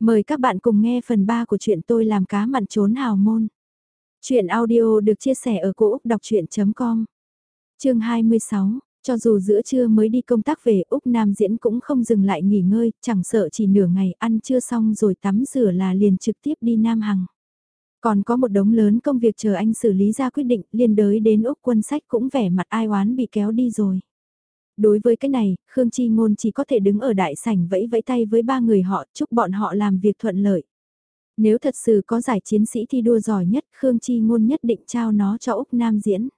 Mời các bạn cùng nghe phần 3 của chuyện tôi làm cá mặn trốn hào môn. Chuyện audio được chia sẻ ở cỗ đọc chuyện.com Chương 26, cho dù giữa trưa mới đi công tác về Úc Nam Diễn cũng không dừng lại nghỉ ngơi, chẳng sợ chỉ nửa ngày ăn trưa xong rồi tắm rửa là liền trực tiếp đi Nam Hằng. Còn có một đống lớn công việc chờ anh xử lý ra quyết định liên đới đến Úc quân sách cũng vẻ mặt ai oán bị kéo đi rồi. Đối với cái này, Khương Chi Ngôn chỉ có thể đứng ở đại sảnh vẫy vẫy tay với ba người họ chúc bọn họ làm việc thuận lợi. Nếu thật sự có giải chiến sĩ thi đua giỏi nhất, Khương Chi Ngôn nhất định trao nó cho Úc Nam diễn.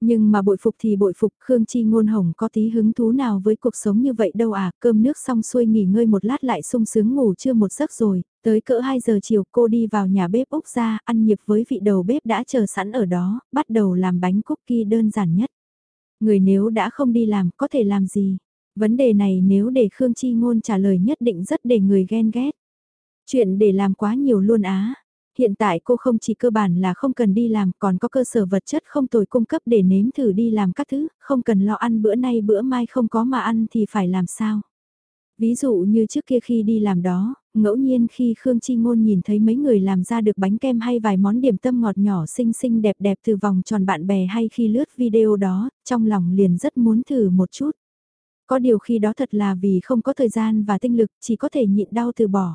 Nhưng mà bội phục thì bội phục Khương Chi Ngôn Hồng có tí hứng thú nào với cuộc sống như vậy đâu à, cơm nước xong xuôi nghỉ ngơi một lát lại sung sướng ngủ chưa một giấc rồi, tới cỡ 2 giờ chiều cô đi vào nhà bếp Úc ra, ăn nhịp với vị đầu bếp đã chờ sẵn ở đó, bắt đầu làm bánh cookie đơn giản nhất. Người nếu đã không đi làm có thể làm gì? Vấn đề này nếu để Khương Chi Ngôn trả lời nhất định rất để người ghen ghét. Chuyện để làm quá nhiều luôn á. Hiện tại cô không chỉ cơ bản là không cần đi làm còn có cơ sở vật chất không tồi cung cấp để nếm thử đi làm các thứ, không cần lo ăn bữa nay bữa mai không có mà ăn thì phải làm sao. Ví dụ như trước kia khi đi làm đó, ngẫu nhiên khi Khương Chi Ngôn nhìn thấy mấy người làm ra được bánh kem hay vài món điểm tâm ngọt nhỏ xinh xinh đẹp đẹp từ vòng tròn bạn bè hay khi lướt video đó, trong lòng liền rất muốn thử một chút. Có điều khi đó thật là vì không có thời gian và tinh lực chỉ có thể nhịn đau từ bỏ.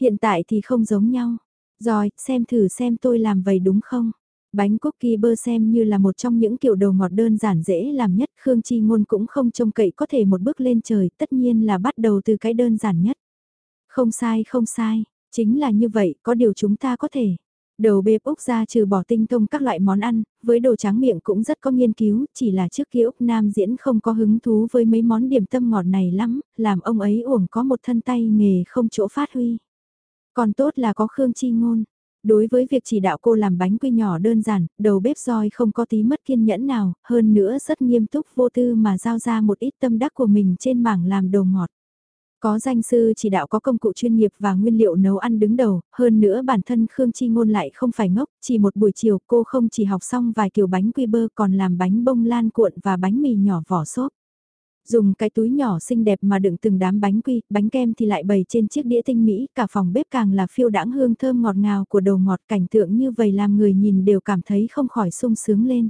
Hiện tại thì không giống nhau. Rồi, xem thử xem tôi làm vậy đúng không? Bánh cookie bơ xem như là một trong những kiểu đồ ngọt đơn giản dễ làm nhất, Khương Chi Ngôn cũng không trông cậy có thể một bước lên trời, tất nhiên là bắt đầu từ cái đơn giản nhất. Không sai không sai, chính là như vậy, có điều chúng ta có thể. Đầu bếp Úc ra trừ bỏ tinh thông các loại món ăn, với đồ tráng miệng cũng rất có nghiên cứu, chỉ là trước kia Úc Nam diễn không có hứng thú với mấy món điểm tâm ngọt này lắm, làm ông ấy uổng có một thân tay nghề không chỗ phát huy. Còn tốt là có Khương Chi Ngôn. Đối với việc chỉ đạo cô làm bánh quy nhỏ đơn giản, đầu bếp roi không có tí mất kiên nhẫn nào, hơn nữa rất nghiêm túc vô tư mà giao ra một ít tâm đắc của mình trên mảng làm đồ ngọt. Có danh sư chỉ đạo có công cụ chuyên nghiệp và nguyên liệu nấu ăn đứng đầu, hơn nữa bản thân Khương Chi Ngôn lại không phải ngốc, chỉ một buổi chiều cô không chỉ học xong vài kiểu bánh quy bơ còn làm bánh bông lan cuộn và bánh mì nhỏ vỏ xốp. Dùng cái túi nhỏ xinh đẹp mà đựng từng đám bánh quy, bánh kem thì lại bày trên chiếc đĩa tinh mỹ, cả phòng bếp càng là phiêu đãng hương thơm ngọt ngào của đồ ngọt cảnh tượng như vậy làm người nhìn đều cảm thấy không khỏi sung sướng lên.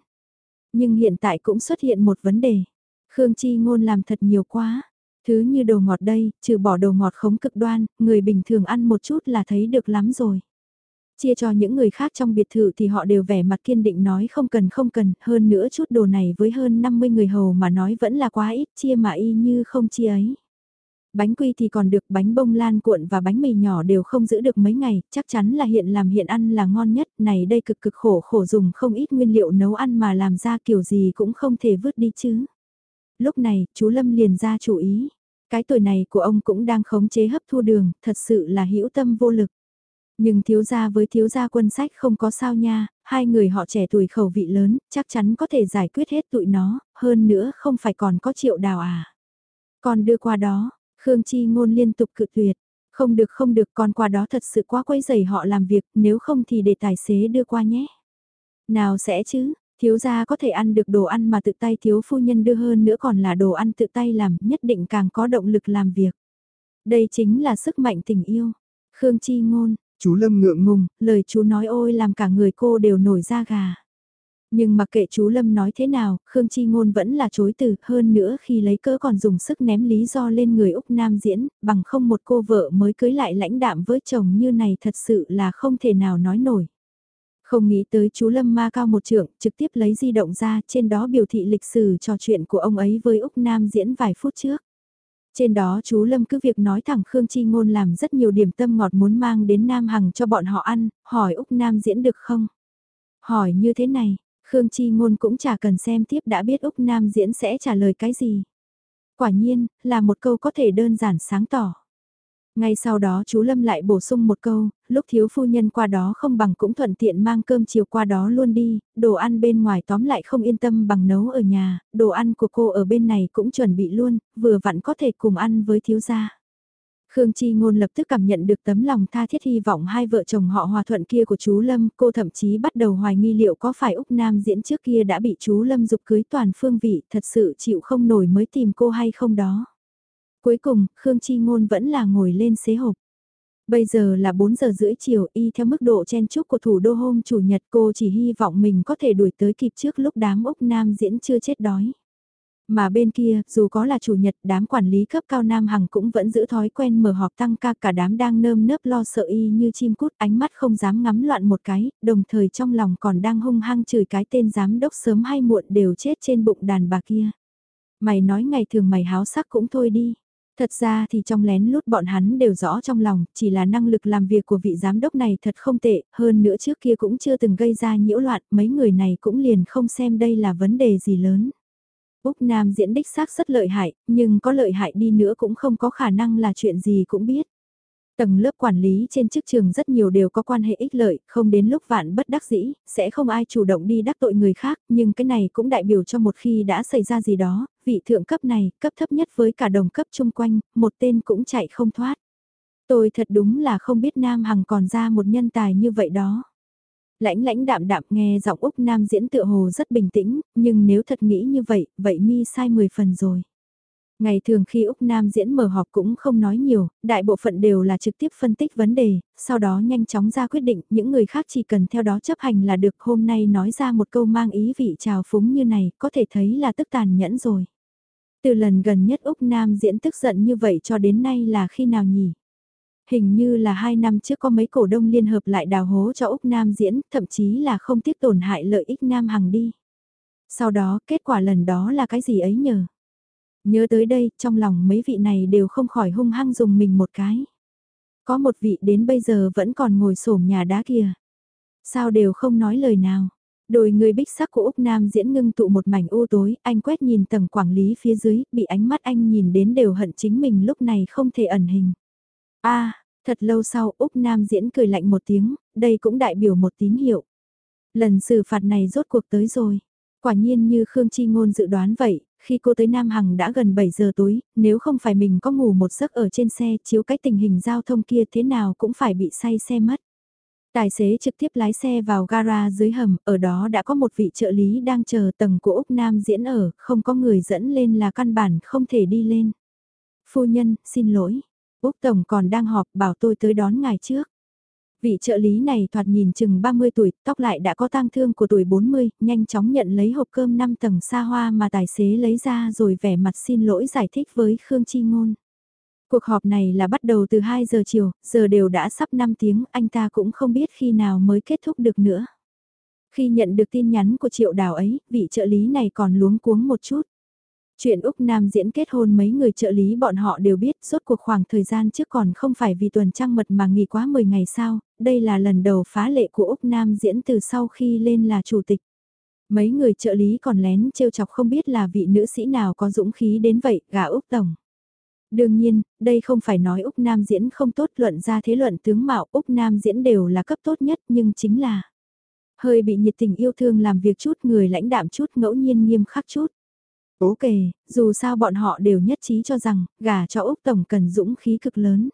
Nhưng hiện tại cũng xuất hiện một vấn đề. Khương Chi Ngôn làm thật nhiều quá Thứ như đồ ngọt đây, trừ bỏ đồ ngọt khống cực đoan, người bình thường ăn một chút là thấy được lắm rồi. Chia cho những người khác trong biệt thự thì họ đều vẻ mặt kiên định nói không cần không cần, hơn nữa chút đồ này với hơn 50 người hầu mà nói vẫn là quá ít, chia mà y như không chia ấy. Bánh quy thì còn được, bánh bông lan cuộn và bánh mì nhỏ đều không giữ được mấy ngày, chắc chắn là hiện làm hiện ăn là ngon nhất, này đây cực cực khổ khổ dùng không ít nguyên liệu nấu ăn mà làm ra kiểu gì cũng không thể vứt đi chứ. Lúc này, chú Lâm liền ra chủ ý. Cái tuổi này của ông cũng đang khống chế hấp thu đường, thật sự là hữu tâm vô lực. Nhưng thiếu gia với thiếu gia quân sách không có sao nha, hai người họ trẻ tuổi khẩu vị lớn, chắc chắn có thể giải quyết hết tụi nó, hơn nữa không phải còn có triệu đào à. Còn đưa qua đó, Khương Chi ngôn liên tục cự tuyệt, không được không được còn qua đó thật sự quá quấy rầy họ làm việc, nếu không thì để tài xế đưa qua nhé. Nào sẽ chứ, Thiếu gia có thể ăn được đồ ăn mà tự tay thiếu phu nhân đưa hơn nữa còn là đồ ăn tự tay làm, nhất định càng có động lực làm việc. Đây chính là sức mạnh tình yêu. Khương Chi Ngôn, chú Lâm ngượng ngùng, lời chú nói ôi làm cả người cô đều nổi da gà. Nhưng mặc kệ chú Lâm nói thế nào, Khương Chi Ngôn vẫn là chối từ, hơn nữa khi lấy cỡ còn dùng sức ném lý do lên người Úc Nam diễn, bằng không một cô vợ mới cưới lại lãnh đạm với chồng như này thật sự là không thể nào nói nổi. Không nghĩ tới chú Lâm ma cao một trượng, trực tiếp lấy di động ra, trên đó biểu thị lịch sử trò chuyện của ông ấy với Úc Nam diễn vài phút trước. Trên đó chú Lâm cứ việc nói thẳng Khương Chi Ngôn làm rất nhiều điểm tâm ngọt muốn mang đến Nam Hằng cho bọn họ ăn, hỏi Úc Nam diễn được không? Hỏi như thế này, Khương Chi Ngôn cũng chả cần xem tiếp đã biết Úc Nam diễn sẽ trả lời cái gì. Quả nhiên, là một câu có thể đơn giản sáng tỏ. Ngay sau đó chú Lâm lại bổ sung một câu, lúc thiếu phu nhân qua đó không bằng cũng thuận tiện mang cơm chiều qua đó luôn đi, đồ ăn bên ngoài tóm lại không yên tâm bằng nấu ở nhà, đồ ăn của cô ở bên này cũng chuẩn bị luôn, vừa vặn có thể cùng ăn với thiếu gia. Khương Chi Ngôn lập tức cảm nhận được tấm lòng tha thiết hy vọng hai vợ chồng họ hòa thuận kia của chú Lâm, cô thậm chí bắt đầu hoài nghi liệu có phải Úc Nam diễn trước kia đã bị chú Lâm dục cưới toàn phương vị, thật sự chịu không nổi mới tìm cô hay không đó. Cuối cùng, Khương Chi Ngôn vẫn là ngồi lên xế hộp. Bây giờ là 4 giờ rưỡi chiều y theo mức độ chen chúc của thủ đô hôm chủ nhật cô chỉ hy vọng mình có thể đuổi tới kịp trước lúc đám Úc Nam diễn chưa chết đói. Mà bên kia, dù có là chủ nhật, đám quản lý cấp cao Nam Hằng cũng vẫn giữ thói quen mở họp tăng ca cả đám đang nơm nớp lo sợ y như chim cút ánh mắt không dám ngắm loạn một cái, đồng thời trong lòng còn đang hung hăng chửi cái tên giám đốc sớm hay muộn đều chết trên bụng đàn bà kia. Mày nói ngày thường mày háo sắc cũng thôi đi. Thật ra thì trong lén lút bọn hắn đều rõ trong lòng, chỉ là năng lực làm việc của vị giám đốc này thật không tệ, hơn nữa trước kia cũng chưa từng gây ra nhiễu loạn, mấy người này cũng liền không xem đây là vấn đề gì lớn. Úc Nam diễn đích xác rất lợi hại, nhưng có lợi hại đi nữa cũng không có khả năng là chuyện gì cũng biết. Tầng lớp quản lý trên chức trường rất nhiều đều có quan hệ ích lợi, không đến lúc vạn bất đắc dĩ, sẽ không ai chủ động đi đắc tội người khác, nhưng cái này cũng đại biểu cho một khi đã xảy ra gì đó, vị thượng cấp này, cấp thấp nhất với cả đồng cấp chung quanh, một tên cũng chạy không thoát. Tôi thật đúng là không biết Nam Hằng còn ra một nhân tài như vậy đó lãnh lãnh đạm đạm nghe giọng Úc Nam diễn tựa hồ rất bình tĩnh, nhưng nếu thật nghĩ như vậy, vậy mi sai 10 phần rồi. Ngày thường khi Úc Nam diễn mở họp cũng không nói nhiều, đại bộ phận đều là trực tiếp phân tích vấn đề, sau đó nhanh chóng ra quyết định, những người khác chỉ cần theo đó chấp hành là được hôm nay nói ra một câu mang ý vị trào phúng như này, có thể thấy là tức tàn nhẫn rồi. Từ lần gần nhất Úc Nam diễn tức giận như vậy cho đến nay là khi nào nhỉ? Hình như là hai năm trước có mấy cổ đông liên hợp lại đào hố cho Úc Nam diễn, thậm chí là không tiếc tổn hại lợi ích Nam Hằng đi. Sau đó, kết quả lần đó là cái gì ấy nhờ? Nhớ tới đây, trong lòng mấy vị này đều không khỏi hung hăng dùng mình một cái. Có một vị đến bây giờ vẫn còn ngồi xổm nhà đá kia. Sao đều không nói lời nào. Đôi người bích sắc của Úc Nam diễn ngưng tụ một mảnh u tối, anh quét nhìn tầng quản lý phía dưới, bị ánh mắt anh nhìn đến đều hận chính mình lúc này không thể ẩn hình. a thật lâu sau Úc Nam diễn cười lạnh một tiếng, đây cũng đại biểu một tín hiệu. Lần xử phạt này rốt cuộc tới rồi. Quả nhiên như Khương Chi Ngôn dự đoán vậy, khi cô tới Nam Hằng đã gần 7 giờ tối, nếu không phải mình có ngủ một giấc ở trên xe chiếu cái tình hình giao thông kia thế nào cũng phải bị say xe mất. Tài xế trực tiếp lái xe vào gara dưới hầm, ở đó đã có một vị trợ lý đang chờ tầng của Úc Nam diễn ở, không có người dẫn lên là căn bản không thể đi lên. Phu nhân, xin lỗi. Úc Tổng còn đang họp bảo tôi tới đón ngài trước. Vị trợ lý này thoạt nhìn chừng 30 tuổi, tóc lại đã có tang thương của tuổi 40, nhanh chóng nhận lấy hộp cơm 5 tầng xa hoa mà tài xế lấy ra rồi vẻ mặt xin lỗi giải thích với Khương Chi Ngôn. Cuộc họp này là bắt đầu từ 2 giờ chiều, giờ đều đã sắp 5 tiếng, anh ta cũng không biết khi nào mới kết thúc được nữa. Khi nhận được tin nhắn của triệu đào ấy, vị trợ lý này còn luống cuống một chút. Chuyện Úc Nam diễn kết hôn mấy người trợ lý bọn họ đều biết suốt cuộc khoảng thời gian trước còn không phải vì tuần trăng mật mà nghỉ quá 10 ngày sau đây là lần đầu phá lệ của Úc Nam diễn từ sau khi lên là chủ tịch. Mấy người trợ lý còn lén trêu chọc không biết là vị nữ sĩ nào có dũng khí đến vậy, gà Úc Tổng. Đương nhiên, đây không phải nói Úc Nam diễn không tốt luận ra thế luận tướng mạo Úc Nam diễn đều là cấp tốt nhất nhưng chính là hơi bị nhiệt tình yêu thương làm việc chút người lãnh đạm chút ngẫu nhiên nghiêm khắc chút ố kề dù sao bọn họ đều nhất trí cho rằng, gà cho Úc Tổng cần dũng khí cực lớn.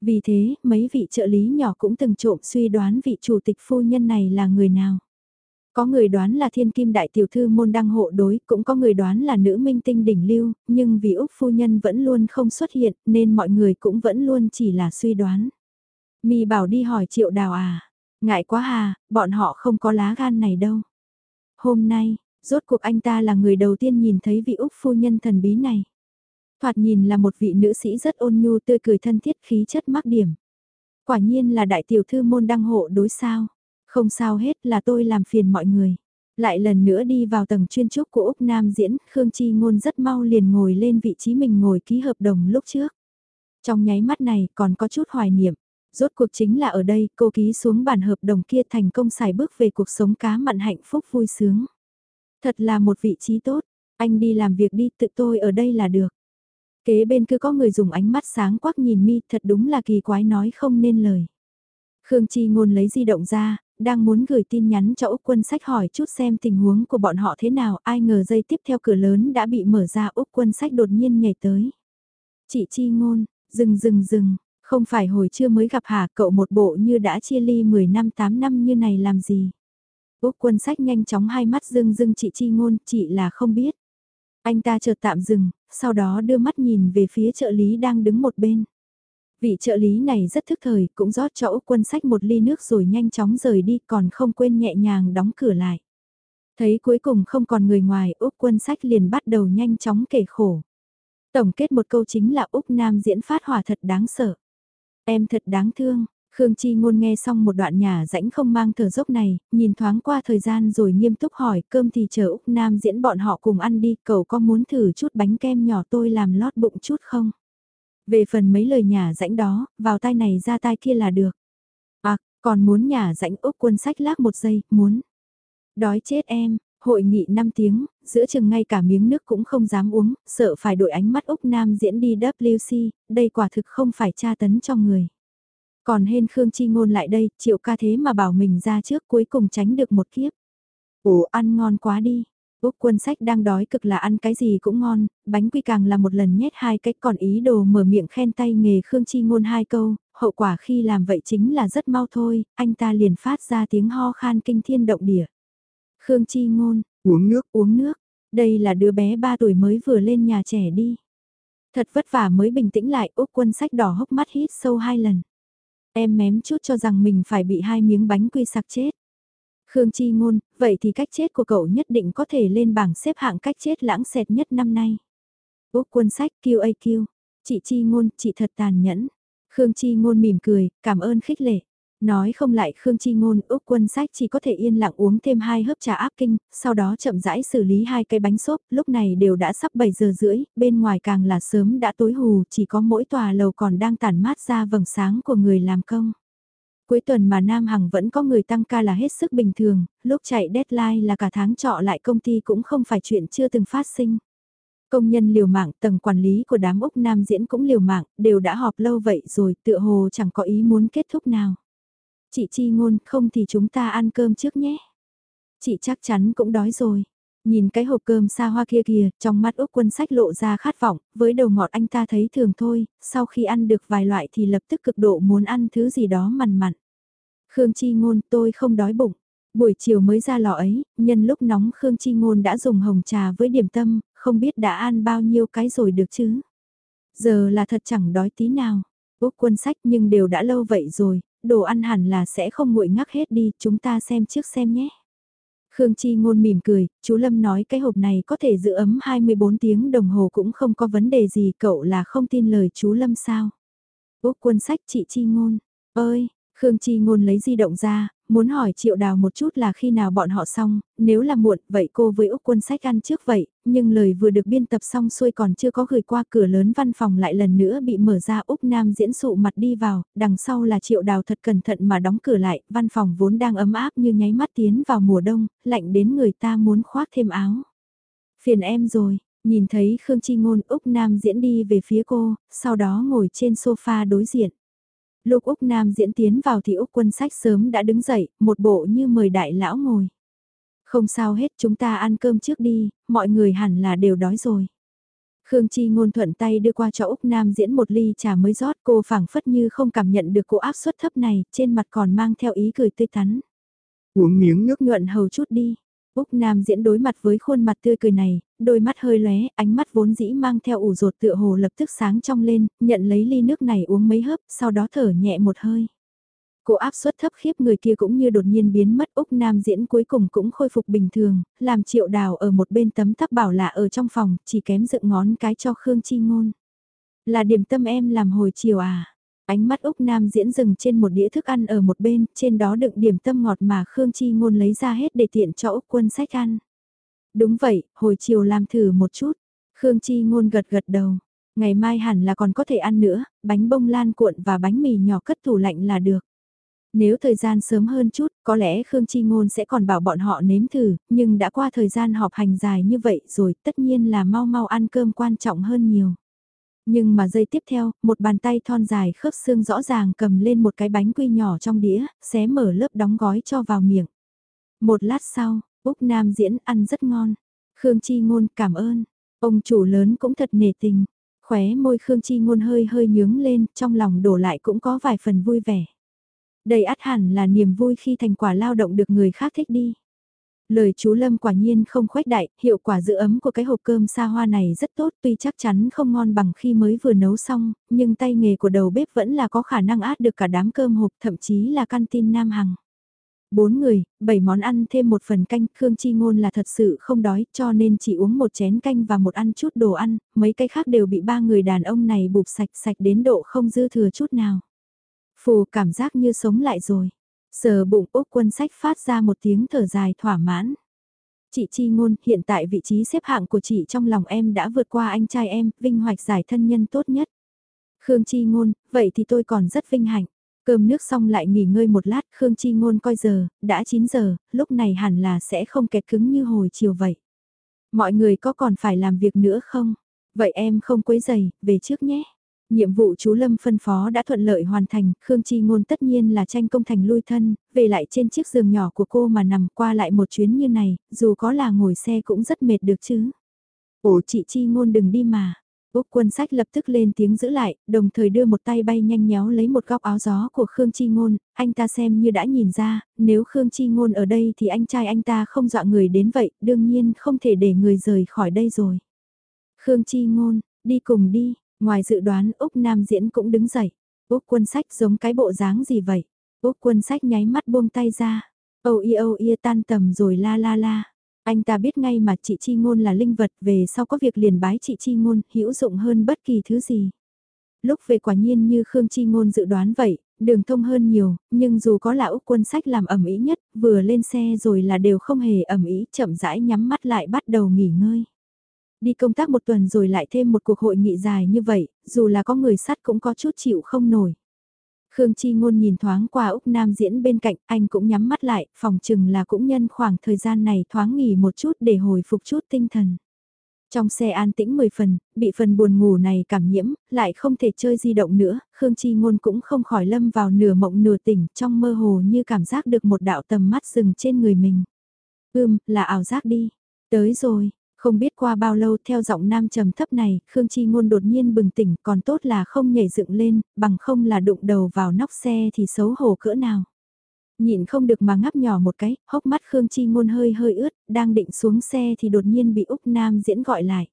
Vì thế, mấy vị trợ lý nhỏ cũng từng trộm suy đoán vị chủ tịch phu nhân này là người nào. Có người đoán là thiên kim đại tiểu thư môn đăng hộ đối, cũng có người đoán là nữ minh tinh đỉnh lưu, nhưng vì Úc phu nhân vẫn luôn không xuất hiện nên mọi người cũng vẫn luôn chỉ là suy đoán. Mi bảo đi hỏi triệu đào à, ngại quá hà, bọn họ không có lá gan này đâu. Hôm nay, rốt cuộc anh ta là người đầu tiên nhìn thấy vị Úc phu nhân thần bí này. Thoạt nhìn là một vị nữ sĩ rất ôn nhu tươi cười thân thiết khí chất mắc điểm. Quả nhiên là đại tiểu thư môn đăng hộ đối sao. Không sao hết là tôi làm phiền mọi người. Lại lần nữa đi vào tầng chuyên trúc của Úc Nam diễn, Khương Chi Ngôn rất mau liền ngồi lên vị trí mình ngồi ký hợp đồng lúc trước. Trong nháy mắt này còn có chút hoài niệm. Rốt cuộc chính là ở đây cô ký xuống bản hợp đồng kia thành công xài bước về cuộc sống cá mặn hạnh phúc vui sướng. Thật là một vị trí tốt, anh đi làm việc đi tự tôi ở đây là được. Kế bên cứ có người dùng ánh mắt sáng quắc nhìn mi thật đúng là kỳ quái nói không nên lời. Khương Chi Ngôn lấy di động ra, đang muốn gửi tin nhắn cho Úc Quân Sách hỏi chút xem tình huống của bọn họ thế nào, ai ngờ dây tiếp theo cửa lớn đã bị mở ra Úc Quân Sách đột nhiên nhảy tới. Chị Chi Ngôn, dừng dừng dừng, không phải hồi chưa mới gặp hả cậu một bộ như đã chia ly 10 năm 8 năm như này làm gì. Úc quân sách nhanh chóng hai mắt dưng dưng chị chi ngôn, chị là không biết. Anh ta chợt tạm dừng, sau đó đưa mắt nhìn về phía trợ lý đang đứng một bên. Vị trợ lý này rất thức thời, cũng rót cho Úc quân sách một ly nước rồi nhanh chóng rời đi còn không quên nhẹ nhàng đóng cửa lại. Thấy cuối cùng không còn người ngoài Úc quân sách liền bắt đầu nhanh chóng kể khổ. Tổng kết một câu chính là Úc Nam diễn phát hỏa thật đáng sợ. Em thật đáng thương, Khương Chi Ngôn nghe xong một đoạn nhà rãnh không mang thở dốc này, nhìn thoáng qua thời gian rồi nghiêm túc hỏi cơm thì chờ Úc Nam diễn bọn họ cùng ăn đi, cậu có muốn thử chút bánh kem nhỏ tôi làm lót bụng chút không? Về phần mấy lời nhà rãnh đó, vào tai này ra tai kia là được. À, còn muốn nhà rãnh Úc quân sách lác một giây, muốn. Đói chết em, hội nghị 5 tiếng, giữa chừng ngay cả miếng nước cũng không dám uống, sợ phải đổi ánh mắt Úc Nam diễn đi WC, đây quả thực không phải tra tấn cho người. Còn hên Khương Chi Ngôn lại đây, chịu ca thế mà bảo mình ra trước cuối cùng tránh được một kiếp. Ủa ăn ngon quá đi. Úc quân sách đang đói cực là ăn cái gì cũng ngon, bánh quy càng là một lần nhét hai cái còn ý đồ mở miệng khen tay nghề Khương Chi Ngôn hai câu, hậu quả khi làm vậy chính là rất mau thôi, anh ta liền phát ra tiếng ho khan kinh thiên động địa. Khương Chi Ngôn, uống nước, uống nước, đây là đứa bé 3 tuổi mới vừa lên nhà trẻ đi. Thật vất vả mới bình tĩnh lại Úc quân sách đỏ hốc mắt hít sâu hai lần. Em mém chút cho rằng mình phải bị hai miếng bánh quy sặc chết. Khương Chi Ngôn, vậy thì cách chết của cậu nhất định có thể lên bảng xếp hạng cách chết lãng xẹt nhất năm nay. Úc quân sách QAQ, chị Chi Ngôn, chị thật tàn nhẫn. Khương Chi Ngôn mỉm cười, cảm ơn khích lệ. Nói không lại Khương Chi Ngôn, Úc quân sách chỉ có thể yên lặng uống thêm hai hớp trà áp kinh, sau đó chậm rãi xử lý hai cây bánh xốp, lúc này đều đã sắp 7 giờ rưỡi, bên ngoài càng là sớm đã tối hù, chỉ có mỗi tòa lầu còn đang tản mát ra vầng sáng của người làm công. Cuối tuần mà Nam Hằng vẫn có người tăng ca là hết sức bình thường, lúc chạy deadline là cả tháng trọ lại công ty cũng không phải chuyện chưa từng phát sinh. Công nhân liều mạng, tầng quản lý của đám Úc Nam diễn cũng liều mạng, đều đã họp lâu vậy rồi, tựa hồ chẳng có ý muốn kết thúc nào. Chị Chi ngôn, không thì chúng ta ăn cơm trước nhé. Chị chắc chắn cũng đói rồi. Nhìn cái hộp cơm xa hoa kia kìa, trong mắt Úc quân sách lộ ra khát vọng, với đầu ngọt anh ta thấy thường thôi, sau khi ăn được vài loại thì lập tức cực độ muốn ăn thứ gì đó mặn mặn. Khương Chi Ngôn tôi không đói bụng. Buổi chiều mới ra lò ấy, nhân lúc nóng Khương Chi Ngôn đã dùng hồng trà với điểm tâm, không biết đã ăn bao nhiêu cái rồi được chứ. Giờ là thật chẳng đói tí nào. Úc quân sách nhưng đều đã lâu vậy rồi, đồ ăn hẳn là sẽ không nguội ngắc hết đi, chúng ta xem trước xem nhé. Khương Chi ngôn mỉm cười, chú Lâm nói cái hộp này có thể giữ ấm 24 tiếng đồng hồ cũng không có vấn đề gì, cậu là không tin lời chú Lâm sao. Úc quân sách chị Chi ngôn, ơi, Khương Chi ngôn lấy di động ra, muốn hỏi triệu đào một chút là khi nào bọn họ xong, nếu là muộn vậy cô với Úc quân sách ăn trước vậy, nhưng lời vừa được biên tập xong xuôi còn chưa có gửi qua cửa lớn văn phòng lại lần nữa bị mở ra Úc Nam diễn sụ mặt đi vào, đằng sau là triệu đào thật cẩn thận mà đóng cửa lại, văn phòng vốn đang ấm áp như nháy mắt tiến vào mùa đông, lạnh đến người ta muốn khoác thêm áo. Phiền em rồi, nhìn thấy Khương Chi Ngôn Úc Nam diễn đi về phía cô, sau đó ngồi trên sofa đối diện. Lúc Úc Nam diễn tiến vào thì Úc quân sách sớm đã đứng dậy, một bộ như mời đại lão ngồi. Không sao hết chúng ta ăn cơm trước đi, mọi người hẳn là đều đói rồi. Khương Chi ngôn thuận tay đưa qua cho Úc Nam diễn một ly trà mới rót cô phảng phất như không cảm nhận được cô áp suất thấp này, trên mặt còn mang theo ý cười tươi tắn. Uống miếng nước nhuận hầu chút đi. Úc Nam diễn đối mặt với khuôn mặt tươi cười này, đôi mắt hơi lóe, ánh mắt vốn dĩ mang theo ủ rột tựa hồ lập tức sáng trong lên, nhận lấy ly nước này uống mấy hớp, sau đó thở nhẹ một hơi. Cô áp suất thấp khiếp người kia cũng như đột nhiên biến mất Úc Nam diễn cuối cùng cũng khôi phục bình thường, làm triệu đào ở một bên tấm tắc bảo là ở trong phòng, chỉ kém dựng ngón cái cho Khương Chi Ngôn. Là điểm tâm em làm hồi chiều à? Ánh mắt Úc Nam diễn dừng trên một đĩa thức ăn ở một bên, trên đó đựng điểm tâm ngọt mà Khương Chi Ngôn lấy ra hết để tiện cho Úc quân sách ăn. Đúng vậy, hồi chiều làm thử một chút. Khương Chi Ngôn gật gật đầu. Ngày mai hẳn là còn có thể ăn nữa, bánh bông lan cuộn và bánh mì nhỏ cất tủ lạnh là được. Nếu thời gian sớm hơn chút, có lẽ Khương Chi Ngôn sẽ còn bảo bọn họ nếm thử, nhưng đã qua thời gian họp hành dài như vậy rồi, tất nhiên là mau mau ăn cơm quan trọng hơn nhiều. Nhưng mà giây tiếp theo, một bàn tay thon dài khớp xương rõ ràng cầm lên một cái bánh quy nhỏ trong đĩa, xé mở lớp đóng gói cho vào miệng. Một lát sau, Úc Nam diễn ăn rất ngon. Khương Chi Ngôn cảm ơn. Ông chủ lớn cũng thật nể tình. Khóe môi Khương Chi Ngôn hơi hơi nhướng lên, trong lòng đổ lại cũng có vài phần vui vẻ. Đây át hẳn là niềm vui khi thành quả lao động được người khác thích đi. Lời chú Lâm quả nhiên không khuếch đại, hiệu quả giữ ấm của cái hộp cơm xa hoa này rất tốt tuy chắc chắn không ngon bằng khi mới vừa nấu xong, nhưng tay nghề của đầu bếp vẫn là có khả năng át được cả đám cơm hộp thậm chí là căn tin Nam Hằng. Bốn người, bảy món ăn thêm một phần canh, Khương Chi Ngôn là thật sự không đói cho nên chỉ uống một chén canh và một ăn chút đồ ăn, mấy cái khác đều bị ba người đàn ông này bụp sạch sạch đến độ không dư thừa chút nào. Phù cảm giác như sống lại rồi. Sờ bụng Úc quân sách phát ra một tiếng thở dài thỏa mãn. Chị Chi Ngôn, hiện tại vị trí xếp hạng của chị trong lòng em đã vượt qua anh trai em, vinh hoạch giải thân nhân tốt nhất. Khương Chi Ngôn, vậy thì tôi còn rất vinh hạnh. Cơm nước xong lại nghỉ ngơi một lát, Khương Chi Ngôn coi giờ, đã 9 giờ, lúc này hẳn là sẽ không kẹt cứng như hồi chiều vậy. Mọi người có còn phải làm việc nữa không? Vậy em không quấy giày, về trước nhé. Nhiệm vụ chú Lâm phân phó đã thuận lợi hoàn thành, Khương Chi Ngôn tất nhiên là tranh công thành lui thân, về lại trên chiếc giường nhỏ của cô mà nằm qua lại một chuyến như này, dù có là ngồi xe cũng rất mệt được chứ. Ủa chị Chi Ngôn đừng đi mà. Úc quân sách lập tức lên tiếng giữ lại, đồng thời đưa một tay bay nhanh nhéo lấy một góc áo gió của Khương Chi Ngôn, anh ta xem như đã nhìn ra, nếu Khương Chi Ngôn ở đây thì anh trai anh ta không dọa người đến vậy, đương nhiên không thể để người rời khỏi đây rồi. Khương Chi Ngôn, đi cùng đi, Ngoài dự đoán Úc Nam Diễn cũng đứng dậy. Úc quân sách giống cái bộ dáng gì vậy? Úc quân sách nháy mắt buông tay ra. Âu y âu y tan tầm rồi la la la. Anh ta biết ngay mà chị Chi Ngôn là linh vật về sau có việc liền bái chị Chi Ngôn hữu dụng hơn bất kỳ thứ gì. Lúc về quả nhiên như Khương Chi Ngôn dự đoán vậy, đường thông hơn nhiều, nhưng dù có là Úc quân sách làm ẩm ý nhất, vừa lên xe rồi là đều không hề ẩm ý chậm rãi nhắm mắt lại bắt đầu nghỉ ngơi. Đi công tác một tuần rồi lại thêm một cuộc hội nghị dài như vậy, dù là có người sắt cũng có chút chịu không nổi. Khương Chi Ngôn nhìn thoáng qua Úc Nam diễn bên cạnh, anh cũng nhắm mắt lại, phòng chừng là cũng nhân khoảng thời gian này thoáng nghỉ một chút để hồi phục chút tinh thần. Trong xe an tĩnh 10 phần, bị phần buồn ngủ này cảm nhiễm, lại không thể chơi di động nữa, Khương Chi Ngôn cũng không khỏi lâm vào nửa mộng nửa tỉnh, trong mơ hồ như cảm giác được một đạo tầm mắt dừng trên người mình. Ưm, là ảo giác đi. Tới rồi, không biết qua bao lâu theo giọng nam trầm thấp này, Khương Chi Ngôn đột nhiên bừng tỉnh còn tốt là không nhảy dựng lên, bằng không là đụng đầu vào nóc xe thì xấu hổ cỡ nào. Nhịn không được mà ngắp nhỏ một cái, hốc mắt Khương Chi Ngôn hơi hơi ướt, đang định xuống xe thì đột nhiên bị Úc Nam diễn gọi lại.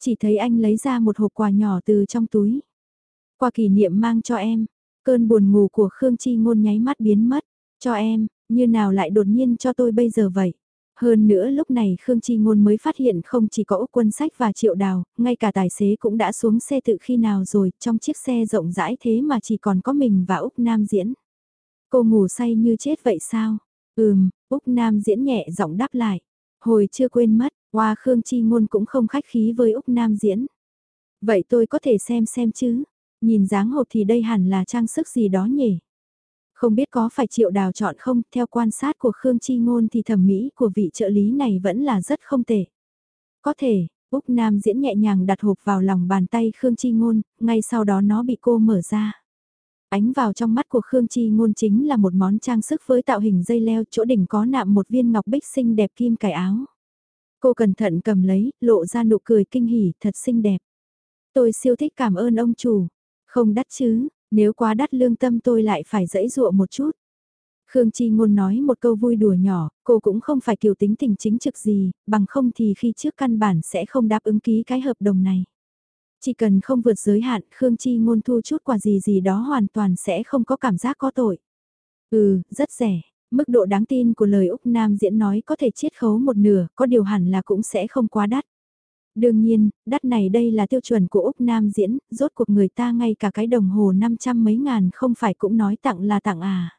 Chỉ thấy anh lấy ra một hộp quà nhỏ từ trong túi. Quà kỷ niệm mang cho em, cơn buồn ngủ của Khương Chi Ngôn nháy mắt biến mất, cho em, như nào lại đột nhiên cho tôi bây giờ vậy. Hơn nữa lúc này Khương Chi Ngôn mới phát hiện không chỉ có Úc Quân Sách và Triệu Đào, ngay cả tài xế cũng đã xuống xe tự khi nào rồi, trong chiếc xe rộng rãi thế mà chỉ còn có mình và Úc Nam Diễn. Cô ngủ say như chết vậy sao? Ừm, Úc Nam Diễn nhẹ giọng đáp lại. Hồi chưa quên mất, qua Khương Chi Ngôn cũng không khách khí với Úc Nam Diễn. Vậy tôi có thể xem xem chứ? Nhìn dáng hộp thì đây hẳn là trang sức gì đó nhỉ? Không biết có phải triệu đào chọn không, theo quan sát của Khương Chi Ngôn thì thẩm mỹ của vị trợ lý này vẫn là rất không tệ. Có thể, Úc Nam diễn nhẹ nhàng đặt hộp vào lòng bàn tay Khương Chi Ngôn, ngay sau đó nó bị cô mở ra. Ánh vào trong mắt của Khương Chi Ngôn chính là một món trang sức với tạo hình dây leo chỗ đỉnh có nạm một viên ngọc bích xinh đẹp kim cải áo. Cô cẩn thận cầm lấy, lộ ra nụ cười kinh hỉ, thật xinh đẹp. Tôi siêu thích cảm ơn ông chủ. Không đắt chứ, nếu quá đắt lương tâm tôi lại phải dẫy dụa một chút. Khương Chi Ngôn nói một câu vui đùa nhỏ, cô cũng không phải kiều tính tình chính trực gì, bằng không thì khi trước căn bản sẽ không đáp ứng ký cái hợp đồng này. Chỉ cần không vượt giới hạn, Khương Chi Ngôn thu chút quà gì gì đó hoàn toàn sẽ không có cảm giác có tội. Ừ, rất rẻ. Mức độ đáng tin của lời Úc Nam diễn nói có thể chiết khấu một nửa, có điều hẳn là cũng sẽ không quá đắt. Đương nhiên, đắt này đây là tiêu chuẩn của Úc Nam diễn, rốt cuộc người ta ngay cả cái đồng hồ 500 mấy ngàn không phải cũng nói tặng là tặng à.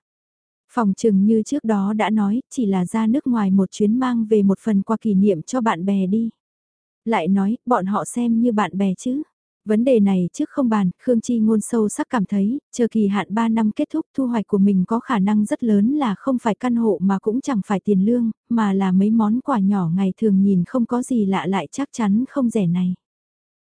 Phòng trừng như trước đó đã nói, chỉ là ra nước ngoài một chuyến mang về một phần quà kỷ niệm cho bạn bè đi. Lại nói, bọn họ xem như bạn bè chứ. Vấn đề này trước không bàn, Khương Chi ngôn sâu sắc cảm thấy, chờ kỳ hạn 3 năm kết thúc thu hoạch của mình có khả năng rất lớn là không phải căn hộ mà cũng chẳng phải tiền lương, mà là mấy món quà nhỏ ngày thường nhìn không có gì lạ lại chắc chắn không rẻ này.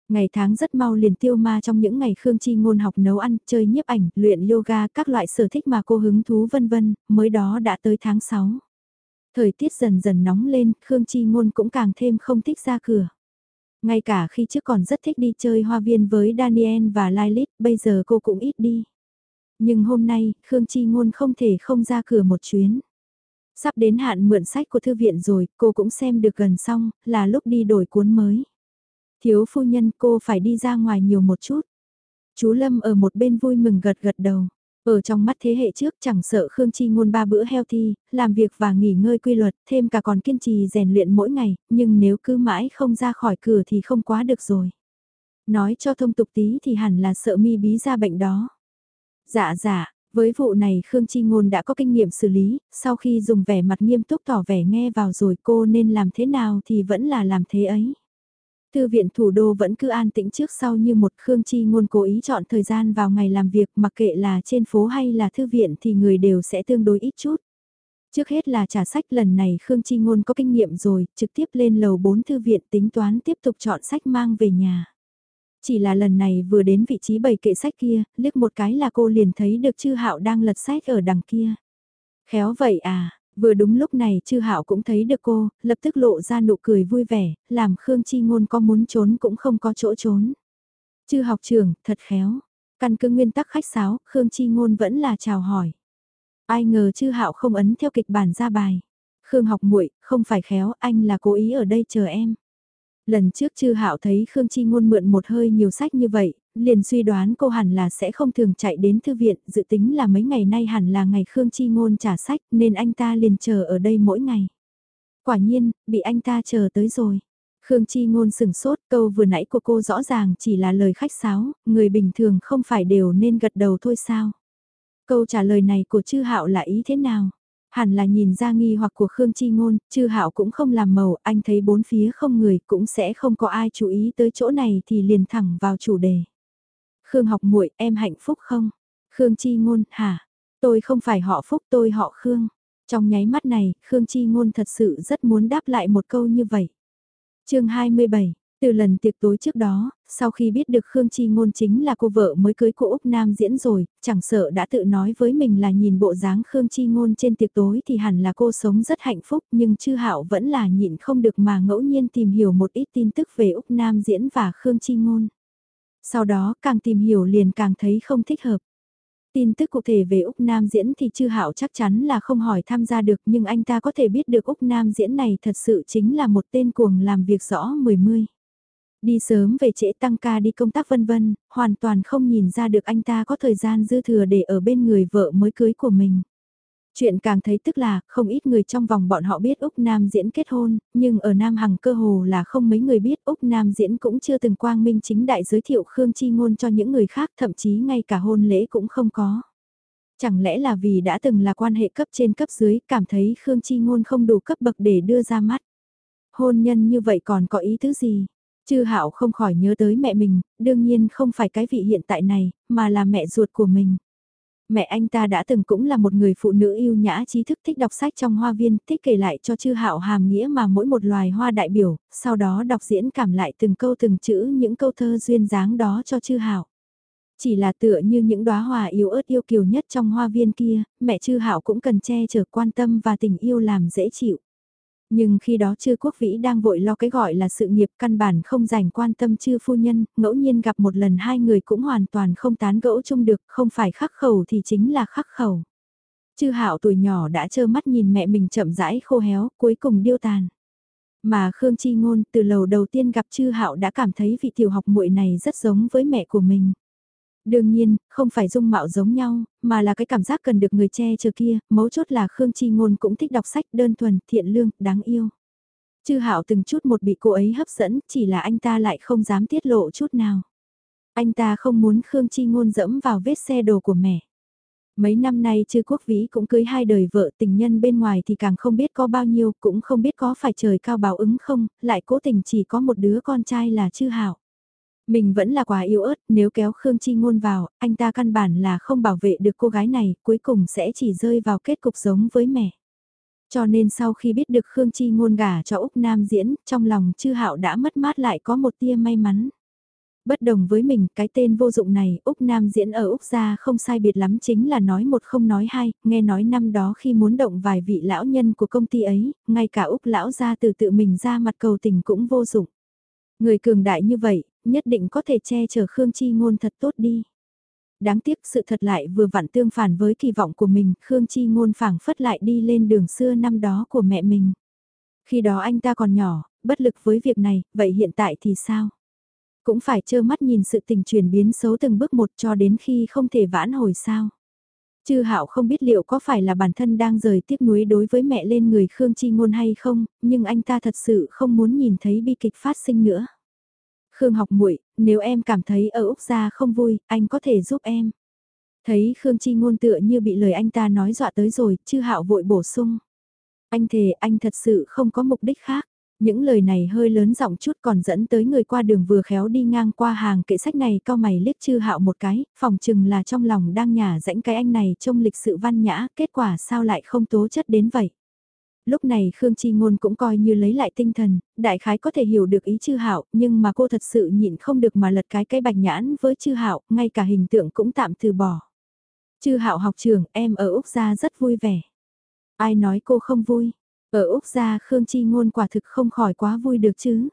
Ngày tháng rất mau liền tiêu ma trong những ngày Khương Chi ngôn học nấu ăn, chơi nhiếp ảnh, luyện yoga, các loại sở thích mà cô hứng thú vân vân, mới đó đã tới tháng 6. Thời tiết dần dần nóng lên, Khương Chi ngôn cũng càng thêm không thích ra cửa. Ngay cả khi trước còn rất thích đi chơi hoa viên với Daniel và Lilith, bây giờ cô cũng ít đi. Nhưng hôm nay, Khương Chi Ngôn không thể không ra cửa một chuyến. Sắp đến hạn mượn sách của thư viện rồi, cô cũng xem được gần xong, là lúc đi đổi cuốn mới. Thiếu phu nhân cô phải đi ra ngoài nhiều một chút. Chú Lâm ở một bên vui mừng gật gật đầu. Ở trong mắt thế hệ trước chẳng sợ Khương Chi ngôn ba bữa heo thi, làm việc và nghỉ ngơi quy luật, thêm cả còn kiên trì rèn luyện mỗi ngày, nhưng nếu cứ mãi không ra khỏi cửa thì không quá được rồi. Nói cho thông tục tí thì hẳn là sợ mi bí ra bệnh đó. Dạ dạ, với vụ này Khương Chi Ngôn đã có kinh nghiệm xử lý, sau khi dùng vẻ mặt nghiêm túc tỏ vẻ nghe vào rồi cô nên làm thế nào thì vẫn là làm thế ấy. Thư viện thủ đô vẫn cứ an tĩnh trước sau như một Khương Chi Ngôn cố ý chọn thời gian vào ngày làm việc mặc kệ là trên phố hay là thư viện thì người đều sẽ tương đối ít chút. Trước hết là trả sách lần này Khương Chi Ngôn có kinh nghiệm rồi, trực tiếp lên lầu 4 thư viện tính toán tiếp tục chọn sách mang về nhà. Chỉ là lần này vừa đến vị trí bày kệ sách kia, liếc một cái là cô liền thấy được chư hạo đang lật sách ở đằng kia. Khéo vậy à, vừa đúng lúc này chư hạo cũng thấy được cô, lập tức lộ ra nụ cười vui vẻ, làm Khương Chi Ngôn có muốn trốn cũng không có chỗ trốn. Chư học trưởng, thật khéo. Căn cứ nguyên tắc khách sáo, Khương Chi Ngôn vẫn là chào hỏi. Ai ngờ chư hạo không ấn theo kịch bản ra bài. Khương học muội không phải khéo, anh là cố ý ở đây chờ em. Lần trước chư hạo thấy Khương Chi Ngôn mượn một hơi nhiều sách như vậy, liền suy đoán cô hẳn là sẽ không thường chạy đến thư viện, dự tính là mấy ngày nay hẳn là ngày Khương Chi Ngôn trả sách nên anh ta liền chờ ở đây mỗi ngày. Quả nhiên, bị anh ta chờ tới rồi. Khương Chi Ngôn sừng sốt câu vừa nãy của cô rõ ràng chỉ là lời khách sáo, người bình thường không phải đều nên gật đầu thôi sao. Câu trả lời này của chư hạo là ý thế nào? Hẳn là nhìn ra nghi hoặc của Khương Chi Ngôn, chư hạo cũng không làm màu, anh thấy bốn phía không người cũng sẽ không có ai chú ý tới chỗ này thì liền thẳng vào chủ đề. Khương học muội em hạnh phúc không? Khương Chi Ngôn, hả? Tôi không phải họ Phúc tôi họ Khương. Trong nháy mắt này, Khương Chi Ngôn thật sự rất muốn đáp lại một câu như vậy. chương 27, từ lần tiệc tối trước đó, sau khi biết được Khương Chi Ngôn chính là cô vợ mới cưới của Úc Nam diễn rồi, chẳng sợ đã tự nói với mình là nhìn bộ dáng Khương Chi Ngôn trên tiệc tối thì hẳn là cô sống rất hạnh phúc nhưng chư hạo vẫn là nhịn không được mà ngẫu nhiên tìm hiểu một ít tin tức về Úc Nam diễn và Khương Chi Ngôn. Sau đó càng tìm hiểu liền càng thấy không thích hợp. Tin tức cụ thể về Úc Nam diễn thì chư hạo chắc chắn là không hỏi tham gia được nhưng anh ta có thể biết được Úc Nam diễn này thật sự chính là một tên cuồng làm việc rõ mười mươi. Đi sớm về trễ tăng ca đi công tác vân vân, hoàn toàn không nhìn ra được anh ta có thời gian dư thừa để ở bên người vợ mới cưới của mình. Chuyện càng thấy tức là, không ít người trong vòng bọn họ biết Úc Nam Diễn kết hôn, nhưng ở Nam Hằng cơ hồ là không mấy người biết Úc Nam Diễn cũng chưa từng quang minh chính đại giới thiệu Khương Chi Ngôn cho những người khác thậm chí ngay cả hôn lễ cũng không có. Chẳng lẽ là vì đã từng là quan hệ cấp trên cấp dưới cảm thấy Khương Chi Ngôn không đủ cấp bậc để đưa ra mắt. Hôn nhân như vậy còn có ý thứ gì? Chư Hạo không khỏi nhớ tới mẹ mình, đương nhiên không phải cái vị hiện tại này, mà là mẹ ruột của mình. Mẹ anh ta đã từng cũng là một người phụ nữ yêu nhã trí thức thích đọc sách trong hoa viên, thích kể lại cho chư Hạo hàm nghĩa mà mỗi một loài hoa đại biểu, sau đó đọc diễn cảm lại từng câu từng chữ những câu thơ duyên dáng đó cho chư Hạo. Chỉ là tựa như những đóa hoa yếu ớt yêu kiều nhất trong hoa viên kia, mẹ chư Hạo cũng cần che chở quan tâm và tình yêu làm dễ chịu. Nhưng khi đó chư quốc vĩ đang vội lo cái gọi là sự nghiệp căn bản không dành quan tâm chư phu nhân, ngẫu nhiên gặp một lần hai người cũng hoàn toàn không tán gẫu chung được, không phải khắc khẩu thì chính là khắc khẩu. Chư hạo tuổi nhỏ đã trơ mắt nhìn mẹ mình chậm rãi khô héo, cuối cùng điêu tàn. Mà Khương Chi Ngôn từ lầu đầu tiên gặp chư hạo đã cảm thấy vị tiểu học muội này rất giống với mẹ của mình. Đương nhiên, không phải dung mạo giống nhau, mà là cái cảm giác cần được người che chở kia, mấu chốt là Khương Chi Ngôn cũng thích đọc sách đơn thuần, thiện lương, đáng yêu. Chư Hạo từng chút một bị cô ấy hấp dẫn, chỉ là anh ta lại không dám tiết lộ chút nào. Anh ta không muốn Khương Chi Ngôn dẫm vào vết xe đồ của mẹ. Mấy năm nay chư quốc vĩ cũng cưới hai đời vợ tình nhân bên ngoài thì càng không biết có bao nhiêu, cũng không biết có phải trời cao báo ứng không, lại cố tình chỉ có một đứa con trai là chư hạo. Mình vẫn là quá yếu ớt, nếu kéo Khương Chi Ngôn vào, anh ta căn bản là không bảo vệ được cô gái này, cuối cùng sẽ chỉ rơi vào kết cục giống với mẹ. Cho nên sau khi biết được Khương Chi Ngôn gả cho Úc Nam diễn, trong lòng chư hạo đã mất mát lại có một tia may mắn. Bất đồng với mình, cái tên vô dụng này, Úc Nam diễn ở Úc gia không sai biệt lắm chính là nói một không nói hai, nghe nói năm đó khi muốn động vài vị lão nhân của công ty ấy, ngay cả Úc lão gia từ tự mình ra mặt cầu tình cũng vô dụng. Người cường đại như vậy, nhất định có thể che chở Khương Chi Ngôn thật tốt đi. đáng tiếc sự thật lại vừa vặn tương phản với kỳ vọng của mình, Khương Chi Ngôn phảng phất lại đi lên đường xưa năm đó của mẹ mình. Khi đó anh ta còn nhỏ, bất lực với việc này, vậy hiện tại thì sao? Cũng phải trơ mắt nhìn sự tình chuyển biến xấu từng bước một cho đến khi không thể vãn hồi sao? Chư Hạo không biết liệu có phải là bản thân đang rời tiếc nuối đối với mẹ lên người Khương Chi Ngôn hay không, nhưng anh ta thật sự không muốn nhìn thấy bi kịch phát sinh nữa. Khương học muội, nếu em cảm thấy ở Úc gia không vui, anh có thể giúp em. Thấy Khương Chi Ngôn tựa như bị lời anh ta nói dọa tới rồi, chư Hạo vội bổ sung. Anh thề anh thật sự không có mục đích khác. Những lời này hơi lớn giọng chút còn dẫn tới người qua đường vừa khéo đi ngang qua hàng kệ sách này cao mày liếc chư hạo một cái, phòng chừng là trong lòng đang nhả rãnh cái anh này trông lịch sự văn nhã, kết quả sao lại không tố chất đến vậy. Lúc này Khương Chi Ngôn cũng coi như lấy lại tinh thần, đại khái có thể hiểu được ý chư hạo, nhưng mà cô thật sự nhịn không được mà lật cái cây bạch nhãn với chư hạo, ngay cả hình tượng cũng tạm từ bỏ. Chư hạo học trường, em ở Úc gia rất vui vẻ. Ai nói cô không vui? Ở Úc gia Khương Chi Ngôn quả thực không khỏi quá vui được chứ.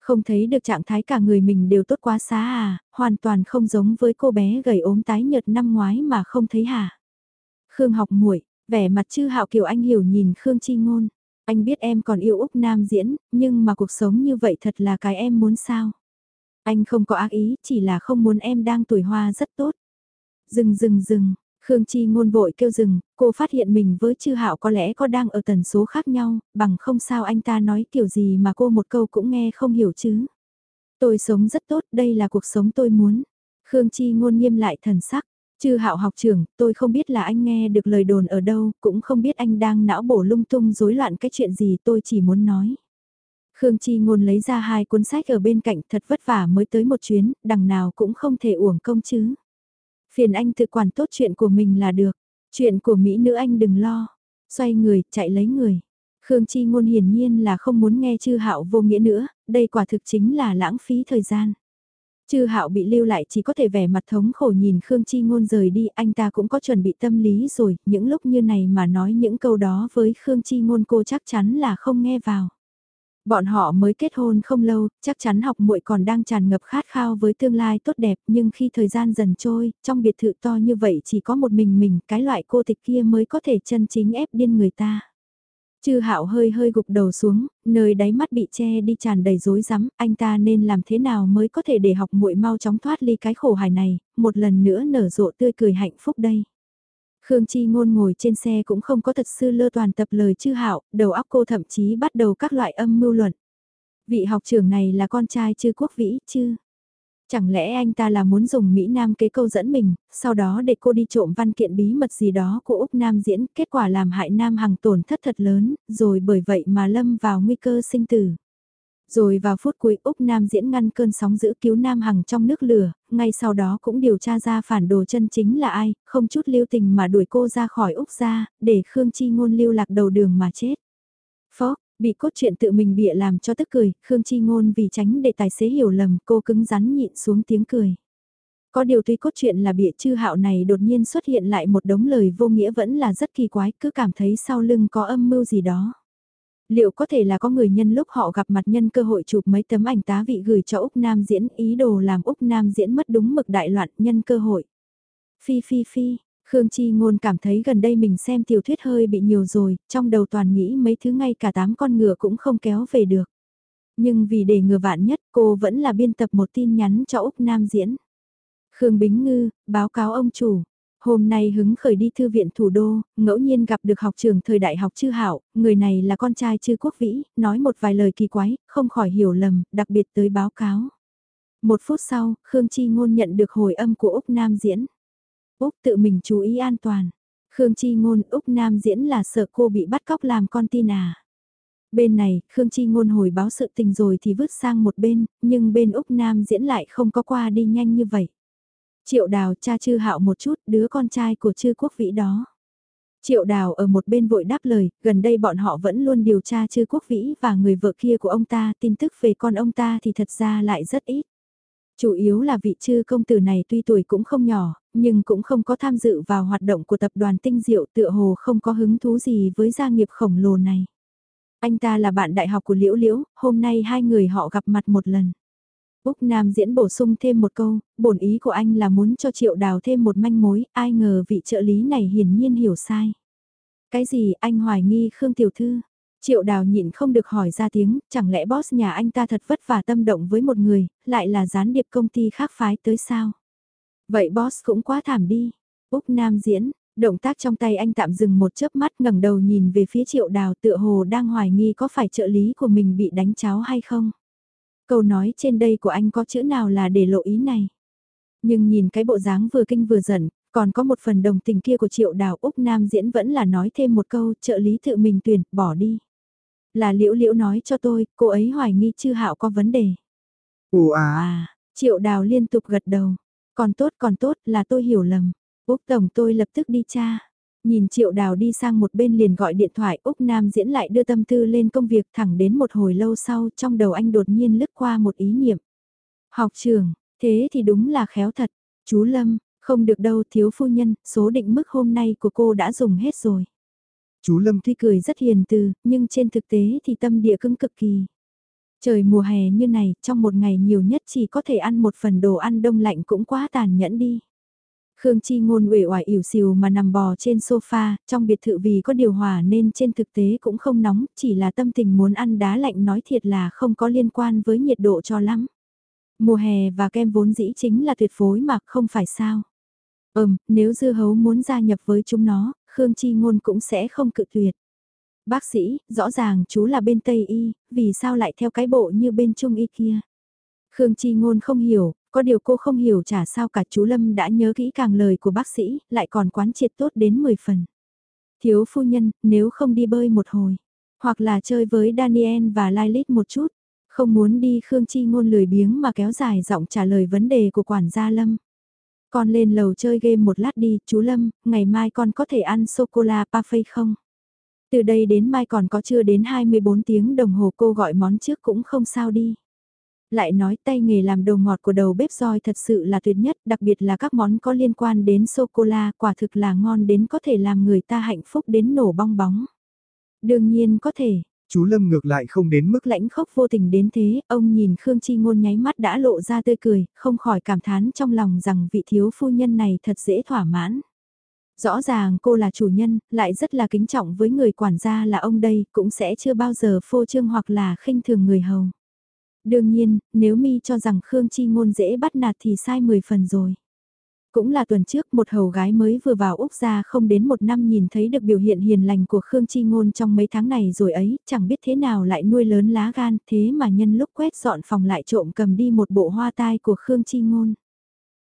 Không thấy được trạng thái cả người mình đều tốt quá xá à, hoàn toàn không giống với cô bé gầy ốm tái nhợt năm ngoái mà không thấy hả. Khương học muội vẻ mặt chư hạo kiều anh hiểu nhìn Khương Chi Ngôn. Anh biết em còn yêu Úc Nam diễn, nhưng mà cuộc sống như vậy thật là cái em muốn sao. Anh không có ác ý, chỉ là không muốn em đang tuổi hoa rất tốt. Dừng dừng dừng, Khương Chi ngôn vội kêu dừng, cô phát hiện mình với Chư Hạo có lẽ có đang ở tần số khác nhau, bằng không sao anh ta nói kiểu gì mà cô một câu cũng nghe không hiểu chứ. Tôi sống rất tốt, đây là cuộc sống tôi muốn. Khương Chi ngôn nghiêm lại thần sắc. Chư Hạo học trưởng, tôi không biết là anh nghe được lời đồn ở đâu, cũng không biết anh đang não bổ lung tung rối loạn cái chuyện gì tôi chỉ muốn nói. Khương Chi ngôn lấy ra hai cuốn sách ở bên cạnh thật vất vả mới tới một chuyến, đằng nào cũng không thể uổng công chứ. Phiền anh tự quản tốt chuyện của mình là được. Chuyện của Mỹ nữ anh đừng lo. Xoay người, chạy lấy người. Khương Chi Ngôn hiển nhiên là không muốn nghe chư hạo vô nghĩa nữa, đây quả thực chính là lãng phí thời gian. Chư hạo bị lưu lại chỉ có thể vẻ mặt thống khổ nhìn Khương Chi Ngôn rời đi, anh ta cũng có chuẩn bị tâm lý rồi, những lúc như này mà nói những câu đó với Khương Chi Ngôn cô chắc chắn là không nghe vào. Bọn họ mới kết hôn không lâu, chắc chắn học muội còn đang tràn ngập khát khao với tương lai tốt đẹp, nhưng khi thời gian dần trôi, trong biệt thự to như vậy chỉ có một mình mình, cái loại cô tịch kia mới có thể chân chính ép điên người ta. Chư hạo hơi hơi gục đầu xuống, nơi đáy mắt bị che đi tràn đầy rối rắm, anh ta nên làm thế nào mới có thể để học muội mau chóng thoát ly cái khổ hài này, một lần nữa nở rộ tươi cười hạnh phúc đây. Khương Chi Ngôn ngồi trên xe cũng không có thật sư lơ toàn tập lời chư hạo, đầu óc cô thậm chí bắt đầu các loại âm mưu luận. Vị học trưởng này là con trai chư quốc vĩ chứ? Chẳng lẽ anh ta là muốn dùng Mỹ Nam kế câu dẫn mình, sau đó để cô đi trộm văn kiện bí mật gì đó của Úc Nam diễn, kết quả làm hại Nam Hằng tổn thất thật lớn, rồi bởi vậy mà lâm vào nguy cơ sinh tử. Rồi vào phút cuối Úc Nam diễn ngăn cơn sóng giữ cứu Nam Hằng trong nước lửa, ngay sau đó cũng điều tra ra phản đồ chân chính là ai, không chút lưu tình mà đuổi cô ra khỏi Úc ra, để Khương Chi Ngôn lưu lạc đầu đường mà chết. Phó, bị cốt truyện tự mình bịa làm cho tức cười, Khương Chi Ngôn vì tránh để tài xế hiểu lầm cô cứng rắn nhịn xuống tiếng cười. Có điều tuy cốt truyện là bịa chư hạo này đột nhiên xuất hiện lại một đống lời vô nghĩa vẫn là rất kỳ quái, cứ cảm thấy sau lưng có âm mưu gì đó. Liệu có thể là có người nhân lúc họ gặp mặt nhân cơ hội chụp mấy tấm ảnh tá vị gửi cho Úc Nam diễn ý đồ làm Úc Nam diễn mất đúng mực đại loạn nhân cơ hội. Phi phi phi, Khương Chi Ngôn cảm thấy gần đây mình xem tiểu thuyết hơi bị nhiều rồi, trong đầu toàn nghĩ mấy thứ ngay cả tám con ngựa cũng không kéo về được. Nhưng vì để ngừa vạn nhất cô vẫn là biên tập một tin nhắn cho Úc Nam diễn. Khương Bính Ngư, báo cáo ông chủ, Hôm nay hứng khởi đi thư viện thủ đô, ngẫu nhiên gặp được học trường thời đại học chư hảo, người này là con trai chư quốc vĩ, nói một vài lời kỳ quái, không khỏi hiểu lầm, đặc biệt tới báo cáo. Một phút sau, Khương Chi Ngôn nhận được hồi âm của Úc Nam diễn. Úc tự mình chú ý an toàn. Khương Chi Ngôn Úc Nam diễn là sợ cô bị bắt cóc làm con tin à. Bên này, Khương Chi Ngôn hồi báo sự tình rồi thì vứt sang một bên, nhưng bên Úc Nam diễn lại không có qua đi nhanh như vậy. Triệu đào cha chư hạo một chút, đứa con trai của chư quốc vĩ đó. Triệu đào ở một bên vội đáp lời, gần đây bọn họ vẫn luôn điều tra chư quốc vĩ và người vợ kia của ông ta, tin tức về con ông ta thì thật ra lại rất ít. Chủ yếu là vị chư công tử này tuy tuổi cũng không nhỏ, nhưng cũng không có tham dự vào hoạt động của tập đoàn tinh diệu tựa hồ không có hứng thú gì với gia nghiệp khổng lồ này. Anh ta là bạn đại học của Liễu Liễu, hôm nay hai người họ gặp mặt một lần. Úc Nam diễn bổ sung thêm một câu, bổn ý của anh là muốn cho triệu đào thêm một manh mối, ai ngờ vị trợ lý này hiển nhiên hiểu sai. Cái gì anh hoài nghi Khương Tiểu Thư? Triệu đào nhịn không được hỏi ra tiếng, chẳng lẽ boss nhà anh ta thật vất vả tâm động với một người, lại là gián điệp công ty khác phái tới sao? Vậy boss cũng quá thảm đi. Úc Nam diễn, động tác trong tay anh tạm dừng một chớp mắt ngẩng đầu nhìn về phía triệu đào tựa hồ đang hoài nghi có phải trợ lý của mình bị đánh cháo hay không. Câu nói trên đây của anh có chữ nào là để lộ ý này. Nhưng nhìn cái bộ dáng vừa kinh vừa giận, còn có một phần đồng tình kia của triệu đào Úc Nam diễn vẫn là nói thêm một câu trợ lý tự mình tuyển, bỏ đi. Là liễu liễu nói cho tôi, cô ấy hoài nghi chư hạo có vấn đề. Ồ à. à, triệu đào liên tục gật đầu. Còn tốt còn tốt là tôi hiểu lầm. Úc Tổng tôi lập tức đi cha. Nhìn triệu đào đi sang một bên liền gọi điện thoại Úc Nam diễn lại đưa tâm tư lên công việc thẳng đến một hồi lâu sau trong đầu anh đột nhiên lướt qua một ý niệm. Học trường, thế thì đúng là khéo thật. Chú Lâm, không được đâu thiếu phu nhân, số định mức hôm nay của cô đã dùng hết rồi. Chú Lâm tuy cười rất hiền từ, nhưng trên thực tế thì tâm địa cứng cực kỳ. Trời mùa hè như này, trong một ngày nhiều nhất chỉ có thể ăn một phần đồ ăn đông lạnh cũng quá tàn nhẫn đi. Khương Chi ngôn uể oải ỉu xìu mà nằm bò trên sofa, trong biệt thự vì có điều hòa nên trên thực tế cũng không nóng, chỉ là tâm tình muốn ăn đá lạnh nói thiệt là không có liên quan với nhiệt độ cho lắm. Mùa hè và kem vốn dĩ chính là tuyệt phối mà không phải sao. Ừm, nếu dư hấu muốn gia nhập với chúng nó, Khương Chi ngôn cũng sẽ không cự tuyệt. Bác sĩ, rõ ràng chú là bên Tây Y, vì sao lại theo cái bộ như bên Trung Y kia? Khương Chi ngôn không hiểu, có điều cô không hiểu chả sao cả chú Lâm đã nhớ kỹ càng lời của bác sĩ, lại còn quán triệt tốt đến 10 phần. Thiếu phu nhân, nếu không đi bơi một hồi, hoặc là chơi với Daniel và Lilith một chút, không muốn đi Khương Chi ngôn lười biếng mà kéo dài giọng trả lời vấn đề của quản gia Lâm. Con lên lầu chơi game một lát đi, chú Lâm, ngày mai con có thể ăn sô-cô-la parfait không? Từ đây đến mai còn có chưa đến 24 tiếng đồng hồ cô gọi món trước cũng không sao đi. Lại nói tay nghề làm đồ ngọt của đầu bếp roi thật sự là tuyệt nhất, đặc biệt là các món có liên quan đến sô-cô-la, quả thực là ngon đến có thể làm người ta hạnh phúc đến nổ bong bóng. Đương nhiên có thể. Chú Lâm ngược lại không đến mức lãnh khốc vô tình đến thế, ông nhìn Khương Chi Ngôn nháy mắt đã lộ ra tươi cười, không khỏi cảm thán trong lòng rằng vị thiếu phu nhân này thật dễ thỏa mãn. Rõ ràng cô là chủ nhân, lại rất là kính trọng với người quản gia là ông đây, cũng sẽ chưa bao giờ phô trương hoặc là khinh thường người hầu. Đương nhiên, nếu mi cho rằng Khương Chi Ngôn dễ bắt nạt thì sai 10 phần rồi. Cũng là tuần trước một hầu gái mới vừa vào Úc ra không đến một năm nhìn thấy được biểu hiện hiền lành của Khương Chi Ngôn trong mấy tháng này rồi ấy, chẳng biết thế nào lại nuôi lớn lá gan thế mà nhân lúc quét dọn phòng lại trộm cầm đi một bộ hoa tai của Khương Chi Ngôn.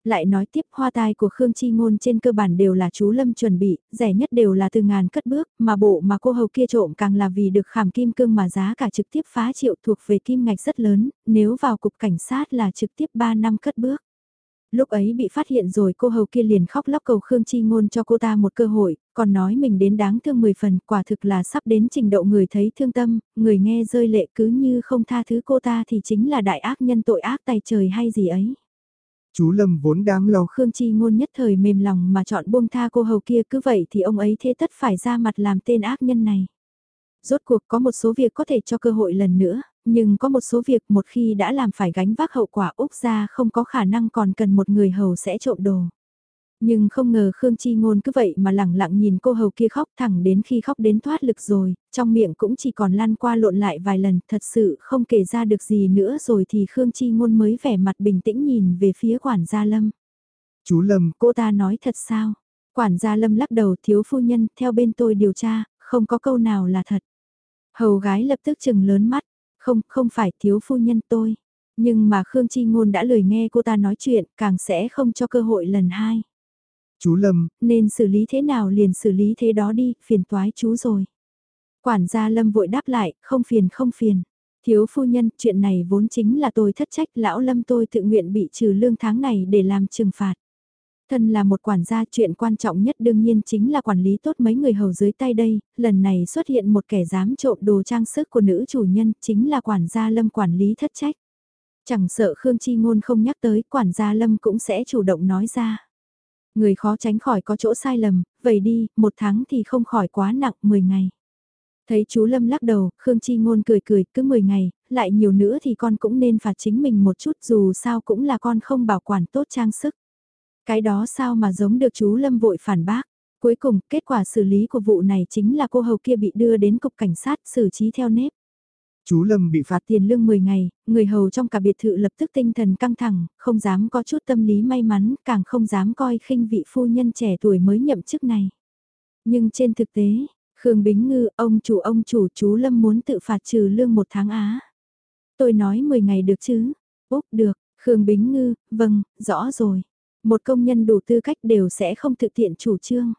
Lại nói tiếp hoa tai của Khương Chi Ngôn trên cơ bản đều là chú Lâm chuẩn bị, rẻ nhất đều là từ ngàn cất bước, mà bộ mà cô hầu kia trộm càng là vì được khảm kim cương mà giá cả trực tiếp phá triệu thuộc về kim ngạch rất lớn, nếu vào cục cảnh sát là trực tiếp 3 năm cất bước. Lúc ấy bị phát hiện rồi cô hầu kia liền khóc lóc cầu Khương Chi Ngôn cho cô ta một cơ hội, còn nói mình đến đáng thương 10 phần, quả thực là sắp đến trình độ người thấy thương tâm, người nghe rơi lệ cứ như không tha thứ cô ta thì chính là đại ác nhân tội ác tay trời hay gì ấy. Chú Lâm vốn đáng lo Khương Chi Ngôn nhất thời mềm lòng mà chọn buông tha cô hầu kia cứ vậy thì ông ấy thế tất phải ra mặt làm tên ác nhân này. Rốt cuộc có một số việc có thể cho cơ hội lần nữa, nhưng có một số việc một khi đã làm phải gánh vác hậu quả Úc ra không có khả năng còn cần một người hầu sẽ trộm đồ. Nhưng không ngờ Khương Chi Ngôn cứ vậy mà lẳng lặng nhìn cô hầu kia khóc thẳng đến khi khóc đến thoát lực rồi, trong miệng cũng chỉ còn lăn qua lộn lại vài lần, thật sự không kể ra được gì nữa rồi thì Khương Chi Ngôn mới vẻ mặt bình tĩnh nhìn về phía quản gia Lâm. Chú Lâm, cô ta nói thật sao? Quản gia Lâm lắc đầu thiếu phu nhân, theo bên tôi điều tra, không có câu nào là thật. Hầu gái lập tức chừng lớn mắt, không, không phải thiếu phu nhân tôi. Nhưng mà Khương Chi Ngôn đã lười nghe cô ta nói chuyện, càng sẽ không cho cơ hội lần hai. Chú Lâm, nên xử lý thế nào liền xử lý thế đó đi, phiền toái chú rồi. Quản gia Lâm vội đáp lại, không phiền không phiền. Thiếu phu nhân, chuyện này vốn chính là tôi thất trách, lão Lâm tôi tự nguyện bị trừ lương tháng này để làm trừng phạt. Thân là một quản gia chuyện quan trọng nhất đương nhiên chính là quản lý tốt mấy người hầu dưới tay đây, lần này xuất hiện một kẻ dám trộm đồ trang sức của nữ chủ nhân chính là quản gia Lâm quản lý thất trách. Chẳng sợ Khương Chi Ngôn không nhắc tới quản gia Lâm cũng sẽ chủ động nói ra. Người khó tránh khỏi có chỗ sai lầm, vậy đi, một tháng thì không khỏi quá nặng 10 ngày. Thấy chú Lâm lắc đầu, Khương Chi Ngôn cười cười, cứ 10 ngày, lại nhiều nữa thì con cũng nên phạt chính mình một chút dù sao cũng là con không bảo quản tốt trang sức. Cái đó sao mà giống được chú Lâm vội phản bác. Cuối cùng, kết quả xử lý của vụ này chính là cô hầu kia bị đưa đến cục cảnh sát xử trí theo nếp. Chú Lâm bị phạt tiền lương 10 ngày, người hầu trong cả biệt thự lập tức tinh thần căng thẳng, không dám có chút tâm lý may mắn, càng không dám coi khinh vị phu nhân trẻ tuổi mới nhậm chức này. Nhưng trên thực tế, Khương Bính Ngư, ông chủ ông chủ chú Lâm muốn tự phạt trừ lương một tháng á. Tôi nói 10 ngày được chứ? Úc được, Khương Bính Ngư, vâng, rõ rồi. Một công nhân đủ tư cách đều sẽ không thực tiện chủ trương.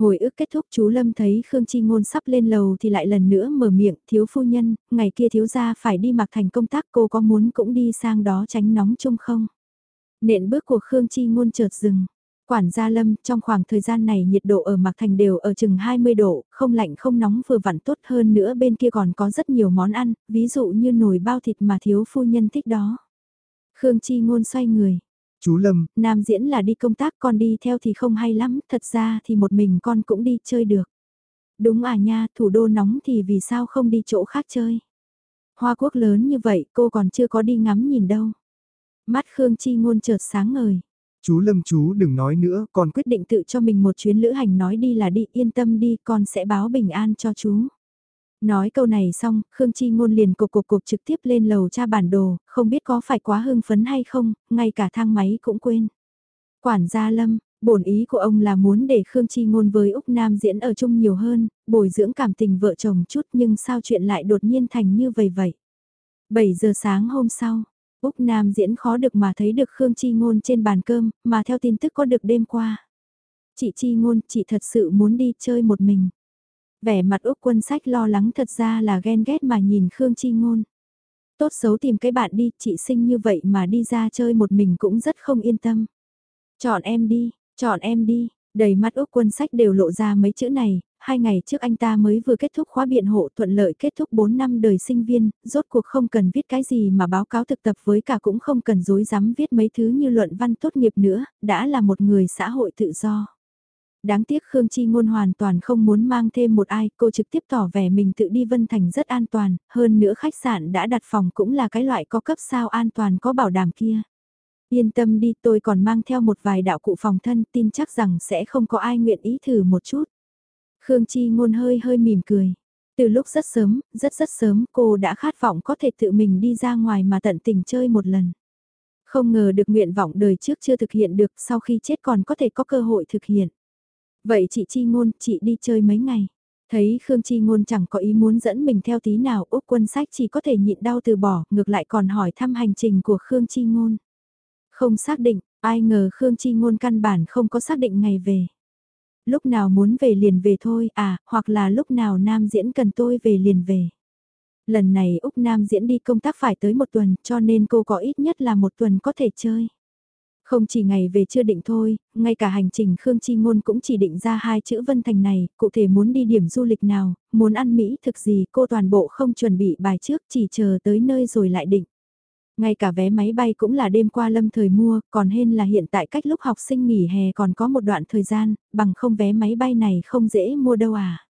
Hồi ức kết thúc chú Lâm thấy Khương Chi Ngôn sắp lên lầu thì lại lần nữa mở miệng, thiếu phu nhân, ngày kia thiếu gia phải đi mặc thành công tác cô có muốn cũng đi sang đó tránh nóng chung không? Nện bước của Khương Chi Ngôn chợt dừng. Quản gia Lâm, trong khoảng thời gian này nhiệt độ ở Mạc Thành đều ở chừng 20 độ, không lạnh không nóng vừa vặn tốt hơn nữa bên kia còn có rất nhiều món ăn, ví dụ như nồi bao thịt mà thiếu phu nhân thích đó. Khương Chi Ngôn xoay người. Chú Lâm. Nam diễn là đi công tác con đi theo thì không hay lắm, thật ra thì một mình con cũng đi chơi được. Đúng à nha, thủ đô nóng thì vì sao không đi chỗ khác chơi. Hoa quốc lớn như vậy cô còn chưa có đi ngắm nhìn đâu. Mắt Khương Chi Ngôn chợt sáng ngời. Chú Lâm chú đừng nói nữa, con quyết định tự cho mình một chuyến lữ hành nói đi là đi, yên tâm đi, con sẽ báo bình an cho chú. Nói câu này xong, Khương Chi Ngôn liền cục cục cục trực tiếp lên lầu tra bản đồ, không biết có phải quá hưng phấn hay không, ngay cả thang máy cũng quên. Quản gia Lâm, bổn ý của ông là muốn để Khương Chi Ngôn với Úc Nam diễn ở chung nhiều hơn, bồi dưỡng cảm tình vợ chồng chút nhưng sao chuyện lại đột nhiên thành như vậy vậy. 7 giờ sáng hôm sau, Úc Nam diễn khó được mà thấy được Khương Chi Ngôn trên bàn cơm, mà theo tin tức có được đêm qua. Chị Chi Ngôn, chị thật sự muốn đi chơi một mình. Vẻ mặt Úc quân sách lo lắng thật ra là ghen ghét mà nhìn Khương Chi Ngôn. Tốt xấu tìm cái bạn đi, chị sinh như vậy mà đi ra chơi một mình cũng rất không yên tâm. Chọn em đi, chọn em đi, đầy mắt Úc quân sách đều lộ ra mấy chữ này, hai ngày trước anh ta mới vừa kết thúc khóa biện hộ thuận lợi kết thúc 4 năm đời sinh viên, rốt cuộc không cần viết cái gì mà báo cáo thực tập với cả cũng không cần dối dám viết mấy thứ như luận văn tốt nghiệp nữa, đã là một người xã hội tự do. Đáng tiếc Khương Chi Ngôn hoàn toàn không muốn mang thêm một ai, cô trực tiếp tỏ vẻ mình tự đi Vân Thành rất an toàn, hơn nữa khách sạn đã đặt phòng cũng là cái loại có cấp sao an toàn có bảo đảm kia. Yên tâm đi tôi còn mang theo một vài đạo cụ phòng thân tin chắc rằng sẽ không có ai nguyện ý thử một chút. Khương Chi Ngôn hơi hơi mỉm cười. Từ lúc rất sớm, rất rất sớm cô đã khát vọng có thể tự mình đi ra ngoài mà tận tình chơi một lần. Không ngờ được nguyện vọng đời trước chưa thực hiện được sau khi chết còn có thể có cơ hội thực hiện. Vậy chị Chi Ngôn, chị đi chơi mấy ngày? Thấy Khương Chi Ngôn chẳng có ý muốn dẫn mình theo tí nào Úc quân sách chỉ có thể nhịn đau từ bỏ, ngược lại còn hỏi thăm hành trình của Khương Chi Ngôn. Không xác định, ai ngờ Khương Chi Ngôn căn bản không có xác định ngày về. Lúc nào muốn về liền về thôi à, hoặc là lúc nào Nam Diễn cần tôi về liền về. Lần này Úc Nam Diễn đi công tác phải tới một tuần cho nên cô có ít nhất là một tuần có thể chơi. Không chỉ ngày về chưa định thôi, ngay cả hành trình Khương Chi Ngôn cũng chỉ định ra hai chữ Vân Thành này, cụ thể muốn đi điểm du lịch nào, muốn ăn Mỹ thực gì cô toàn bộ không chuẩn bị bài trước chỉ chờ tới nơi rồi lại định. Ngay cả vé máy bay cũng là đêm qua lâm thời mua, còn hên là hiện tại cách lúc học sinh nghỉ hè còn có một đoạn thời gian, bằng không vé máy bay này không dễ mua đâu à.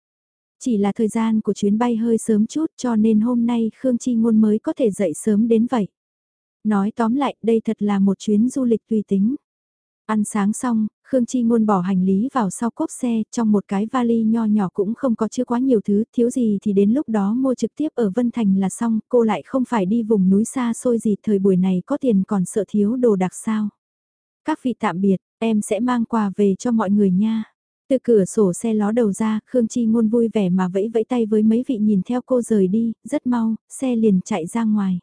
Chỉ là thời gian của chuyến bay hơi sớm chút cho nên hôm nay Khương Chi Ngôn mới có thể dậy sớm đến vậy. Nói tóm lại, đây thật là một chuyến du lịch tùy tính. Ăn sáng xong, Khương Chi Ngôn bỏ hành lý vào sau cốp xe, trong một cái vali nho nhỏ cũng không có chứa quá nhiều thứ, thiếu gì thì đến lúc đó mua trực tiếp ở Vân Thành là xong, cô lại không phải đi vùng núi xa xôi gì, thời buổi này có tiền còn sợ thiếu đồ đặc sao. Các vị tạm biệt, em sẽ mang quà về cho mọi người nha. Từ cửa sổ xe ló đầu ra, Khương Chi Ngôn vui vẻ mà vẫy vẫy tay với mấy vị nhìn theo cô rời đi, rất mau, xe liền chạy ra ngoài.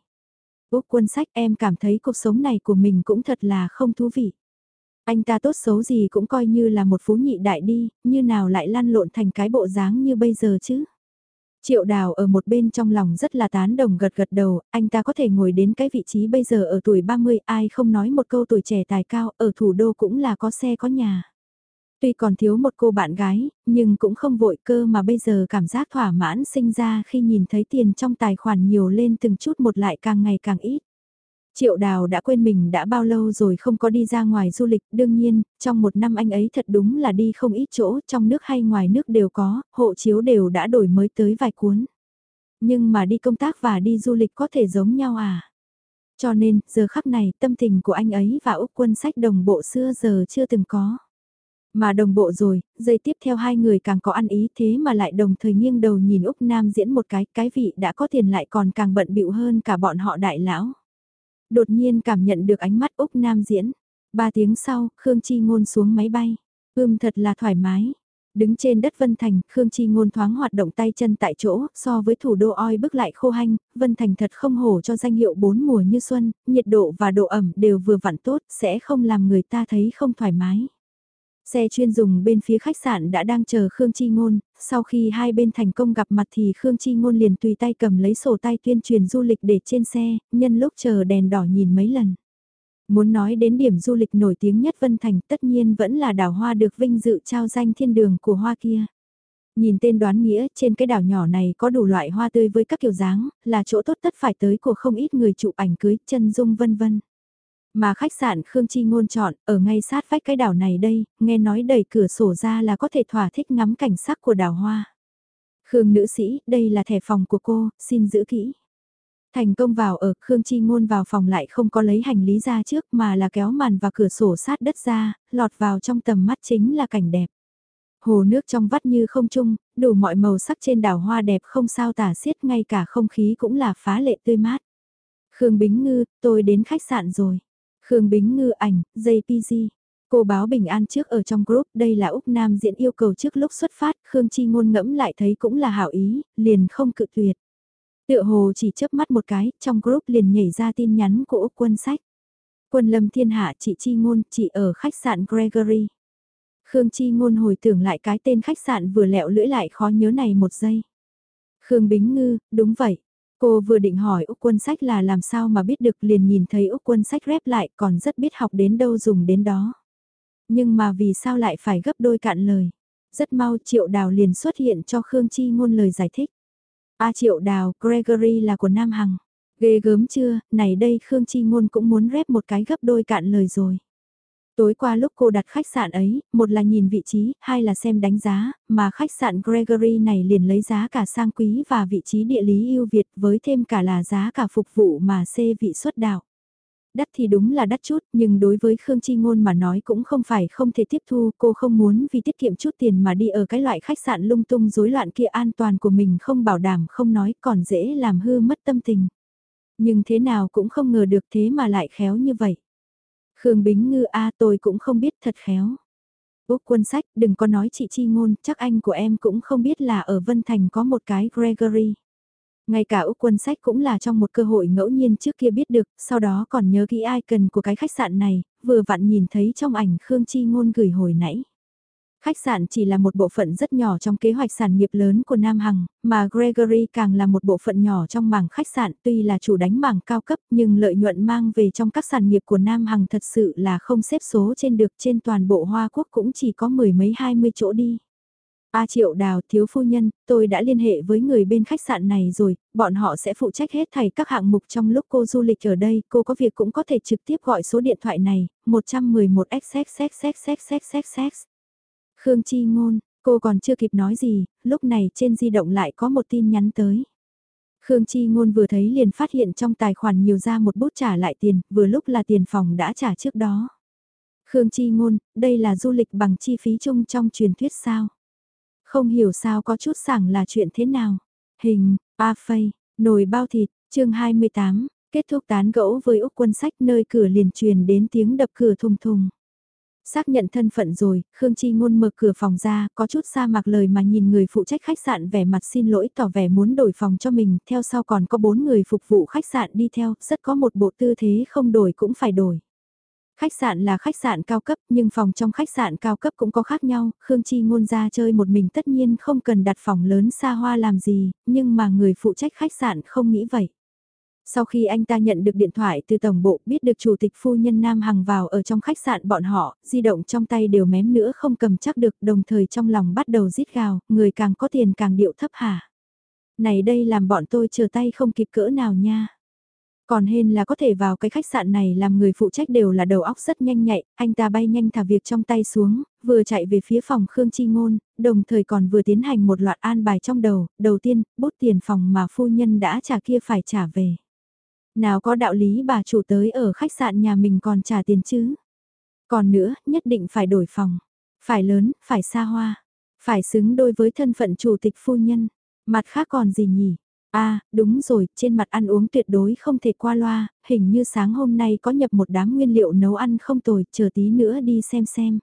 Úc quân sách em cảm thấy cuộc sống này của mình cũng thật là không thú vị. Anh ta tốt xấu gì cũng coi như là một phú nhị đại đi, như nào lại lăn lộn thành cái bộ dáng như bây giờ chứ. Triệu đào ở một bên trong lòng rất là tán đồng gật gật đầu, anh ta có thể ngồi đến cái vị trí bây giờ ở tuổi 30, ai không nói một câu tuổi trẻ tài cao, ở thủ đô cũng là có xe có nhà. Tuy còn thiếu một cô bạn gái, nhưng cũng không vội cơ mà bây giờ cảm giác thỏa mãn sinh ra khi nhìn thấy tiền trong tài khoản nhiều lên từng chút một lại càng ngày càng ít. Triệu đào đã quên mình đã bao lâu rồi không có đi ra ngoài du lịch, đương nhiên, trong một năm anh ấy thật đúng là đi không ít chỗ, trong nước hay ngoài nước đều có, hộ chiếu đều đã đổi mới tới vài cuốn. Nhưng mà đi công tác và đi du lịch có thể giống nhau à? Cho nên, giờ khắc này, tâm tình của anh ấy và Úc quân sách đồng bộ xưa giờ chưa từng có. Mà đồng bộ rồi, giây tiếp theo hai người càng có ăn ý thế mà lại đồng thời nghiêng đầu nhìn Úc Nam diễn một cái, cái vị đã có tiền lại còn càng bận bịu hơn cả bọn họ đại lão. Đột nhiên cảm nhận được ánh mắt Úc Nam diễn. Ba tiếng sau, Khương Chi Ngôn xuống máy bay. Ưm thật là thoải mái. Đứng trên đất Vân Thành, Khương Chi Ngôn thoáng hoạt động tay chân tại chỗ, so với thủ đô oi bức lại khô hanh, Vân Thành thật không hổ cho danh hiệu bốn mùa như xuân, nhiệt độ và độ ẩm đều vừa vặn tốt, sẽ không làm người ta thấy không thoải mái. Xe chuyên dùng bên phía khách sạn đã đang chờ Khương Chi Ngôn, sau khi hai bên thành công gặp mặt thì Khương Chi Ngôn liền tùy tay cầm lấy sổ tay tuyên truyền du lịch để trên xe, nhân lúc chờ đèn đỏ nhìn mấy lần. Muốn nói đến điểm du lịch nổi tiếng nhất Vân Thành tất nhiên vẫn là đảo hoa được vinh dự trao danh thiên đường của hoa kia. Nhìn tên đoán nghĩa trên cái đảo nhỏ này có đủ loại hoa tươi với các kiểu dáng, là chỗ tốt tất phải tới của không ít người chụp ảnh cưới, chân dung vân vân. Mà khách sạn Khương Chi Ngôn chọn, ở ngay sát vách cái đảo này đây, nghe nói đẩy cửa sổ ra là có thể thỏa thích ngắm cảnh sắc của đảo hoa. Khương nữ sĩ, đây là thẻ phòng của cô, xin giữ kỹ. Thành công vào ở, Khương Chi Ngôn vào phòng lại không có lấy hành lý ra trước mà là kéo màn và cửa sổ sát đất ra, lọt vào trong tầm mắt chính là cảnh đẹp. Hồ nước trong vắt như không trung, đủ mọi màu sắc trên đảo hoa đẹp không sao tả xiết ngay cả không khí cũng là phá lệ tươi mát. Khương Bính Ngư, tôi đến khách sạn rồi. Khương Bính Ngư ảnh, JPG. Cô báo bình an trước ở trong group, đây là Úc Nam diễn yêu cầu trước lúc xuất phát, Khương Chi ngôn ngẫm lại thấy cũng là hảo ý, liền không cự tuyệt. Tựa hồ chỉ chớp mắt một cái, trong group liền nhảy ra tin nhắn của Úc quân sách. Quân lâm thiên hạ chị Chi ngôn, chị ở khách sạn Gregory. Khương Chi ngôn hồi tưởng lại cái tên khách sạn vừa lẹo lưỡi lại khó nhớ này một giây. Khương Bính Ngư, đúng vậy, Cô vừa định hỏi Úc quân sách là làm sao mà biết được liền nhìn thấy Úc quân sách rép lại còn rất biết học đến đâu dùng đến đó. Nhưng mà vì sao lại phải gấp đôi cạn lời. Rất mau triệu đào liền xuất hiện cho Khương Chi ngôn lời giải thích. A triệu đào, Gregory là của Nam Hằng. Ghê gớm chưa, này đây Khương Chi ngôn cũng muốn rép một cái gấp đôi cạn lời rồi. Tối qua lúc cô đặt khách sạn ấy, một là nhìn vị trí, hai là xem đánh giá, mà khách sạn Gregory này liền lấy giá cả sang quý và vị trí địa lý ưu việt với thêm cả là giá cả phục vụ mà C vị xuất đạo. Đắt thì đúng là đắt chút, nhưng đối với Khương Chi Ngôn mà nói cũng không phải không thể tiếp thu, cô không muốn vì tiết kiệm chút tiền mà đi ở cái loại khách sạn lung tung rối loạn kia an toàn của mình không bảo đảm không nói còn dễ làm hư mất tâm tình. Nhưng thế nào cũng không ngờ được thế mà lại khéo như vậy. Khương Bính Ngư a tôi cũng không biết thật khéo. Úc quân sách đừng có nói chị chi ngôn, chắc anh của em cũng không biết là ở Vân Thành có một cái Gregory. Ngay cả Úc quân sách cũng là trong một cơ hội ngẫu nhiên trước kia biết được, sau đó còn nhớ kỹ icon của cái khách sạn này, vừa vặn nhìn thấy trong ảnh Khương Chi Ngôn gửi hồi nãy. Khách sạn chỉ là một bộ phận rất nhỏ trong kế hoạch sản nghiệp lớn của Nam Hằng, mà Gregory càng là một bộ phận nhỏ trong mảng khách sạn tuy là chủ đánh mảng cao cấp nhưng lợi nhuận mang về trong các sản nghiệp của Nam Hằng thật sự là không xếp số trên được trên toàn bộ Hoa Quốc cũng chỉ có mười mấy hai mươi chỗ đi. A Triệu Đào, thiếu phu nhân, tôi đã liên hệ với người bên khách sạn này rồi, bọn họ sẽ phụ trách hết thảy các hạng mục trong lúc cô du lịch ở đây, cô có việc cũng có thể trực tiếp gọi số điện thoại này, 111 xxxxxxxx. Khương Chi Ngôn, cô còn chưa kịp nói gì, lúc này trên di động lại có một tin nhắn tới. Khương Chi Ngôn vừa thấy liền phát hiện trong tài khoản nhiều ra một bút trả lại tiền, vừa lúc là tiền phòng đã trả trước đó. Khương Chi Ngôn, đây là du lịch bằng chi phí chung trong truyền thuyết sao? Không hiểu sao có chút sảng là chuyện thế nào. Hình, A Phây, nồi bao thịt, chương 28, kết thúc tán gẫu với Úc quân sách nơi cửa liền truyền đến tiếng đập cửa thùng thùng. Xác nhận thân phận rồi, Khương Chi Ngôn mở cửa phòng ra, có chút xa mạc lời mà nhìn người phụ trách khách sạn vẻ mặt xin lỗi tỏ vẻ muốn đổi phòng cho mình, theo sau còn có bốn người phục vụ khách sạn đi theo, rất có một bộ tư thế không đổi cũng phải đổi. Khách sạn là khách sạn cao cấp nhưng phòng trong khách sạn cao cấp cũng có khác nhau, Khương Chi Ngôn ra chơi một mình tất nhiên không cần đặt phòng lớn xa hoa làm gì, nhưng mà người phụ trách khách sạn không nghĩ vậy. Sau khi anh ta nhận được điện thoại từ tổng bộ biết được chủ tịch phu nhân Nam Hằng vào ở trong khách sạn bọn họ, di động trong tay đều mém nữa không cầm chắc được đồng thời trong lòng bắt đầu rít gào, người càng có tiền càng điệu thấp hả. Này đây làm bọn tôi chờ tay không kịp cỡ nào nha. Còn hên là có thể vào cái khách sạn này làm người phụ trách đều là đầu óc rất nhanh nhạy, anh ta bay nhanh thả việc trong tay xuống, vừa chạy về phía phòng Khương Chi Ngôn, đồng thời còn vừa tiến hành một loạt an bài trong đầu, đầu tiên, bút tiền phòng mà phu nhân đã trả kia phải trả về. Nào có đạo lý bà chủ tới ở khách sạn nhà mình còn trả tiền chứ. Còn nữa, nhất định phải đổi phòng, phải lớn, phải xa hoa, phải xứng đôi với thân phận chủ tịch phu nhân, mặt khác còn gì nhỉ? À, đúng rồi, trên mặt ăn uống tuyệt đối không thể qua loa, hình như sáng hôm nay có nhập một đám nguyên liệu nấu ăn không tồi, chờ tí nữa đi xem xem.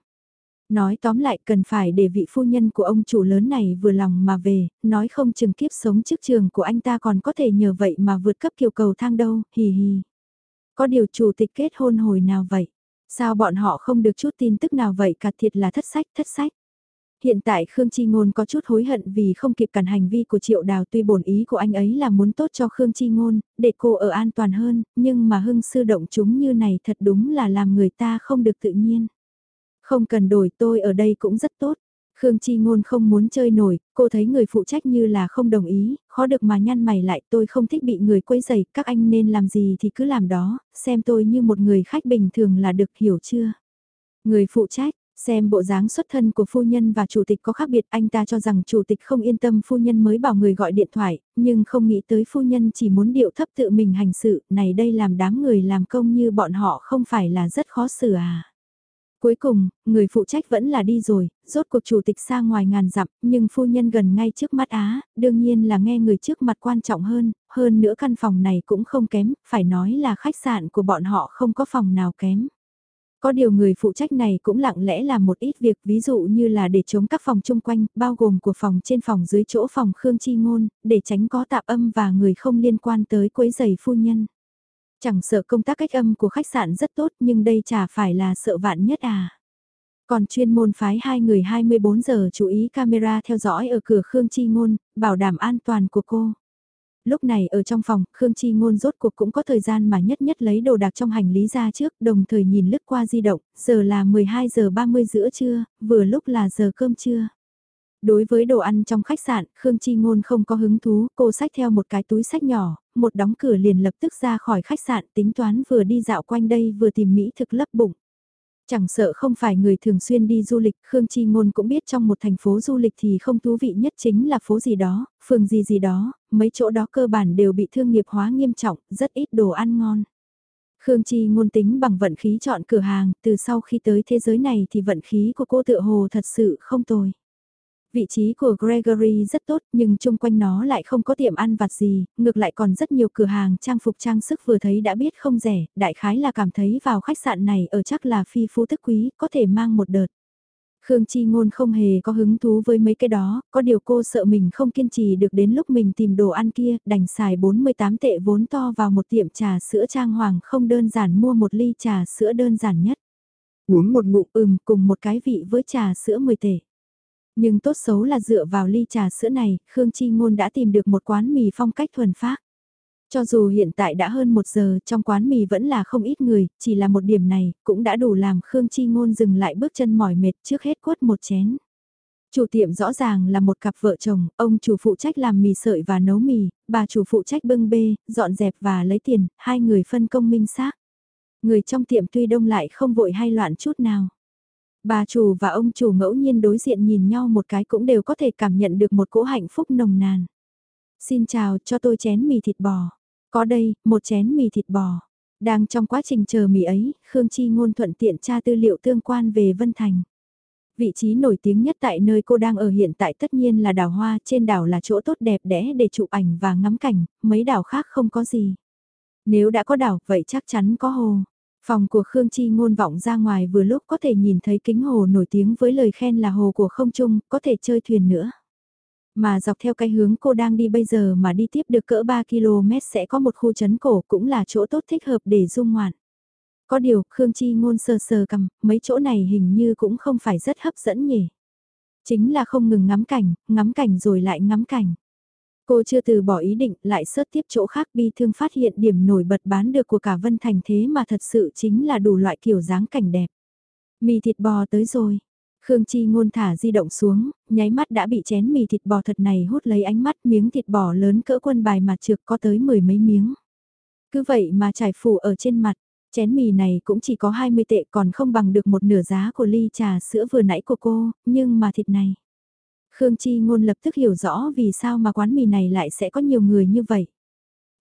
Nói tóm lại cần phải để vị phu nhân của ông chủ lớn này vừa lòng mà về, nói không chừng kiếp sống trước trường của anh ta còn có thể nhờ vậy mà vượt cấp kiều cầu thang đâu, hì hì. Có điều chủ tịch kết hôn hồi nào vậy? Sao bọn họ không được chút tin tức nào vậy cả thiệt là thất sách, thất sách. Hiện tại Khương Chi Ngôn có chút hối hận vì không kịp cản hành vi của Triệu Đào tuy bổn ý của anh ấy là muốn tốt cho Khương Chi Ngôn, để cô ở an toàn hơn, nhưng mà hưng sư động chúng như này thật đúng là làm người ta không được tự nhiên. Không cần đổi tôi ở đây cũng rất tốt. Khương Chi Ngôn không muốn chơi nổi, cô thấy người phụ trách như là không đồng ý, khó được mà nhăn mày lại tôi không thích bị người quấy rầy, các anh nên làm gì thì cứ làm đó, xem tôi như một người khách bình thường là được hiểu chưa. Người phụ trách, Xem bộ dáng xuất thân của phu nhân và chủ tịch có khác biệt anh ta cho rằng chủ tịch không yên tâm phu nhân mới bảo người gọi điện thoại, nhưng không nghĩ tới phu nhân chỉ muốn điệu thấp tự mình hành sự, này đây làm đám người làm công như bọn họ không phải là rất khó xử à. Cuối cùng, người phụ trách vẫn là đi rồi, rốt cuộc chủ tịch xa ngoài ngàn dặm, nhưng phu nhân gần ngay trước mắt Á, đương nhiên là nghe người trước mặt quan trọng hơn, hơn nữa căn phòng này cũng không kém, phải nói là khách sạn của bọn họ không có phòng nào kém. Có điều người phụ trách này cũng lặng lẽ làm một ít việc ví dụ như là để chống các phòng chung quanh, bao gồm của phòng trên phòng dưới chỗ phòng Khương Chi Ngôn, để tránh có tạp âm và người không liên quan tới quấy giày phu nhân. Chẳng sợ công tác cách âm của khách sạn rất tốt nhưng đây chả phải là sợ vạn nhất à. Còn chuyên môn phái hai người 24 giờ chú ý camera theo dõi ở cửa Khương Chi Ngôn, bảo đảm an toàn của cô. Lúc này ở trong phòng, Khương Chi Ngôn rốt cuộc cũng có thời gian mà nhất nhất lấy đồ đạc trong hành lý ra trước, đồng thời nhìn lướt qua di động, giờ là 12 giờ 30 giữa trưa, vừa lúc là giờ cơm trưa. Đối với đồ ăn trong khách sạn, Khương Chi Ngôn không có hứng thú, cô xách theo một cái túi sách nhỏ, một đóng cửa liền lập tức ra khỏi khách sạn tính toán vừa đi dạo quanh đây vừa tìm mỹ thực lấp bụng. Chẳng sợ không phải người thường xuyên đi du lịch, Khương Chi Ngôn cũng biết trong một thành phố du lịch thì không thú vị nhất chính là phố gì đó, phường gì gì đó, mấy chỗ đó cơ bản đều bị thương nghiệp hóa nghiêm trọng, rất ít đồ ăn ngon. Khương Chi ngôn tính bằng vận khí chọn cửa hàng, từ sau khi tới thế giới này thì vận khí của cô tựa hồ thật sự không tồi. Vị trí của Gregory rất tốt nhưng chung quanh nó lại không có tiệm ăn vặt gì, ngược lại còn rất nhiều cửa hàng trang phục trang sức vừa thấy đã biết không rẻ, đại khái là cảm thấy vào khách sạn này ở chắc là phi phú tức quý, có thể mang một đợt. Khương Chi Ngôn không hề có hứng thú với mấy cái đó, có điều cô sợ mình không kiên trì được đến lúc mình tìm đồ ăn kia, đành xài 48 tệ vốn to vào một tiệm trà sữa trang hoàng không đơn giản mua một ly trà sữa đơn giản nhất. Uống một ngụm ừm cùng một cái vị với trà sữa 10 tệ. Nhưng tốt xấu là dựa vào ly trà sữa này, Khương Chi Ngôn đã tìm được một quán mì phong cách thuần phác. Cho dù hiện tại đã hơn một giờ trong quán mì vẫn là không ít người, chỉ là một điểm này cũng đã đủ làm Khương Chi Ngôn dừng lại bước chân mỏi mệt trước hết quất một chén. Chủ tiệm rõ ràng là một cặp vợ chồng, ông chủ phụ trách làm mì sợi và nấu mì, bà chủ phụ trách bưng bê, dọn dẹp và lấy tiền, hai người phân công minh xác. Người trong tiệm tuy đông lại không vội hay loạn chút nào. Bà chủ và ông chủ ngẫu nhiên đối diện nhìn nhau một cái cũng đều có thể cảm nhận được một cỗ hạnh phúc nồng nàn. Xin chào, cho tôi chén mì thịt bò. Có đây, một chén mì thịt bò. Đang trong quá trình chờ mì ấy, Khương Chi Ngôn thuận tiện tra tư liệu tương quan về Vân Thành. Vị trí nổi tiếng nhất tại nơi cô đang ở hiện tại tất nhiên là đảo Hoa, trên đảo là chỗ tốt đẹp đẽ để chụp ảnh và ngắm cảnh, mấy đảo khác không có gì. Nếu đã có đảo, vậy chắc chắn có hồ. Phòng của Khương Chi ngôn vọng ra ngoài vừa lúc có thể nhìn thấy kính hồ nổi tiếng với lời khen là hồ của không trung, có thể chơi thuyền nữa. Mà dọc theo cái hướng cô đang đi bây giờ mà đi tiếp được cỡ 3 km sẽ có một khu trấn cổ cũng là chỗ tốt thích hợp để dung ngoạn. Có điều, Khương Chi ngôn sờ sờ cầm, mấy chỗ này hình như cũng không phải rất hấp dẫn nhỉ. Chính là không ngừng ngắm cảnh, ngắm cảnh rồi lại ngắm cảnh. Cô chưa từ bỏ ý định lại sớt tiếp chỗ khác bi thương phát hiện điểm nổi bật bán được của cả Vân Thành thế mà thật sự chính là đủ loại kiểu dáng cảnh đẹp. Mì thịt bò tới rồi. Khương Chi ngôn thả di động xuống, nháy mắt đã bị chén mì thịt bò thật này hút lấy ánh mắt miếng thịt bò lớn cỡ quân bài mặt trược có tới mười mấy miếng. Cứ vậy mà trải phủ ở trên mặt, chén mì này cũng chỉ có 20 tệ còn không bằng được một nửa giá của ly trà sữa vừa nãy của cô, nhưng mà thịt này. Khương Chi Ngôn lập tức hiểu rõ vì sao mà quán mì này lại sẽ có nhiều người như vậy.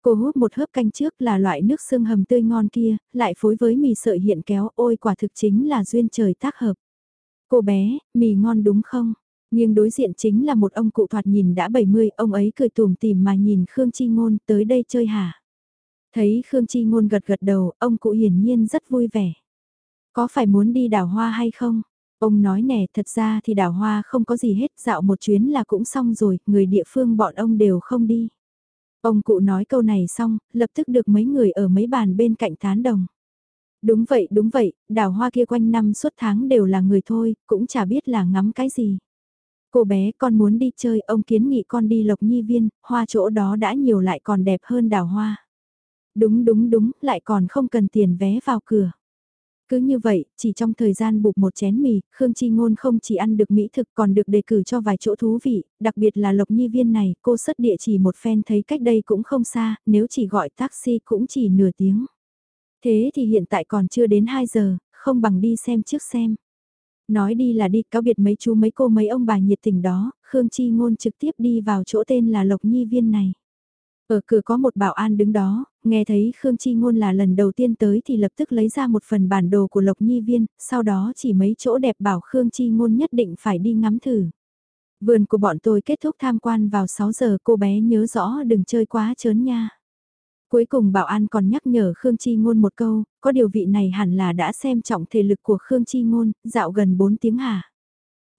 Cô hút một hớp canh trước là loại nước xương hầm tươi ngon kia, lại phối với mì sợi hiện kéo ôi quả thực chính là duyên trời tác hợp. Cô bé, mì ngon đúng không? Nhưng đối diện chính là một ông cụ thoạt nhìn đã 70, ông ấy cười tùm tìm mà nhìn Khương Chi Ngôn tới đây chơi hả? Thấy Khương Chi Ngôn gật gật đầu, ông cụ hiển nhiên rất vui vẻ. Có phải muốn đi đảo hoa hay không? Ông nói nè, thật ra thì đảo hoa không có gì hết, dạo một chuyến là cũng xong rồi, người địa phương bọn ông đều không đi. Ông cụ nói câu này xong, lập tức được mấy người ở mấy bàn bên cạnh tán đồng. Đúng vậy, đúng vậy, đảo hoa kia quanh năm suốt tháng đều là người thôi, cũng chả biết là ngắm cái gì. Cô bé con muốn đi chơi, ông kiến nghị con đi lộc nhi viên, hoa chỗ đó đã nhiều lại còn đẹp hơn đảo hoa. Đúng đúng đúng, lại còn không cần tiền vé vào cửa. Cứ như vậy, chỉ trong thời gian bục một chén mì, Khương Chi Ngôn không chỉ ăn được mỹ thực còn được đề cử cho vài chỗ thú vị, đặc biệt là Lộc Nhi Viên này, cô xuất địa chỉ một phen thấy cách đây cũng không xa, nếu chỉ gọi taxi cũng chỉ nửa tiếng. Thế thì hiện tại còn chưa đến 2 giờ, không bằng đi xem trước xem. Nói đi là đi, cáo biệt mấy chú mấy cô mấy ông bà nhiệt tình đó, Khương Chi Ngôn trực tiếp đi vào chỗ tên là Lộc Nhi Viên này. Ở cửa có một bảo an đứng đó, nghe thấy Khương Chi Ngôn là lần đầu tiên tới thì lập tức lấy ra một phần bản đồ của Lộc Nhi Viên, sau đó chỉ mấy chỗ đẹp bảo Khương Chi Ngôn nhất định phải đi ngắm thử. Vườn của bọn tôi kết thúc tham quan vào 6 giờ cô bé nhớ rõ đừng chơi quá chớn nha. Cuối cùng bảo an còn nhắc nhở Khương Chi Ngôn một câu, có điều vị này hẳn là đã xem trọng thể lực của Khương Chi Ngôn, dạo gần 4 tiếng hả?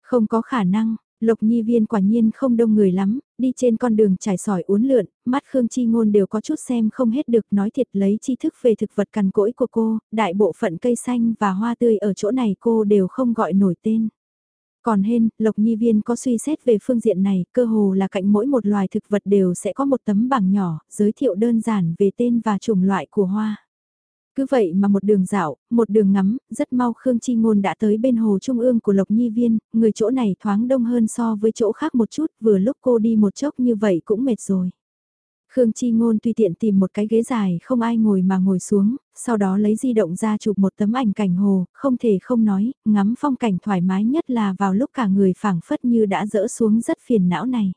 Không có khả năng, Lộc Nhi Viên quả nhiên không đông người lắm, đi trên con đường trải sỏi uốn lượn, mắt Khương Chi Ngôn đều có chút xem không hết được nói thiệt lấy tri thức về thực vật cằn cỗi của cô, đại bộ phận cây xanh và hoa tươi ở chỗ này cô đều không gọi nổi tên. Còn hên, Lộc Nhi Viên có suy xét về phương diện này, cơ hồ là cạnh mỗi một loài thực vật đều sẽ có một tấm bảng nhỏ, giới thiệu đơn giản về tên và chủng loại của hoa. Cứ vậy mà một đường dạo, một đường ngắm, rất mau Khương Chi Ngôn đã tới bên hồ trung ương của Lộc Nhi Viên, người chỗ này thoáng đông hơn so với chỗ khác một chút, vừa lúc cô đi một chốc như vậy cũng mệt rồi. Khương Chi Ngôn tùy tiện tìm một cái ghế dài không ai ngồi mà ngồi xuống, sau đó lấy di động ra chụp một tấm ảnh cảnh hồ, không thể không nói, ngắm phong cảnh thoải mái nhất là vào lúc cả người phảng phất như đã dỡ xuống rất phiền não này.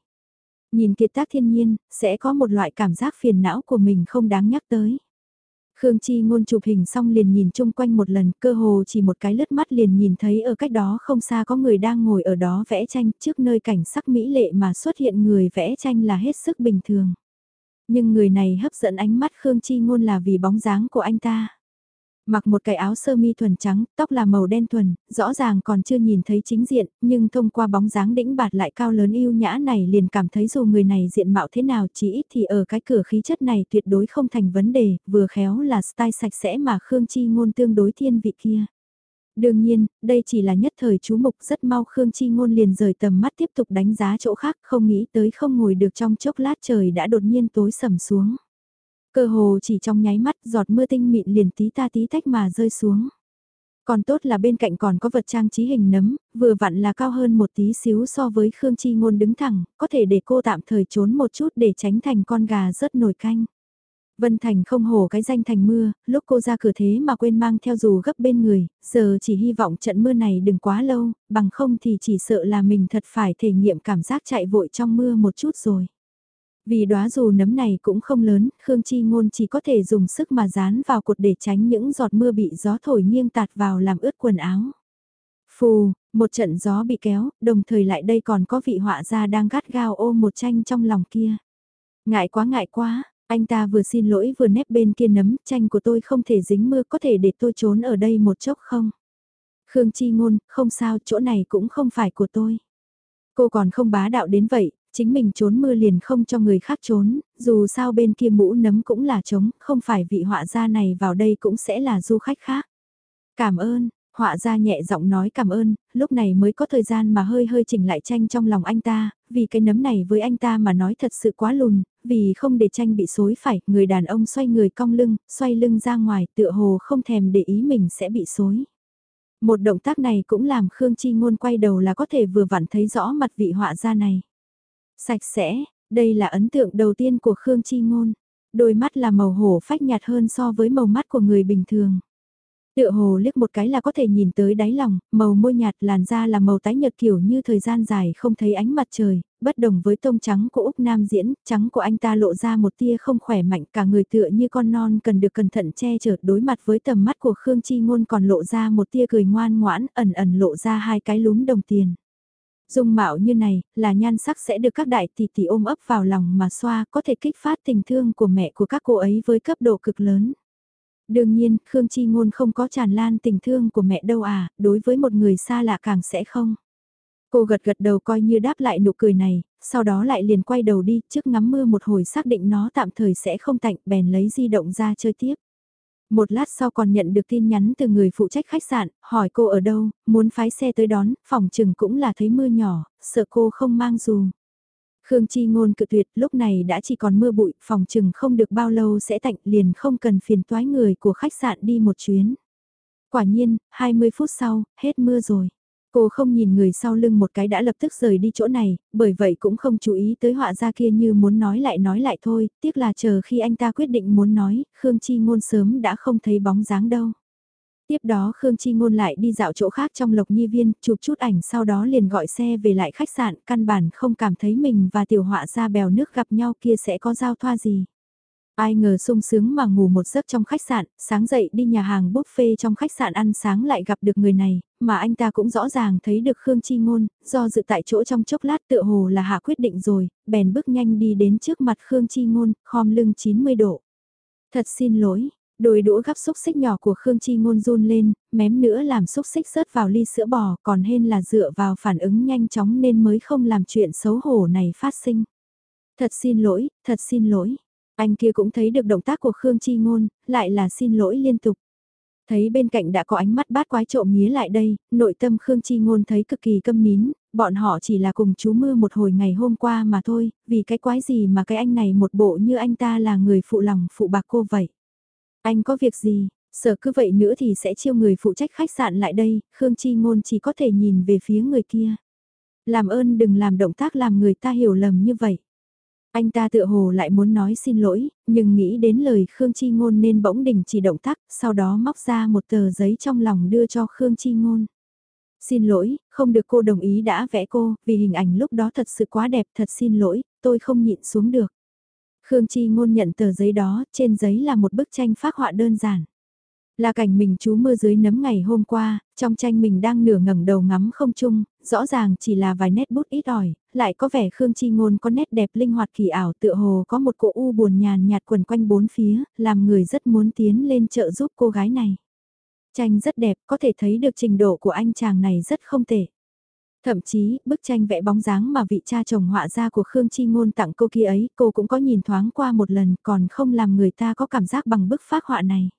Nhìn kiệt tác thiên nhiên, sẽ có một loại cảm giác phiền não của mình không đáng nhắc tới. Khương Chi ngôn chụp hình xong liền nhìn chung quanh một lần, cơ hồ chỉ một cái lướt mắt liền nhìn thấy ở cách đó không xa có người đang ngồi ở đó vẽ tranh, trước nơi cảnh sắc mỹ lệ mà xuất hiện người vẽ tranh là hết sức bình thường. Nhưng người này hấp dẫn ánh mắt Khương Chi ngôn là vì bóng dáng của anh ta. Mặc một cái áo sơ mi thuần trắng, tóc là màu đen thuần, rõ ràng còn chưa nhìn thấy chính diện, nhưng thông qua bóng dáng đĩnh bạt lại cao lớn yêu nhã này liền cảm thấy dù người này diện mạo thế nào chỉ ít thì ở cái cửa khí chất này tuyệt đối không thành vấn đề, vừa khéo là style sạch sẽ mà Khương Chi ngôn tương đối thiên vị kia. Đương nhiên, đây chỉ là nhất thời chú mục rất mau Khương Chi ngôn liền rời tầm mắt tiếp tục đánh giá chỗ khác không nghĩ tới không ngồi được trong chốc lát trời đã đột nhiên tối sầm xuống. Cơ hồ chỉ trong nháy mắt giọt mưa tinh mịn liền tí ta tí tách mà rơi xuống. Còn tốt là bên cạnh còn có vật trang trí hình nấm, vừa vặn là cao hơn một tí xíu so với Khương Chi Ngôn đứng thẳng, có thể để cô tạm thời trốn một chút để tránh thành con gà rớt nổi canh. Vân Thành không hổ cái danh thành mưa, lúc cô ra cửa thế mà quên mang theo dù gấp bên người, giờ chỉ hy vọng trận mưa này đừng quá lâu, bằng không thì chỉ sợ là mình thật phải thể nghiệm cảm giác chạy vội trong mưa một chút rồi. Vì đóa dù nấm này cũng không lớn, Khương Chi Ngôn chỉ có thể dùng sức mà dán vào cột để tránh những giọt mưa bị gió thổi nghiêng tạt vào làm ướt quần áo. Phù, một trận gió bị kéo, đồng thời lại đây còn có vị họa gia đang gắt gao ôm một tranh trong lòng kia. Ngại quá ngại quá, anh ta vừa xin lỗi vừa nép bên kia nấm, tranh của tôi không thể dính mưa có thể để tôi trốn ở đây một chốc không? Khương Chi Ngôn, không sao, chỗ này cũng không phải của tôi. Cô còn không bá đạo đến vậy, chính mình trốn mưa liền không cho người khác trốn, dù sao bên kia mũ nấm cũng là trống, không phải vị họa gia này vào đây cũng sẽ là du khách khác. Cảm ơn, họa gia nhẹ giọng nói cảm ơn, lúc này mới có thời gian mà hơi hơi chỉnh lại tranh trong lòng anh ta, vì cái nấm này với anh ta mà nói thật sự quá lùn, vì không để tranh bị xối phải, người đàn ông xoay người cong lưng, xoay lưng ra ngoài tựa hồ không thèm để ý mình sẽ bị xối. Một động tác này cũng làm Khương Chi Ngôn quay đầu là có thể vừa vặn thấy rõ mặt vị họa gia này. Sạch sẽ, đây là ấn tượng đầu tiên của Khương Chi Ngôn. Đôi mắt là màu hổ phách nhạt hơn so với màu mắt của người bình thường. Tựa hồ liếc một cái là có thể nhìn tới đáy lòng, màu môi nhạt làn da là màu tái nhợt kiểu như thời gian dài không thấy ánh mặt trời, bất đồng với tông trắng của Úc Nam diễn, trắng của anh ta lộ ra một tia không khỏe mạnh cả người tựa như con non cần được cẩn thận che chở đối mặt với tầm mắt của Khương Chi Ngôn còn lộ ra một tia cười ngoan ngoãn ẩn ẩn lộ ra hai cái lúm đồng tiền. Dung mạo như này, là nhan sắc sẽ được các đại tỷ tỷ ôm ấp vào lòng mà xoa có thể kích phát tình thương của mẹ của các cô ấy với cấp độ cực lớn. Đương nhiên, Khương Chi Ngôn không có tràn lan tình thương của mẹ đâu à, đối với một người xa lạ càng sẽ không. Cô gật gật đầu coi như đáp lại nụ cười này, sau đó lại liền quay đầu đi, trước ngắm mưa một hồi xác định nó tạm thời sẽ không tạnh, bèn lấy di động ra chơi tiếp. Một lát sau còn nhận được tin nhắn từ người phụ trách khách sạn, hỏi cô ở đâu, muốn phái xe tới đón, phòng chừng cũng là thấy mưa nhỏ, sợ cô không mang dù. Khương Chi ngôn cự tuyệt lúc này đã chỉ còn mưa bụi, phòng chừng không được bao lâu sẽ tạnh liền không cần phiền toái người của khách sạn đi một chuyến. Quả nhiên, 20 phút sau, hết mưa rồi. Cô không nhìn người sau lưng một cái đã lập tức rời đi chỗ này, bởi vậy cũng không chú ý tới họa ra kia như muốn nói lại nói lại thôi, tiếc là chờ khi anh ta quyết định muốn nói, Khương Chi ngôn sớm đã không thấy bóng dáng đâu. Tiếp đó Khương Chi Ngôn lại đi dạo chỗ khác trong Lộc Nhi Viên, chụp chút ảnh sau đó liền gọi xe về lại khách sạn, căn bản không cảm thấy mình và tiểu họa ra bèo nước gặp nhau kia sẽ có giao thoa gì. Ai ngờ sung sướng mà ngủ một giấc trong khách sạn, sáng dậy đi nhà hàng buffet trong khách sạn ăn sáng lại gặp được người này, mà anh ta cũng rõ ràng thấy được Khương Chi Ngôn, do dự tại chỗ trong chốc lát tựa hồ là hạ quyết định rồi, bèn bước nhanh đi đến trước mặt Khương Chi Ngôn, khom lưng 90 độ. Thật xin lỗi, Đôi đũa gắp xúc xích nhỏ của Khương Chi Ngôn run lên, mém nữa làm xúc xích rớt vào ly sữa bò còn hên là dựa vào phản ứng nhanh chóng nên mới không làm chuyện xấu hổ này phát sinh. Thật xin lỗi, thật xin lỗi. Anh kia cũng thấy được động tác của Khương Chi Ngôn, lại là xin lỗi liên tục. Thấy bên cạnh đã có ánh mắt bát quái trộm mía lại đây, nội tâm Khương Chi Ngôn thấy cực kỳ câm nín, bọn họ chỉ là cùng chú mưa một hồi ngày hôm qua mà thôi, vì cái quái gì mà cái anh này một bộ như anh ta là người phụ lòng phụ bạc cô vậy. Anh có việc gì, sợ cứ vậy nữa thì sẽ chiêu người phụ trách khách sạn lại đây, Khương Chi Ngôn chỉ có thể nhìn về phía người kia. Làm ơn đừng làm động tác làm người ta hiểu lầm như vậy. Anh ta tựa hồ lại muốn nói xin lỗi, nhưng nghĩ đến lời Khương Chi Ngôn nên bỗng đình chỉ động tác, sau đó móc ra một tờ giấy trong lòng đưa cho Khương Chi Ngôn. Xin lỗi, không được cô đồng ý đã vẽ cô, vì hình ảnh lúc đó thật sự quá đẹp, thật xin lỗi, tôi không nhịn xuống được. Khương Chi ngôn nhận tờ giấy đó, trên giấy là một bức tranh phác họa đơn giản. Là cảnh mình chú mưa dưới nấm ngày hôm qua, trong tranh mình đang nửa ngẩng đầu ngắm không chung, rõ ràng chỉ là vài nét bút ít ỏi, lại có vẻ Khương Chi Ngôn có nét đẹp linh hoạt kỳ ảo tựa hồ có một cỗ u buồn nhàn nhạt quần quanh bốn phía, làm người rất muốn tiến lên trợ giúp cô gái này. Tranh rất đẹp, có thể thấy được trình độ của anh chàng này rất không tệ. Thậm chí, bức tranh vẽ bóng dáng mà vị cha chồng họa ra của Khương Chi Ngôn tặng cô kia ấy, cô cũng có nhìn thoáng qua một lần còn không làm người ta có cảm giác bằng bức phác họa này.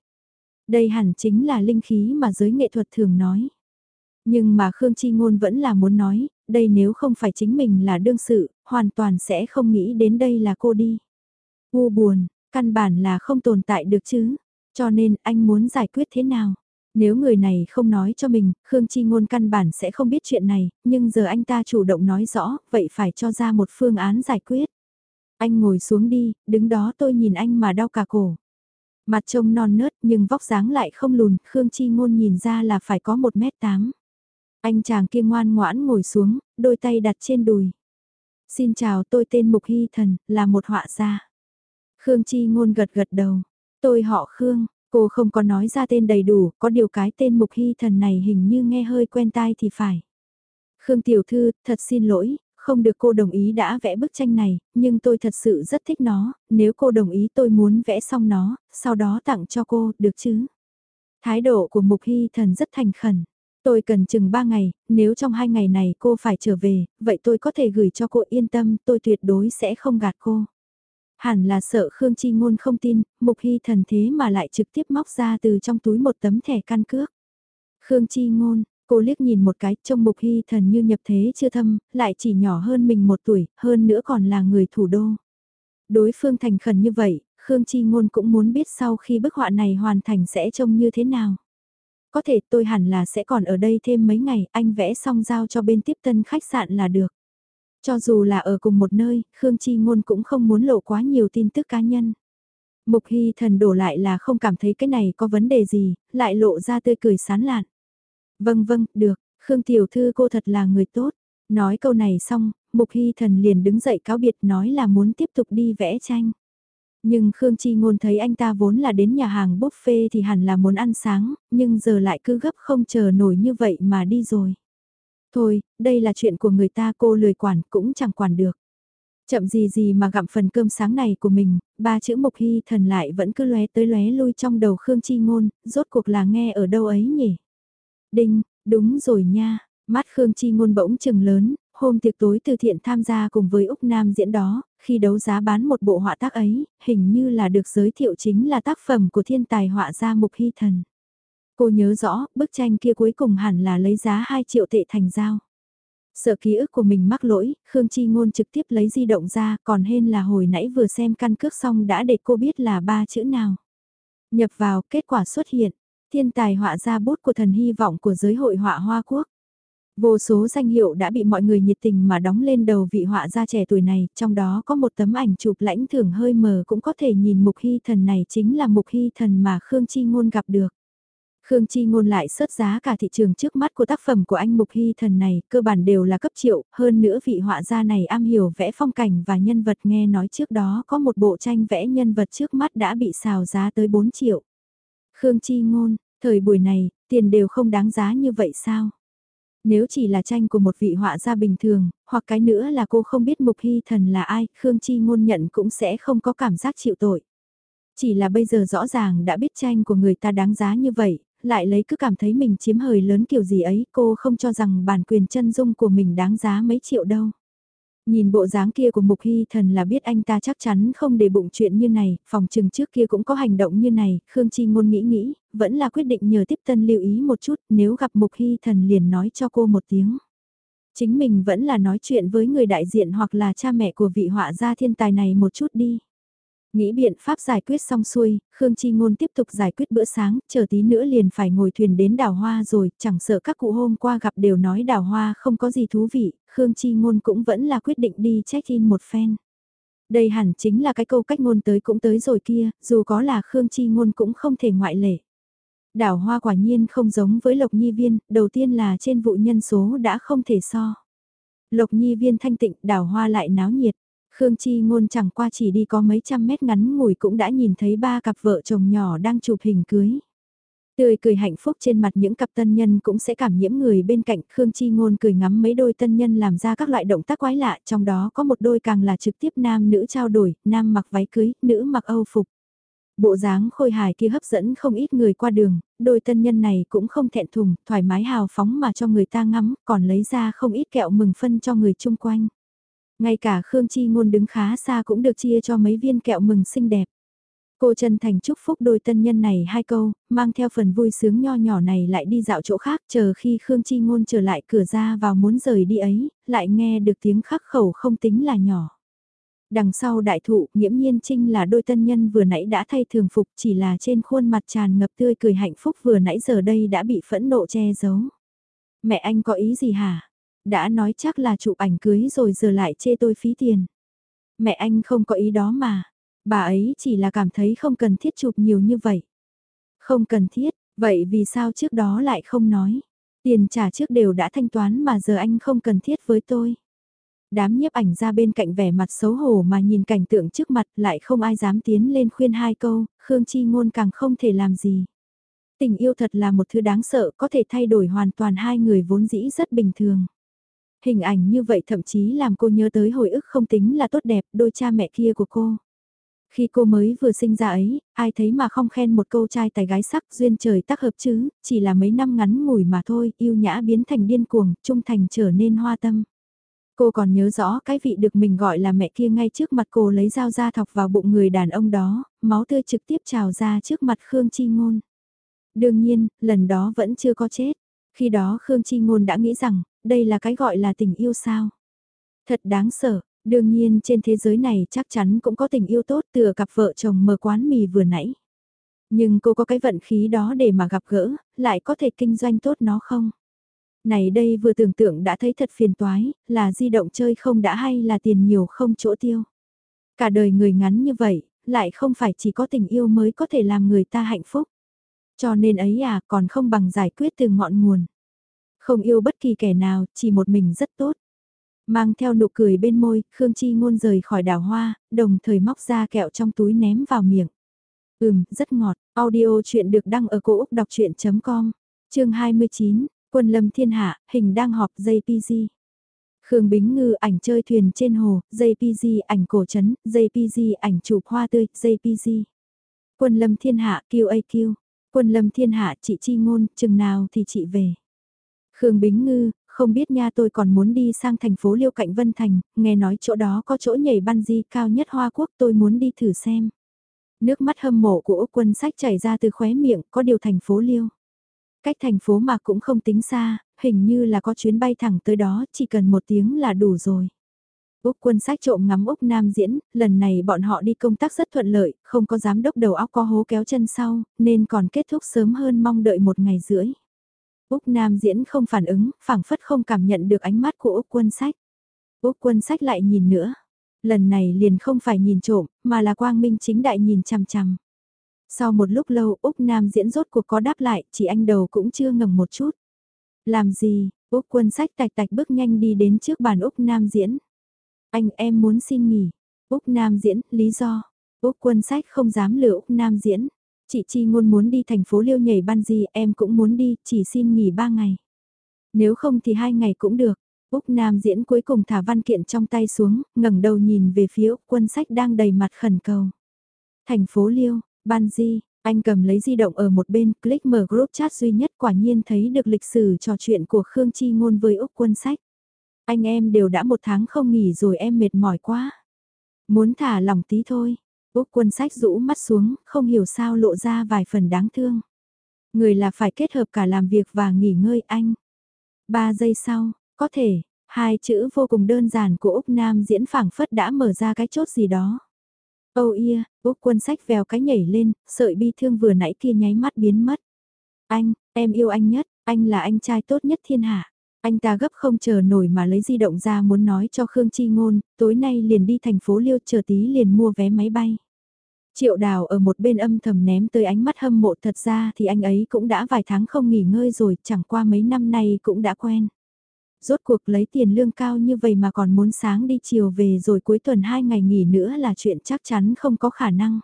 Đây hẳn chính là linh khí mà giới nghệ thuật thường nói. Nhưng mà Khương Chi Ngôn vẫn là muốn nói, đây nếu không phải chính mình là đương sự, hoàn toàn sẽ không nghĩ đến đây là cô đi. U buồn, căn bản là không tồn tại được chứ, cho nên anh muốn giải quyết thế nào? Nếu người này không nói cho mình, Khương Chi Ngôn căn bản sẽ không biết chuyện này, nhưng giờ anh ta chủ động nói rõ, vậy phải cho ra một phương án giải quyết. Anh ngồi xuống đi, đứng đó tôi nhìn anh mà đau cả cổ. Mặt trông non nớt nhưng vóc dáng lại không lùn, Khương Chi Ngôn nhìn ra là phải có 1m8. Anh chàng kia ngoan ngoãn ngồi xuống, đôi tay đặt trên đùi. Xin chào tôi tên Mục Hy Thần, là một họa gia. Khương Chi Ngôn gật gật đầu. Tôi họ Khương, Cô không có nói ra tên đầy đủ, có điều cái tên Mục Hy Thần này hình như nghe hơi quen tai thì phải. Khương Tiểu Thư, thật xin lỗi, không được cô đồng ý đã vẽ bức tranh này, nhưng tôi thật sự rất thích nó, nếu cô đồng ý tôi muốn vẽ xong nó, sau đó tặng cho cô, được chứ? Thái độ của Mục Hy Thần rất thành khẩn. Tôi cần chừng 3 ngày, nếu trong hai ngày này cô phải trở về, vậy tôi có thể gửi cho cô yên tâm, tôi tuyệt đối sẽ không gạt cô. Hẳn là sợ Khương Chi Ngôn không tin, Mục Hy thần thế mà lại trực tiếp móc ra từ trong túi một tấm thẻ căn cước. Khương Chi Ngôn, cô liếc nhìn một cái, trông Mục Hy thần như nhập thế chưa thâm, lại chỉ nhỏ hơn mình một tuổi, hơn nữa còn là người thủ đô. Đối phương thành khẩn như vậy, Khương Chi Ngôn cũng muốn biết sau khi bức họa này hoàn thành sẽ trông như thế nào. Có thể tôi hẳn là sẽ còn ở đây thêm mấy ngày, anh vẽ xong giao cho bên tiếp tân khách sạn là được. Cho dù là ở cùng một nơi, Khương Chi Ngôn cũng không muốn lộ quá nhiều tin tức cá nhân. Mục Hy thần đổ lại là không cảm thấy cái này có vấn đề gì, lại lộ ra tươi cười sán lạn. Vâng vâng, được, Khương Tiểu Thư cô thật là người tốt. Nói câu này xong, Mục Hy thần liền đứng dậy cáo biệt nói là muốn tiếp tục đi vẽ tranh. Nhưng Khương Chi Ngôn thấy anh ta vốn là đến nhà hàng buffet thì hẳn là muốn ăn sáng, nhưng giờ lại cứ gấp không chờ nổi như vậy mà đi rồi. Thôi, đây là chuyện của người ta cô lười quản cũng chẳng quản được. Chậm gì gì mà gặm phần cơm sáng này của mình, ba chữ Mục Hy thần lại vẫn cứ lóe tới lóe lui trong đầu Khương Chi Ngôn, rốt cuộc là nghe ở đâu ấy nhỉ? Đinh, đúng rồi nha, mắt Khương Chi Ngôn bỗng chừng lớn, hôm tiệc tối từ thiện tham gia cùng với Úc Nam diễn đó, khi đấu giá bán một bộ họa tác ấy, hình như là được giới thiệu chính là tác phẩm của thiên tài họa gia Mục Hy Thần. Cô nhớ rõ, bức tranh kia cuối cùng hẳn là lấy giá 2 triệu tệ thành giao. Sợ ký ức của mình mắc lỗi, Khương Chi Ngôn trực tiếp lấy di động ra, còn hên là hồi nãy vừa xem căn cước xong đã để cô biết là ba chữ nào. Nhập vào, kết quả xuất hiện, thiên tài họa ra bút của thần hy vọng của giới hội họa Hoa Quốc. Vô số danh hiệu đã bị mọi người nhiệt tình mà đóng lên đầu vị họa gia trẻ tuổi này, trong đó có một tấm ảnh chụp lãnh thưởng hơi mờ cũng có thể nhìn mục hy thần này chính là mục hy thần mà Khương Chi Ngôn gặp được. Khương Chi Ngôn lại sớt giá cả thị trường trước mắt của tác phẩm của anh Mục Hy Thần này, cơ bản đều là cấp triệu, hơn nữa vị họa gia này am hiểu vẽ phong cảnh và nhân vật nghe nói trước đó có một bộ tranh vẽ nhân vật trước mắt đã bị xào giá tới 4 triệu. Khương Chi Ngôn, thời buổi này, tiền đều không đáng giá như vậy sao? Nếu chỉ là tranh của một vị họa gia bình thường, hoặc cái nữa là cô không biết Mục Hy Thần là ai, Khương Chi Ngôn nhận cũng sẽ không có cảm giác chịu tội. Chỉ là bây giờ rõ ràng đã biết tranh của người ta đáng giá như vậy, lại lấy cứ cảm thấy mình chiếm hời lớn kiểu gì ấy, cô không cho rằng bản quyền chân dung của mình đáng giá mấy triệu đâu. Nhìn bộ dáng kia của Mục Hy Thần là biết anh ta chắc chắn không để bụng chuyện như này, phòng trừng trước kia cũng có hành động như này, Khương Chi Ngôn nghĩ nghĩ, vẫn là quyết định nhờ tiếp tân lưu ý một chút, nếu gặp Mục Hy Thần liền nói cho cô một tiếng. Chính mình vẫn là nói chuyện với người đại diện hoặc là cha mẹ của vị họa gia thiên tài này một chút đi. Nghĩ biện pháp giải quyết xong xuôi, Khương Chi Ngôn tiếp tục giải quyết bữa sáng, chờ tí nữa liền phải ngồi thuyền đến đảo hoa rồi, chẳng sợ các cụ hôm qua gặp đều nói đảo hoa không có gì thú vị, Khương Chi Ngôn cũng vẫn là quyết định đi check-in một phen. Đây hẳn chính là cái câu cách ngôn tới cũng tới rồi kia, dù có là Khương Chi Ngôn cũng không thể ngoại lệ. Đảo hoa quả nhiên không giống với Lộc Nhi Viên, đầu tiên là trên vụ nhân số đã không thể so. Lộc Nhi Viên thanh tịnh, đảo hoa lại náo nhiệt. Khương Chi Ngôn chẳng qua chỉ đi có mấy trăm mét ngắn ngủi cũng đã nhìn thấy ba cặp vợ chồng nhỏ đang chụp hình cưới. Tươi cười hạnh phúc trên mặt những cặp tân nhân cũng sẽ cảm nhiễm người bên cạnh Khương Chi Ngôn cười ngắm mấy đôi tân nhân làm ra các loại động tác quái lạ trong đó có một đôi càng là trực tiếp nam nữ trao đổi, nam mặc váy cưới, nữ mặc âu phục. Bộ dáng khôi hài kia hấp dẫn không ít người qua đường, đôi tân nhân này cũng không thẹn thùng, thoải mái hào phóng mà cho người ta ngắm, còn lấy ra không ít kẹo mừng phân cho người chung quanh. Ngay cả Khương Chi Ngôn đứng khá xa cũng được chia cho mấy viên kẹo mừng xinh đẹp. Cô chân thành chúc phúc đôi tân nhân này hai câu, mang theo phần vui sướng nho nhỏ này lại đi dạo chỗ khác chờ khi Khương Chi Ngôn trở lại cửa ra vào muốn rời đi ấy, lại nghe được tiếng khắc khẩu không tính là nhỏ. Đằng sau đại thụ, nghiễm nhiên trinh là đôi tân nhân vừa nãy đã thay thường phục chỉ là trên khuôn mặt tràn ngập tươi cười hạnh phúc vừa nãy giờ đây đã bị phẫn nộ che giấu. Mẹ anh có ý gì hả? Đã nói chắc là chụp ảnh cưới rồi giờ lại chê tôi phí tiền. Mẹ anh không có ý đó mà, bà ấy chỉ là cảm thấy không cần thiết chụp nhiều như vậy. Không cần thiết, vậy vì sao trước đó lại không nói? Tiền trả trước đều đã thanh toán mà giờ anh không cần thiết với tôi. Đám nhiếp ảnh ra bên cạnh vẻ mặt xấu hổ mà nhìn cảnh tượng trước mặt lại không ai dám tiến lên khuyên hai câu, Khương Chi Ngôn càng không thể làm gì. Tình yêu thật là một thứ đáng sợ có thể thay đổi hoàn toàn hai người vốn dĩ rất bình thường. Hình ảnh như vậy thậm chí làm cô nhớ tới hồi ức không tính là tốt đẹp đôi cha mẹ kia của cô. Khi cô mới vừa sinh ra ấy, ai thấy mà không khen một câu trai tài gái sắc duyên trời tác hợp chứ, chỉ là mấy năm ngắn ngủi mà thôi, yêu nhã biến thành điên cuồng, trung thành trở nên hoa tâm. Cô còn nhớ rõ cái vị được mình gọi là mẹ kia ngay trước mặt cô lấy dao ra thọc vào bụng người đàn ông đó, máu tươi trực tiếp trào ra trước mặt Khương Chi Ngôn. Đương nhiên, lần đó vẫn chưa có chết. Khi đó Khương Chi Ngôn đã nghĩ rằng, đây là cái gọi là tình yêu sao. Thật đáng sợ, đương nhiên trên thế giới này chắc chắn cũng có tình yêu tốt tựa cặp vợ chồng mở quán mì vừa nãy. Nhưng cô có cái vận khí đó để mà gặp gỡ, lại có thể kinh doanh tốt nó không? Này đây vừa tưởng tượng đã thấy thật phiền toái, là di động chơi không đã hay là tiền nhiều không chỗ tiêu. Cả đời người ngắn như vậy, lại không phải chỉ có tình yêu mới có thể làm người ta hạnh phúc. Cho nên ấy à còn không bằng giải quyết từ ngọn nguồn. Không yêu bất kỳ kẻ nào, chỉ một mình rất tốt. Mang theo nụ cười bên môi, Khương Chi ngôn rời khỏi đảo hoa, đồng thời móc ra kẹo trong túi ném vào miệng. Ừm, rất ngọt, audio chuyện được đăng ở cổ Úc đọc chuyện.com, chương 29, quân lâm thiên hạ, hình đang họp JPG. Khương Bính Ngư ảnh chơi thuyền trên hồ, JPG ảnh cổ trấn, JPG ảnh chụp hoa tươi, JPG. Quân lâm thiên hạ QAQ, quân lâm thiên hạ chị chi ngôn, chừng nào thì chị về. Khương Bính Ngư, không biết nha tôi còn muốn đi sang thành phố Liêu Cạnh Vân Thành, nghe nói chỗ đó có chỗ nhảy ban di cao nhất Hoa Quốc tôi muốn đi thử xem. Nước mắt hâm mộ của Úc quân sách chảy ra từ khóe miệng, có điều thành phố Liêu. Cách thành phố mà cũng không tính xa, hình như là có chuyến bay thẳng tới đó, chỉ cần một tiếng là đủ rồi. Úc quân sách trộm ngắm Úc Nam diễn, lần này bọn họ đi công tác rất thuận lợi, không có giám đốc đầu óc có hố kéo chân sau, nên còn kết thúc sớm hơn mong đợi một ngày rưỡi. Úc Nam diễn không phản ứng, phảng phất không cảm nhận được ánh mắt của Úc quân sách. Úc quân sách lại nhìn nữa. Lần này liền không phải nhìn trộm, mà là quang minh chính đại nhìn chằm chằm. Sau một lúc lâu Úc Nam diễn rốt cuộc có đáp lại, chỉ anh đầu cũng chưa ngẩng một chút. Làm gì, Úc quân sách tạch tạch bước nhanh đi đến trước bàn Úc Nam diễn. Anh em muốn xin nghỉ. Úc Nam diễn, lý do. Úc quân sách không dám lừa Úc Nam diễn. Chị Chi ngôn muốn đi thành phố Liêu nhảy ban gì em cũng muốn đi, chỉ xin nghỉ ba ngày. Nếu không thì hai ngày cũng được. Úc Nam diễn cuối cùng thả văn kiện trong tay xuống, ngẩng đầu nhìn về phía Úc quân sách đang đầy mặt khẩn cầu. Thành phố Liêu, ban di, anh cầm lấy di động ở một bên, click mở group chat duy nhất quả nhiên thấy được lịch sử trò chuyện của Khương Chi Ngôn với Úc quân sách. Anh em đều đã một tháng không nghỉ rồi em mệt mỏi quá. Muốn thả lỏng tí thôi. Úc quân sách rũ mắt xuống, không hiểu sao lộ ra vài phần đáng thương. Người là phải kết hợp cả làm việc và nghỉ ngơi anh. Ba giây sau, có thể, hai chữ vô cùng đơn giản của Úc Nam diễn phảng phất đã mở ra cái chốt gì đó. Oh yeah, Úc quân sách vèo cái nhảy lên, sợi bi thương vừa nãy kia nháy mắt biến mất. Anh, em yêu anh nhất, anh là anh trai tốt nhất thiên hạ. Anh ta gấp không chờ nổi mà lấy di động ra muốn nói cho Khương Chi Ngôn, tối nay liền đi thành phố Liêu chờ tí liền mua vé máy bay. Triệu đào ở một bên âm thầm ném tới ánh mắt hâm mộ thật ra thì anh ấy cũng đã vài tháng không nghỉ ngơi rồi, chẳng qua mấy năm nay cũng đã quen. Rốt cuộc lấy tiền lương cao như vậy mà còn muốn sáng đi chiều về rồi cuối tuần hai ngày nghỉ nữa là chuyện chắc chắn không có khả năng.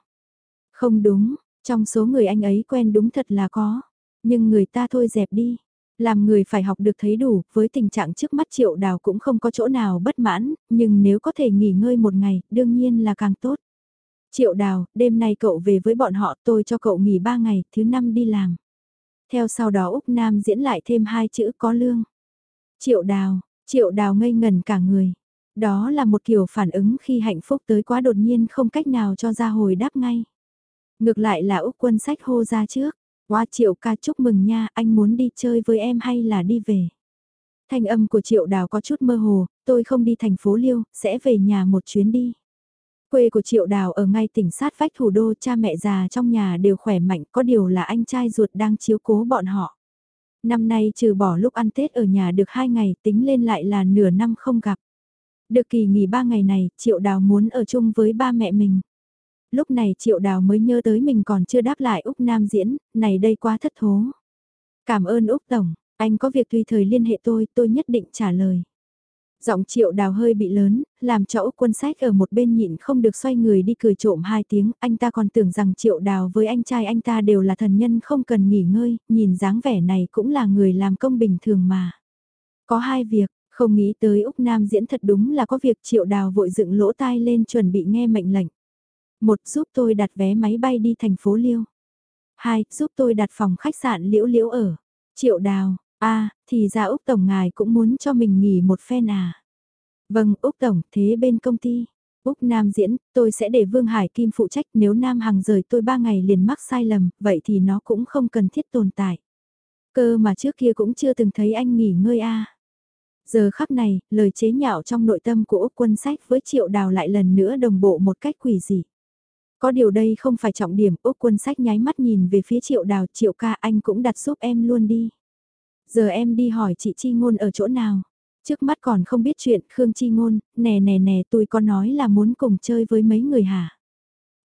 Không đúng, trong số người anh ấy quen đúng thật là có, nhưng người ta thôi dẹp đi. Làm người phải học được thấy đủ, với tình trạng trước mắt triệu đào cũng không có chỗ nào bất mãn, nhưng nếu có thể nghỉ ngơi một ngày, đương nhiên là càng tốt. Triệu đào, đêm nay cậu về với bọn họ tôi cho cậu nghỉ ba ngày, thứ năm đi làm. Theo sau đó Úc Nam diễn lại thêm hai chữ có lương. Triệu đào, triệu đào ngây ngần cả người. Đó là một kiểu phản ứng khi hạnh phúc tới quá đột nhiên không cách nào cho ra hồi đáp ngay. Ngược lại là Úc quân sách hô ra trước. Qua triệu ca chúc mừng nha, anh muốn đi chơi với em hay là đi về? Thanh âm của triệu đào có chút mơ hồ, tôi không đi thành phố Liêu, sẽ về nhà một chuyến đi. Quê của Triệu Đào ở ngay tỉnh sát vách thủ đô cha mẹ già trong nhà đều khỏe mạnh có điều là anh trai ruột đang chiếu cố bọn họ. Năm nay trừ bỏ lúc ăn Tết ở nhà được 2 ngày tính lên lại là nửa năm không gặp. Được kỳ nghỉ 3 ngày này, Triệu Đào muốn ở chung với ba mẹ mình. Lúc này Triệu Đào mới nhớ tới mình còn chưa đáp lại Úc Nam diễn, này đây quá thất thố. Cảm ơn Úc Tổng, anh có việc tùy thời liên hệ tôi, tôi nhất định trả lời. Giọng triệu đào hơi bị lớn, làm cho Úc quân sách ở một bên nhịn không được xoay người đi cười trộm hai tiếng, anh ta còn tưởng rằng triệu đào với anh trai anh ta đều là thần nhân không cần nghỉ ngơi, nhìn dáng vẻ này cũng là người làm công bình thường mà. Có hai việc, không nghĩ tới Úc Nam diễn thật đúng là có việc triệu đào vội dựng lỗ tai lên chuẩn bị nghe mệnh lệnh. Một, giúp tôi đặt vé máy bay đi thành phố Liêu. Hai, giúp tôi đặt phòng khách sạn liễu liễu ở. Triệu đào, a thì ra Úc Tổng ngài cũng muốn cho mình nghỉ một phen à. Vâng, Úc Tổng, thế bên công ty. Úc Nam diễn, tôi sẽ để Vương Hải Kim phụ trách nếu Nam Hằng rời tôi ba ngày liền mắc sai lầm, vậy thì nó cũng không cần thiết tồn tại. Cơ mà trước kia cũng chưa từng thấy anh nghỉ ngơi a. Giờ khắc này, lời chế nhạo trong nội tâm của Úc quân sách với triệu đào lại lần nữa đồng bộ một cách quỷ dị. Có điều đây không phải trọng điểm, Úc quân sách nháy mắt nhìn về phía triệu đào, triệu ca anh cũng đặt giúp em luôn đi. Giờ em đi hỏi chị Chi Ngôn ở chỗ nào. Trước mắt còn không biết chuyện, Khương Chi Ngôn, nè nè nè tôi có nói là muốn cùng chơi với mấy người hả?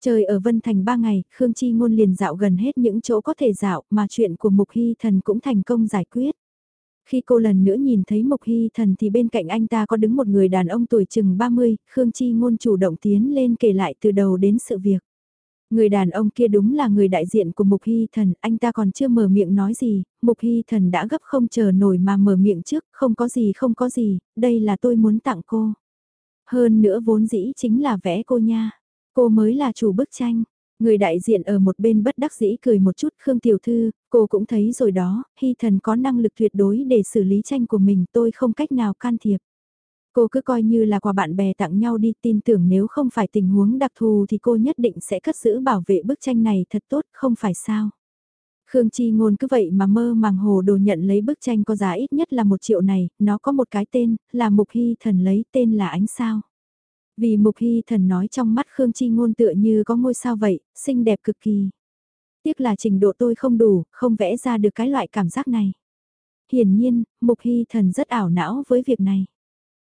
Chơi ở Vân Thành 3 ngày, Khương Chi Ngôn liền dạo gần hết những chỗ có thể dạo mà chuyện của Mục Hy Thần cũng thành công giải quyết. Khi cô lần nữa nhìn thấy Mục Hy Thần thì bên cạnh anh ta có đứng một người đàn ông tuổi chừng 30, Khương Chi Ngôn chủ động tiến lên kể lại từ đầu đến sự việc. Người đàn ông kia đúng là người đại diện của Mục Hy Thần, anh ta còn chưa mở miệng nói gì, Mục Hy Thần đã gấp không chờ nổi mà mở miệng trước, không có gì không có gì, đây là tôi muốn tặng cô. Hơn nữa vốn dĩ chính là vẽ cô nha, cô mới là chủ bức tranh. Người đại diện ở một bên bất đắc dĩ cười một chút Khương Tiểu Thư, cô cũng thấy rồi đó, Hy Thần có năng lực tuyệt đối để xử lý tranh của mình tôi không cách nào can thiệp. Cô cứ coi như là quà bạn bè tặng nhau đi tin tưởng nếu không phải tình huống đặc thù thì cô nhất định sẽ cất giữ bảo vệ bức tranh này thật tốt, không phải sao. Khương Chi Ngôn cứ vậy mà mơ màng hồ đồ nhận lấy bức tranh có giá ít nhất là một triệu này, nó có một cái tên, là Mục Hy Thần lấy tên là ánh sao. Vì Mục Hy Thần nói trong mắt Khương Chi Ngôn tựa như có ngôi sao vậy, xinh đẹp cực kỳ. Tiếc là trình độ tôi không đủ, không vẽ ra được cái loại cảm giác này. Hiển nhiên, Mục Hy Thần rất ảo não với việc này.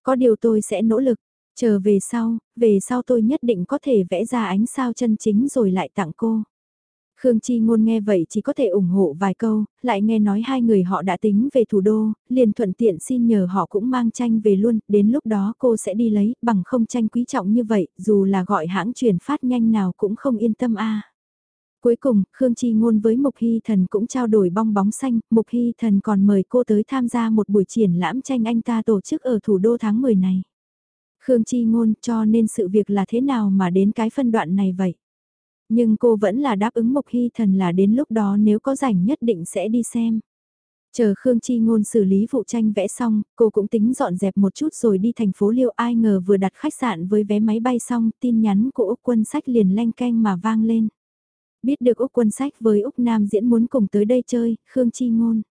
Có điều tôi sẽ nỗ lực, chờ về sau, về sau tôi nhất định có thể vẽ ra ánh sao chân chính rồi lại tặng cô. Khương Chi Ngôn nghe vậy chỉ có thể ủng hộ vài câu, lại nghe nói hai người họ đã tính về thủ đô, liền thuận tiện xin nhờ họ cũng mang tranh về luôn, đến lúc đó cô sẽ đi lấy, bằng không tranh quý trọng như vậy, dù là gọi hãng chuyển phát nhanh nào cũng không yên tâm a. Cuối cùng, Khương Chi Ngôn với Mục Hy Thần cũng trao đổi bong bóng xanh, Mục Hy Thần còn mời cô tới tham gia một buổi triển lãm tranh anh ta tổ chức ở thủ đô tháng 10 này. Khương Chi Ngôn cho nên sự việc là thế nào mà đến cái phân đoạn này vậy? Nhưng cô vẫn là đáp ứng Mục Hy Thần là đến lúc đó nếu có rảnh nhất định sẽ đi xem. Chờ Khương Chi Ngôn xử lý vụ tranh vẽ xong, cô cũng tính dọn dẹp một chút rồi đi thành phố Liêu ai ngờ vừa đặt khách sạn với vé máy bay xong, tin nhắn của Úc Quân Sách liền leng keng mà vang lên. Biết được Úc Quân Sách với Úc Nam diễn muốn cùng tới đây chơi, Khương Chi Ngôn.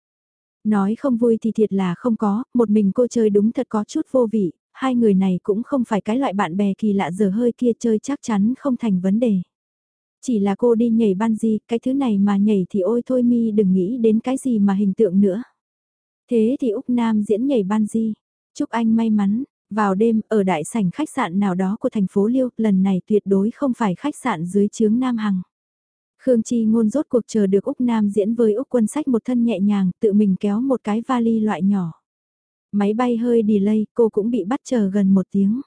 Nói không vui thì thiệt là không có, một mình cô chơi đúng thật có chút vô vị, hai người này cũng không phải cái loại bạn bè kỳ lạ giờ hơi kia chơi chắc chắn không thành vấn đề. Chỉ là cô đi nhảy ban gì, cái thứ này mà nhảy thì ôi thôi mi đừng nghĩ đến cái gì mà hình tượng nữa. Thế thì Úc Nam diễn nhảy ban gì, chúc anh may mắn, vào đêm ở đại sảnh khách sạn nào đó của thành phố Liêu, lần này tuyệt đối không phải khách sạn dưới chướng Nam Hằng. Khương Chi ngôn rốt cuộc chờ được Úc Nam diễn với Úc quân sách một thân nhẹ nhàng, tự mình kéo một cái vali loại nhỏ. Máy bay hơi delay, cô cũng bị bắt chờ gần một tiếng.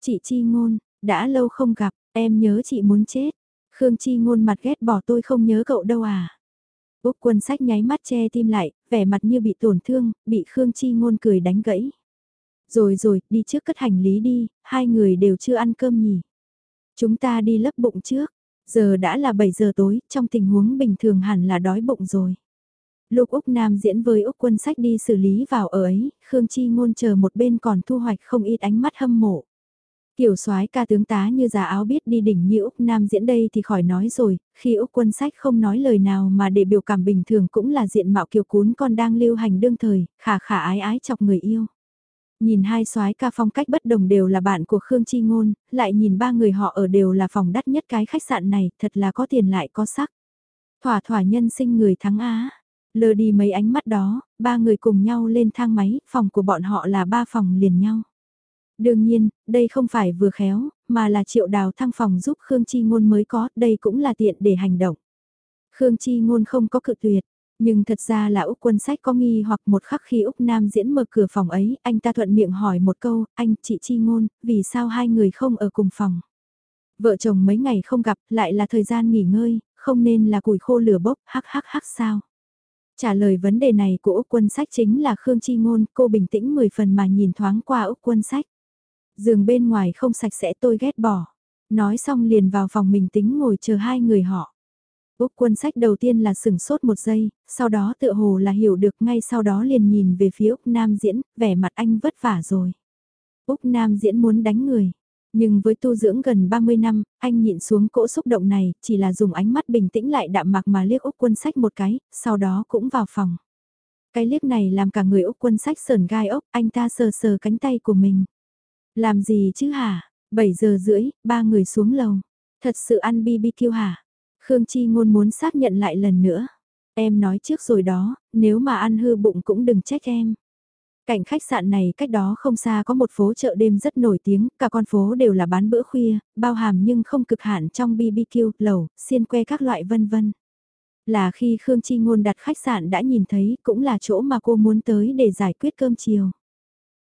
Chị Chi ngôn, đã lâu không gặp, em nhớ chị muốn chết. Khương Chi ngôn mặt ghét bỏ tôi không nhớ cậu đâu à. Úc quân sách nháy mắt che tim lại, vẻ mặt như bị tổn thương, bị Khương Chi ngôn cười đánh gãy. Rồi rồi, đi trước cất hành lý đi, hai người đều chưa ăn cơm nhỉ. Chúng ta đi lấp bụng trước, Giờ đã là 7 giờ tối, trong tình huống bình thường hẳn là đói bụng rồi. Lúc Úc Nam diễn với Úc quân sách đi xử lý vào ở ấy, Khương Chi ngôn chờ một bên còn thu hoạch không ít ánh mắt hâm mộ. Kiểu soái ca tướng tá như già áo biết đi đỉnh như Úc Nam diễn đây thì khỏi nói rồi, khi Úc quân sách không nói lời nào mà để biểu cảm bình thường cũng là diện mạo kiều cún con đang lưu hành đương thời, khả khả ái ái chọc người yêu. Nhìn hai soái ca phong cách bất đồng đều là bạn của Khương Chi Ngôn, lại nhìn ba người họ ở đều là phòng đắt nhất cái khách sạn này, thật là có tiền lại có sắc. Thỏa thỏa nhân sinh người thắng Á. Lờ đi mấy ánh mắt đó, ba người cùng nhau lên thang máy, phòng của bọn họ là ba phòng liền nhau. Đương nhiên, đây không phải vừa khéo, mà là triệu đào thăng phòng giúp Khương Chi Ngôn mới có, đây cũng là tiện để hành động. Khương Chi Ngôn không có cự tuyệt, nhưng thật ra là Úc quân sách có nghi hoặc một khắc khi Úc Nam diễn mở cửa phòng ấy, anh ta thuận miệng hỏi một câu, anh, chị Chi Ngôn, vì sao hai người không ở cùng phòng? Vợ chồng mấy ngày không gặp, lại là thời gian nghỉ ngơi, không nên là củi khô lửa bốc, hắc hắc hắc sao? Trả lời vấn đề này của Úc quân sách chính là Khương Chi Ngôn, cô bình tĩnh 10 phần mà nhìn thoáng qua Úc quân sách. Giường bên ngoài không sạch sẽ tôi ghét bỏ. Nói xong liền vào phòng mình tính ngồi chờ hai người họ. Úc quân sách đầu tiên là sừng sốt một giây, sau đó tựa hồ là hiểu được ngay sau đó liền nhìn về phía Úc Nam diễn, vẻ mặt anh vất vả rồi. Úc Nam diễn muốn đánh người. Nhưng với tu dưỡng gần 30 năm, anh nhịn xuống cỗ xúc động này, chỉ là dùng ánh mắt bình tĩnh lại đạm mạc mà liếc Úc quân sách một cái, sau đó cũng vào phòng. Cái liếc này làm cả người Úc quân sách sờn gai ốc, anh ta sờ sờ cánh tay của mình. Làm gì chứ hả? 7 giờ rưỡi, ba người xuống lầu. Thật sự ăn BBQ hả? Khương Chi Ngôn muốn xác nhận lại lần nữa. Em nói trước rồi đó, nếu mà ăn hư bụng cũng đừng trách em. Cạnh khách sạn này cách đó không xa có một phố chợ đêm rất nổi tiếng, cả con phố đều là bán bữa khuya, bao hàm nhưng không cực hạn trong BBQ, lẩu, xiên que các loại vân vân. Là khi Khương Chi Ngôn đặt khách sạn đã nhìn thấy cũng là chỗ mà cô muốn tới để giải quyết cơm chiều.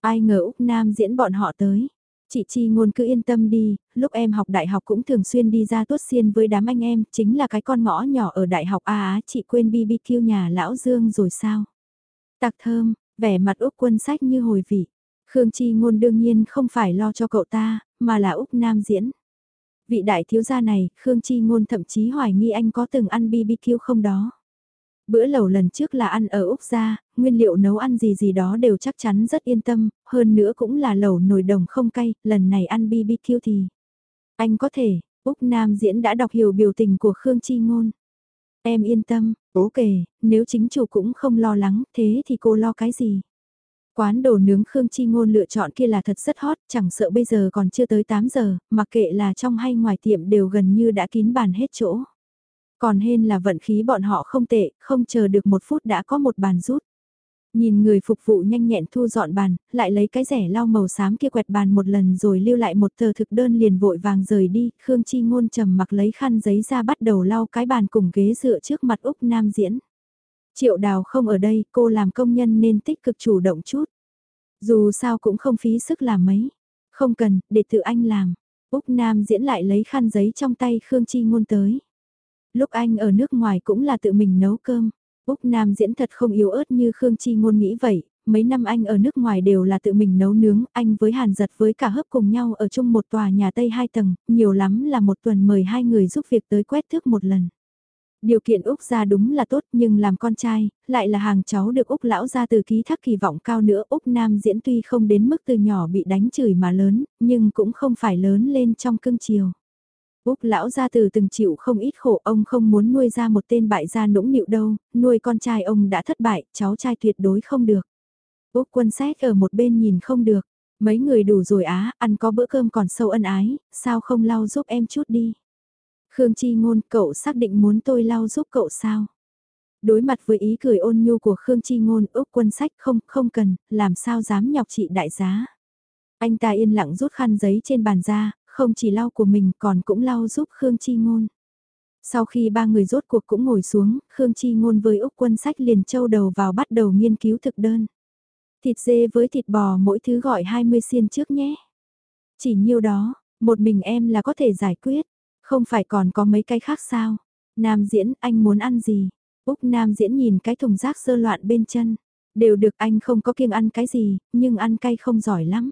Ai ngờ Úc Nam diễn bọn họ tới. Chị Chi Ngôn cứ yên tâm đi, lúc em học đại học cũng thường xuyên đi ra tuốt xiên với đám anh em, chính là cái con ngõ nhỏ ở đại học A Á, chị quên BBQ nhà lão Dương rồi sao? Tạc thơm, vẻ mặt Úc quân sách như hồi vị. Khương Chi Ngôn đương nhiên không phải lo cho cậu ta, mà là Úc Nam diễn. Vị đại thiếu gia này, Khương Chi Ngôn thậm chí hoài nghi anh có từng ăn BBQ không đó. Bữa lẩu lần trước là ăn ở Úc gia, nguyên liệu nấu ăn gì gì đó đều chắc chắn rất yên tâm, hơn nữa cũng là lẩu nồi đồng không cay, lần này ăn BBQ thì... Anh có thể, Úc Nam diễn đã đọc hiểu biểu tình của Khương Chi Ngôn. Em yên tâm, ok, nếu chính chủ cũng không lo lắng, thế thì cô lo cái gì? Quán đồ nướng Khương Chi Ngôn lựa chọn kia là thật rất hot, chẳng sợ bây giờ còn chưa tới 8 giờ, mặc kệ là trong hay ngoài tiệm đều gần như đã kín bàn hết chỗ. Còn hên là vận khí bọn họ không tệ, không chờ được một phút đã có một bàn rút. Nhìn người phục vụ nhanh nhẹn thu dọn bàn, lại lấy cái rẻ lau màu xám kia quẹt bàn một lần rồi lưu lại một tờ thực đơn liền vội vàng rời đi, Khương Chi Ngôn trầm mặc lấy khăn giấy ra bắt đầu lau cái bàn cùng ghế dựa trước mặt Úc Nam diễn. Triệu đào không ở đây, cô làm công nhân nên tích cực chủ động chút. Dù sao cũng không phí sức làm mấy. Không cần, để tự anh làm. Úc Nam diễn lại lấy khăn giấy trong tay Khương Chi Ngôn tới. Lúc anh ở nước ngoài cũng là tự mình nấu cơm. Úc Nam diễn thật không yếu ớt như Khương Chi Ngôn nghĩ vậy, mấy năm anh ở nước ngoài đều là tự mình nấu nướng, anh với Hàn Giật với cả hớp cùng nhau ở chung một tòa nhà Tây hai tầng, nhiều lắm là một tuần mời hai người giúp việc tới quét thước một lần. Điều kiện Úc ra đúng là tốt nhưng làm con trai, lại là hàng cháu được Úc lão ra từ ký thác kỳ vọng cao nữa. Úc Nam diễn tuy không đến mức từ nhỏ bị đánh chửi mà lớn, nhưng cũng không phải lớn lên trong cưng chiều. Úc lão gia từ từng chịu không ít khổ ông không muốn nuôi ra một tên bại gia nũng nịu đâu, nuôi con trai ông đã thất bại, cháu trai tuyệt đối không được. Úc quân xét ở một bên nhìn không được, mấy người đủ rồi á, ăn có bữa cơm còn sâu ân ái, sao không lau giúp em chút đi. Khương Chi Ngôn, cậu xác định muốn tôi lau giúp cậu sao? Đối mặt với ý cười ôn nhu của Khương Chi Ngôn, Úc quân sách không, không cần, làm sao dám nhọc chị đại giá. Anh ta yên lặng rút khăn giấy trên bàn ra, không chỉ lau của mình còn cũng lau giúp Khương Chi Ngôn. Sau khi ba người rốt cuộc cũng ngồi xuống, Khương Chi Ngôn với Úc Quân Sách liền châu đầu vào bắt đầu nghiên cứu thực đơn. Thịt dê với thịt bò mỗi thứ gọi 20 xiên trước nhé. Chỉ nhiêu đó, một mình em là có thể giải quyết, không phải còn có mấy cái khác sao? Nam diễn, anh muốn ăn gì? Úc Nam diễn nhìn cái thùng rác sơ loạn bên chân. Đều được anh không có kiêng ăn cái gì, nhưng ăn cay không giỏi lắm.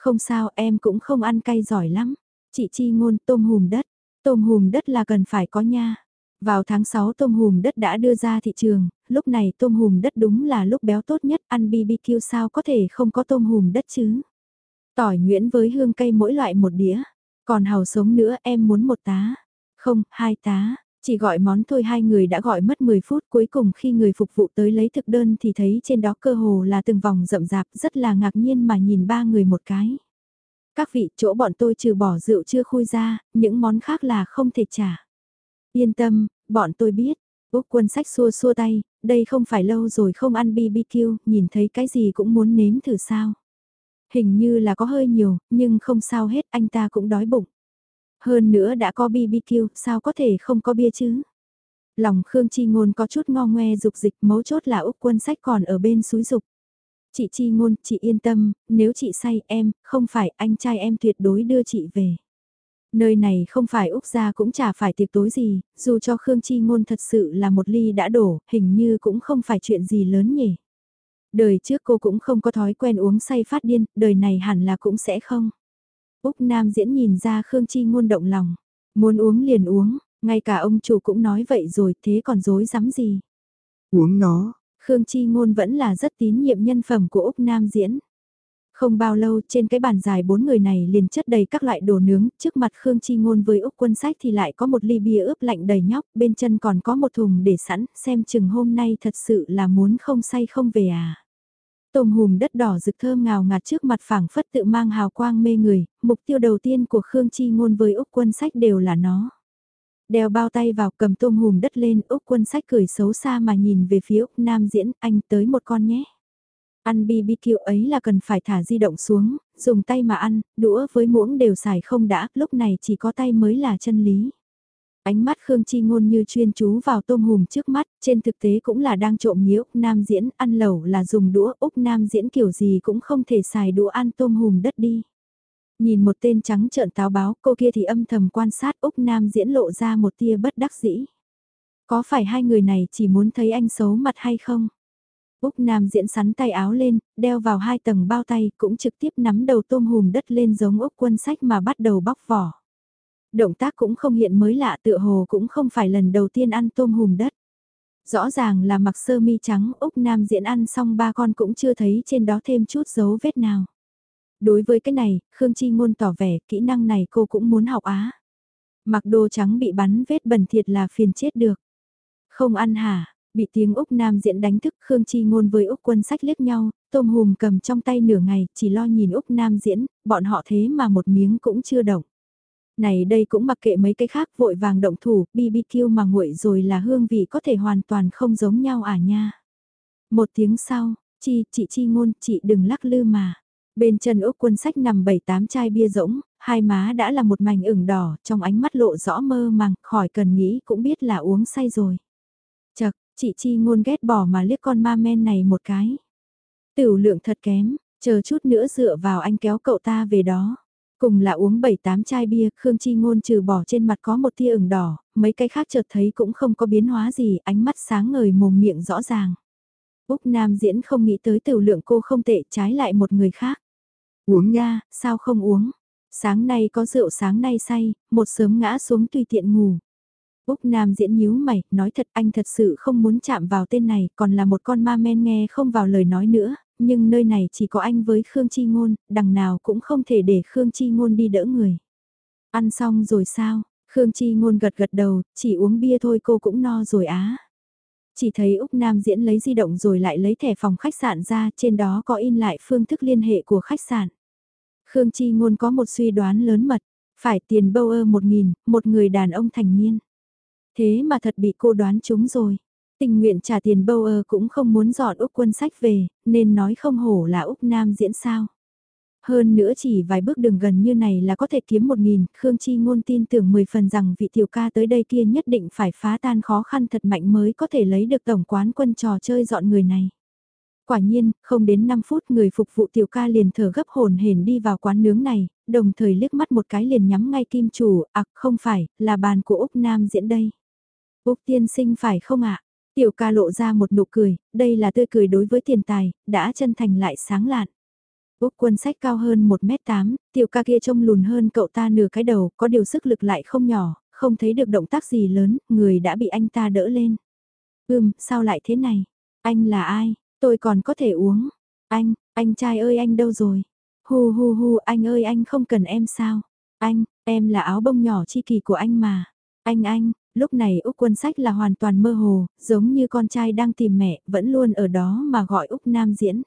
Không sao em cũng không ăn cay giỏi lắm. Chị chi ngôn tôm hùm đất. Tôm hùm đất là cần phải có nha. Vào tháng 6 tôm hùm đất đã đưa ra thị trường, lúc này tôm hùm đất đúng là lúc béo tốt nhất ăn BBQ sao có thể không có tôm hùm đất chứ. Tỏi nguyễn với hương cây mỗi loại một đĩa, còn hào sống nữa em muốn một tá, không, hai tá, chỉ gọi món thôi hai người đã gọi mất 10 phút cuối cùng khi người phục vụ tới lấy thực đơn thì thấy trên đó cơ hồ là từng vòng rậm rạp rất là ngạc nhiên mà nhìn ba người một cái. Các vị chỗ bọn tôi trừ bỏ rượu chưa khui ra, những món khác là không thể trả. Yên tâm, bọn tôi biết. Úc quân sách xua xua tay, đây không phải lâu rồi không ăn BBQ, nhìn thấy cái gì cũng muốn nếm thử sao. Hình như là có hơi nhiều, nhưng không sao hết, anh ta cũng đói bụng. Hơn nữa đã có BBQ, sao có thể không có bia chứ? Lòng Khương Chi Ngôn có chút ngo ngoe dục dịch mấu chốt là Úc quân sách còn ở bên suối dục. Chị Chi Ngôn, chị yên tâm, nếu chị say em, không phải anh trai em tuyệt đối đưa chị về. Nơi này không phải Úc gia cũng chả phải tiệc tối gì, dù cho Khương Chi Ngôn thật sự là một ly đã đổ, hình như cũng không phải chuyện gì lớn nhỉ. Đời trước cô cũng không có thói quen uống say phát điên, đời này hẳn là cũng sẽ không. Úc Nam diễn nhìn ra Khương Chi ngôn động lòng. Muốn uống liền uống, ngay cả ông chủ cũng nói vậy rồi thế còn dối dám gì. Uống nó. Khương Chi ngôn vẫn là rất tín nhiệm nhân phẩm của Úc Nam diễn. Không bao lâu trên cái bàn dài bốn người này liền chất đầy các loại đồ nướng, trước mặt Khương Chi Ngôn với Úc Quân Sách thì lại có một ly bia ướp lạnh đầy nhóc, bên chân còn có một thùng để sẵn, xem chừng hôm nay thật sự là muốn không say không về à. Tôm hùm đất đỏ rực thơm ngào ngạt trước mặt phảng phất tự mang hào quang mê người, mục tiêu đầu tiên của Khương Chi Ngôn với Úc Quân Sách đều là nó. Đeo bao tay vào cầm tôm hùm đất lên, Úc Quân Sách cười xấu xa mà nhìn về phía Úc Nam Diễn, anh tới một con nhé. Ăn BBQ ấy là cần phải thả di động xuống, dùng tay mà ăn, đũa với muỗng đều xài không đã, lúc này chỉ có tay mới là chân lý. Ánh mắt Khương Chi Ngôn như chuyên chú vào tôm hùm trước mắt, trên thực tế cũng là đang trộm nhiễu, Nam diễn ăn lẩu là dùng đũa, Úc Nam diễn kiểu gì cũng không thể xài đũa ăn tôm hùm đất đi. Nhìn một tên trắng trợn táo báo, cô kia thì âm thầm quan sát Úc Nam diễn lộ ra một tia bất đắc dĩ. Có phải hai người này chỉ muốn thấy anh xấu mặt hay không? Úc Nam diễn sắn tay áo lên, đeo vào hai tầng bao tay cũng trực tiếp nắm đầu tôm hùm đất lên giống Úc quân sách mà bắt đầu bóc vỏ. Động tác cũng không hiện mới lạ tựa hồ cũng không phải lần đầu tiên ăn tôm hùm đất. Rõ ràng là mặc sơ mi trắng Úc Nam diễn ăn xong ba con cũng chưa thấy trên đó thêm chút dấu vết nào. Đối với cái này, Khương Chi Ngôn tỏ vẻ kỹ năng này cô cũng muốn học á. Mặc đồ trắng bị bắn vết bẩn thiệt là phiền chết được. Không ăn hả, bị tiếng Úc Nam diễn đánh thức Khương Chi Ngôn với Úc quân sách liếc nhau, tôm hùm cầm trong tay nửa ngày, chỉ lo nhìn Úc Nam diễn, bọn họ thế mà một miếng cũng chưa động. Này đây cũng mặc kệ mấy cái khác vội vàng động thủ, BBQ mà nguội rồi là hương vị có thể hoàn toàn không giống nhau à nha. Một tiếng sau, chi, chị chi ngôn, chị đừng lắc lư mà. Bên chân Úc quân sách nằm bảy tám chai bia rỗng, hai má đã là một mảnh ửng đỏ, trong ánh mắt lộ rõ mơ màng, khỏi cần nghĩ cũng biết là uống say rồi. Chật, chị Chi ngôn ghét bỏ mà liếc con ma men này một cái. Tiểu lượng thật kém, chờ chút nữa dựa vào anh kéo cậu ta về đó. Cùng là uống 7-8 chai bia, Khương Chi Ngôn trừ bỏ trên mặt có một tia ửng đỏ, mấy cái khác chợt thấy cũng không có biến hóa gì, ánh mắt sáng ngời mồm miệng rõ ràng. Úc Nam diễn không nghĩ tới tiểu lượng cô không tệ trái lại một người khác. Uống nha, sao không uống? Sáng nay có rượu sáng nay say, một sớm ngã xuống tùy tiện ngủ. Úc Nam diễn nhíu mày, nói thật anh thật sự không muốn chạm vào tên này, còn là một con ma men nghe không vào lời nói nữa, nhưng nơi này chỉ có anh với Khương Chi Ngôn, đằng nào cũng không thể để Khương Chi Ngôn đi đỡ người. Ăn xong rồi sao? Khương Chi Ngôn gật gật đầu, chỉ uống bia thôi cô cũng no rồi á. Chỉ thấy Úc Nam diễn lấy di động rồi lại lấy thẻ phòng khách sạn ra, trên đó có in lại phương thức liên hệ của khách sạn. Khương Chi Ngôn có một suy đoán lớn mật, phải tiền bâu ơ một nghìn, một người đàn ông thành niên. Thế mà thật bị cô đoán trúng rồi. Tình nguyện trả tiền bâu ơ cũng không muốn dọn Úc quân sách về, nên nói không hổ là Úc Nam diễn sao. Hơn nữa chỉ vài bước đường gần như này là có thể kiếm một nghìn, Khương Chi ngôn tin tưởng 10 phần rằng vị tiểu ca tới đây kia nhất định phải phá tan khó khăn thật mạnh mới có thể lấy được tổng quán quân trò chơi dọn người này. Quả nhiên, không đến 5 phút người phục vụ tiểu ca liền thở gấp hồn hển đi vào quán nướng này, đồng thời liếc mắt một cái liền nhắm ngay kim chủ, ạc không phải, là bàn của Úc Nam diễn đây. Úc tiên sinh phải không ạ? Tiểu ca lộ ra một nụ cười, đây là tươi cười đối với tiền tài, đã chân thành lại sáng lạn. Úc quân sách cao hơn 1m8, tiểu ca kia trông lùn hơn cậu ta nửa cái đầu, có điều sức lực lại không nhỏ, không thấy được động tác gì lớn, người đã bị anh ta đỡ lên. Ừm, sao lại thế này? Anh là ai? Tôi còn có thể uống. Anh, anh trai ơi anh đâu rồi? Hu hu hu, anh ơi anh không cần em sao? Anh, em là áo bông nhỏ chi kỳ của anh mà. Anh anh, Lúc này Úc quân sách là hoàn toàn mơ hồ, giống như con trai đang tìm mẹ, vẫn luôn ở đó mà gọi Úc Nam diễn.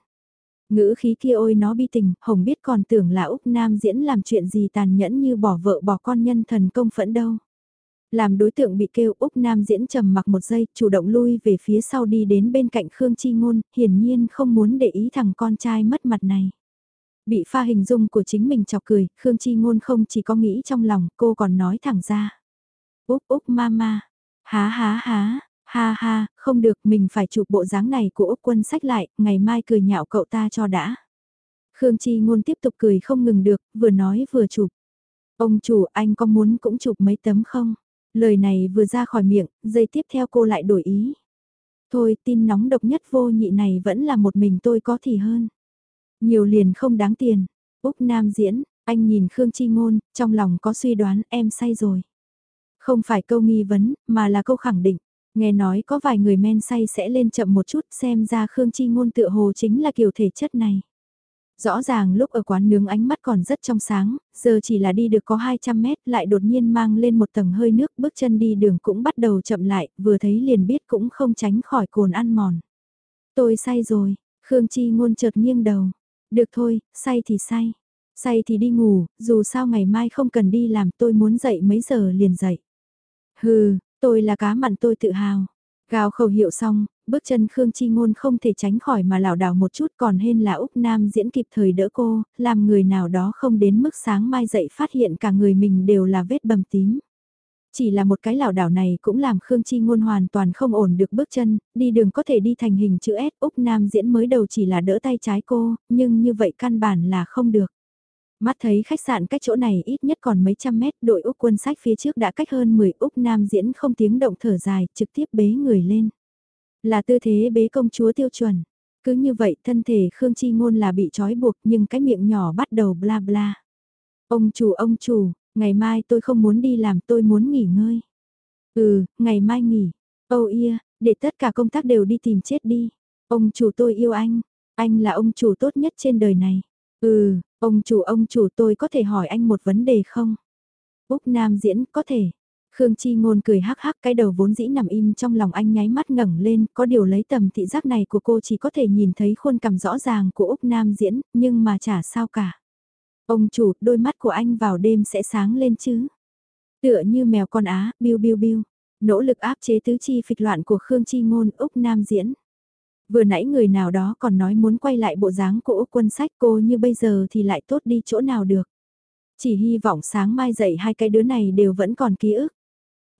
Ngữ khí kia ôi nó bi tình, Hồng biết còn tưởng là Úc Nam diễn làm chuyện gì tàn nhẫn như bỏ vợ bỏ con nhân thần công phẫn đâu. Làm đối tượng bị kêu Úc Nam diễn trầm mặc một giây, chủ động lui về phía sau đi đến bên cạnh Khương Chi Ngôn, hiển nhiên không muốn để ý thằng con trai mất mặt này. Bị pha hình dung của chính mình chọc cười, Khương Chi Ngôn không chỉ có nghĩ trong lòng, cô còn nói thẳng ra. Úc Úc mama, há há há, ha ha, không được mình phải chụp bộ dáng này của Úc quân sách lại, ngày mai cười nhạo cậu ta cho đã. Khương Chi Ngôn tiếp tục cười không ngừng được, vừa nói vừa chụp. Ông chủ anh có muốn cũng chụp mấy tấm không? Lời này vừa ra khỏi miệng, giây tiếp theo cô lại đổi ý. Thôi tin nóng độc nhất vô nhị này vẫn là một mình tôi có thì hơn. Nhiều liền không đáng tiền. Úc Nam diễn, anh nhìn Khương Chi Ngôn, trong lòng có suy đoán em say rồi. Không phải câu nghi vấn, mà là câu khẳng định. Nghe nói có vài người men say sẽ lên chậm một chút xem ra Khương Chi Ngôn tựa hồ chính là kiểu thể chất này. Rõ ràng lúc ở quán nướng ánh mắt còn rất trong sáng, giờ chỉ là đi được có 200 mét lại đột nhiên mang lên một tầng hơi nước bước chân đi đường cũng bắt đầu chậm lại, vừa thấy liền biết cũng không tránh khỏi cồn ăn mòn. Tôi say rồi, Khương Chi Ngôn chợt nghiêng đầu. Được thôi, say thì say. Say thì đi ngủ, dù sao ngày mai không cần đi làm tôi muốn dậy mấy giờ liền dậy. Hừ, tôi là cá mặn tôi tự hào. Gào khẩu hiệu xong, bước chân Khương Chi Ngôn không thể tránh khỏi mà lảo đảo một chút còn hên là Úc Nam diễn kịp thời đỡ cô, làm người nào đó không đến mức sáng mai dậy phát hiện cả người mình đều là vết bầm tím. Chỉ là một cái lảo đảo này cũng làm Khương Chi Ngôn hoàn toàn không ổn được bước chân, đi đường có thể đi thành hình chữ S, Úc Nam diễn mới đầu chỉ là đỡ tay trái cô, nhưng như vậy căn bản là không được. Mắt thấy khách sạn cách chỗ này ít nhất còn mấy trăm mét, đội Úc quân sách phía trước đã cách hơn 10 Úc Nam diễn không tiếng động thở dài, trực tiếp bế người lên. Là tư thế bế công chúa tiêu chuẩn. Cứ như vậy thân thể Khương Chi Ngôn là bị trói buộc nhưng cái miệng nhỏ bắt đầu bla bla. Ông chủ ông chủ, ngày mai tôi không muốn đi làm tôi muốn nghỉ ngơi. Ừ, ngày mai nghỉ. Âu oh yeah, để tất cả công tác đều đi tìm chết đi. Ông chủ tôi yêu anh, anh là ông chủ tốt nhất trên đời này. Ừ, ông chủ ông chủ tôi có thể hỏi anh một vấn đề không? Úc Nam diễn có thể. Khương Chi Ngôn cười hắc hắc cái đầu vốn dĩ nằm im trong lòng anh nháy mắt ngẩng lên, có điều lấy tầm thị giác này của cô chỉ có thể nhìn thấy khuôn cằm rõ ràng của Úc Nam diễn, nhưng mà chả sao cả. Ông chủ, đôi mắt của anh vào đêm sẽ sáng lên chứ? Tựa như mèo con á, biu biu biu. Nỗ lực áp chế tứ chi phịch loạn của Khương Chi Ngôn Úc Nam diễn. Vừa nãy người nào đó còn nói muốn quay lại bộ dáng của Úc quân sách cô như bây giờ thì lại tốt đi chỗ nào được. Chỉ hy vọng sáng mai dậy hai cái đứa này đều vẫn còn ký ức.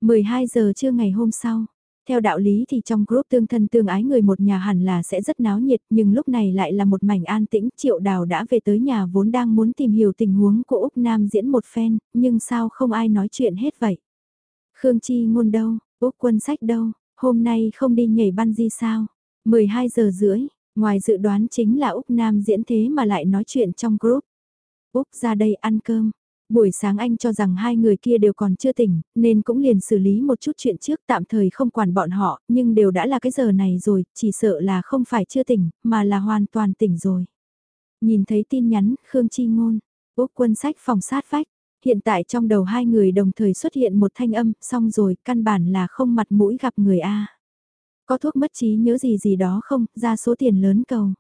12 giờ trưa ngày hôm sau. Theo đạo lý thì trong group tương thân tương ái người một nhà hẳn là sẽ rất náo nhiệt nhưng lúc này lại là một mảnh an tĩnh triệu đào đã về tới nhà vốn đang muốn tìm hiểu tình huống của Úc Nam diễn một phen nhưng sao không ai nói chuyện hết vậy. Khương Chi ngôn đâu, Úc quân sách đâu, hôm nay không đi nhảy ban gì sao. 12 giờ rưỡi, ngoài dự đoán chính là Úc Nam diễn thế mà lại nói chuyện trong group. Úc ra đây ăn cơm. Buổi sáng anh cho rằng hai người kia đều còn chưa tỉnh, nên cũng liền xử lý một chút chuyện trước tạm thời không quản bọn họ, nhưng đều đã là cái giờ này rồi, chỉ sợ là không phải chưa tỉnh, mà là hoàn toàn tỉnh rồi. Nhìn thấy tin nhắn, Khương Chi Ngôn, Úc quân sách phòng sát vách, hiện tại trong đầu hai người đồng thời xuất hiện một thanh âm, xong rồi, căn bản là không mặt mũi gặp người A. Có thuốc mất trí nhớ gì gì đó không, ra số tiền lớn cầu.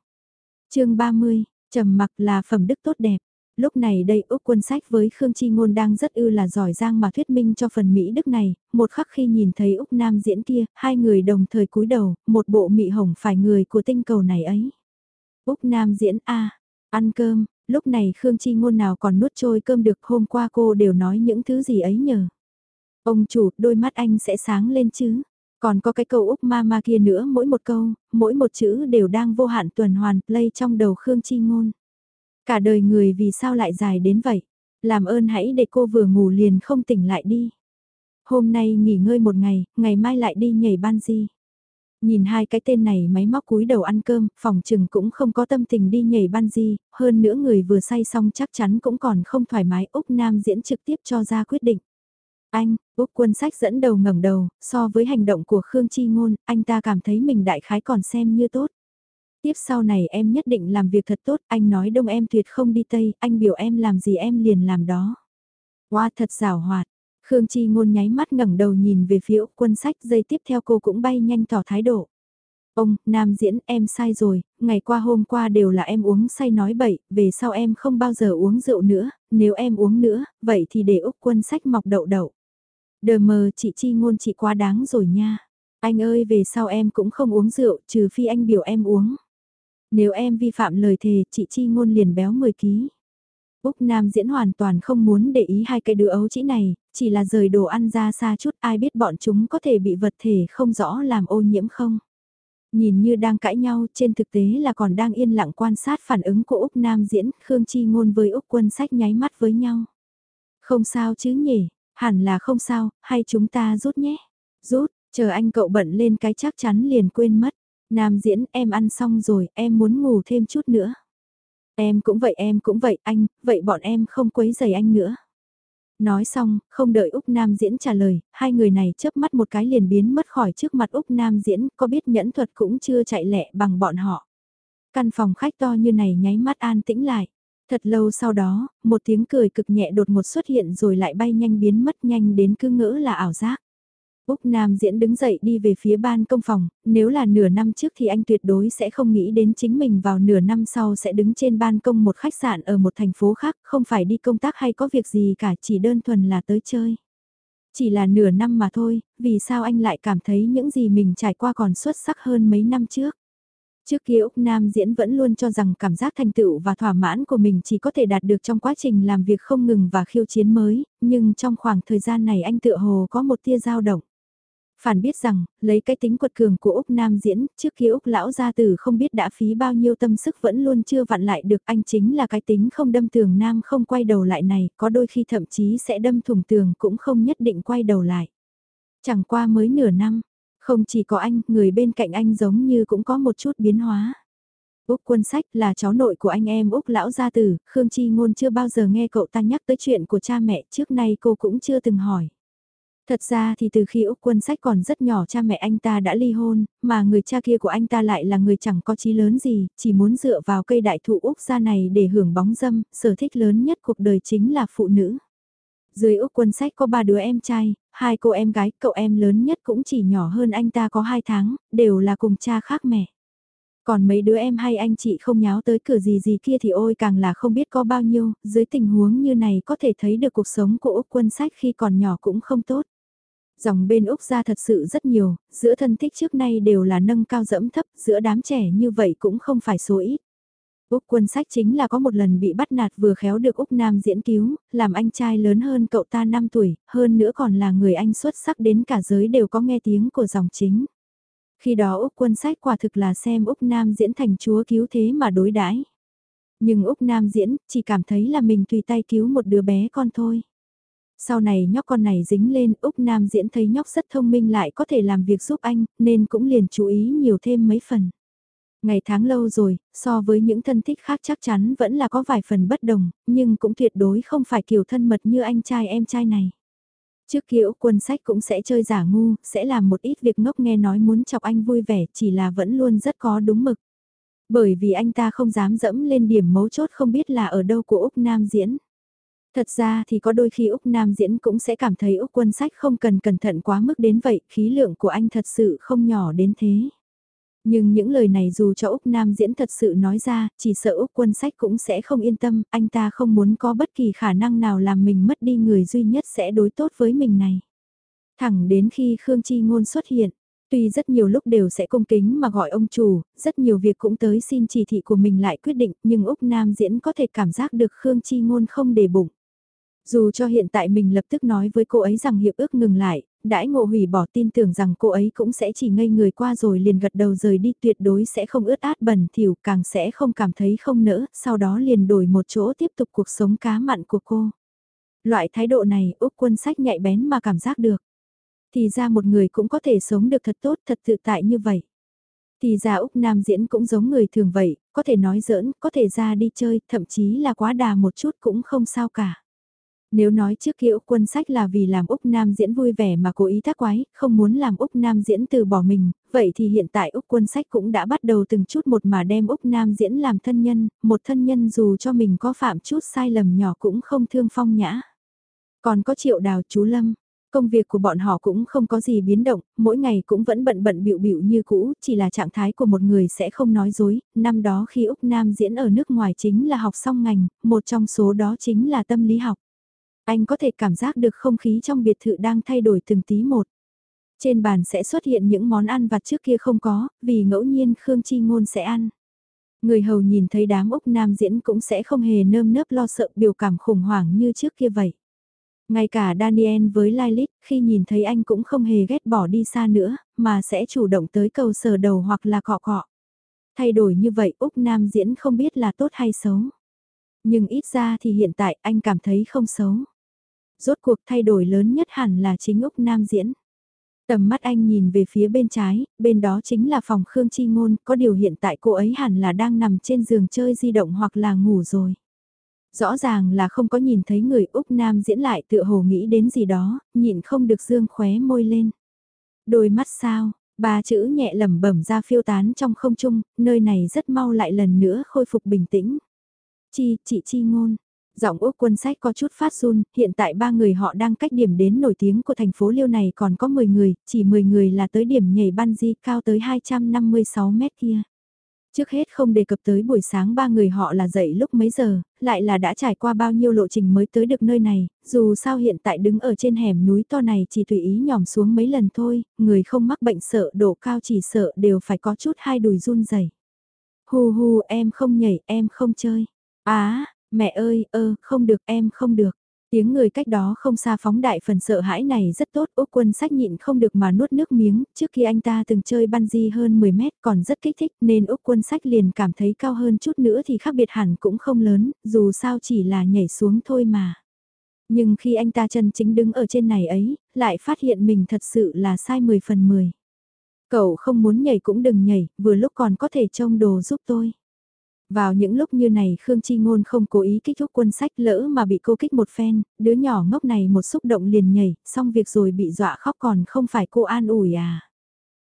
chương 30, trầm mặc là phẩm đức tốt đẹp. Lúc này đây Úc quân sách với Khương Chi Ngôn đang rất ư là giỏi giang mà thuyết minh cho phần Mỹ Đức này, một khắc khi nhìn thấy Úc Nam diễn kia, hai người đồng thời cúi đầu, một bộ mị hồng phải người của tinh cầu này ấy. Úc Nam diễn A, ăn cơm, lúc này Khương Chi Ngôn nào còn nuốt trôi cơm được hôm qua cô đều nói những thứ gì ấy nhờ. Ông chủ, đôi mắt anh sẽ sáng lên chứ. Còn có cái câu Úc ma ma kia nữa mỗi một câu, mỗi một chữ đều đang vô hạn tuần hoàn play trong đầu Khương Chi Ngôn. Cả đời người vì sao lại dài đến vậy? Làm ơn hãy để cô vừa ngủ liền không tỉnh lại đi. Hôm nay nghỉ ngơi một ngày, ngày mai lại đi nhảy ban di. Nhìn hai cái tên này máy móc cúi đầu ăn cơm, phòng trừng cũng không có tâm tình đi nhảy ban di, hơn nữa người vừa say xong chắc chắn cũng còn không thoải mái Úc Nam diễn trực tiếp cho ra quyết định. Anh, Úc quân sách dẫn đầu ngẩng đầu, so với hành động của Khương Chi Ngôn, anh ta cảm thấy mình đại khái còn xem như tốt. Tiếp sau này em nhất định làm việc thật tốt, anh nói đông em tuyệt không đi tây, anh biểu em làm gì em liền làm đó. Wow thật rào hoạt, Khương Chi ngôn nháy mắt ngẩng đầu nhìn về phía quân sách dây tiếp theo cô cũng bay nhanh tỏ thái độ. Ông, nam diễn, em sai rồi, ngày qua hôm qua đều là em uống say nói bậy, về sau em không bao giờ uống rượu nữa, nếu em uống nữa, vậy thì để Úc quân sách mọc đậu đậu. Đờ mờ chị Chi ngôn chị quá đáng rồi nha. Anh ơi về sau em cũng không uống rượu, trừ phi anh biểu em uống. Nếu em vi phạm lời thề, chị Chi ngôn liền béo 10 ký. Úc Nam diễn hoàn toàn không muốn để ý hai cái đứa ấu chỉ này, chỉ là rời đồ ăn ra xa chút ai biết bọn chúng có thể bị vật thể không rõ làm ô nhiễm không. Nhìn như đang cãi nhau trên thực tế là còn đang yên lặng quan sát phản ứng của Úc Nam diễn, Khương Chi ngôn với Úc quân sách nháy mắt với nhau. Không sao chứ nhỉ, hẳn là không sao, hay chúng ta rút nhé. Rút, chờ anh cậu bận lên cái chắc chắn liền quên mất. Nam diễn em ăn xong rồi, em muốn ngủ thêm chút nữa. Em cũng vậy em cũng vậy anh, vậy bọn em không quấy giày anh nữa. Nói xong, không đợi Úc Nam diễn trả lời, hai người này chớp mắt một cái liền biến mất khỏi trước mặt Úc Nam diễn, có biết nhẫn thuật cũng chưa chạy lẹ bằng bọn họ. Căn phòng khách to như này nháy mắt an tĩnh lại. Thật lâu sau đó, một tiếng cười cực nhẹ đột ngột xuất hiện rồi lại bay nhanh biến mất nhanh đến cứ ngỡ là ảo giác. Úc Nam diễn đứng dậy đi về phía ban công phòng, nếu là nửa năm trước thì anh tuyệt đối sẽ không nghĩ đến chính mình vào nửa năm sau sẽ đứng trên ban công một khách sạn ở một thành phố khác, không phải đi công tác hay có việc gì cả chỉ đơn thuần là tới chơi. Chỉ là nửa năm mà thôi, vì sao anh lại cảm thấy những gì mình trải qua còn xuất sắc hơn mấy năm trước? Trước kia Úc Nam diễn vẫn luôn cho rằng cảm giác thành tựu và thỏa mãn của mình chỉ có thể đạt được trong quá trình làm việc không ngừng và khiêu chiến mới, nhưng trong khoảng thời gian này anh tựa hồ có một tia dao động. Phản biết rằng, lấy cái tính quật cường của Úc Nam diễn, trước kia Úc lão gia tử không biết đã phí bao nhiêu tâm sức vẫn luôn chưa vặn lại được anh chính là cái tính không đâm tường Nam không quay đầu lại này, có đôi khi thậm chí sẽ đâm thủng tường cũng không nhất định quay đầu lại. Chẳng qua mới nửa năm, không chỉ có anh, người bên cạnh anh giống như cũng có một chút biến hóa. Úc Quân Sách là cháu nội của anh em Úc Lão Gia Tử, Khương Chi Ngôn chưa bao giờ nghe cậu ta nhắc tới chuyện của cha mẹ, trước nay cô cũng chưa từng hỏi. Thật ra thì từ khi Úc Quân Sách còn rất nhỏ cha mẹ anh ta đã ly hôn, mà người cha kia của anh ta lại là người chẳng có chí lớn gì, chỉ muốn dựa vào cây đại thụ Úc gia này để hưởng bóng dâm, sở thích lớn nhất cuộc đời chính là phụ nữ. Dưới Úc Quân Sách có ba đứa em trai, hai cô em gái, cậu em lớn nhất cũng chỉ nhỏ hơn anh ta có hai tháng, đều là cùng cha khác mẹ. Còn mấy đứa em hay anh chị không nháo tới cửa gì gì kia thì ôi càng là không biết có bao nhiêu, dưới tình huống như này có thể thấy được cuộc sống của Úc Quân Sách khi còn nhỏ cũng không tốt. Dòng bên Úc ra thật sự rất nhiều, giữa thân thích trước nay đều là nâng cao dẫm thấp, giữa đám trẻ như vậy cũng không phải số ít. Úc quân sách chính là có một lần bị bắt nạt vừa khéo được Úc Nam diễn cứu, làm anh trai lớn hơn cậu ta 5 tuổi, hơn nữa còn là người anh xuất sắc đến cả giới đều có nghe tiếng của dòng chính. Khi đó Úc quân sách quả thực là xem Úc Nam diễn thành chúa cứu thế mà đối đãi. Nhưng Úc Nam diễn chỉ cảm thấy là mình tùy tay cứu một đứa bé con thôi. Sau này nhóc con này dính lên, Úc Nam diễn thấy nhóc rất thông minh lại có thể làm việc giúp anh, nên cũng liền chú ý nhiều thêm mấy phần. Ngày tháng lâu rồi, so với những thân thích khác chắc chắn vẫn là có vài phần bất đồng, nhưng cũng tuyệt đối không phải kiểu thân mật như anh trai em trai này. Trước kia quân sách cũng sẽ chơi giả ngu, sẽ làm một ít việc ngốc nghe nói muốn chọc anh vui vẻ chỉ là vẫn luôn rất có đúng mực. Bởi vì anh ta không dám dẫm lên điểm mấu chốt không biết là ở đâu của Úc Nam diễn. Thật ra thì có đôi khi Úc Nam diễn cũng sẽ cảm thấy Úc quân sách không cần cẩn thận quá mức đến vậy, khí lượng của anh thật sự không nhỏ đến thế. Nhưng những lời này dù cho Úc Nam diễn thật sự nói ra, chỉ sợ Úc quân sách cũng sẽ không yên tâm, anh ta không muốn có bất kỳ khả năng nào làm mình mất đi người duy nhất sẽ đối tốt với mình này. Thẳng đến khi Khương Chi Ngôn xuất hiện, tuy rất nhiều lúc đều sẽ cung kính mà gọi ông chủ, rất nhiều việc cũng tới xin chỉ thị của mình lại quyết định, nhưng Úc Nam diễn có thể cảm giác được Khương Chi Ngôn không để bụng. Dù cho hiện tại mình lập tức nói với cô ấy rằng hiệp ước ngừng lại, đãi ngộ hủy bỏ tin tưởng rằng cô ấy cũng sẽ chỉ ngây người qua rồi liền gật đầu rời đi tuyệt đối sẽ không ướt át bẩn thỉu càng sẽ không cảm thấy không nỡ, sau đó liền đổi một chỗ tiếp tục cuộc sống cá mặn của cô. Loại thái độ này Úc quân sách nhạy bén mà cảm giác được. Thì ra một người cũng có thể sống được thật tốt thật tự tại như vậy. Thì ra Úc Nam diễn cũng giống người thường vậy, có thể nói giỡn, có thể ra đi chơi, thậm chí là quá đà một chút cũng không sao cả. Nếu nói trước kia Úc quân sách là vì làm Úc Nam diễn vui vẻ mà cố ý tác quái, không muốn làm Úc Nam diễn từ bỏ mình, vậy thì hiện tại Úc quân sách cũng đã bắt đầu từng chút một mà đem Úc Nam diễn làm thân nhân, một thân nhân dù cho mình có phạm chút sai lầm nhỏ cũng không thương phong nhã. Còn có triệu đào chú Lâm, công việc của bọn họ cũng không có gì biến động, mỗi ngày cũng vẫn bận bận bịu bịu như cũ, chỉ là trạng thái của một người sẽ không nói dối. Năm đó khi Úc Nam diễn ở nước ngoài chính là học xong ngành, một trong số đó chính là tâm lý học. Anh có thể cảm giác được không khí trong biệt thự đang thay đổi từng tí một. Trên bàn sẽ xuất hiện những món ăn vặt trước kia không có, vì ngẫu nhiên Khương Chi Ngôn sẽ ăn. Người hầu nhìn thấy đám Úc Nam diễn cũng sẽ không hề nơm nớp lo sợ biểu cảm khủng hoảng như trước kia vậy. Ngay cả Daniel với Lilith khi nhìn thấy anh cũng không hề ghét bỏ đi xa nữa, mà sẽ chủ động tới cầu sờ đầu hoặc là cọ cọ. Thay đổi như vậy Úc Nam diễn không biết là tốt hay xấu. Nhưng ít ra thì hiện tại anh cảm thấy không xấu rốt cuộc thay đổi lớn nhất hẳn là chính Úc Nam diễn. Tầm mắt anh nhìn về phía bên trái, bên đó chính là phòng Khương Chi Ngôn, có điều hiện tại cô ấy hẳn là đang nằm trên giường chơi di động hoặc là ngủ rồi. Rõ ràng là không có nhìn thấy người Úc Nam diễn lại tựa hồ nghĩ đến gì đó, nhịn không được dương khóe môi lên. Đôi mắt sao, ba chữ nhẹ lẩm bẩm ra phiêu tán trong không trung, nơi này rất mau lại lần nữa khôi phục bình tĩnh. Chi, chị Chi Ngôn, Giọng Úc quân sách có chút phát run, hiện tại ba người họ đang cách điểm đến nổi tiếng của thành phố Liêu này còn có 10 người, chỉ 10 người là tới điểm nhảy bungee cao tới 256 mét kia. Trước hết không đề cập tới buổi sáng ba người họ là dậy lúc mấy giờ, lại là đã trải qua bao nhiêu lộ trình mới tới được nơi này, dù sao hiện tại đứng ở trên hẻm núi to này chỉ tùy ý nhòm xuống mấy lần thôi, người không mắc bệnh sợ độ cao chỉ sợ đều phải có chút hai đùi run rẩy. hù hù em không nhảy, em không chơi. Á, mẹ ơi, ơ, không được, em không được. Tiếng người cách đó không xa phóng đại phần sợ hãi này rất tốt, Úc quân sách nhịn không được mà nuốt nước miếng, trước khi anh ta từng chơi bungee hơn 10 mét còn rất kích thích nên Úc quân sách liền cảm thấy cao hơn chút nữa thì khác biệt hẳn cũng không lớn, dù sao chỉ là nhảy xuống thôi mà. Nhưng khi anh ta chân chính đứng ở trên này ấy, lại phát hiện mình thật sự là sai 10 phần 10. Cậu không muốn nhảy cũng đừng nhảy, vừa lúc còn có thể trông đồ giúp tôi. Vào những lúc như này Khương Chi Ngôn không cố ý kích thúc quân sách lỡ mà bị cô kích một phen, đứa nhỏ ngốc này một xúc động liền nhảy, xong việc rồi bị dọa khóc còn không phải cô an ủi à.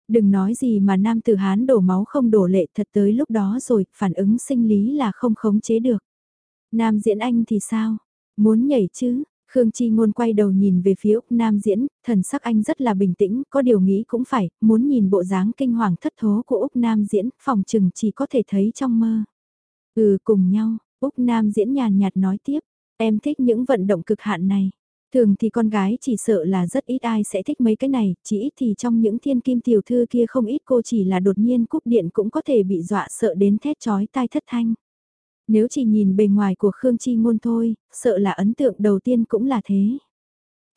Đừng nói gì mà nam tử Hán đổ máu không đổ lệ thật tới lúc đó rồi, phản ứng sinh lý là không khống chế được. Nam diễn anh thì sao? Muốn nhảy chứ? Khương Chi Ngôn quay đầu nhìn về phía Úc Nam diễn, thần sắc anh rất là bình tĩnh, có điều nghĩ cũng phải, muốn nhìn bộ dáng kinh hoàng thất thố của Úc Nam diễn, phòng chừng chỉ có thể thấy trong mơ. Ừ cùng nhau, Úc Nam diễn nhàn nhạt nói tiếp, em thích những vận động cực hạn này. Thường thì con gái chỉ sợ là rất ít ai sẽ thích mấy cái này, chỉ ít thì trong những thiên kim tiểu thư kia không ít cô chỉ là đột nhiên cúp điện cũng có thể bị dọa sợ đến thét chói tai thất thanh. Nếu chỉ nhìn bề ngoài của Khương Chi Ngôn thôi, sợ là ấn tượng đầu tiên cũng là thế.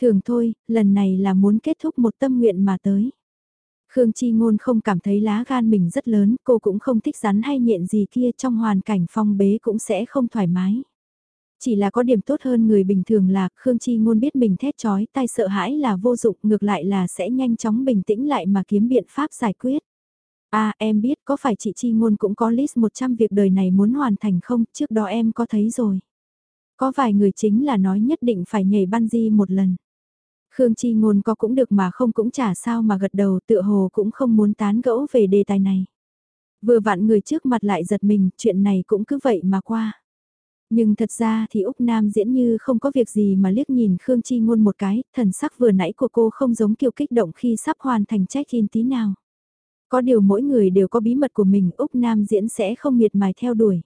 Thường thôi, lần này là muốn kết thúc một tâm nguyện mà tới. Khương Chi Ngôn không cảm thấy lá gan mình rất lớn, cô cũng không thích rắn hay nhện gì kia trong hoàn cảnh phong bế cũng sẽ không thoải mái. Chỉ là có điểm tốt hơn người bình thường là Khương Chi Ngôn biết mình thét chói tai sợ hãi là vô dụng ngược lại là sẽ nhanh chóng bình tĩnh lại mà kiếm biện pháp giải quyết. À em biết có phải chị Chi Ngôn cũng có list 100 việc đời này muốn hoàn thành không, trước đó em có thấy rồi. Có vài người chính là nói nhất định phải nhảy bungee một lần. Khương Chi Ngôn có cũng được mà không cũng chả sao mà gật đầu tựa hồ cũng không muốn tán gẫu về đề tài này. Vừa vặn người trước mặt lại giật mình, chuyện này cũng cứ vậy mà qua. Nhưng thật ra thì Úc Nam diễn như không có việc gì mà liếc nhìn Khương Chi Ngôn một cái, thần sắc vừa nãy của cô không giống kiểu kích động khi sắp hoàn thành check-in tí nào. Có điều mỗi người đều có bí mật của mình, Úc Nam diễn sẽ không miệt mài theo đuổi.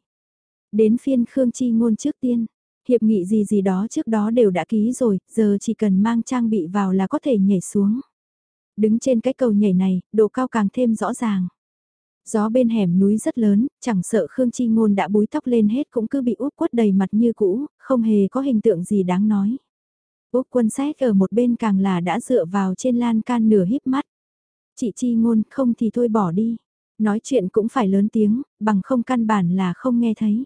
Đến phiên Khương Chi Ngôn trước tiên, hiệp nghị gì gì đó trước đó đều đã ký rồi, giờ chỉ cần mang trang bị vào là có thể nhảy xuống. Đứng trên cái cầu nhảy này, độ cao càng thêm rõ ràng. Gió bên hẻm núi rất lớn, chẳng sợ Khương Chi Ngôn đã búi tóc lên hết cũng cứ bị úp quất đầy mặt như cũ, không hề có hình tượng gì đáng nói. Úc quân xét ở một bên càng là đã dựa vào trên lan can nửa híp mắt. Chị Chi Ngôn không thì thôi bỏ đi. Nói chuyện cũng phải lớn tiếng, bằng không căn bản là không nghe thấy.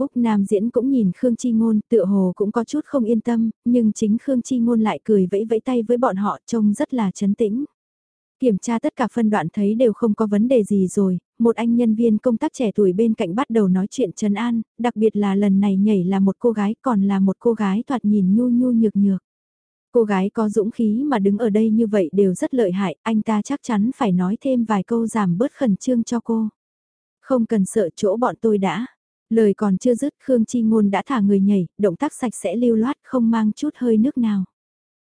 Úc Nam diễn cũng nhìn Khương Chi Ngôn, tựa hồ cũng có chút không yên tâm, nhưng chính Khương Chi Ngôn lại cười vẫy vẫy tay với bọn họ trông rất là chấn tĩnh. Kiểm tra tất cả phân đoạn thấy đều không có vấn đề gì rồi, một anh nhân viên công tác trẻ tuổi bên cạnh bắt đầu nói chuyện trấn an, đặc biệt là lần này nhảy là một cô gái còn là một cô gái thoạt nhìn nhu nhu nhược nhược. Cô gái có dũng khí mà đứng ở đây như vậy đều rất lợi hại, anh ta chắc chắn phải nói thêm vài câu giảm bớt khẩn trương cho cô. Không cần sợ chỗ bọn tôi đã. Lời còn chưa dứt Khương Chi Ngôn đã thả người nhảy, động tác sạch sẽ lưu loát không mang chút hơi nước nào.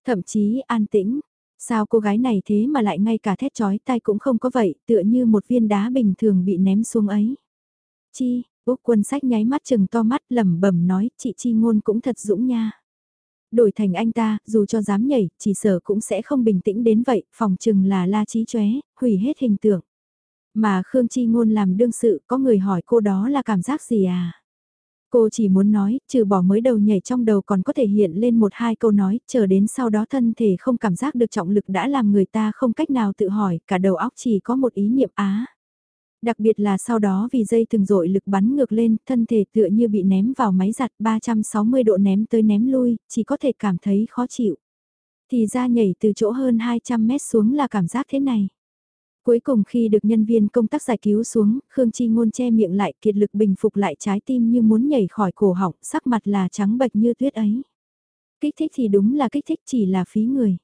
Thậm chí an tĩnh, sao cô gái này thế mà lại ngay cả thét chói tay cũng không có vậy, tựa như một viên đá bình thường bị ném xuống ấy. Chi, Úc quân sách nháy mắt chừng to mắt lẩm bẩm nói chị Chi Ngôn cũng thật dũng nha. Đổi thành anh ta, dù cho dám nhảy, chỉ sở cũng sẽ không bình tĩnh đến vậy, phòng chừng là la trí chóe, hủy hết hình tượng. Mà Khương Chi Ngôn làm đương sự, có người hỏi cô đó là cảm giác gì à? Cô chỉ muốn nói, trừ bỏ mới đầu nhảy trong đầu còn có thể hiện lên một hai câu nói, chờ đến sau đó thân thể không cảm giác được trọng lực đã làm người ta không cách nào tự hỏi, cả đầu óc chỉ có một ý niệm á. Đặc biệt là sau đó vì dây từng dội lực bắn ngược lên, thân thể tựa như bị ném vào máy giặt 360 độ ném tới ném lui, chỉ có thể cảm thấy khó chịu. Thì ra nhảy từ chỗ hơn 200 mét xuống là cảm giác thế này. Cuối cùng khi được nhân viên công tác giải cứu xuống, Khương Chi Ngôn che miệng lại kiệt lực bình phục lại trái tim như muốn nhảy khỏi cổ họng, sắc mặt là trắng bệch như tuyết ấy. Kích thích thì đúng là kích thích chỉ là phí người.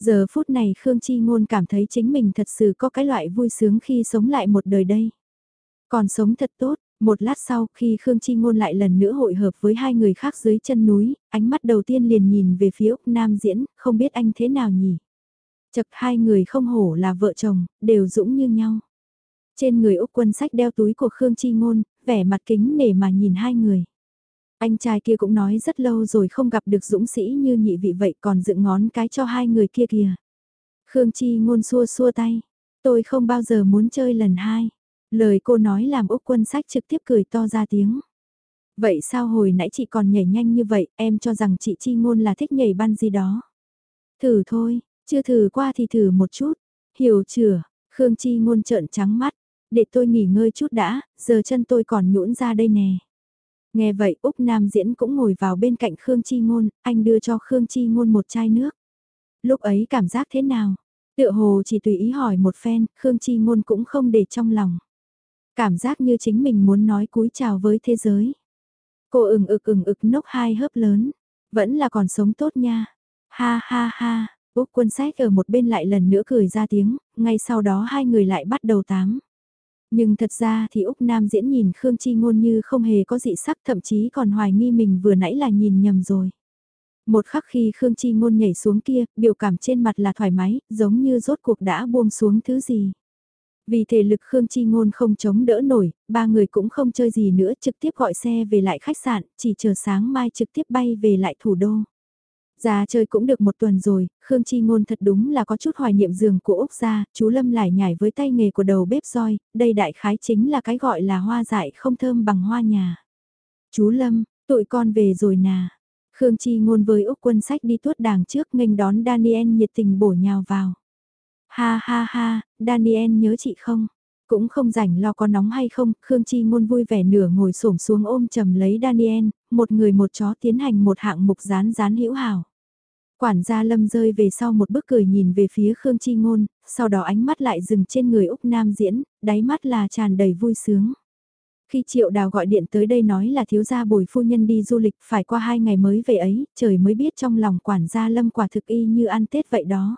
Giờ phút này Khương Chi Ngôn cảm thấy chính mình thật sự có cái loại vui sướng khi sống lại một đời đây. Còn sống thật tốt, một lát sau khi Khương Chi Ngôn lại lần nữa hội hợp với hai người khác dưới chân núi, ánh mắt đầu tiên liền nhìn về phía Úc Nam Diễn, không biết anh thế nào nhỉ. Chật hai người không hổ là vợ chồng, đều dũng như nhau. Trên người Úc quân sách đeo túi của Khương Chi Ngôn, vẻ mặt kính nể mà nhìn hai người. Anh trai kia cũng nói rất lâu rồi không gặp được dũng sĩ như nhị vị vậy còn dựng ngón cái cho hai người kia kìa. Khương Chi Ngôn xua xua tay. Tôi không bao giờ muốn chơi lần hai. Lời cô nói làm Úc quân sách trực tiếp cười to ra tiếng. Vậy sao hồi nãy chị còn nhảy nhanh như vậy, em cho rằng chị Chi Ngôn là thích nhảy ban gì đó. Thử thôi, chưa thử qua thì thử một chút. Hiểu chưa, Khương Chi Ngôn trợn trắng mắt. Để tôi nghỉ ngơi chút đã, giờ chân tôi còn nhũn ra đây nè. Nghe vậy Úc Nam Diễn cũng ngồi vào bên cạnh Khương Chi Ngôn, anh đưa cho Khương Chi Ngôn một chai nước. Lúc ấy cảm giác thế nào? Tựa hồ chỉ tùy ý hỏi một phen, Khương Chi Ngôn cũng không để trong lòng. Cảm giác như chính mình muốn nói cúi chào với thế giới. Cô ừng ực ừng ực nốc hai hớp lớn. Vẫn là còn sống tốt nha. Ha ha ha, Úc quân sách ở một bên lại lần nữa cười ra tiếng, ngay sau đó hai người lại bắt đầu tám. Nhưng thật ra thì Úc Nam diễn nhìn Khương Chi Ngôn như không hề có dị sắc thậm chí còn hoài nghi mình vừa nãy là nhìn nhầm rồi. Một khắc khi Khương Chi Ngôn nhảy xuống kia, biểu cảm trên mặt là thoải mái, giống như rốt cuộc đã buông xuống thứ gì. Vì thể lực Khương Chi Ngôn không chống đỡ nổi, ba người cũng không chơi gì nữa trực tiếp gọi xe về lại khách sạn, chỉ chờ sáng mai trực tiếp bay về lại thủ đô. Ra chơi cũng được một tuần rồi, Khương Chi Ngôn thật đúng là có chút hoài niệm giường của Úc gia, chú Lâm lại nhảy với tay nghề của đầu bếp roi, đây đại khái chính là cái gọi là hoa dại không thơm bằng hoa nhà. Chú Lâm, tụi con về rồi nà. Khương Chi Ngôn với Úc quân sách đi tuốt đàng trước nghênh đón Daniel nhiệt tình bổ nhào vào. Ha ha ha, Daniel nhớ chị không? Cũng không rảnh lo có nóng hay không, Khương Chi Ngôn vui vẻ nửa ngồi xổm xuống ôm chầm lấy Daniel, một người một chó tiến hành một hạng mục rán rán hữu hảo. Quản gia Lâm rơi về sau một bức cười nhìn về phía Khương Chi Ngôn, sau đó ánh mắt lại dừng trên người Úc Nam diễn, đáy mắt là tràn đầy vui sướng. Khi Triệu Đào gọi điện tới đây nói là thiếu gia bồi phu nhân đi du lịch phải qua hai ngày mới về ấy, trời mới biết trong lòng quản gia Lâm quả thực y như ăn Tết vậy đó.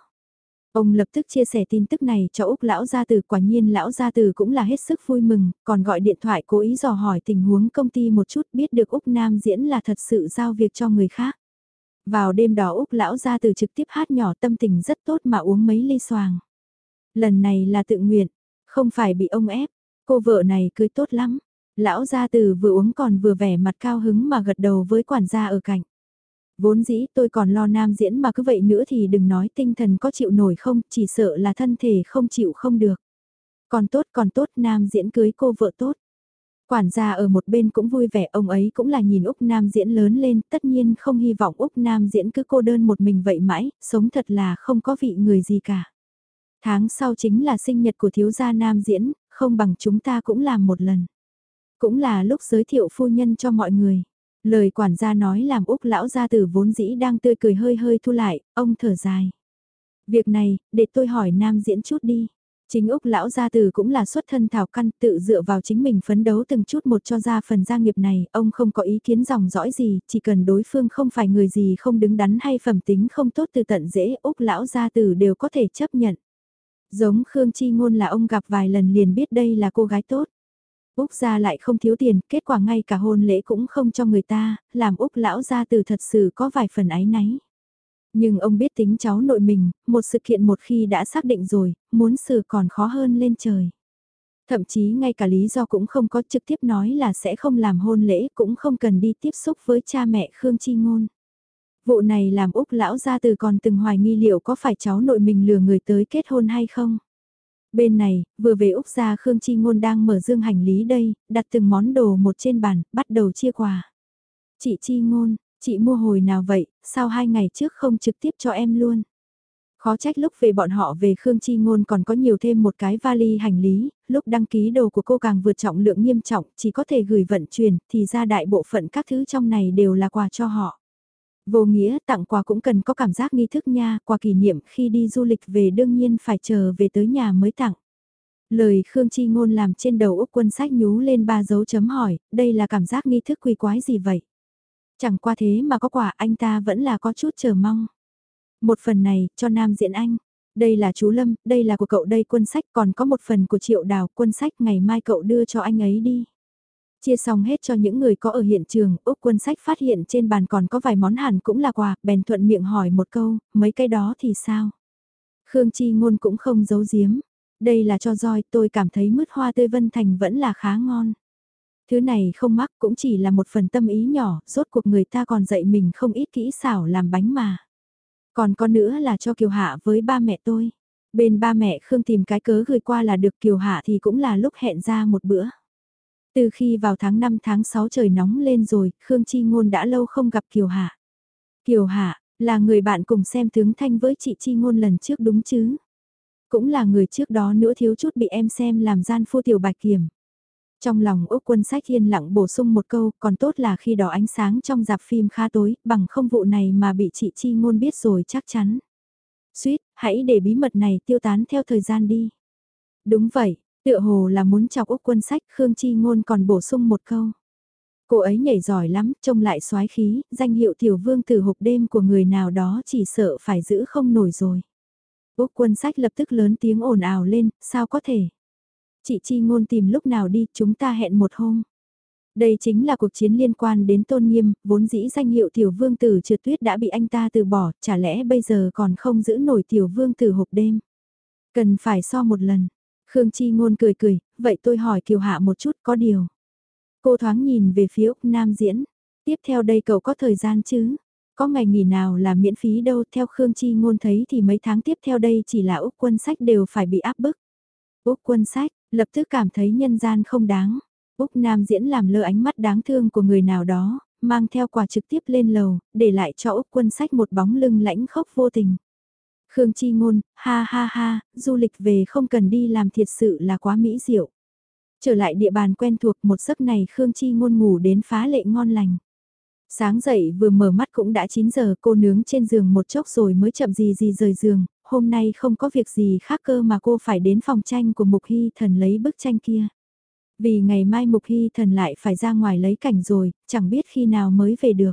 Ông lập tức chia sẻ tin tức này cho Úc lão gia tử quả nhiên lão gia tử cũng là hết sức vui mừng, còn gọi điện thoại cố ý dò hỏi tình huống công ty một chút biết được Úc Nam diễn là thật sự giao việc cho người khác. Vào đêm đó Úc lão gia tử trực tiếp hát nhỏ tâm tình rất tốt mà uống mấy ly xoàng. Lần này là tự nguyện, không phải bị ông ép, cô vợ này cưới tốt lắm. Lão gia tử vừa uống còn vừa vẻ mặt cao hứng mà gật đầu với quản gia ở cạnh. Vốn dĩ tôi còn lo nam diễn mà cứ vậy nữa thì đừng nói tinh thần có chịu nổi không, chỉ sợ là thân thể không chịu không được. Còn tốt còn tốt nam diễn cưới cô vợ tốt. Quản gia ở một bên cũng vui vẻ, ông ấy cũng là nhìn Úc Nam diễn lớn lên, tất nhiên không hy vọng Úc Nam diễn cứ cô đơn một mình vậy mãi, sống thật là không có vị người gì cả. Tháng sau chính là sinh nhật của thiếu gia Nam diễn, không bằng chúng ta cũng làm một lần. Cũng là lúc giới thiệu phu nhân cho mọi người. Lời quản gia nói làm Úc lão gia tử vốn dĩ đang tươi cười hơi hơi thu lại, ông thở dài. Việc này, để tôi hỏi nam diễn chút đi. Chính Úc lão gia tử cũng là xuất thân thảo căn tự dựa vào chính mình phấn đấu từng chút một cho ra phần gia nghiệp này, ông không có ý kiến dòng dõi gì, chỉ cần đối phương không phải người gì không đứng đắn hay phẩm tính không tốt từ tận dễ Úc lão gia tử đều có thể chấp nhận. Giống Khương Chi Ngôn là ông gặp vài lần liền biết đây là cô gái tốt. Úc gia lại không thiếu tiền, kết quả ngay cả hôn lễ cũng không cho người ta, làm Úc lão gia từ thật sự có vài phần ái náy. Nhưng ông biết tính cháu nội mình, một sự kiện một khi đã xác định rồi, muốn xử còn khó hơn lên trời. Thậm chí ngay cả lý do cũng không có trực tiếp nói là sẽ không làm hôn lễ cũng không cần đi tiếp xúc với cha mẹ Khương Chi Ngôn. Vụ này làm Úc lão gia từ còn từng hoài nghi liệu có phải cháu nội mình lừa người tới kết hôn hay không. Bên này, vừa về Úc ra Khương Chi Ngôn đang mở dương hành lý đây, đặt từng món đồ một trên bàn, bắt đầu chia quà. Chị Chi Ngôn, chị mua hồi nào vậy, sao hai ngày trước không trực tiếp cho em luôn? Khó trách lúc về bọn họ về Khương Chi Ngôn còn có nhiều thêm một cái vali hành lý, lúc đăng ký đồ của cô càng vượt trọng lượng nghiêm trọng, chỉ có thể gửi vận chuyển, thì ra đại bộ phận các thứ trong này đều là quà cho họ. Vô nghĩa tặng quà cũng cần có cảm giác nghi thức nha, quà kỷ niệm khi đi du lịch về đương nhiên phải chờ về tới nhà mới tặng. Lời Khương Chi Ngôn làm trên đầu Úc quân sách nhú lên ba dấu chấm hỏi, đây là cảm giác nghi thức quỳ quái gì vậy? Chẳng qua thế mà có quả anh ta vẫn là có chút chờ mong. Một phần này, cho Nam diện Anh. Đây là chú Lâm, đây là của cậu đây quân sách, còn có một phần của Triệu Đào quân sách ngày mai cậu đưa cho anh ấy đi. Chia xong hết cho những người có ở hiện trường, Úc quân sách phát hiện trên bàn còn có vài món hẳn cũng là quà, bèn thuận miệng hỏi một câu, mấy cái đó thì sao? Khương Chi Ngôn cũng không giấu giếm. Đây là cho roi, tôi cảm thấy mứt hoa tươi Vân Thành vẫn là khá ngon. Thứ này không mắc cũng chỉ là một phần tâm ý nhỏ, rốt cuộc người ta còn dạy mình không ít kỹ xảo làm bánh mà. Còn có nữa là cho Kiều Hạ với ba mẹ tôi. Bên ba mẹ Khương tìm cái cớ gửi qua là được Kiều Hạ thì cũng là lúc hẹn ra một bữa. Từ khi vào tháng 5 tháng 6 trời nóng lên rồi, Khương Chi Ngôn đã lâu không gặp Kiều Hạ. Kiều Hạ, là người bạn cùng xem tướng thanh với chị Chi Ngôn lần trước đúng chứ? Cũng là người trước đó nữa thiếu chút bị em xem làm gian phu tiểu bạch kiểm. Trong lòng Úc quân sách yên lặng bổ sung một câu, còn tốt là khi đó ánh sáng trong dạp phim khá tối, bằng không vụ này mà bị chị Chi Ngôn biết rồi chắc chắn. Suýt, hãy để bí mật này tiêu tán theo thời gian đi. Đúng vậy, tựa hồ là muốn chọc Úc quân sách, Khương Chi Ngôn còn bổ sung một câu. Cô ấy nhảy giỏi lắm, trông lại soái khí, danh hiệu tiểu vương tử hộp đêm của người nào đó chỉ sợ phải giữ không nổi rồi. Úc quân sách lập tức lớn tiếng ồn ào lên, sao có thể? Chị Chi ngôn tìm lúc nào đi, chúng ta hẹn một hôm. Đây chính là cuộc chiến liên quan đến tôn nghiêm, vốn dĩ danh hiệu tiểu vương tử trượt tuyết đã bị anh ta từ bỏ, chả lẽ bây giờ còn không giữ nổi tiểu vương tử hộp đêm. Cần phải so một lần. Khương Chi ngôn cười cười, vậy tôi hỏi Kiều Hạ một chút có điều. Cô thoáng nhìn về phía Úc Nam diễn. Tiếp theo đây cậu có thời gian chứ? Có ngày nghỉ nào là miễn phí đâu theo Khương Chi ngôn thấy thì mấy tháng tiếp theo đây chỉ là Úc quân sách đều phải bị áp bức. Úc quân sách, lập tức cảm thấy nhân gian không đáng. Úc Nam diễn làm lơ ánh mắt đáng thương của người nào đó, mang theo quà trực tiếp lên lầu, để lại cho Úc quân sách một bóng lưng lãnh khốc vô tình. Khương Chi Ngôn, ha ha ha, du lịch về không cần đi làm thiệt sự là quá mỹ diệu. Trở lại địa bàn quen thuộc một giấc này Khương Chi Ngôn ngủ đến phá lệ ngon lành. Sáng dậy vừa mở mắt cũng đã 9 giờ cô nướng trên giường một chốc rồi mới chậm gì gì rời giường, hôm nay không có việc gì khác cơ mà cô phải đến phòng tranh của Mục Hy Thần lấy bức tranh kia. Vì ngày mai Mục Hy Thần lại phải ra ngoài lấy cảnh rồi, chẳng biết khi nào mới về được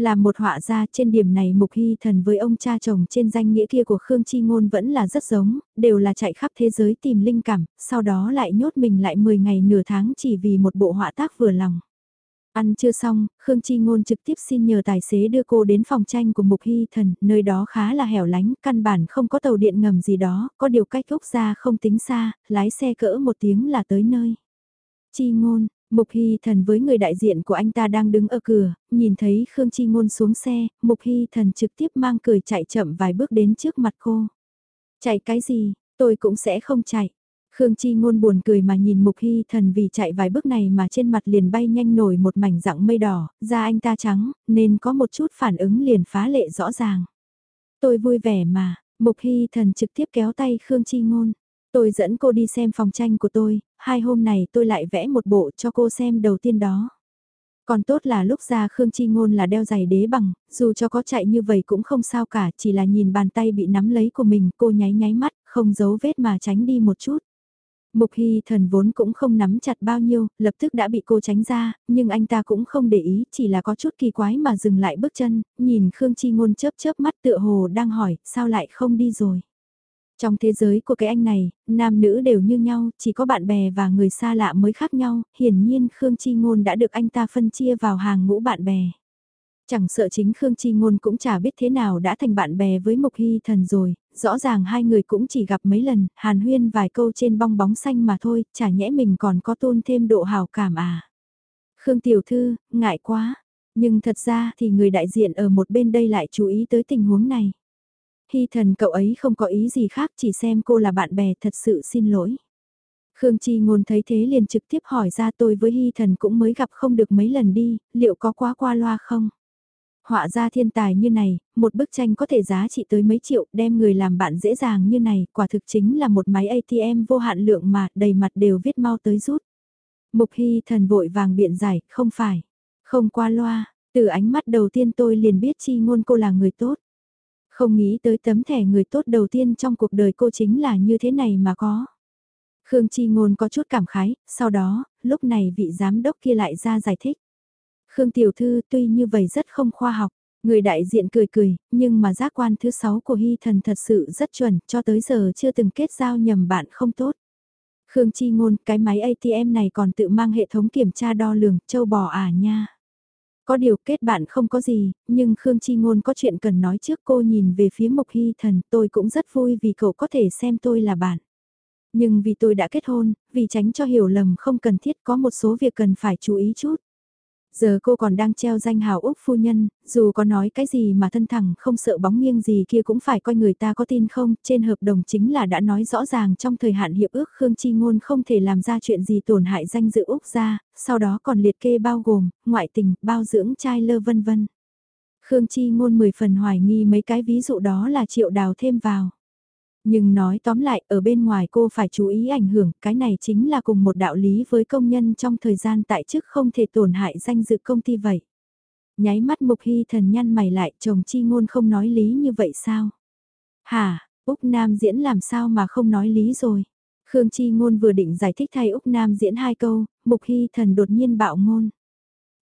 là một họa gia trên điểm này Mục Hy Thần với ông cha chồng trên danh nghĩa kia của Khương Chi Ngôn vẫn là rất giống, đều là chạy khắp thế giới tìm linh cảm, sau đó lại nhốt mình lại 10 ngày nửa tháng chỉ vì một bộ họa tác vừa lòng. Ăn chưa xong, Khương Chi Ngôn trực tiếp xin nhờ tài xế đưa cô đến phòng tranh của Mục Hy Thần, nơi đó khá là hẻo lánh, căn bản không có tàu điện ngầm gì đó, có điều cách gốc ra không tính xa, lái xe cỡ một tiếng là tới nơi. Chi Ngôn, Mục Hy Thần với người đại diện của anh ta đang đứng ở cửa, nhìn thấy Khương Chi Ngôn xuống xe, Mục Hy Thần trực tiếp mang cười chạy chậm vài bước đến trước mặt cô. Chạy cái gì, tôi cũng sẽ không chạy. Khương Chi ngôn buồn cười mà nhìn Mục Hy thần vì chạy vài bước này mà trên mặt liền bay nhanh nổi một mảnh dạng mây đỏ, da anh ta trắng, nên có một chút phản ứng liền phá lệ rõ ràng. Tôi vui vẻ mà, Mục Hy thần trực tiếp kéo tay Khương Chi ngôn. Tôi dẫn cô đi xem phòng tranh của tôi, hai hôm này tôi lại vẽ một bộ cho cô xem đầu tiên đó. Còn tốt là lúc ra Khương Chi Ngôn là đeo giày đế bằng, dù cho có chạy như vậy cũng không sao cả, chỉ là nhìn bàn tay bị nắm lấy của mình, cô nháy nháy mắt, không giấu vết mà tránh đi một chút. Mục Hy thần vốn cũng không nắm chặt bao nhiêu, lập tức đã bị cô tránh ra, nhưng anh ta cũng không để ý, chỉ là có chút kỳ quái mà dừng lại bước chân, nhìn Khương Chi Ngôn chớp chớp mắt tựa hồ đang hỏi, sao lại không đi rồi. Trong thế giới của cái anh này, nam nữ đều như nhau, chỉ có bạn bè và người xa lạ mới khác nhau, hiển nhiên Khương Chi Ngôn đã được anh ta phân chia vào hàng ngũ bạn bè. Chẳng sợ chính Khương Chi Ngôn cũng chả biết thế nào đã thành bạn bè với Mục Hy Thần rồi, rõ ràng hai người cũng chỉ gặp mấy lần, hàn huyên vài câu trên bong bóng xanh mà thôi, chả nhẽ mình còn có tôn thêm độ hào cảm à. Khương Tiểu Thư, ngại quá, nhưng thật ra thì người đại diện ở một bên đây lại chú ý tới tình huống này. Hy thần cậu ấy không có ý gì khác chỉ xem cô là bạn bè thật sự xin lỗi. Khương Chi Ngôn thấy thế liền trực tiếp hỏi ra tôi với Hy thần cũng mới gặp không được mấy lần đi, liệu có quá qua loa không? Họa ra thiên tài như này, một bức tranh có thể giá trị tới mấy triệu, đem người làm bạn dễ dàng như này, quả thực chính là một máy ATM vô hạn lượng mà, đầy mặt đều viết mau tới rút. Mục Hy thần vội vàng biện giải, không phải, không qua loa, từ ánh mắt đầu tiên tôi liền biết chi ngôn cô là người tốt. Không nghĩ tới tấm thẻ người tốt đầu tiên trong cuộc đời cô chính là như thế này mà có. Khương Chi Ngôn có chút cảm khái, sau đó, lúc này vị giám đốc kia lại ra giải thích. Khương Tiểu Thư tuy như vậy rất không khoa học, người đại diện cười cười, nhưng mà giác quan thứ sáu của Hy Thần thật sự rất chuẩn, cho tới giờ chưa từng kết giao nhầm bạn không tốt. Khương Chi Ngôn, cái máy ATM này còn tự mang hệ thống kiểm tra đo lường, châu bò à nha. Có điều kết bạn không có gì, nhưng Khương Chi Ngôn có chuyện cần nói trước cô nhìn về phía Mộc Hy Thần, tôi cũng rất vui vì cậu có thể xem tôi là bạn. Nhưng vì tôi đã kết hôn, vì tránh cho hiểu lầm không cần thiết có một số việc cần phải chú ý chút. Giờ cô còn đang treo danh hào Úc phu nhân, dù có nói cái gì mà thân thẳng không sợ bóng nghiêng gì kia cũng phải coi người ta có tin không, trên hợp đồng chính là đã nói rõ ràng trong thời hạn hiệp ước Khương Chi Ngôn không thể làm ra chuyện gì tổn hại danh dự Úc ra, sau đó còn liệt kê bao gồm, ngoại tình, bao dưỡng trai lơ vân vân. Khương Chi Ngôn 10 phần hoài nghi mấy cái ví dụ đó là triệu đào thêm vào. Nhưng nói tóm lại, ở bên ngoài cô phải chú ý ảnh hưởng, cái này chính là cùng một đạo lý với công nhân trong thời gian tại chức không thể tổn hại danh dự công ty vậy. Nháy mắt Mục Hy thần nhăn mày lại, chồng chi ngôn không nói lý như vậy sao? Hả, Úc Nam diễn làm sao mà không nói lý rồi? Khương Chi Ngôn vừa định giải thích thay Úc Nam diễn hai câu, Mục Hy thần đột nhiên bạo ngôn.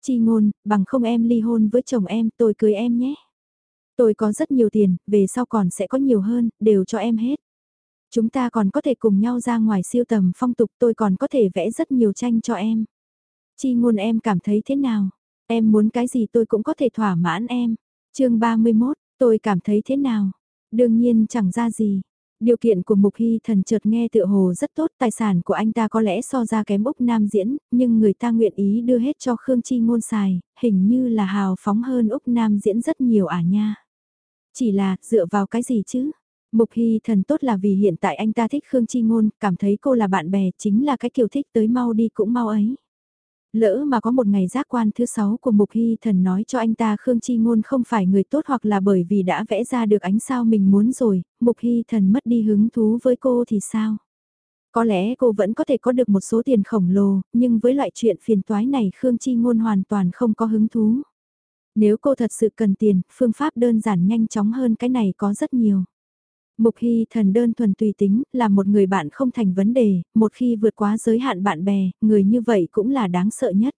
Chi Ngôn, bằng không em ly hôn với chồng em, tôi cưới em nhé. Tôi có rất nhiều tiền, về sau còn sẽ có nhiều hơn, đều cho em hết. Chúng ta còn có thể cùng nhau ra ngoài siêu tầm phong tục tôi còn có thể vẽ rất nhiều tranh cho em. Chi ngôn em cảm thấy thế nào? Em muốn cái gì tôi cũng có thể thỏa mãn em. chương 31, tôi cảm thấy thế nào? Đương nhiên chẳng ra gì. Điều kiện của Mục Hy thần chợt nghe tựa hồ rất tốt, tài sản của anh ta có lẽ so ra kém Úc Nam diễn, nhưng người ta nguyện ý đưa hết cho Khương Chi ngôn xài, hình như là hào phóng hơn Úc Nam diễn rất nhiều à nha. Chỉ là, dựa vào cái gì chứ? Mục Hy thần tốt là vì hiện tại anh ta thích Khương Chi Ngôn, cảm thấy cô là bạn bè, chính là cái kiểu thích tới mau đi cũng mau ấy. Lỡ mà có một ngày giác quan thứ sáu của Mục Hy thần nói cho anh ta Khương Chi Ngôn không phải người tốt hoặc là bởi vì đã vẽ ra được ánh sao mình muốn rồi, Mục Hy thần mất đi hứng thú với cô thì sao? Có lẽ cô vẫn có thể có được một số tiền khổng lồ, nhưng với loại chuyện phiền toái này Khương Chi Ngôn hoàn toàn không có hứng thú. Nếu cô thật sự cần tiền, phương pháp đơn giản nhanh chóng hơn cái này có rất nhiều. Mục Hy thần đơn thuần tùy tính, là một người bạn không thành vấn đề, một khi vượt quá giới hạn bạn bè, người như vậy cũng là đáng sợ nhất.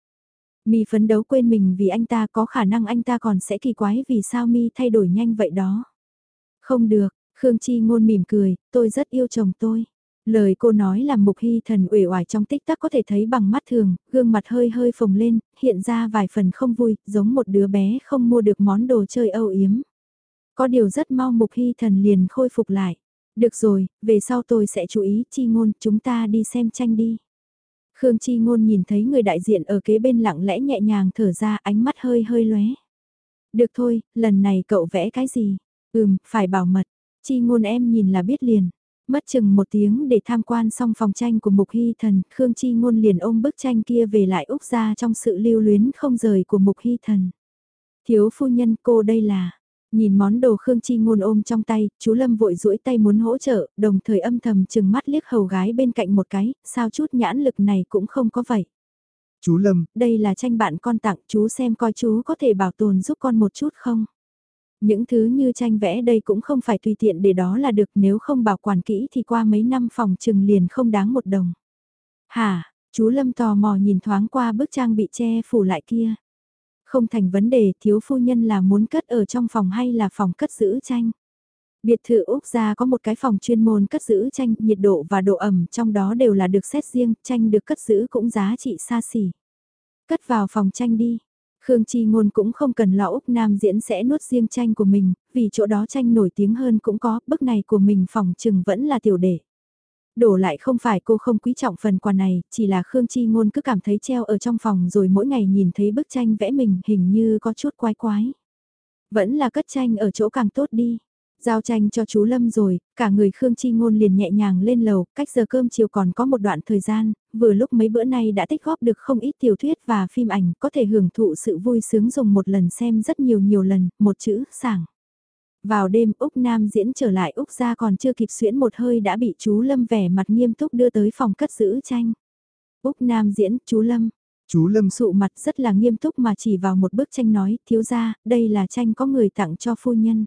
Mi phấn đấu quên mình vì anh ta có khả năng anh ta còn sẽ kỳ quái vì sao Mi thay đổi nhanh vậy đó. Không được, Khương Chi ngôn mỉm cười, tôi rất yêu chồng tôi. Lời cô nói làm mục hy thần uể oải trong tích tắc có thể thấy bằng mắt thường, gương mặt hơi hơi phồng lên, hiện ra vài phần không vui, giống một đứa bé không mua được món đồ chơi âu yếm. Có điều rất mau mục hy thần liền khôi phục lại. Được rồi, về sau tôi sẽ chú ý, chi ngôn, chúng ta đi xem tranh đi. Khương Chi Ngôn nhìn thấy người đại diện ở kế bên lặng lẽ nhẹ nhàng thở ra ánh mắt hơi hơi lóe. Được thôi, lần này cậu vẽ cái gì? Ừm, phải bảo mật. Chi Ngôn em nhìn là biết liền. Mất chừng một tiếng để tham quan xong phòng tranh của Mục Hy Thần, Khương Chi Ngôn liền ôm bức tranh kia về lại Úc ra trong sự lưu luyến không rời của Mục Hy Thần. Thiếu phu nhân cô đây là, nhìn món đồ Khương Chi Ngôn ôm trong tay, chú Lâm vội duỗi tay muốn hỗ trợ, đồng thời âm thầm chừng mắt liếc hầu gái bên cạnh một cái, sao chút nhãn lực này cũng không có vậy. Chú Lâm, đây là tranh bạn con tặng chú xem coi chú có thể bảo tồn giúp con một chút không? Những thứ như tranh vẽ đây cũng không phải tùy tiện để đó là được nếu không bảo quản kỹ thì qua mấy năm phòng trừng liền không đáng một đồng. Hả, chú Lâm tò mò nhìn thoáng qua bức trang bị che phủ lại kia. Không thành vấn đề thiếu phu nhân là muốn cất ở trong phòng hay là phòng cất giữ tranh. Biệt thự Úc gia có một cái phòng chuyên môn cất giữ tranh, nhiệt độ và độ ẩm trong đó đều là được xét riêng, tranh được cất giữ cũng giá trị xa xỉ. Cất vào phòng tranh đi, Khương Chi Ngôn cũng không cần lo Úc Nam diễn sẽ nuốt riêng tranh của mình, vì chỗ đó tranh nổi tiếng hơn cũng có, bức này của mình phòng trừng vẫn là tiểu đệ. Đổ lại không phải cô không quý trọng phần quà này, chỉ là Khương Chi Ngôn cứ cảm thấy treo ở trong phòng rồi mỗi ngày nhìn thấy bức tranh vẽ mình hình như có chút quái quái. Vẫn là cất tranh ở chỗ càng tốt đi. Giao tranh cho chú Lâm rồi, cả người Khương Chi Ngôn liền nhẹ nhàng lên lầu, cách giờ cơm chiều còn có một đoạn thời gian, vừa lúc mấy bữa nay đã tích góp được không ít tiểu thuyết và phim ảnh, có thể hưởng thụ sự vui sướng dùng một lần xem rất nhiều nhiều lần, một chữ, sảng. Vào đêm Úc Nam diễn trở lại Úc ra còn chưa kịp xuyễn một hơi đã bị chú Lâm vẻ mặt nghiêm túc đưa tới phòng cất giữ tranh. Úc Nam diễn, chú Lâm. Chú Lâm sụ mặt rất là nghiêm túc mà chỉ vào một bức tranh nói, thiếu ra, đây là tranh có người tặng cho phu nhân.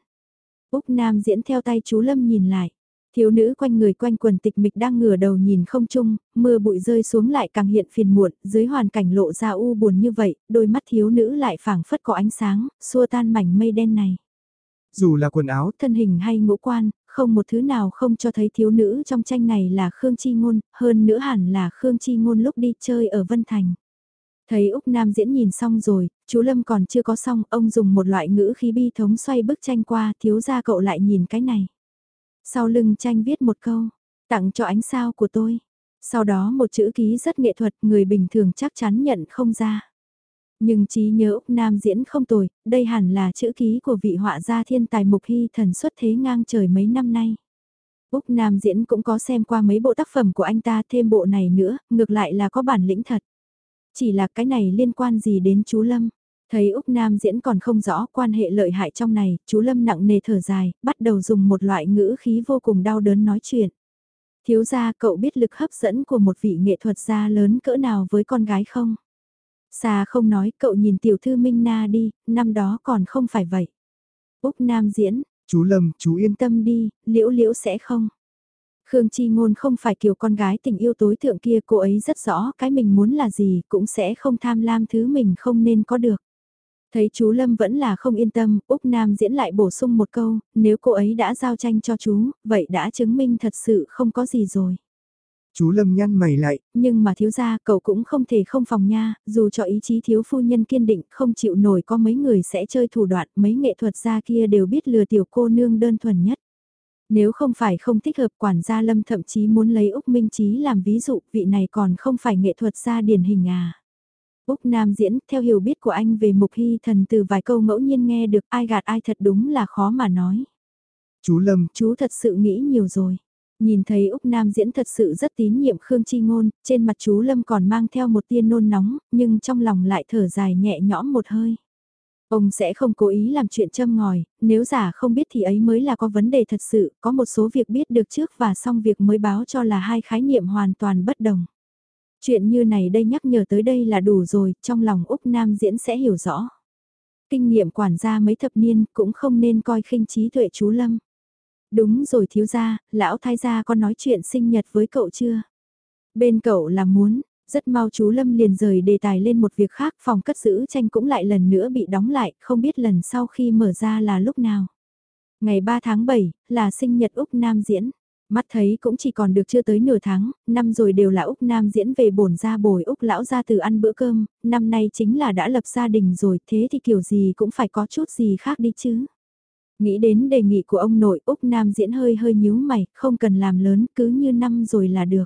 Úc Nam diễn theo tay chú Lâm nhìn lại. Thiếu nữ quanh người quanh quần tịch mịch đang ngửa đầu nhìn không chung, mưa bụi rơi xuống lại càng hiện phiền muộn, dưới hoàn cảnh lộ ra u buồn như vậy, đôi mắt thiếu nữ lại phảng phất có ánh sáng, xua tan mảnh mây đen này. Dù là quần áo, thân hình hay ngũ quan, không một thứ nào không cho thấy thiếu nữ trong tranh này là Khương Chi Ngôn, hơn nữa hẳn là Khương Chi Ngôn lúc đi chơi ở Vân Thành. Thấy Úc Nam diễn nhìn xong rồi, chú Lâm còn chưa có xong, ông dùng một loại ngữ khí bi thống xoay bức tranh qua, thiếu ra cậu lại nhìn cái này. Sau lưng tranh viết một câu, Tặng cho ánh sao của tôi. Sau đó một chữ ký rất nghệ thuật người bình thường chắc chắn nhận không ra. Nhưng trí nhớ Úc Nam diễn không tồi, đây hẳn là chữ ký của vị họa gia thiên tài Mục Hy thần xuất thế ngang trời mấy năm nay. Úc Nam diễn cũng có xem qua mấy bộ tác phẩm của anh ta thêm bộ này nữa, ngược lại là có bản lĩnh thật. Chỉ là cái này liên quan gì đến chú Lâm? Thấy Úc Nam diễn còn không rõ quan hệ lợi hại trong này, chú Lâm nặng nề thở dài, bắt đầu dùng một loại ngữ khí vô cùng đau đớn nói chuyện. Thiếu gia cậu biết lực hấp dẫn của một vị nghệ thuật gia lớn cỡ nào với con gái không? Xa không nói cậu nhìn tiểu thư Minh Na đi, năm đó còn không phải vậy. Úc Nam diễn, Chú Lâm, chú yên tâm đi, liễu liễu sẽ không. Khương Chi Ngôn không phải kiểu con gái tình yêu tối thượng kia, cô ấy rất rõ cái mình muốn là gì, cũng sẽ không tham lam thứ mình không nên có được. Thấy chú Lâm vẫn là không yên tâm, Úc Nam diễn lại bổ sung một câu, nếu cô ấy đã giao tranh cho chú, vậy đã chứng minh thật sự không có gì rồi. Chú Lâm nhăn mày lại. Nhưng mà thiếu gia cậu cũng không thể không phòng nha, dù cho ý chí thiếu phu nhân kiên định không chịu nổi có mấy người sẽ chơi thủ đoạn, mấy nghệ thuật gia kia đều biết lừa tiểu cô nương đơn thuần nhất. Nếu không phải không thích hợp quản gia Lâm thậm chí muốn lấy Úc Minh Trí làm ví dụ, vị này còn không phải nghệ thuật gia điển hình à. Úc Nam diễn, theo hiểu biết của anh về Mục Hy thần từ vài câu ngẫu nhiên nghe được ai gạt ai thật đúng là khó mà nói. Chú Lâm, chú thật sự nghĩ nhiều rồi. Nhìn thấy Úc Nam diễn thật sự rất tín nhiệm Khương Chi Ngôn, trên mặt chú Lâm còn mang theo một tia nôn nóng, nhưng trong lòng lại thở dài nhẹ nhõm một hơi. Ông sẽ không cố ý làm chuyện châm ngòi, nếu giả không biết thì ấy mới là có vấn đề thật sự, có một số việc biết được trước và xong việc mới báo cho là hai khái niệm hoàn toàn bất đồng. Chuyện như này đây nhắc nhở tới đây là đủ rồi, trong lòng Úc Nam diễn sẽ hiểu rõ. Kinh nghiệm quản gia mấy thập niên cũng không nên coi khinh trí tuệ chú Lâm. Đúng rồi thiếu gia, lão thái gia có nói chuyện sinh nhật với cậu chưa? Bên cậu là muốn, rất mau chú Lâm liền rời đề tài lên một việc khác phòng cất giữ tranh cũng lại lần nữa bị đóng lại, không biết lần sau khi mở ra là lúc nào. Ngày 3 tháng 7, là sinh nhật Úc Nam diễn. Mắt thấy cũng chỉ còn được chưa tới nửa tháng, năm rồi đều là Úc Nam diễn về bổn ra bồi Úc lão ra từ ăn bữa cơm, năm nay chính là đã lập gia đình rồi, thế thì kiểu gì cũng phải có chút gì khác đi chứ. Nghĩ đến đề nghị của ông nội Úc Nam diễn hơi hơi nhíu mày, không cần làm lớn, cứ như năm rồi là được.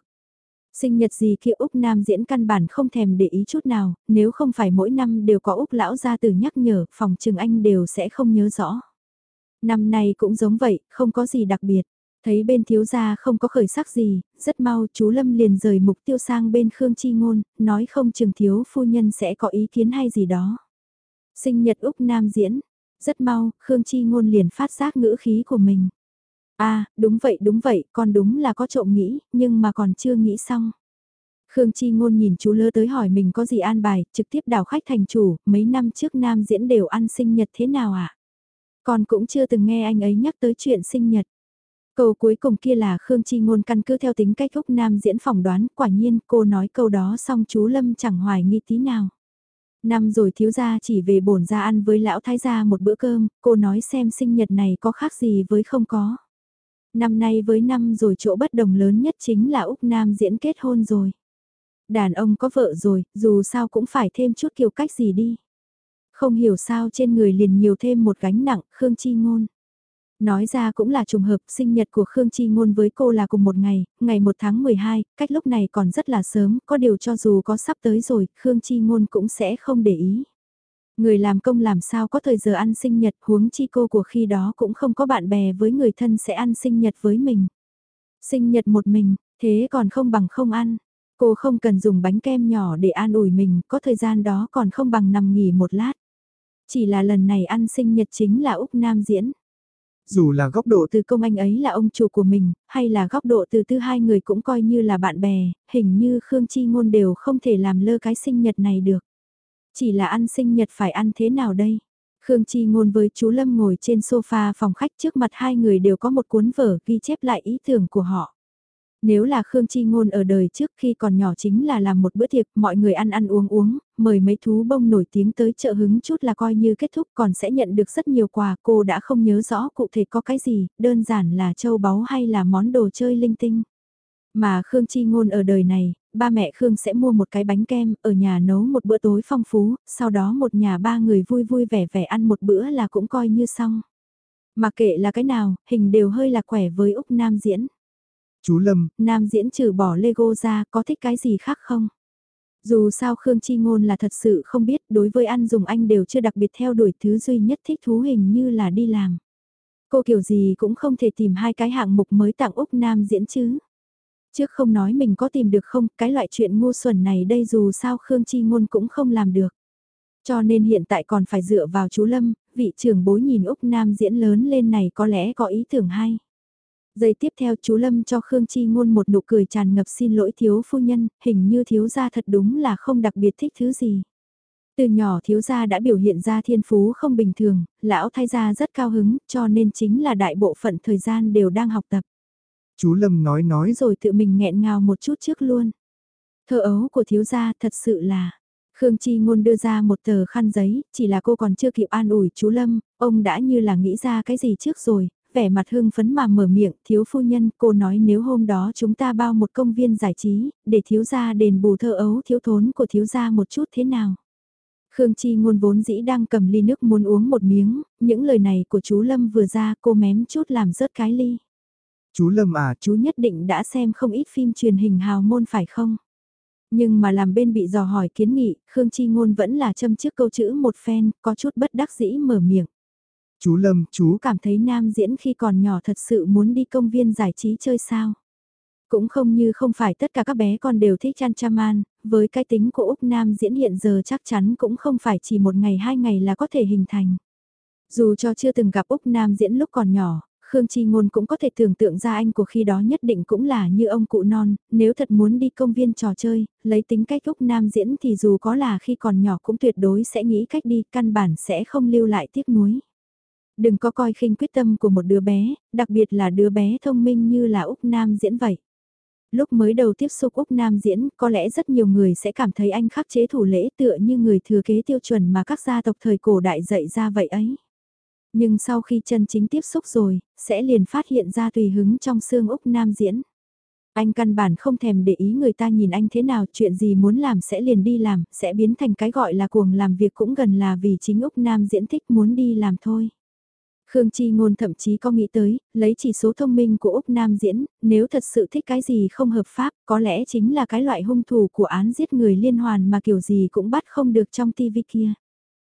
Sinh nhật gì kia Úc Nam diễn căn bản không thèm để ý chút nào, nếu không phải mỗi năm đều có Úc lão ra từ nhắc nhở, phòng trường anh đều sẽ không nhớ rõ. Năm nay cũng giống vậy, không có gì đặc biệt. Thấy bên thiếu gia không có khởi sắc gì, rất mau chú Lâm liền rời mục tiêu sang bên Khương Chi Ngôn, nói không chừng thiếu phu nhân sẽ có ý kiến hay gì đó. Sinh nhật Úc Nam diễn, rất mau, Khương Chi Ngôn liền phát giác ngữ khí của mình. À, đúng vậy đúng vậy, con đúng là có trộm nghĩ, nhưng mà còn chưa nghĩ xong. Khương Chi Ngôn nhìn chú lơ tới hỏi mình có gì an bài, trực tiếp đào khách thành chủ, mấy năm trước Nam diễn đều ăn sinh nhật thế nào ạ? À? Con cũng chưa từng nghe anh ấy nhắc tới chuyện sinh nhật. Câu cuối cùng kia là Khương Chi Ngôn căn cứ theo tính cách Úc Nam diễn phỏng đoán, quả nhiên cô nói câu đó xong chú Lâm chẳng hoài nghi tí nào. Năm rồi thiếu gia chỉ về bổn ra ăn với lão thái gia một bữa cơm, cô nói xem sinh nhật này có khác gì với không có. Năm nay với năm rồi chỗ bất đồng lớn nhất chính là Úc Nam diễn kết hôn rồi. Đàn ông có vợ rồi, dù sao cũng phải thêm chút kiểu cách gì đi. Không hiểu sao trên người liền nhiều thêm một gánh nặng, Khương Chi Ngôn. Nói ra cũng là trùng hợp, sinh nhật của Khương Chi Ngôn với cô là cùng một ngày, ngày 1 tháng 12, cách lúc này còn rất là sớm, có điều cho dù có sắp tới rồi, Khương Chi Ngôn cũng sẽ không để ý. Người làm công làm sao có thời giờ ăn sinh nhật huống chi cô của khi đó cũng không có bạn bè với người thân sẽ ăn sinh nhật với mình. Sinh nhật một mình, thế còn không bằng không ăn. Cô không cần dùng bánh kem nhỏ để an ủi mình, có thời gian đó còn không bằng nằm nghỉ một lát. Chỉ là lần này ăn sinh nhật chính là Úc Nam diễn. Dù là góc độ từ công anh ấy là ông chủ của mình, hay là góc độ từ tư hai người cũng coi như là bạn bè, hình như Khương Chi Ngôn đều không thể làm lơ cái sinh nhật này được. Chỉ là ăn sinh nhật phải ăn thế nào đây? Khương Chi Ngôn với chú Lâm ngồi trên sofa phòng khách trước mặt hai người đều có một cuốn vở ghi chép lại ý tưởng của họ. Nếu là Khương Chi Ngôn ở đời trước khi còn nhỏ chính là làm một bữa tiệc, mọi người ăn ăn uống uống, mời mấy thú bông nổi tiếng tới chợ hứng chút là coi như kết thúc còn sẽ nhận được rất nhiều quà. Cô đã không nhớ rõ cụ thể có cái gì, đơn giản là châu báu hay là món đồ chơi linh tinh. Mà Khương Chi Ngôn ở đời này, ba mẹ Khương sẽ mua một cái bánh kem, ở nhà nấu một bữa tối phong phú, sau đó một nhà ba người vui vui vẻ vẻ ăn một bữa là cũng coi như xong. Mà kệ là cái nào, hình đều hơi là khỏe với Úc Nam diễn. Chú Lâm, Nam diễn trừ bỏ Lego ra có thích cái gì khác không? Dù sao Khương Chi Ngôn là thật sự không biết đối với ăn dùng anh đều chưa đặc biệt theo đuổi thứ duy nhất thích thú hình như là đi làm. Cô kiểu gì cũng không thể tìm hai cái hạng mục mới tặng Úc Nam diễn chứ. Trước không nói mình có tìm được không, cái loại chuyện ngu xuẩn này đây dù sao Khương Chi Ngôn cũng không làm được. Cho nên hiện tại còn phải dựa vào chú Lâm, vị trưởng bối nhìn Úc Nam diễn lớn lên này có lẽ có ý tưởng hay. Giây tiếp theo chú Lâm cho Khương Chi Ngôn một nụ cười tràn ngập xin lỗi thiếu phu nhân, hình như thiếu gia thật đúng là không đặc biệt thích thứ gì. Từ nhỏ thiếu gia đã biểu hiện ra thiên phú không bình thường, lão thay gia rất cao hứng, cho nên chính là đại bộ phận thời gian đều đang học tập chú Lâm nói nói Rồi tự mình nghẹn ngào một chút trước luôn. Thơ ấu của thiếu gia thật sự là, Khương Chi Ngôn đưa ra một tờ khăn giấy, chỉ là cô còn chưa kịp an ủi chú Lâm, ông đã như là nghĩ ra cái gì trước rồi, vẻ mặt hưng phấn mà mở miệng, thiếu phu nhân, cô nói nếu hôm đó chúng ta bao một công viên giải trí, để thiếu gia đền bù thơ ấu thiếu thốn của thiếu gia một chút thế nào. Khương Chi Ngôn vốn dĩ đang cầm ly nước muốn uống một miếng, những lời này của chú Lâm vừa ra cô mém chút làm rớt cái ly. Chú Lâm à, Chú nhất định đã xem không ít phim truyền hình hào môn phải không? Nhưng mà làm bên bị dò hỏi kiến nghị, Khương Chi Ngôn vẫn là châm trước câu chữ một phen, có chút bất đắc dĩ mở miệng. chú Lâm, chú, Cảm thấy nam diễn khi còn nhỏ thật sự muốn đi công viên giải trí chơi sao? Cũng không như không phải tất cả các bé con đều thích chăn chaman, với cái tính của Úc Nam diễn hiện giờ chắc chắn cũng không phải chỉ một ngày hai ngày là có thể hình thành. Dù cho chưa từng gặp Úc Nam diễn lúc còn nhỏ, Khương Chi Ngôn cũng có thể tưởng tượng ra anh của khi đó nhất định cũng là như ông cụ non, nếu thật muốn đi công viên trò chơi, lấy tính cách Úc Nam diễn thì dù có là khi còn nhỏ cũng tuyệt đối sẽ nghĩ cách đi, căn bản sẽ không lưu lại tiếc nuối. Đừng có coi khinh quyết tâm của một đứa bé, đặc biệt là đứa bé thông minh như là Úc Nam diễn vậy. Lúc mới đầu tiếp xúc Úc Nam diễn, có lẽ rất nhiều người sẽ cảm thấy anh khắc chế thủ lễ tựa như người thừa kế tiêu chuẩn mà các gia tộc thời cổ đại dạy ra vậy ấy. Nhưng sau khi chân chính tiếp xúc rồi, sẽ liền phát hiện ra tùy hứng trong xương Úc Nam diễn. Anh căn bản không thèm để ý người ta nhìn anh thế nào, chuyện gì muốn làm sẽ liền đi làm, sẽ biến thành cái gọi là cuồng làm việc cũng gần là vì chính Úc Nam diễn thích muốn đi làm thôi. Khương Chi Ngôn thậm chí có nghĩ tới, lấy chỉ số thông minh của Úc Nam diễn, nếu thật sự thích cái gì không hợp pháp, có lẽ chính là cái loại hung thủ của án giết người liên hoàn mà kiểu gì cũng bắt không được trong tivi kia.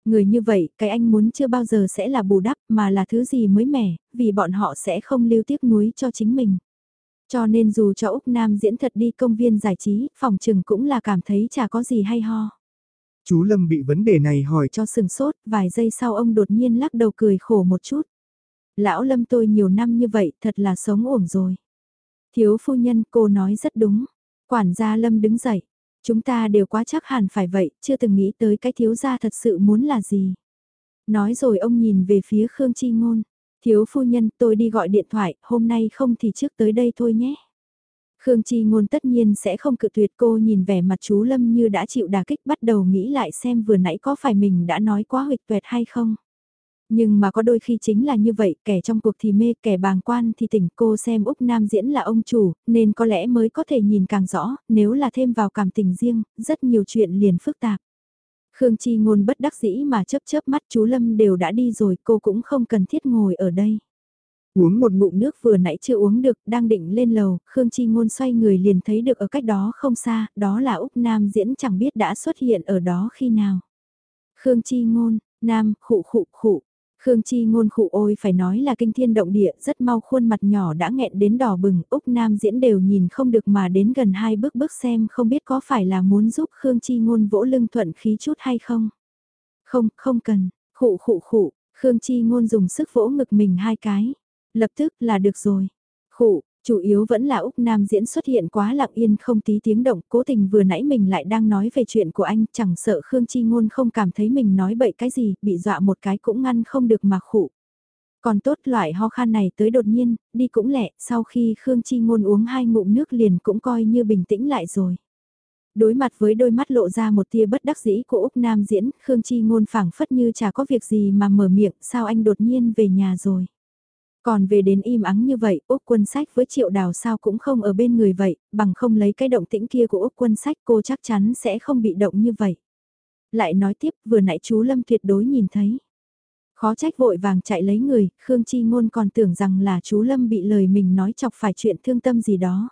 Người như vậy, cái anh muốn chưa bao giờ sẽ là bù đắp mà là thứ gì mới mẻ, vì bọn họ sẽ không lưu tiếc nuối cho chính mình. Cho nên dù cho Úc Nam diễn thật đi công viên giải trí, phòng trừng cũng là cảm thấy chả có gì hay ho. chú Lâm bị vấn đề này hỏi Cho sừng sốt, vài giây sau ông đột nhiên lắc đầu cười khổ một chút. Lão Lâm tôi nhiều năm như vậy, thật là sống uổng rồi. Thiếu phu nhân cô nói rất đúng. Quản gia Lâm đứng dậy. Chúng ta đều quá chắc hẳn phải vậy, chưa từng nghĩ tới cái thiếu gia thật sự muốn là gì. Nói rồi ông nhìn về phía Khương Chi Ngôn. Thiếu phu nhân tôi đi gọi điện thoại, hôm nay không thì trước tới đây thôi nhé. Khương Chi Ngôn tất nhiên sẽ không cự tuyệt cô nhìn vẻ mặt chú Lâm như đã chịu đả kích bắt đầu nghĩ lại xem vừa nãy có phải mình đã nói quá huyệt tuệt hay không. Nhưng mà có đôi khi chính là như vậy, kẻ trong cuộc thì mê, kẻ bàng quan thì tỉnh cô xem Úc Nam diễn là ông chủ, nên có lẽ mới có thể nhìn càng rõ, nếu là thêm vào cảm tình riêng, rất nhiều chuyện liền phức tạp. Khương Chi ngôn bất đắc dĩ mà chớp chớp mắt chú Lâm đều đã đi rồi cô cũng không cần thiết ngồi ở đây. Uống một ngụm nước vừa nãy chưa uống được, đang định lên lầu, Khương Chi ngôn xoay người liền thấy được ở cách đó không xa, đó là Úc Nam diễn chẳng biết đã xuất hiện ở đó khi nào. Khương Chi ngôn, Nam, khụ khụ khụ, Khương Chi ngôn khụ ôi phải nói là kinh thiên động địa, rất mau khuôn mặt nhỏ đã nghẹn đến đỏ bừng, Úc Nam diễn đều nhìn không được mà đến gần hai bước bước xem không biết có phải là muốn giúp Khương Chi ngôn vỗ lưng thuận khí chút hay không. Không, không cần, khụ khụ khụ, Khương Chi ngôn dùng sức vỗ ngực mình hai cái, lập tức là được rồi. Khụ, Chủ yếu vẫn là Úc Nam diễn xuất hiện quá lặng yên không tí tiếng động, cố tình vừa nãy mình lại đang nói về chuyện của anh, chẳng sợ Khương Chi Ngôn không cảm thấy mình nói bậy cái gì, bị dọa một cái cũng ngăn không được mà khụ. Còn tốt loại ho khan này tới đột nhiên, đi cũng lẹ, sau khi Khương Chi Ngôn uống hai ngụm nước liền cũng coi như bình tĩnh lại rồi. Đối mặt với đôi mắt lộ ra một tia bất đắc dĩ của Úc Nam diễn, Khương Chi Ngôn phảng phất như chả có việc gì mà mở miệng, sao anh đột nhiên về nhà rồi. Còn về đến im ắng như vậy, Úc quân sách với triệu đào sao cũng không ở bên người vậy, bằng không lấy cái động tĩnh kia của Úc quân sách cô chắc chắn sẽ không bị động như vậy. Lại nói tiếp, vừa nãy chú Lâm tuyệt đối nhìn thấy. Khó trách vội vàng chạy lấy người, Khương Chi Ngôn còn tưởng rằng là chú Lâm bị lời mình nói chọc phải chuyện thương tâm gì đó.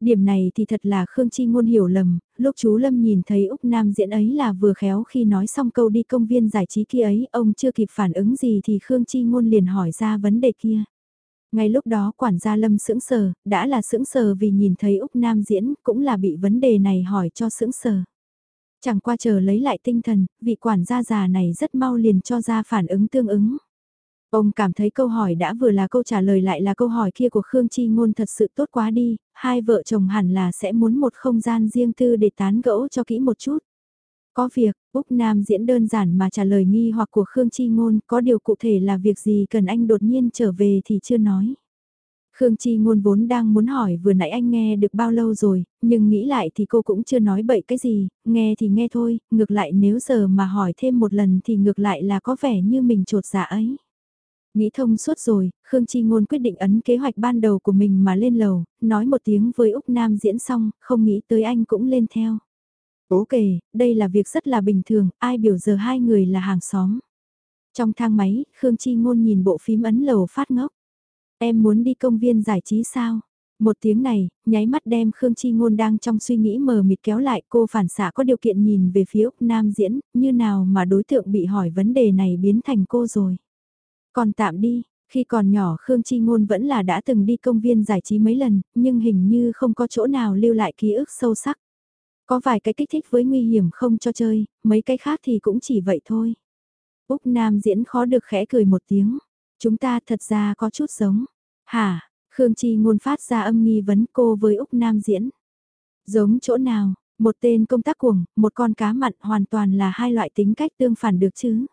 Điểm này thì thật là Khương Chi Ngôn hiểu lầm, lúc chú Lâm nhìn thấy Úc Nam diễn ấy là vừa khéo khi nói xong câu đi công viên giải trí kia ấy, ông chưa kịp phản ứng gì thì Khương Chi Ngôn liền hỏi ra vấn đề kia. Ngay lúc đó quản gia Lâm sững sờ, đã là sững sờ vì nhìn thấy Úc Nam diễn, cũng là bị vấn đề này hỏi cho sững sờ. Chẳng qua chờ lấy lại tinh thần, vị quản gia già này rất mau liền cho ra phản ứng tương ứng. Ông cảm thấy câu hỏi đã vừa là câu trả lời lại là câu hỏi kia của Khương Chi Ngôn thật sự tốt quá đi, hai vợ chồng hẳn là sẽ muốn một không gian riêng tư để tán gẫu cho kỹ một chút. Có việc, Úc Nam diễn đơn giản mà trả lời nghi hoặc của Khương Chi Ngôn, có điều cụ thể là việc gì cần anh đột nhiên trở về thì chưa nói. Khương Chi Ngôn vốn đang muốn hỏi vừa nãy anh nghe được bao lâu rồi, nhưng nghĩ lại thì cô cũng chưa nói bậy cái gì, nghe thì nghe thôi, ngược lại nếu giờ mà hỏi thêm một lần thì ngược lại là có vẻ như mình trột dạ ấy. Nghĩ thông suốt rồi, Khương Chi Ngôn quyết định ấn kế hoạch ban đầu của mình mà lên lầu, nói một tiếng với Úc Nam diễn xong, không nghĩ tới anh cũng lên theo. Ok, đây là việc rất là bình thường, ai biểu giờ hai người là hàng xóm. Trong thang máy, Khương Chi Ngôn nhìn bộ phím ấn lầu phát ngốc. Em muốn đi công viên giải trí sao? Một tiếng này, nháy mắt đem Khương Chi Ngôn đang trong suy nghĩ mờ mịt kéo lại cô phản xạ có điều kiện nhìn về phía Úc Nam diễn, như nào mà đối tượng bị hỏi vấn đề này biến thành cô rồi. Còn tạm đi, khi còn nhỏ Khương Chi Ngôn vẫn là đã từng đi công viên giải trí mấy lần, nhưng hình như không có chỗ nào lưu lại ký ức sâu sắc. Có vài cái kích thích với nguy hiểm không cho chơi, mấy cái khác thì cũng chỉ vậy thôi. Úc Nam diễn khó được khẽ cười một tiếng. Chúng ta thật ra có chút giống. Hả, Khương Chi ngôn phát ra âm nghi vấn cô với Úc Nam diễn. Giống chỗ nào, một tên công tác cuồng, một con cá mặn hoàn toàn là hai loại tính cách tương phản được chứ.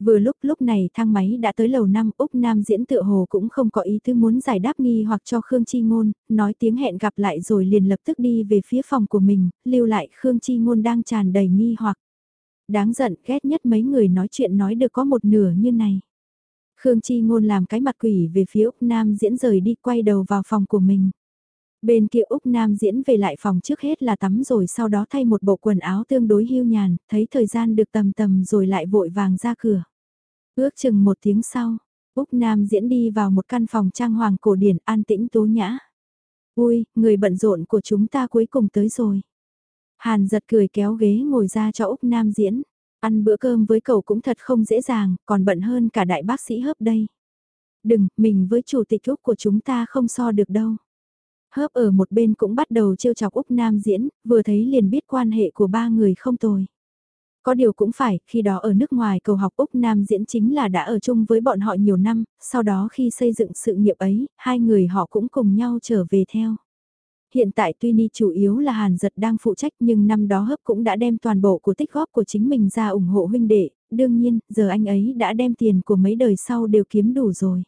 Vừa lúc lúc này thang máy đã tới lầu năm Úc Nam diễn tựa hồ cũng không có ý thứ muốn giải đáp nghi hoặc cho Khương Chi Ngôn, nói tiếng hẹn gặp lại rồi liền lập tức đi về phía phòng của mình, lưu lại Khương Chi Ngôn đang tràn đầy nghi hoặc. Đáng giận ghét nhất mấy người nói chuyện nói được có một nửa như này. Khương Chi Ngôn làm cái mặt quỷ về phía Úc Nam diễn rời đi quay đầu vào phòng của mình. Bên kia Úc Nam diễn về lại phòng trước hết là tắm rồi sau đó thay một bộ quần áo tương đối hưu nhàn, thấy thời gian được tầm tầm rồi lại vội vàng ra cửa. Ước chừng một tiếng sau, Úc Nam diễn đi vào một căn phòng trang hoàng cổ điển an tĩnh tố nhã. Ui, người bận rộn của chúng ta cuối cùng tới rồi. Hàn giật cười kéo ghế ngồi ra cho Úc Nam diễn. Ăn bữa cơm với cậu cũng thật không dễ dàng, còn bận hơn cả đại bác sĩ hớp đây. Đừng, mình với chủ tịch Úc của chúng ta không so được đâu. Hớp ở một bên cũng bắt đầu trêu chọc Úc Nam diễn, vừa thấy liền biết quan hệ của ba người không tồi. Có điều cũng phải, khi đó ở nước ngoài cầu học Úc Nam diễn chính là đã ở chung với bọn họ nhiều năm, sau đó khi xây dựng sự nghiệp ấy, hai người họ cũng cùng nhau trở về theo. Hiện tại tuy Ni chủ yếu là Hàn Giật đang phụ trách nhưng năm đó hấp cũng đã đem toàn bộ của tích góp của chính mình ra ủng hộ huynh đệ, đương nhiên, giờ anh ấy đã đem tiền của mấy đời sau đều kiếm đủ rồi.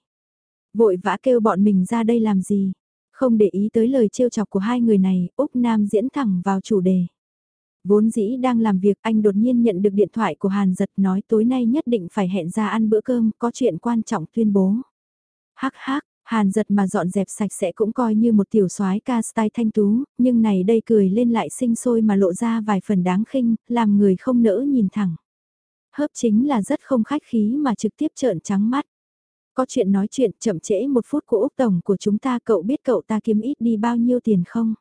Vội vã kêu bọn mình ra đây làm gì, không để ý tới lời trêu chọc của hai người này, Úc Nam diễn thẳng vào chủ đề. Vốn dĩ đang làm việc anh đột nhiên nhận được điện thoại của Hàn Giật nói tối nay nhất định phải hẹn ra ăn bữa cơm, có chuyện quan trọng tuyên bố. Hắc hắc, Hàn giật mà dọn dẹp sạch sẽ cũng coi như một tiểu soái ca style thanh tú, nhưng này đây cười lên lại sinh sôi mà lộ ra vài phần đáng khinh, làm người không nỡ nhìn thẳng. Hớp chính là rất không khách khí mà trực tiếp trợn trắng mắt. Có chuyện nói chuyện chậm trễ một phút của Úc Tổng của chúng ta cậu biết cậu ta kiếm ít đi bao nhiêu tiền không?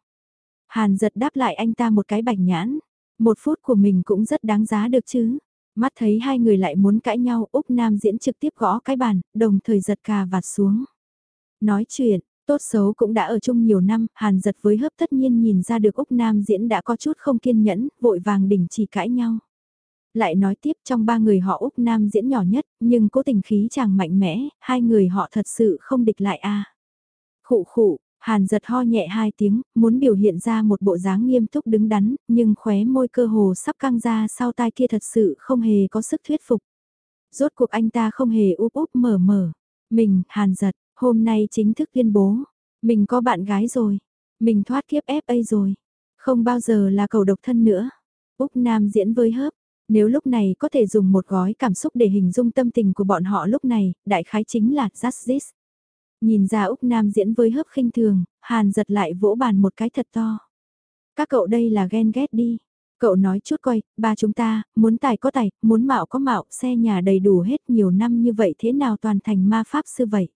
Hàn giật đáp lại anh ta một cái bạch nhãn. Một phút của mình cũng rất đáng giá được chứ. Mắt thấy hai người lại muốn cãi nhau Úc Nam diễn trực tiếp gõ cái bàn, đồng thời giật cà vạt xuống. Nói chuyện, tốt xấu cũng đã ở chung nhiều năm, Hàn giật với hấp tất nhiên nhìn ra được Úc Nam diễn đã có chút không kiên nhẫn, vội vàng đình chỉ cãi nhau. Lại nói tiếp trong ba người họ Úc Nam diễn nhỏ nhất, nhưng cố tình khí chàng mạnh mẽ, hai người họ thật sự không địch lại a à. Khụ khụ, Hàn giật ho nhẹ hai tiếng, muốn biểu hiện ra một bộ dáng nghiêm túc đứng đắn, nhưng khóe môi cơ hồ sắp căng ra sau tai kia thật sự không hề có sức thuyết phục. Rốt cuộc anh ta không hề úp úp mở mở. Mình, Hàn giật, Hôm nay chính thức tuyên bố, mình có bạn gái rồi, mình thoát kiếp FA rồi, không bao giờ là cầu độc thân nữa. Úc Nam diễn với hớp, nếu lúc này có thể dùng một gói cảm xúc để hình dung tâm tình của bọn họ lúc này, đại khái chính là justice Nhìn ra Úc Nam diễn với hớp khinh thường, Hàn giật lại vỗ bàn một cái thật to. Các cậu đây là ghen ghét đi. Cậu nói chút coi, ba chúng ta, muốn tài có tài, muốn mạo có mạo, xe nhà đầy đủ hết nhiều năm như vậy thế nào toàn thành ma pháp sư vậy?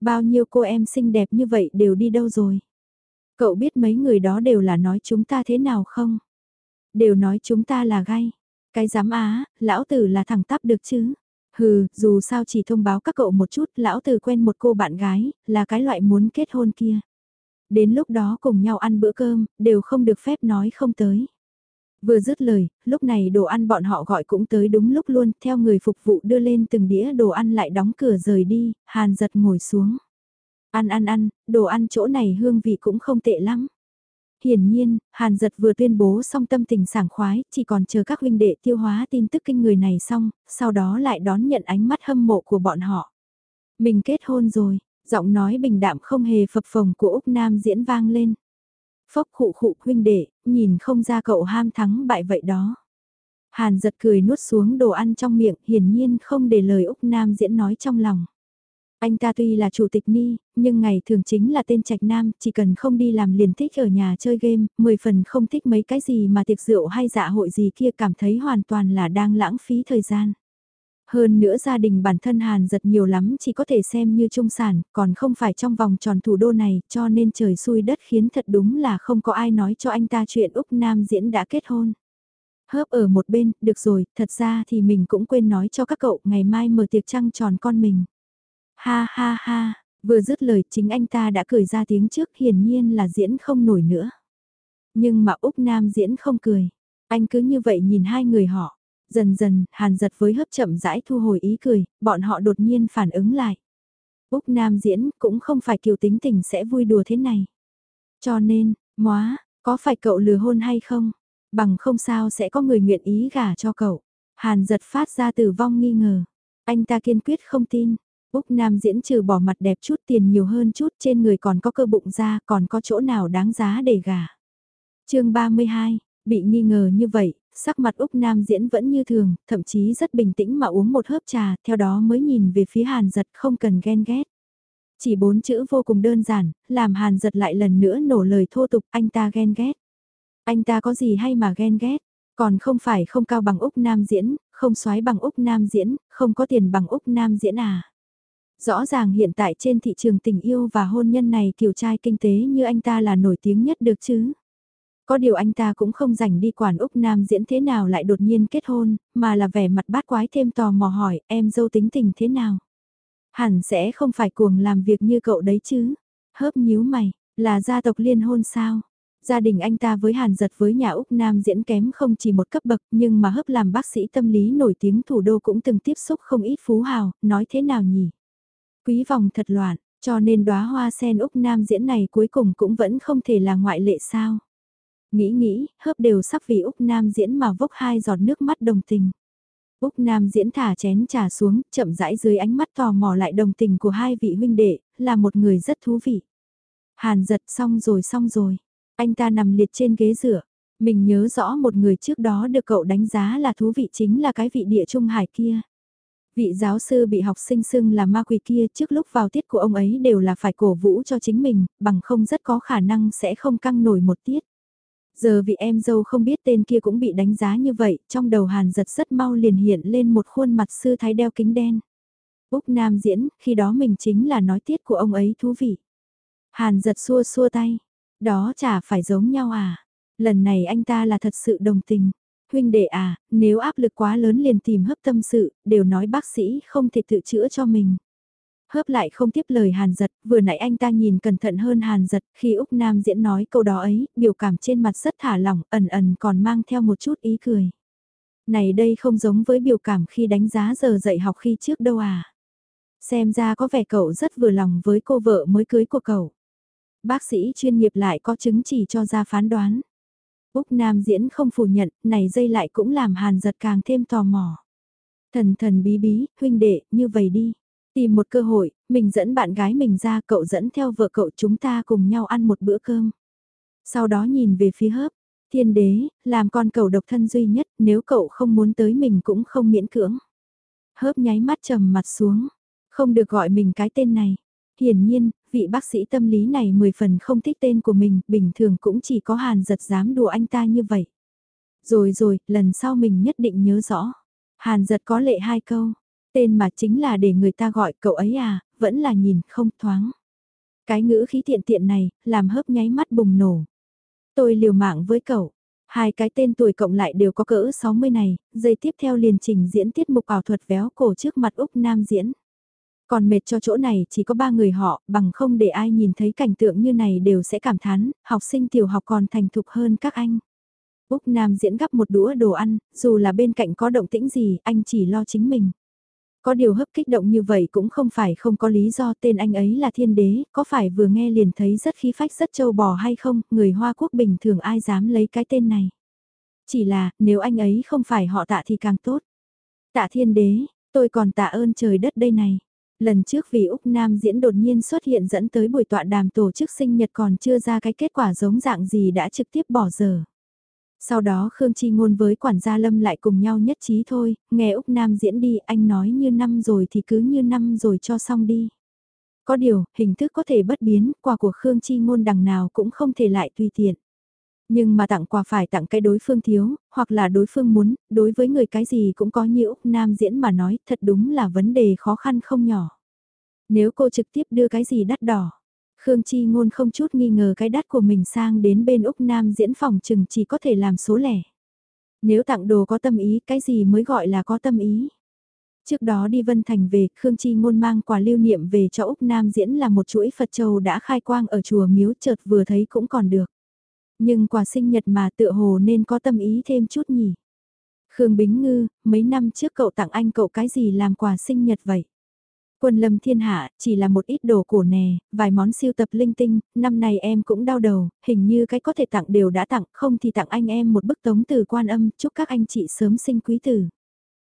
Bao nhiêu cô em xinh đẹp như vậy đều đi đâu rồi? Cậu biết mấy người đó đều là nói chúng ta thế nào không? Đều nói chúng ta là gay. Cái dám á, lão tử là thằng tắp được chứ? Hừ, dù sao chỉ thông báo các cậu một chút, lão tử quen một cô bạn gái, là cái loại muốn kết hôn kia. Đến lúc đó cùng nhau ăn bữa cơm, đều không được phép nói không tới. Vừa dứt lời, lúc này đồ ăn bọn họ gọi cũng tới đúng lúc luôn, theo người phục vụ đưa lên từng đĩa đồ ăn lại đóng cửa rời đi, hàn giật ngồi xuống. Ăn ăn ăn, đồ ăn chỗ này hương vị cũng không tệ lắm. Hiển nhiên, Hàn Giật vừa tuyên bố xong tâm tình sảng khoái, chỉ còn chờ các huynh đệ tiêu hóa tin tức kinh người này xong, sau đó lại đón nhận ánh mắt hâm mộ của bọn họ. Mình kết hôn rồi, giọng nói bình đạm không hề phập phồng của Úc Nam diễn vang lên. Phốc khụ khụ huynh đệ, nhìn không ra cậu ham thắng bại vậy đó. Hàn giật cười nuốt xuống đồ ăn trong miệng, hiển nhiên không để lời Úc Nam diễn nói trong lòng. Anh ta tuy là chủ tịch Ni, nhưng ngày thường chính là tên trạch nam, chỉ cần không đi làm liền thích ở nhà chơi game, 10 phần không thích mấy cái gì mà tiệc rượu hay dạ hội gì kia cảm thấy hoàn toàn là đang lãng phí thời gian. Hơn nữa gia đình bản thân Hàn giật nhiều lắm chỉ có thể xem như trung sản, còn không phải trong vòng tròn thủ đô này, cho nên trời xui đất khiến thật đúng là không có ai nói cho anh ta chuyện Úc Nam diễn đã kết hôn. Hớp ở một bên, được rồi, thật ra thì mình cũng quên nói cho các cậu, ngày mai mở tiệc trăng tròn con mình. Ha ha ha, vừa dứt lời chính anh ta đã cười ra tiếng trước hiển nhiên là diễn không nổi nữa. Nhưng mà Úc Nam diễn không cười. Anh cứ như vậy nhìn hai người họ. Dần dần, Hàn giật với hấp chậm rãi thu hồi ý cười, bọn họ đột nhiên phản ứng lại. Úc Nam diễn cũng không phải kiều tính tình sẽ vui đùa thế này. Cho nên, móa, có phải cậu lừa hôn hay không? Bằng không sao sẽ có người nguyện ý gả cho cậu. Hàn giật phát ra tử vong nghi ngờ. Anh ta kiên quyết không tin. Úc Nam diễn trừ bỏ mặt đẹp chút tiền nhiều hơn chút trên người còn có cơ bụng ra còn có chỗ nào đáng giá để gả. chương 32, bị nghi ngờ như vậy, sắc mặt Úc Nam diễn vẫn như thường, thậm chí rất bình tĩnh mà uống một hớp trà, theo đó mới nhìn về phía Hàn giật không cần ghen ghét. Chỉ bốn chữ vô cùng đơn giản, làm Hàn giật lại lần nữa nổ lời thô tục anh ta ghen ghét. Anh ta có gì hay mà ghen ghét, còn không phải không cao bằng Úc Nam diễn, không xoái bằng Úc Nam diễn, không có tiền bằng Úc Nam diễn à. Rõ ràng hiện tại trên thị trường tình yêu và hôn nhân này kiểu trai kinh tế như anh ta là nổi tiếng nhất được chứ. Có điều anh ta cũng không dành đi quản Úc Nam diễn thế nào lại đột nhiên kết hôn, mà là vẻ mặt bát quái thêm tò mò hỏi em dâu tính tình thế nào. Hẳn sẽ không phải cuồng làm việc như cậu đấy chứ. Hớp nhíu mày, là gia tộc liên hôn sao? Gia đình anh ta với Hàn Giật với nhà Úc Nam diễn kém không chỉ một cấp bậc nhưng mà hớp làm bác sĩ tâm lý nổi tiếng thủ đô cũng từng tiếp xúc không ít phú hào, nói thế nào nhỉ? Quý vòng thật loạn, cho nên đóa hoa sen Úc Nam diễn này cuối cùng cũng vẫn không thể là ngoại lệ sao. Nghĩ nghĩ, hớp đều sắp vì Úc Nam diễn mà vốc hai giọt nước mắt đồng tình. Úc Nam diễn thả chén trà xuống, chậm rãi dưới ánh mắt tò mò lại đồng tình của hai vị huynh đệ, là một người rất thú vị. Hàn giật xong rồi xong rồi, anh ta nằm liệt trên ghế rửa. Mình nhớ rõ một người trước đó được cậu đánh giá là thú vị chính là cái vị địa trung hải kia. Vị giáo sư bị học sinh xưng là ma quỷ kia trước lúc vào tiết của ông ấy đều là phải cổ vũ cho chính mình, bằng không rất có khả năng sẽ không căng nổi một tiết. Giờ vị em dâu không biết tên kia cũng bị đánh giá như vậy, trong đầu hàn giật rất mau liền hiện lên một khuôn mặt sư thái đeo kính đen. Úc Nam diễn, khi đó mình chính là nói tiết của ông ấy thú vị. Hàn giật xua xua tay, đó chả phải giống nhau à, lần này anh ta là thật sự đồng tình. Huynh đệ à, nếu áp lực quá lớn liền tìm hấp tâm sự, đều nói bác sĩ không thể tự chữa cho mình. Hớp lại không tiếp lời Hàn Giật, vừa nãy anh ta nhìn cẩn thận hơn Hàn Giật, khi Úc Nam diễn nói câu đó ấy, biểu cảm trên mặt rất thả lỏng, ẩn ẩn còn mang theo một chút ý cười. Này đây không giống với biểu cảm khi đánh giá giờ dạy học khi trước đâu à. Xem ra có vẻ cậu rất vừa lòng với cô vợ mới cưới của cậu. Bác sĩ chuyên nghiệp lại có chứng chỉ cho ra phán đoán. Úc Nam diễn không phủ nhận, này dây lại cũng làm Hàn giật càng thêm tò mò. Thần thần bí bí, huynh đệ, như vậy đi. Tìm một cơ hội, mình dẫn bạn gái mình ra cậu dẫn theo vợ cậu chúng ta cùng nhau ăn một bữa cơm. Sau đó nhìn về phía hớp, thiên đế, làm con cậu độc thân duy nhất, nếu cậu không muốn tới mình cũng không miễn cưỡng. Hớp nháy mắt trầm mặt xuống, không được gọi mình cái tên này. Hiển nhiên, vị bác sĩ tâm lý này mười phần không thích tên của mình, bình thường cũng chỉ có hàn giật dám đùa anh ta như vậy. Rồi rồi, lần sau mình nhất định nhớ rõ. Hàn giật có lệ hai câu. Tên mà chính là để người ta gọi cậu ấy à, vẫn là nhìn không thoáng. Cái ngữ khí tiện tiện này, làm hớp nháy mắt bùng nổ. Tôi liều mạng với cậu. Hai cái tên tuổi cộng lại đều có cỡ 60 này, giây tiếp theo liền trình diễn tiết mục ảo thuật véo cổ trước mặt Úc Nam diễn. Còn mệt cho chỗ này chỉ có ba người họ, bằng không để ai nhìn thấy cảnh tượng như này đều sẽ cảm thán, học sinh tiểu học còn thành thục hơn các anh. Úc Nam diễn gắp một đũa đồ ăn, dù là bên cạnh có động tĩnh gì, anh chỉ lo chính mình. Có điều hấp kích động như vậy cũng không phải không có lý do tên anh ấy là thiên đế, có phải vừa nghe liền thấy rất khí phách rất châu bò hay không, người Hoa Quốc bình thường ai dám lấy cái tên này. Chỉ là, nếu anh ấy không phải họ tạ thì càng tốt. Tạ thiên đế, tôi còn tạ ơn trời đất đây này. Lần trước vì Úc Nam diễn đột nhiên xuất hiện dẫn tới buổi tọa đàm tổ chức sinh nhật còn chưa ra cái kết quả giống dạng gì đã trực tiếp bỏ giờ. Sau đó Khương Chi Ngôn với quản gia Lâm lại cùng nhau nhất trí thôi, nghe Úc Nam diễn đi, anh nói như năm rồi thì cứ như năm rồi cho xong đi. Có điều, hình thức có thể bất biến, quà của Khương Chi Ngôn đằng nào cũng không thể lại tùy tiện. Nhưng mà tặng quà phải tặng cái đối phương thiếu, hoặc là đối phương muốn, đối với người cái gì cũng có nhiễu Nam diễn mà nói, thật đúng là vấn đề khó khăn không nhỏ. Nếu cô trực tiếp đưa cái gì đắt đỏ, Khương Chi Ngôn không chút nghi ngờ cái đắt của mình sang đến bên Úc Nam diễn phòng chừng chỉ có thể làm số lẻ. Nếu tặng đồ có tâm ý, cái gì mới gọi là có tâm ý? Trước đó đi Vân Thành về, Khương Chi Ngôn mang quà lưu niệm về cho Úc Nam diễn là một chuỗi Phật Châu đã khai quang ở chùa Miếu chợt vừa thấy cũng còn được. Nhưng quà sinh nhật mà tựa hồ nên có tâm ý thêm chút nhỉ. Khương Bính Ngư, mấy năm trước cậu tặng anh cậu cái gì làm quà sinh nhật vậy? Quân lâm thiên hạ, chỉ là một ít đồ cổ nè, vài món siêu tập linh tinh, năm nay em cũng đau đầu, hình như cái có thể tặng đều đã tặng, không thì tặng anh em một bức tống từ quan âm, chúc các anh chị sớm sinh quý tử.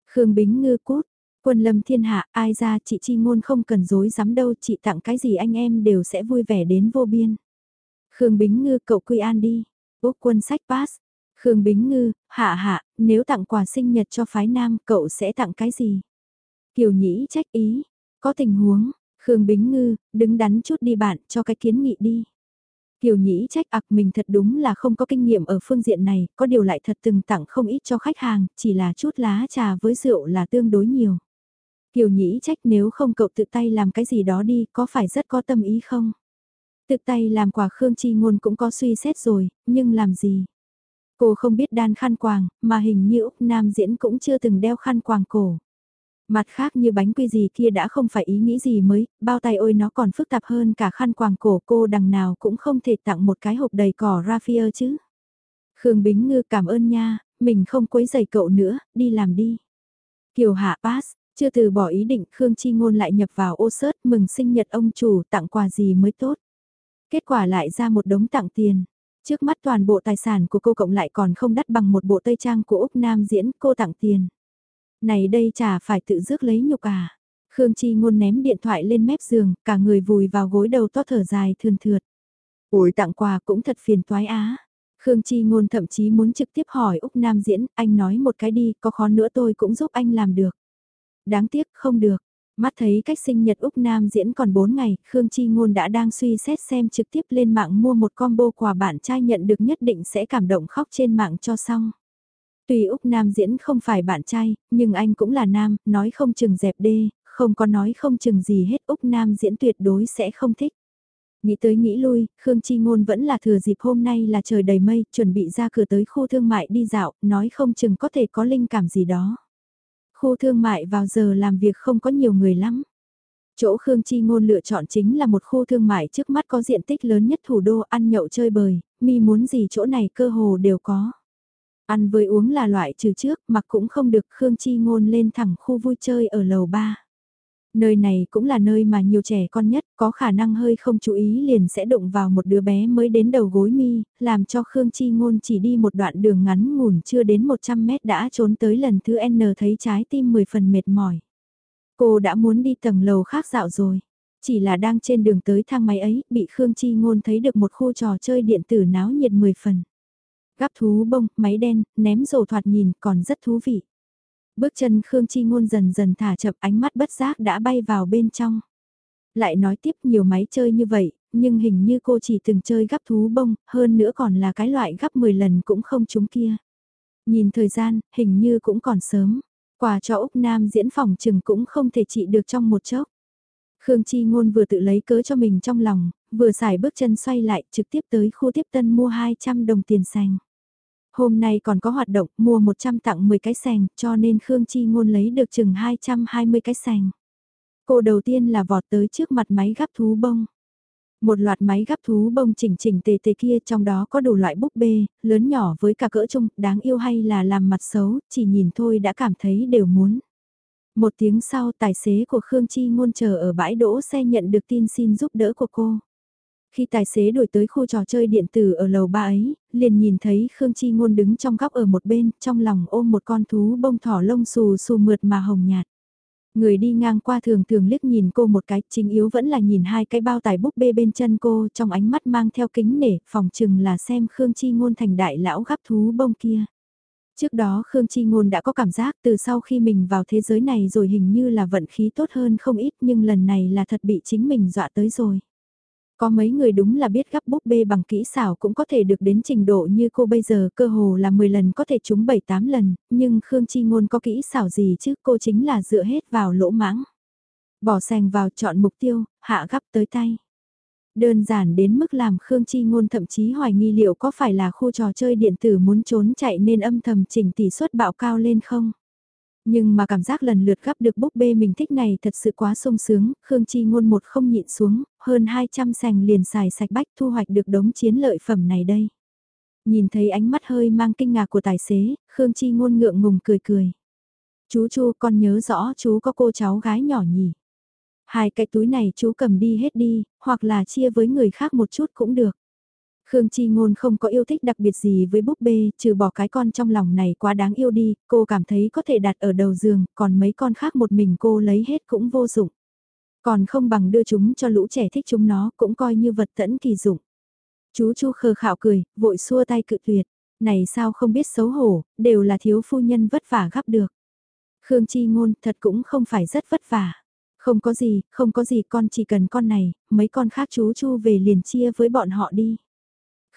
Khương Bính Ngư cút, quân lâm thiên hạ, ai ra chị chi ngôn không cần dối dám đâu, chị tặng cái gì anh em đều sẽ vui vẻ đến vô biên. Khương Bính Ngư cậu quy an đi, Úc quân sách pass. Khương Bính Ngư, hạ hạ, nếu tặng quà sinh nhật cho phái nam, cậu sẽ tặng cái gì? Kiều Nhĩ trách ý, có tình huống, Khương Bính Ngư, đứng đắn chút đi bạn, cho cái kiến nghị đi. Kiều Nhĩ trách ạc mình thật đúng là không có kinh nghiệm ở phương diện này, có điều lại thật từng tặng không ít cho khách hàng, chỉ là chút lá trà với rượu là tương đối nhiều. Kiều Nhĩ trách nếu không cậu tự tay làm cái gì đó đi, có phải rất có tâm ý không? Tự tay làm quà Khương Chi Ngôn cũng có suy xét rồi, nhưng làm gì? Cô không biết đan khăn quàng, mà hình như Úc Nam Diễn cũng chưa từng đeo khăn quàng cổ. Mặt khác như bánh quy gì kia đã không phải ý nghĩ gì mới, bao tay ôi nó còn phức tạp hơn cả khăn quàng cổ cô đằng nào cũng không thể tặng một cái hộp đầy cỏ raffia chứ. Khương Bính Ngư cảm ơn nha, mình không quấy giày cậu nữa, đi làm đi. Kiều Hạ Pass, chưa từ bỏ ý định Khương Chi Ngôn lại nhập vào ô sớt mừng sinh nhật ông chủ tặng quà gì mới tốt. Kết quả lại ra một đống tặng tiền. Trước mắt toàn bộ tài sản của cô cộng lại còn không đắt bằng một bộ tây trang của Úc Nam diễn cô tặng tiền. Này đây chả phải tự rước lấy nhục à. Khương Chi ngôn ném điện thoại lên mép giường, cả người vùi vào gối đầu to thở dài thườn thượt. Ủi tặng quà cũng thật phiền toái á. Khương Chi ngôn thậm chí muốn trực tiếp hỏi Úc Nam diễn, anh nói một cái đi, có khó nữa tôi cũng giúp anh làm được. Đáng tiếc không được. Mắt thấy cách sinh nhật Úc Nam diễn còn 4 ngày, Khương Chi Ngôn đã đang suy xét xem trực tiếp lên mạng mua một combo quà bạn trai nhận được nhất định sẽ cảm động khóc trên mạng cho xong. Tuy Úc Nam diễn không phải bạn trai, nhưng anh cũng là nam, nói không chừng dẹp đê, không có nói không chừng gì hết Úc Nam diễn tuyệt đối sẽ không thích. Nghĩ tới nghĩ lui, Khương Chi Ngôn vẫn là thừa dịp hôm nay là trời đầy mây, chuẩn bị ra cửa tới khu thương mại đi dạo, nói không chừng có thể có linh cảm gì đó. Khu thương mại vào giờ làm việc không có nhiều người lắm. Chỗ Khương Chi Ngôn lựa chọn chính là một khu thương mại trước mắt có diện tích lớn nhất thủ đô ăn nhậu chơi bời, mi muốn gì chỗ này cơ hồ đều có. Ăn với uống là loại trừ trước, mặc cũng không được Khương Chi Ngôn lên thẳng khu vui chơi ở lầu 3. Nơi này cũng là nơi mà nhiều trẻ con nhất, có khả năng hơi không chú ý liền sẽ đụng vào một đứa bé mới đến đầu gối mi, làm cho Khương Chi Ngôn chỉ đi một đoạn đường ngắn ngủn chưa đến 100 mét đã trốn tới lần thứ N thấy trái tim 10 phần mệt mỏi. Cô đã muốn đi tầng lầu khác dạo rồi, chỉ là đang trên đường tới thang máy ấy, bị Khương Chi Ngôn thấy được một khu trò chơi điện tử náo nhiệt 10 phần. Gắp thú bông, máy đen, ném rổ thoạt nhìn còn rất thú vị. Bước chân Khương Chi Ngôn dần dần thả chậm ánh mắt bất giác đã bay vào bên trong. Lại nói tiếp nhiều máy chơi như vậy, nhưng hình như cô chỉ từng chơi gắp thú bông, hơn nữa còn là cái loại gắp 10 lần cũng không trúng kia. Nhìn thời gian, hình như cũng còn sớm. Quà cho Úc Nam diễn phòng chừng cũng không thể trị được trong một chốc. Khương Chi Ngôn vừa tự lấy cớ cho mình trong lòng, vừa xài bước chân xoay lại trực tiếp tới khu tiếp tân mua 200 đồng tiền sành. Hôm nay còn có hoạt động mua 100 tặng 10 cái sành cho nên Khương Chi Ngôn lấy được chừng 220 cái sành. Cô đầu tiên là vọt tới trước mặt máy gắp thú bông. Một loạt máy gắp thú bông chỉnh chỉnh tề tề kia trong đó có đủ loại búp bê, lớn nhỏ với cả cỡ chung, đáng yêu hay là làm mặt xấu, chỉ nhìn thôi đã cảm thấy đều muốn. Một tiếng sau tài xế của Khương Chi ngôn chờ ở bãi đỗ xe nhận được tin xin giúp đỡ của cô. Khi tài xế đổi tới khu trò chơi điện tử ở lầu ba ấy, liền nhìn thấy Khương Chi ngôn đứng trong góc ở một bên, trong lòng ôm một con thú bông thỏ lông xù xù mượt mà hồng nhạt. Người đi ngang qua thường thường liếc nhìn cô một cái, chính yếu vẫn là nhìn hai cái bao tải búp bê bên chân cô trong ánh mắt mang theo kính nể, phòng chừng là xem Khương Chi ngôn thành đại lão gắp thú bông kia. Trước đó Khương Chi Ngôn đã có cảm giác từ sau khi mình vào thế giới này rồi hình như là vận khí tốt hơn không ít nhưng lần này là thật bị chính mình dọa tới rồi. Có mấy người đúng là biết gắp búp bê bằng kỹ xảo cũng có thể được đến trình độ như cô bây giờ cơ hồ là 10 lần có thể trúng 7-8 lần, nhưng Khương Chi Ngôn có kỹ xảo gì chứ cô chính là dựa hết vào lỗ mãng. Bỏ sành vào chọn mục tiêu, hạ gắp tới tay. Đơn giản đến mức làm Khương Chi Ngôn thậm chí hoài nghi liệu có phải là khu trò chơi điện tử muốn trốn chạy nên âm thầm chỉnh tỷ suất bạo cao lên không? Nhưng mà cảm giác lần lượt gắp được búp bê mình thích này thật sự quá sung sướng, Khương Chi Ngôn một không nhịn xuống, hơn 200 sành liền xài sạch bách thu hoạch được đống chiến lợi phẩm này đây. Nhìn thấy ánh mắt hơi mang kinh ngạc của tài xế, Khương Chi Ngôn ngượng ngùng cười cười. Chú Chu con nhớ rõ chú có cô cháu gái nhỏ nhỉ. Hai cái túi này chú cầm đi hết đi, hoặc là chia với người khác một chút cũng được. Khương Chi Ngôn không có yêu thích đặc biệt gì với búp bê, trừ bỏ cái con trong lòng này quá đáng yêu đi, cô cảm thấy có thể đặt ở đầu giường, còn mấy con khác một mình cô lấy hết cũng vô dụng. Còn không bằng đưa chúng cho lũ trẻ thích chúng nó, cũng coi như vật tẫn kỳ dụng. Chú Chu khờ khạo cười, vội xua tay cự tuyệt. Này sao không biết xấu hổ, đều là thiếu phu nhân vất vả gấp được. Khương Chi Ngôn thật cũng không phải rất vất vả. Không có gì, không có gì con chỉ cần con này, mấy con khác chú Chu về liền chia với bọn họ đi.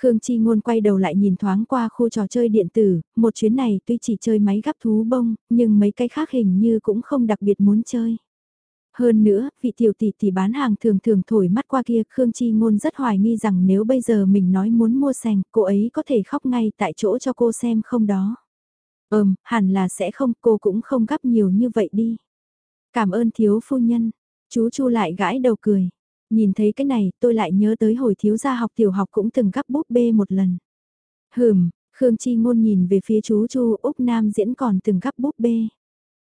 Khương Chi Ngôn quay đầu lại nhìn thoáng qua khu trò chơi điện tử, một chuyến này tuy chỉ chơi máy gắp thú bông, nhưng mấy cái khác hình như cũng không đặc biệt muốn chơi. Hơn nữa, vị tiểu tỷ tỷ bán hàng thường thường thổi mắt qua kia, Khương Chi Ngôn rất hoài nghi rằng nếu bây giờ mình nói muốn mua sành, cô ấy có thể khóc ngay tại chỗ cho cô xem không đó. Ừm, hẳn là sẽ không, cô cũng không gắp nhiều như vậy đi. Cảm ơn thiếu phu nhân. Chú Chu lại gãi đầu cười. Nhìn thấy cái này, tôi lại nhớ tới hồi thiếu gia học tiểu học cũng từng gắp búp bê một lần. Hừm, Khương Chi Ngôn nhìn về phía chú Chu Úc Nam diễn còn từng gắp búp bê.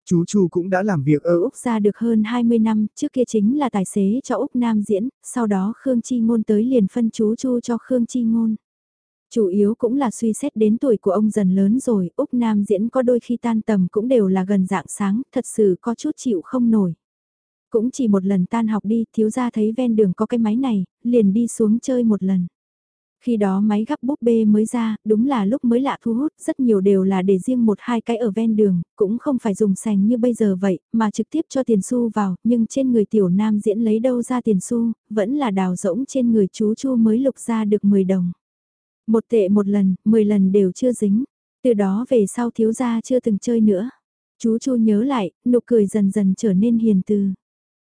Chú Chu cũng đã làm việc ở Úc ra được hơn 20 năm, trước kia chính là tài xế cho Úc Nam diễn, sau đó Khương Chi Ngôn tới liền phân chú Chu cho Khương Chi Ngôn. Chủ yếu cũng là suy xét đến tuổi của ông dần lớn rồi, Úc Nam diễn có đôi khi tan tầm cũng đều là gần dạng sáng, thật sự có chút chịu không nổi. Cũng chỉ một lần tan học đi, thiếu gia thấy ven đường có cái máy này, liền đi xuống chơi một lần. Khi đó máy gắp búp bê mới ra, đúng là lúc mới lạ thu hút, rất nhiều đều là để riêng một hai cái ở ven đường, cũng không phải dùng sành như bây giờ vậy, mà trực tiếp cho tiền xu vào, nhưng trên người tiểu nam diễn lấy đâu ra tiền xu, vẫn là đào rỗng trên người chú chu mới lục ra được 10 đồng. Một tệ một lần, 10 lần đều chưa dính, từ đó về sau thiếu gia chưa từng chơi nữa. Chú chu nhớ lại, nụ cười dần dần trở nên hiền từ.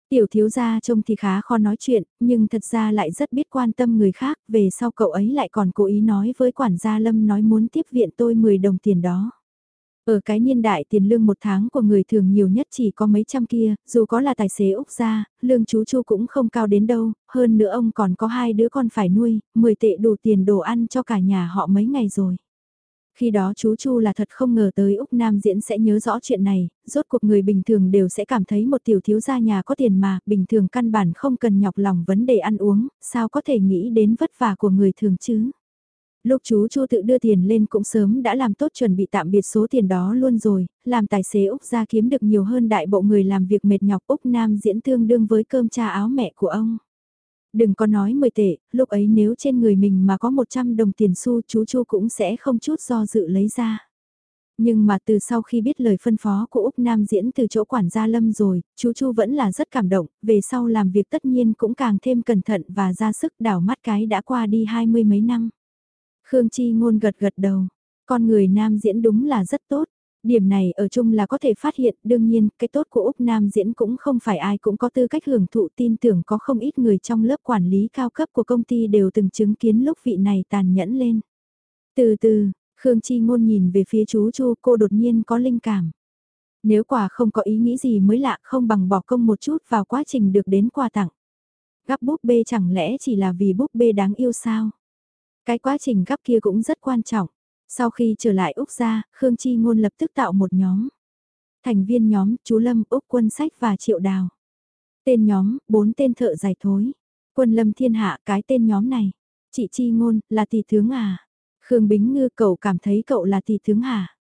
Tiểu thiếu gia trông thì khá khó nói chuyện, nhưng thật ra lại rất biết quan tâm người khác, về sau cậu ấy lại còn cố ý nói với quản gia Lâm nói muốn tiếp viện tôi 10 đồng tiền đó. Ở cái niên đại tiền lương một tháng của người thường nhiều nhất chỉ có mấy trăm kia, dù có là tài xế Úc gia, lương chú chu cũng không cao đến đâu, hơn nữa ông còn có hai đứa con phải nuôi, 10 tệ đủ tiền đồ ăn cho cả nhà họ mấy ngày rồi. Khi đó chú Chu là thật không ngờ tới Úc Nam Diễn sẽ nhớ rõ chuyện này, rốt cuộc người bình thường đều sẽ cảm thấy một tiểu thiếu gia nhà có tiền mà, bình thường căn bản không cần nhọc lòng vấn đề ăn uống, sao có thể nghĩ đến vất vả của người thường chứ. Lúc chú Chu tự đưa tiền lên cũng sớm đã làm tốt chuẩn bị tạm biệt số tiền đó luôn rồi, làm tài xế Úc ra kiếm được nhiều hơn đại bộ người làm việc mệt nhọc Úc Nam diễn tương đương với cơm cha áo mẹ của ông. Đừng có nói 10 tệ, lúc ấy nếu trên người mình mà có 100 đồng tiền xu chú Chu cũng sẽ không chút do dự lấy ra. Nhưng mà từ sau khi biết lời phân phó của Úc Nam diễn từ chỗ quản gia Lâm rồi, chú Chu vẫn là rất cảm động, về sau làm việc tất nhiên cũng càng thêm cẩn thận và ra sức đảo mắt cái đã qua đi hai mươi mấy năm. Khương Chi ngôn gật gật đầu. Con người nam diễn đúng là rất tốt. Điểm này ở chung là có thể phát hiện, đương nhiên, cái tốt của Úc Nam diễn cũng không phải ai cũng có tư cách hưởng thụ tin tưởng có không ít người trong lớp quản lý cao cấp của công ty đều từng chứng kiến lúc vị này tàn nhẫn lên. Từ từ, Khương Chi Ngôn nhìn về phía chú Chu cô đột nhiên có linh cảm. Nếu quả không có ý nghĩ gì mới lạ không bằng bỏ công một chút vào quá trình được đến quà tặng. Gắp búp bê chẳng lẽ chỉ là vì búp bê đáng yêu sao? Cái quá trình gắp kia cũng rất quan trọng. Sau khi trở lại Úc ra, Khương Chi Ngôn lập tức tạo một nhóm. Thành viên nhóm, chú Lâm, Úc Quân Sách và Triệu Đào. Tên nhóm, bốn tên thợ giải thối. Quân Lâm Thiên Hạ, cái tên nhóm này. Chị Chi Ngôn, là tỷ tướng à? Khương Bính Ngư, cậu cảm thấy cậu là tỷ tướng à?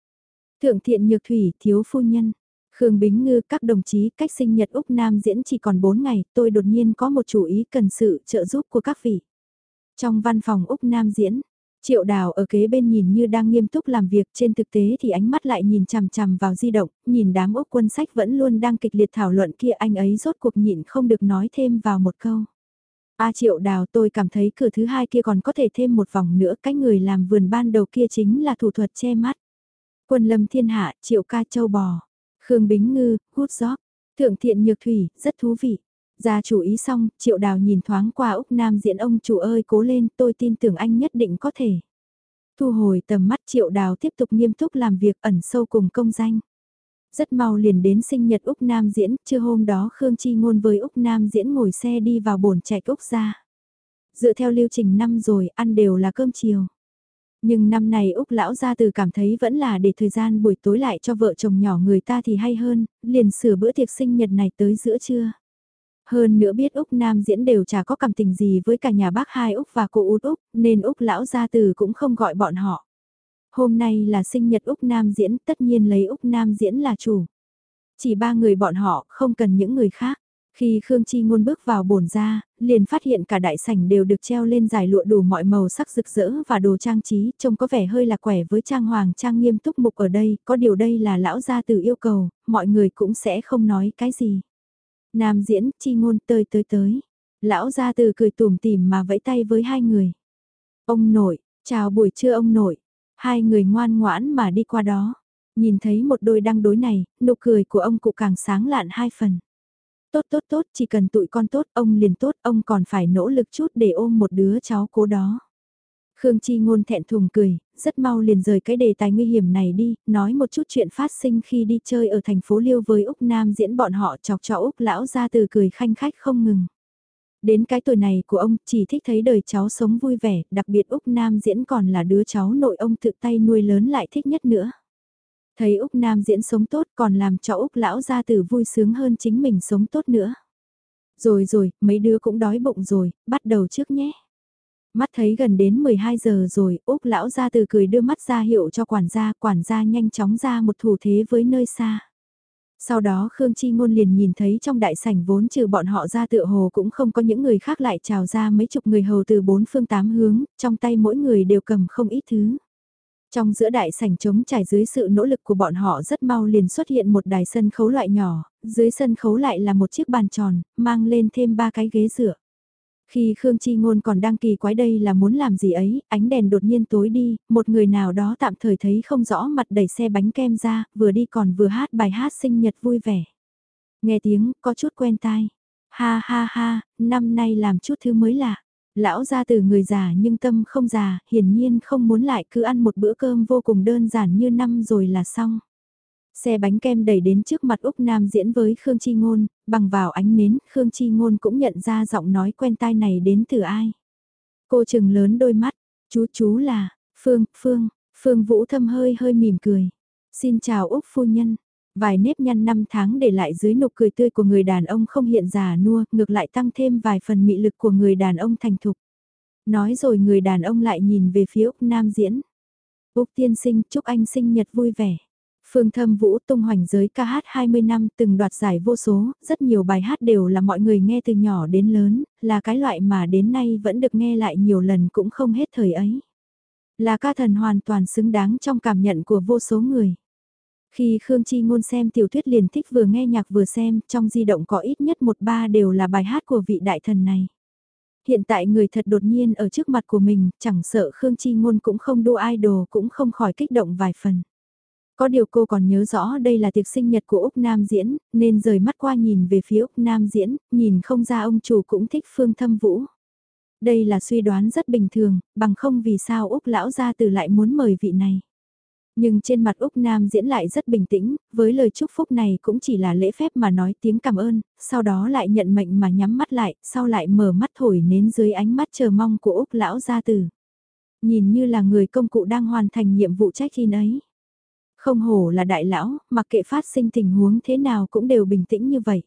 Thượng Thiện Nhược Thủy, thiếu phu nhân. Khương Bính Ngư, các đồng chí, cách sinh nhật Úc Nam diễn chỉ còn 4 ngày, tôi đột nhiên có một chủ ý cần sự trợ giúp của các vị. Trong văn phòng Úc Nam diễn, Triệu đào ở kế bên nhìn như đang nghiêm túc làm việc trên thực tế thì ánh mắt lại nhìn chằm chằm vào di động, nhìn đám ốc quân sách vẫn luôn đang kịch liệt thảo luận kia anh ấy rốt cuộc nhịn không được nói thêm vào một câu. A triệu đào tôi cảm thấy cửa thứ hai kia còn có thể thêm một vòng nữa cái người làm vườn ban đầu kia chính là thủ thuật che mắt. Quân lâm thiên hạ, triệu ca châu bò, Khương Bính Ngư, hút gió, thượng thiện nhược thủy, rất thú vị. Ra chủ ý xong, triệu đào nhìn thoáng qua Úc Nam diễn ông chủ ơi cố lên tôi tin tưởng anh nhất định có thể. Thu hồi tầm mắt triệu đào tiếp tục nghiêm túc làm việc ẩn sâu cùng công danh. Rất mau liền đến sinh nhật Úc Nam diễn, chưa hôm đó Khương Chi Ngôn với Úc Nam diễn ngồi xe đi vào bồn chạy Úc ra. Dựa theo lưu trình năm rồi, ăn đều là cơm chiều. Nhưng năm này Úc lão gia từ cảm thấy vẫn là để thời gian buổi tối lại cho vợ chồng nhỏ người ta thì hay hơn, liền sửa bữa tiệc sinh nhật này tới giữa trưa. Hơn nữa biết Úc Nam diễn đều chả có cảm tình gì với cả nhà bác hai Úc và cô út Úc, nên Úc lão gia từ cũng không gọi bọn họ. Hôm nay là sinh nhật Úc Nam diễn, tất nhiên lấy Úc Nam diễn là chủ. Chỉ ba người bọn họ, không cần những người khác. Khi Khương Chi Ngôn bước vào bồn ra, liền phát hiện cả đại sảnh đều được treo lên giải lụa đủ mọi màu sắc rực rỡ và đồ trang trí, trông có vẻ hơi là quẻ với trang hoàng trang nghiêm túc mục ở đây, có điều đây là lão gia từ yêu cầu, mọi người cũng sẽ không nói cái gì. Nam diễn, chi ngôn tơi tới tới. Lão gia từ cười tủm tỉm mà vẫy tay với hai người. Ông nội, chào buổi trưa ông nội. Hai người ngoan ngoãn mà đi qua đó. Nhìn thấy một đôi đăng đối này, nụ cười của ông cụ càng sáng lạn hai phần. Tốt tốt tốt, chỉ cần tụi con tốt, ông liền tốt, ông còn phải nỗ lực chút để ôm một đứa cháu cố đó. Khương Chi Ngôn thẹn thùng cười, rất mau liền rời cái đề tài nguy hiểm này đi, nói một chút chuyện phát sinh khi đi chơi ở thành phố Liêu với Úc Nam diễn bọn họ chọc cho Úc lão ra từ cười khanh khách không ngừng. Đến cái tuổi này của ông chỉ thích thấy đời cháu sống vui vẻ, đặc biệt Úc Nam diễn còn là đứa cháu nội ông tự tay nuôi lớn lại thích nhất nữa. Thấy Úc Nam diễn sống tốt còn làm cho Úc lão gia tử vui sướng hơn chính mình sống tốt nữa. Rồi rồi, mấy đứa cũng đói bụng rồi, bắt đầu trước nhé. Mắt thấy gần đến 12 giờ rồi, Úc lão ra từ cười đưa mắt ra hiệu cho quản gia, quản gia nhanh chóng ra một thủ thế với nơi xa. Sau đó Khương Chi Ngôn liền nhìn thấy trong đại sảnh vốn trừ bọn họ ra tựa hồ cũng không có những người khác lại trào ra mấy chục người hầu từ bốn phương tám hướng, trong tay mỗi người đều cầm không ít thứ. Trong giữa đại sảnh trống trải dưới sự nỗ lực của bọn họ rất mau liền xuất hiện một đài sân khấu loại nhỏ, dưới sân khấu lại là một chiếc bàn tròn, mang lên thêm ba cái ghế dựa. Khi Khương Chi Ngôn còn đang kỳ quái đây là muốn làm gì ấy, ánh đèn đột nhiên tối đi, một người nào đó tạm thời thấy không rõ mặt đẩy xe bánh kem ra, vừa đi còn vừa hát bài hát sinh nhật vui vẻ. Nghe tiếng, có chút quen tai. Ha ha ha, năm nay làm chút thứ mới lạ. Lão ra từ người già nhưng tâm không già, hiển nhiên không muốn lại cứ ăn một bữa cơm vô cùng đơn giản như năm rồi là xong. Xe bánh kem đẩy đến trước mặt Úc Nam diễn với Khương Chi Ngôn, bằng vào ánh nến, Khương Chi Ngôn cũng nhận ra giọng nói quen tai này đến từ ai. Cô chừng lớn đôi mắt, chú chú là, Phương, Phương, Phương Vũ Thâm hơi hơi mỉm cười. Xin chào Úc phu nhân. Vài nếp nhăn năm tháng để lại dưới nụ cười tươi của người đàn ông không hiện già nua, ngược lại tăng thêm vài phần mị lực của người đàn ông thành thục. Nói rồi người đàn ông lại nhìn về phía Úc Nam diễn. Úc tiên sinh chúc anh sinh nhật vui vẻ. Phương Thâm Vũ tung hoành giới ca hát 20 năm từng đoạt giải vô số, rất nhiều bài hát đều là mọi người nghe từ nhỏ đến lớn, là cái loại mà đến nay vẫn được nghe lại nhiều lần cũng không hết thời ấy. Là ca thần hoàn toàn xứng đáng trong cảm nhận của vô số người. Khi Khương Chi Ngôn xem tiểu thuyết liền thích vừa nghe nhạc vừa xem, trong di động có ít nhất một ba đều là bài hát của vị đại thần này. Hiện tại người thật đột nhiên ở trước mặt của mình, chẳng sợ Khương Chi Ngôn cũng không đua idol cũng không khỏi kích động vài phần. Có điều cô còn nhớ rõ đây là tiệc sinh nhật của Úc Nam Diễn, nên rời mắt qua nhìn về phía Úc Nam Diễn, nhìn không ra ông chủ cũng thích Phương Thâm Vũ. Đây là suy đoán rất bình thường, bằng không vì sao Úc lão gia từ lại muốn mời vị này. Nhưng trên mặt Úc Nam diễn lại rất bình tĩnh, với lời chúc phúc này cũng chỉ là lễ phép mà nói tiếng cảm ơn, sau đó lại nhận mệnh mà nhắm mắt lại, sau lại mở mắt thổi nến dưới ánh mắt chờ mong của Úc lão gia tử. Nhìn như là người công cụ đang hoàn thành nhiệm vụ trách in ấy. Không hổ là đại lão, mặc kệ phát sinh tình huống thế nào cũng đều bình tĩnh như vậy.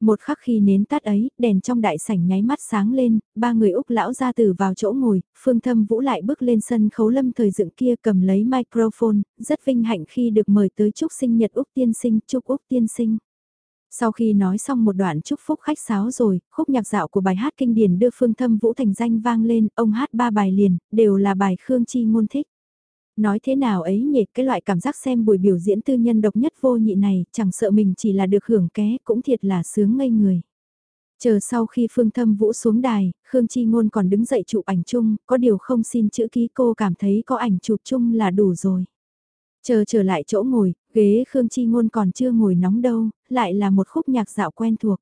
Một khắc khi nến tắt ấy, đèn trong đại sảnh nháy mắt sáng lên, ba người Úc lão ra từ vào chỗ ngồi, Phương Thâm Vũ lại bước lên sân khấu lâm thời dựng kia cầm lấy microphone, rất vinh hạnh khi được mời tới chúc sinh nhật Úc tiên sinh, chúc Úc tiên sinh. Sau khi nói xong một đoạn chúc phúc khách sáo rồi, khúc nhạc dạo của bài hát kinh điển đưa Phương Thâm Vũ thành danh vang lên, ông hát ba bài liền, đều là bài Khương Chi ngôn thích. Nói thế nào ấy nhỉ, cái loại cảm giác xem buổi biểu diễn tư nhân độc nhất vô nhị này, chẳng sợ mình chỉ là được hưởng ké, cũng thiệt là sướng ngây người. Chờ sau khi Phương Thâm Vũ xuống đài, Khương Chi Ngôn còn đứng dậy chụp ảnh chung, có điều không xin chữ ký cô cảm thấy có ảnh chụp chung là đủ rồi. Chờ trở lại chỗ ngồi, ghế Khương Chi Ngôn còn chưa ngồi nóng đâu, lại là một khúc nhạc dạo quen thuộc.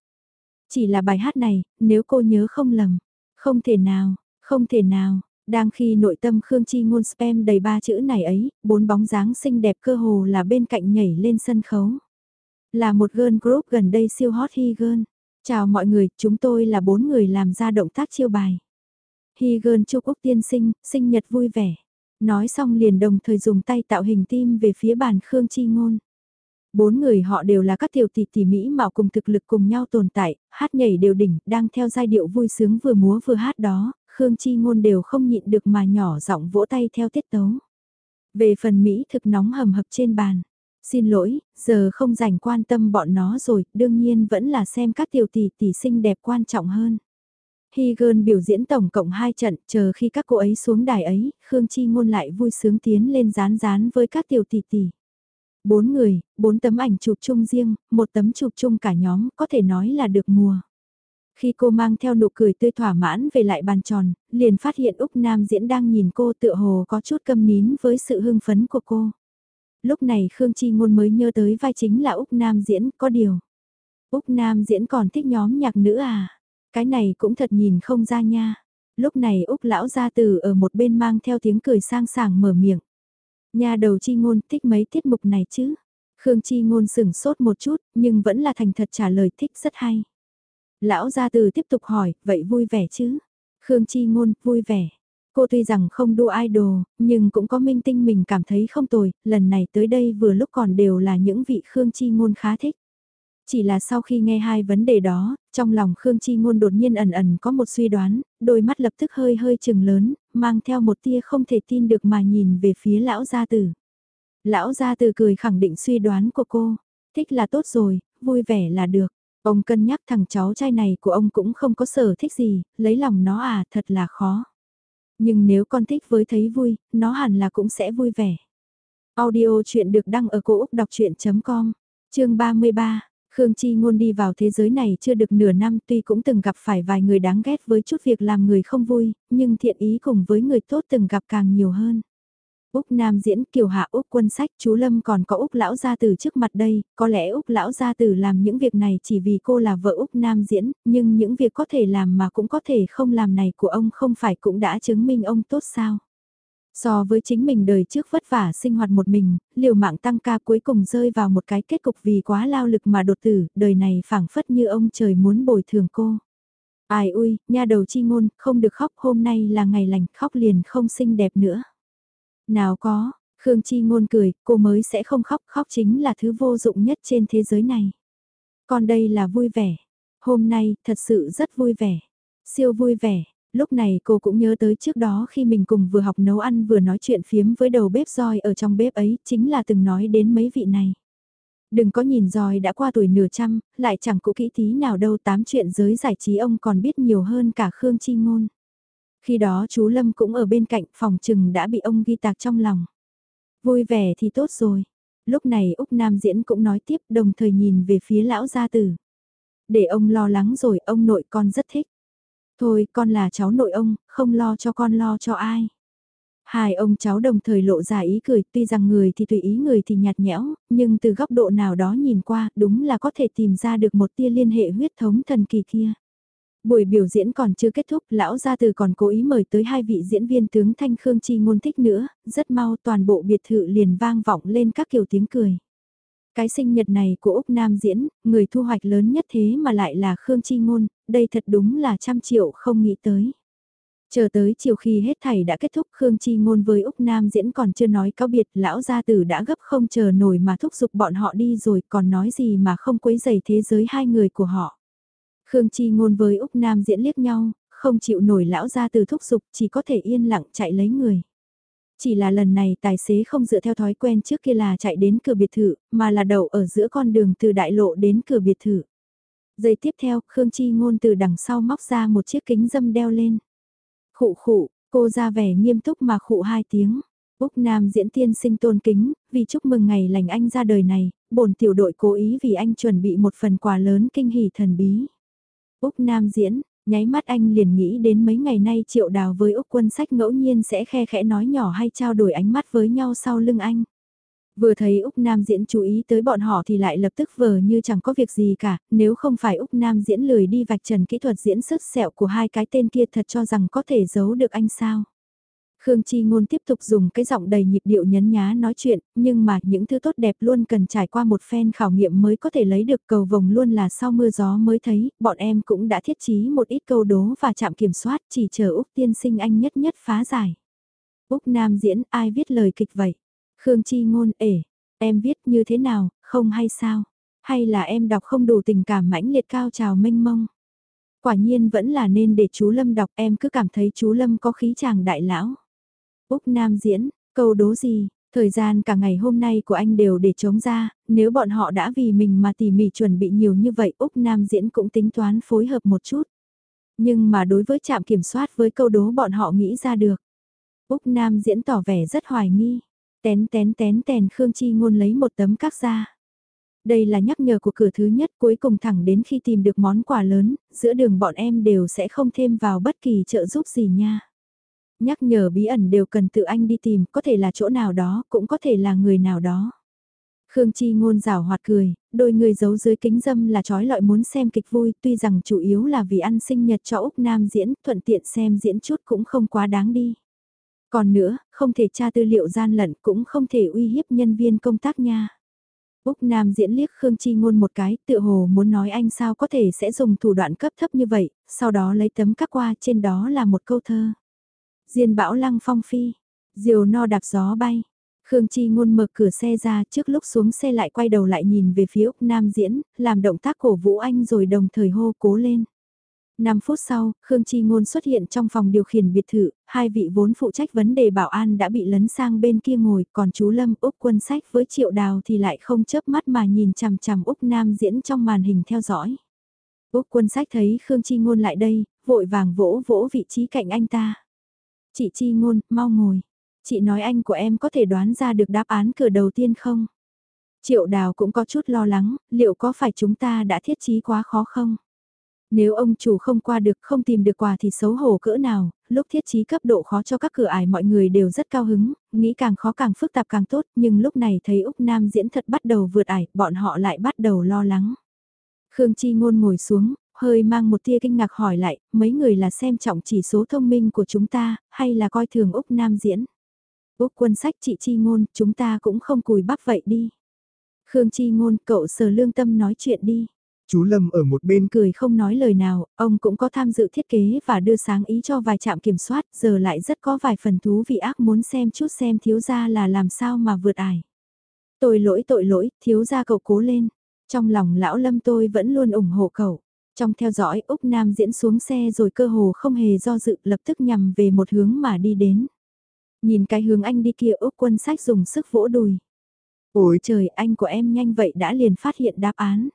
Chỉ là bài hát này, nếu cô nhớ không lầm, không thể nào, không thể nào, đang khi nội tâm Khương Chi ngôn spam đầy ba chữ này ấy, bốn bóng dáng xinh đẹp cơ hồ là bên cạnh nhảy lên sân khấu. Là một girl group gần đây siêu hot hi girl. Chào mọi người, chúng tôi là bốn người làm ra động tác chiêu bài. Hi girl chúc Úc tiên sinh, sinh nhật vui vẻ. Nói xong liền đồng thời dùng tay tạo hình tim về phía bàn Khương Chi ngôn. Bốn người họ đều là các tiểu tỷ tỷ Mỹ mạo cùng thực lực cùng nhau tồn tại, hát nhảy đều đỉnh, đang theo giai điệu vui sướng vừa múa vừa hát đó, Khương Chi Ngôn đều không nhịn được mà nhỏ giọng vỗ tay theo tiết tấu. Về phần Mỹ thực nóng hầm hập trên bàn. Xin lỗi, giờ không dành quan tâm bọn nó rồi, đương nhiên vẫn là xem các tiểu tỷ tỷ xinh đẹp quan trọng hơn. Hy Gơn biểu diễn tổng cộng 2 trận, chờ khi các cô ấy xuống đài ấy, Khương Chi Ngôn lại vui sướng tiến lên rán rán với các tiểu tỷ tỷ. Bốn người, bốn tấm ảnh chụp chung riêng, một tấm chụp chung cả nhóm, có thể nói là được mùa. Khi cô mang theo nụ cười tươi thỏa mãn về lại bàn tròn, liền phát hiện Úc Nam Diễn đang nhìn cô tựa hồ có chút câm nín với sự hưng phấn của cô. Lúc này Khương Chi Ngôn mới nhớ tới vai chính là Úc Nam Diễn, có điều. Úc Nam Diễn còn thích nhóm nhạc nữ à? Cái này cũng thật nhìn không ra nha. Lúc này Úc Lão Gia Tử ở một bên mang theo tiếng cười sang sảng mở miệng. Nhà đầu Chi Ngôn thích mấy tiết mục này chứ? Khương Chi Ngôn sửng sốt một chút, nhưng vẫn là thành thật trả lời thích rất hay. Lão gia từ tiếp tục hỏi, vậy vui vẻ chứ? Khương Chi Ngôn, vui vẻ. Cô tuy rằng không đua idol, nhưng cũng có minh tinh mình cảm thấy không tồi, lần này tới đây vừa lúc còn đều là những vị Khương Chi Ngôn khá thích. Chỉ là sau khi nghe hai vấn đề đó, trong lòng Khương Chi Ngôn đột nhiên ẩn ẩn có một suy đoán, đôi mắt lập tức hơi hơi chừng lớn, mang theo một tia không thể tin được mà nhìn về phía lão gia tử. Lão gia tử cười khẳng định suy đoán của cô, thích là tốt rồi, vui vẻ là được. Ông cân nhắc thằng cháu trai này của ông cũng không có sở thích gì, lấy lòng nó à, thật là khó. Nhưng nếu con thích với thấy vui, nó hẳn là cũng sẽ vui vẻ. Audio chuyện được đăng ở cổ Úc đọc chuyện.com, chương 33. Khương Chi Ngôn đi vào thế giới này chưa được nửa năm tuy cũng từng gặp phải vài người đáng ghét với chút việc làm người không vui, nhưng thiện ý cùng với người tốt từng gặp càng nhiều hơn. Úc Nam diễn kiều hạ Úc quân sách chú Lâm còn có Úc lão gia tử trước mặt đây, có lẽ Úc lão gia tử làm những việc này chỉ vì cô là vợ Úc Nam diễn, nhưng những việc có thể làm mà cũng có thể không làm này của ông không phải cũng đã chứng minh ông tốt sao. So với chính mình đời trước vất vả sinh hoạt một mình, liều mạng tăng ca cuối cùng rơi vào một cái kết cục vì quá lao lực mà đột tử, đời này phảng phất như ông trời muốn bồi thường cô. Ai ui, nha đầu chi ngôn, không được khóc hôm nay là ngày lành, khóc liền không xinh đẹp nữa. Nào có, Khương Chi ngôn cười, cô mới sẽ không khóc, khóc chính là thứ vô dụng nhất trên thế giới này. Còn đây là vui vẻ. Hôm nay, thật sự rất vui vẻ. Siêu vui vẻ. Lúc này cô cũng nhớ tới trước đó khi mình cùng vừa học nấu ăn vừa nói chuyện phiếm với đầu bếp roi ở trong bếp ấy, chính là từng nói đến mấy vị này. Đừng có nhìn roi đã qua tuổi nửa trăm, lại chẳng cụ kỹ tí nào đâu tám chuyện giới giải trí ông còn biết nhiều hơn cả Khương Chi Ngôn. Khi đó chú Lâm cũng ở bên cạnh phòng trừng đã bị ông ghi tạc trong lòng. Vui vẻ thì tốt rồi. Lúc này Úc Nam Diễn cũng nói tiếp đồng thời nhìn về phía lão gia tử. Để ông lo lắng rồi ông nội con rất thích. Thôi con là cháu nội ông, không lo cho con lo cho ai. Hai ông cháu đồng thời lộ ra ý cười, tuy rằng người thì tùy ý người thì nhạt nhẽo, nhưng từ góc độ nào đó nhìn qua, đúng là có thể tìm ra được một tia liên hệ huyết thống thần kỳ kia. Buổi biểu diễn còn chưa kết thúc, lão gia từ còn cố ý mời tới hai vị diễn viên tướng Thanh Khương Chi ngôn thích nữa, rất mau toàn bộ biệt thự liền vang vọng lên các kiểu tiếng cười. Cái sinh nhật này của Úc Nam diễn, người thu hoạch lớn nhất thế mà lại là Khương Chi ngôn, đây thật đúng là trăm triệu không nghĩ tới. Chờ tới chiều khi hết thảy đã kết thúc Khương Chi ngôn với Úc Nam diễn còn chưa nói cáo biệt, lão gia tử đã gấp không chờ nổi mà thúc giục bọn họ đi rồi còn nói gì mà không quấy dày thế giới hai người của họ. Khương Chi ngôn với Úc Nam diễn liếc nhau, không chịu nổi lão ra từ thúc giục chỉ có thể yên lặng chạy lấy người. Chỉ là lần này tài xế không dựa theo thói quen trước kia là chạy đến cửa biệt thự, mà là đậu ở giữa con đường từ đại lộ đến cửa biệt thự. Giây tiếp theo, Khương Chi ngôn từ đằng sau móc ra một chiếc kính dâm đeo lên. Khụ khụ, cô ra vẻ nghiêm túc mà khụ hai tiếng. Úc Nam diễn tiên sinh tôn kính, vì chúc mừng ngày lành anh ra đời này, bổn tiểu đội cố ý vì anh chuẩn bị một phần quà lớn kinh hỉ thần bí. Úc Nam diễn, nháy mắt anh liền nghĩ đến mấy ngày nay triệu đào với Úc quân sách ngẫu nhiên sẽ khe khẽ nói nhỏ hay trao đổi ánh mắt với nhau sau lưng anh. Vừa thấy Úc Nam Diễn chú ý tới bọn họ thì lại lập tức vờ như chẳng có việc gì cả, nếu không phải Úc Nam Diễn lười đi vạch trần kỹ thuật diễn sức sẹo của hai cái tên kia thật cho rằng có thể giấu được anh sao. Khương Chi Ngôn tiếp tục dùng cái giọng đầy nhịp điệu nhấn nhá nói chuyện, nhưng mà những thứ tốt đẹp luôn cần trải qua một phen khảo nghiệm mới có thể lấy được cầu vồng luôn là sau mưa gió mới thấy, bọn em cũng đã thiết trí một ít câu đố và chạm kiểm soát chỉ chờ Úc tiên sinh anh nhất nhất phá giải. Úc Nam diễn ai viết lời kịch vậy? Khương Chi Ngôn ể, em viết như thế nào, không hay sao? Hay là em đọc không đủ tình cảm mãnh liệt cao trào mênh mông? Quả nhiên vẫn là nên để chú Lâm đọc em cứ cảm thấy chú Lâm có khí chàng đại lão. Úc Nam diễn, câu đố gì, thời gian cả ngày hôm nay của anh đều để chống ra, nếu bọn họ đã vì mình mà tỉ mỉ chuẩn bị nhiều như vậy Úc Nam diễn cũng tính toán phối hợp một chút. Nhưng mà đối với trạm kiểm soát với câu đố bọn họ nghĩ ra được. Úc Nam diễn tỏ vẻ rất hoài nghi. Tén tén tén tèn Khương Chi ngôn lấy một tấm các ra. Đây là nhắc nhở của cửa thứ nhất cuối cùng thẳng đến khi tìm được món quà lớn, giữa đường bọn em đều sẽ không thêm vào bất kỳ trợ giúp gì nha. Nhắc nhở bí ẩn đều cần tự anh đi tìm, có thể là chỗ nào đó, cũng có thể là người nào đó. Khương Chi ngôn rảo hoạt cười, đôi người giấu dưới kính dâm là trói lọi muốn xem kịch vui, tuy rằng chủ yếu là vì ăn sinh nhật cho Úc Nam diễn, thuận tiện xem diễn chút cũng không quá đáng đi. Còn nữa, không thể tra tư liệu gian lận cũng không thể uy hiếp nhân viên công tác nha. Úc Nam diễn liếc Khương Chi Ngôn một cái, tự hồ muốn nói anh sao có thể sẽ dùng thủ đoạn cấp thấp như vậy, sau đó lấy tấm cắt qua trên đó là một câu thơ. Diên bão lăng phong phi, diều no đạp gió bay. Khương Chi Ngôn mở cửa xe ra trước lúc xuống xe lại quay đầu lại nhìn về phía Úc Nam diễn, làm động tác cổ vũ anh rồi đồng thời hô cố lên. 5 phút sau, Khương Chi Ngôn xuất hiện trong phòng điều khiển biệt thự, hai vị vốn phụ trách vấn đề bảo an đã bị lấn sang bên kia ngồi, còn chú Lâm Úc quân sách với Triệu Đào thì lại không chớp mắt mà nhìn chằm chằm Úc Nam diễn trong màn hình theo dõi. Úc quân sách thấy Khương Chi Ngôn lại đây, vội vàng vỗ vỗ vị trí cạnh anh ta. Chị Chi Ngôn, mau ngồi. Chị nói anh của em có thể đoán ra được đáp án cửa đầu tiên không? Triệu Đào cũng có chút lo lắng, liệu có phải chúng ta đã thiết trí quá khó không? Nếu ông chủ không qua được không tìm được quà thì xấu hổ cỡ nào, lúc thiết trí cấp độ khó cho các cửa ải mọi người đều rất cao hứng, nghĩ càng khó càng phức tạp càng tốt, nhưng lúc này thấy Úc Nam diễn thật bắt đầu vượt ải, bọn họ lại bắt đầu lo lắng. Khương Chi Ngôn ngồi xuống, hơi mang một tia kinh ngạc hỏi lại, mấy người là xem trọng chỉ số thông minh của chúng ta, hay là coi thường Úc Nam diễn? Úc quân sách chị Chi Ngôn, chúng ta cũng không cùi bắp vậy đi. Khương Chi Ngôn, cậu sờ lương tâm nói chuyện đi. Chú Lâm ở một bên cười không nói lời nào, ông cũng có tham dự thiết kế và đưa sáng ý cho vài trạm kiểm soát, giờ lại rất có vài phần thú vị ác muốn xem chút xem thiếu gia là làm sao mà vượt ải. Tội lỗi tội lỗi, thiếu gia cậu cố lên. Trong lòng lão Lâm tôi vẫn luôn ủng hộ cậu. Trong theo dõi Úc Nam diễn xuống xe rồi cơ hồ không hề do dự lập tức nhằm về một hướng mà đi đến. Nhìn cái hướng anh đi kia Úc quân sách dùng sức vỗ đùi. Ôi trời anh của em nhanh vậy đã liền phát hiện đáp án.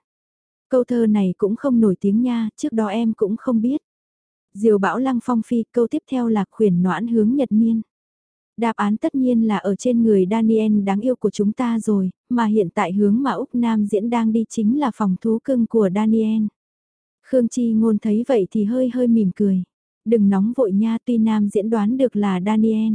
Câu thơ này cũng không nổi tiếng nha, trước đó em cũng không biết. Diều bão lăng phong phi, câu tiếp theo là khuyển noãn hướng nhật miên. Đáp án tất nhiên là ở trên người Daniel đáng yêu của chúng ta rồi, mà hiện tại hướng mà Úc Nam diễn đang đi chính là phòng thú cưng của Daniel. Khương Chi ngôn thấy vậy thì hơi hơi mỉm cười. Đừng nóng vội nha tuy nam diễn đoán được là Daniel.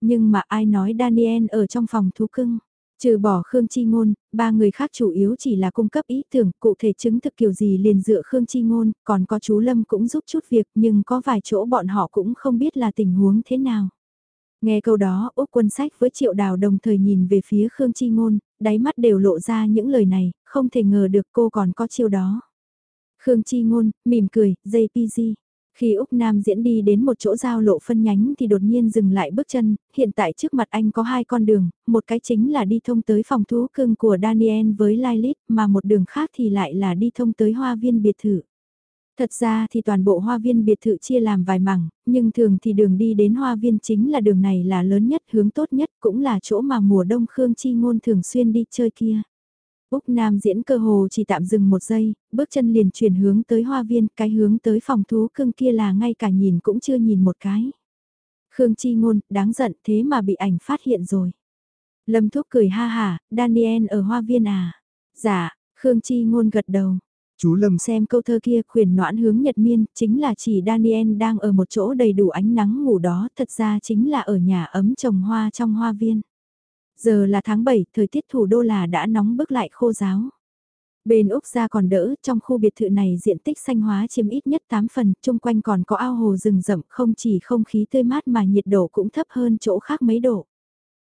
Nhưng mà ai nói Daniel ở trong phòng thú cưng. Trừ bỏ Khương Chi Ngôn, ba người khác chủ yếu chỉ là cung cấp ý tưởng, cụ thể chứng thực kiểu gì liền dựa Khương Chi Ngôn, còn có chú Lâm cũng giúp chút việc nhưng có vài chỗ bọn họ cũng không biết là tình huống thế nào. Nghe câu đó, Úc quân sách với Triệu Đào đồng thời nhìn về phía Khương Chi Ngôn, đáy mắt đều lộ ra những lời này, không thể ngờ được cô còn có chiêu đó. Khương Chi Ngôn, mỉm cười, JPG. Khi Úc Nam diễn đi đến một chỗ giao lộ phân nhánh thì đột nhiên dừng lại bước chân, hiện tại trước mặt anh có hai con đường, một cái chính là đi thông tới phòng thú cưng của Daniel với Lilith, mà một đường khác thì lại là đi thông tới hoa viên biệt thự. Thật ra thì toàn bộ hoa viên biệt thự chia làm vài mảng, nhưng thường thì đường đi đến hoa viên chính là đường này là lớn nhất, hướng tốt nhất, cũng là chỗ mà mùa đông Khương Chi Ngôn thường xuyên đi chơi kia. Úc Nam diễn cơ hồ chỉ tạm dừng một giây, bước chân liền chuyển hướng tới hoa viên, cái hướng tới phòng thú cưng kia là ngay cả nhìn cũng chưa nhìn một cái. Khương Chi Ngôn, đáng giận thế mà bị ảnh phát hiện rồi. Lâm Thúc cười ha hà, Daniel ở hoa viên à? Dạ, Khương Chi Ngôn gật đầu. Chú Lâm xem câu thơ kia khuyển noãn hướng nhật miên, chính là chỉ Daniel đang ở một chỗ đầy đủ ánh nắng ngủ đó, thật ra chính là ở nhà ấm trồng hoa trong hoa viên. Giờ là tháng 7, thời tiết thủ đô là đã nóng bức lại khô giáo. Bên Úc ra còn đỡ, trong khu biệt thự này diện tích xanh hóa chiếm ít nhất 8 phần, chung quanh còn có ao hồ rừng rậm, không chỉ không khí tươi mát mà nhiệt độ cũng thấp hơn chỗ khác mấy độ.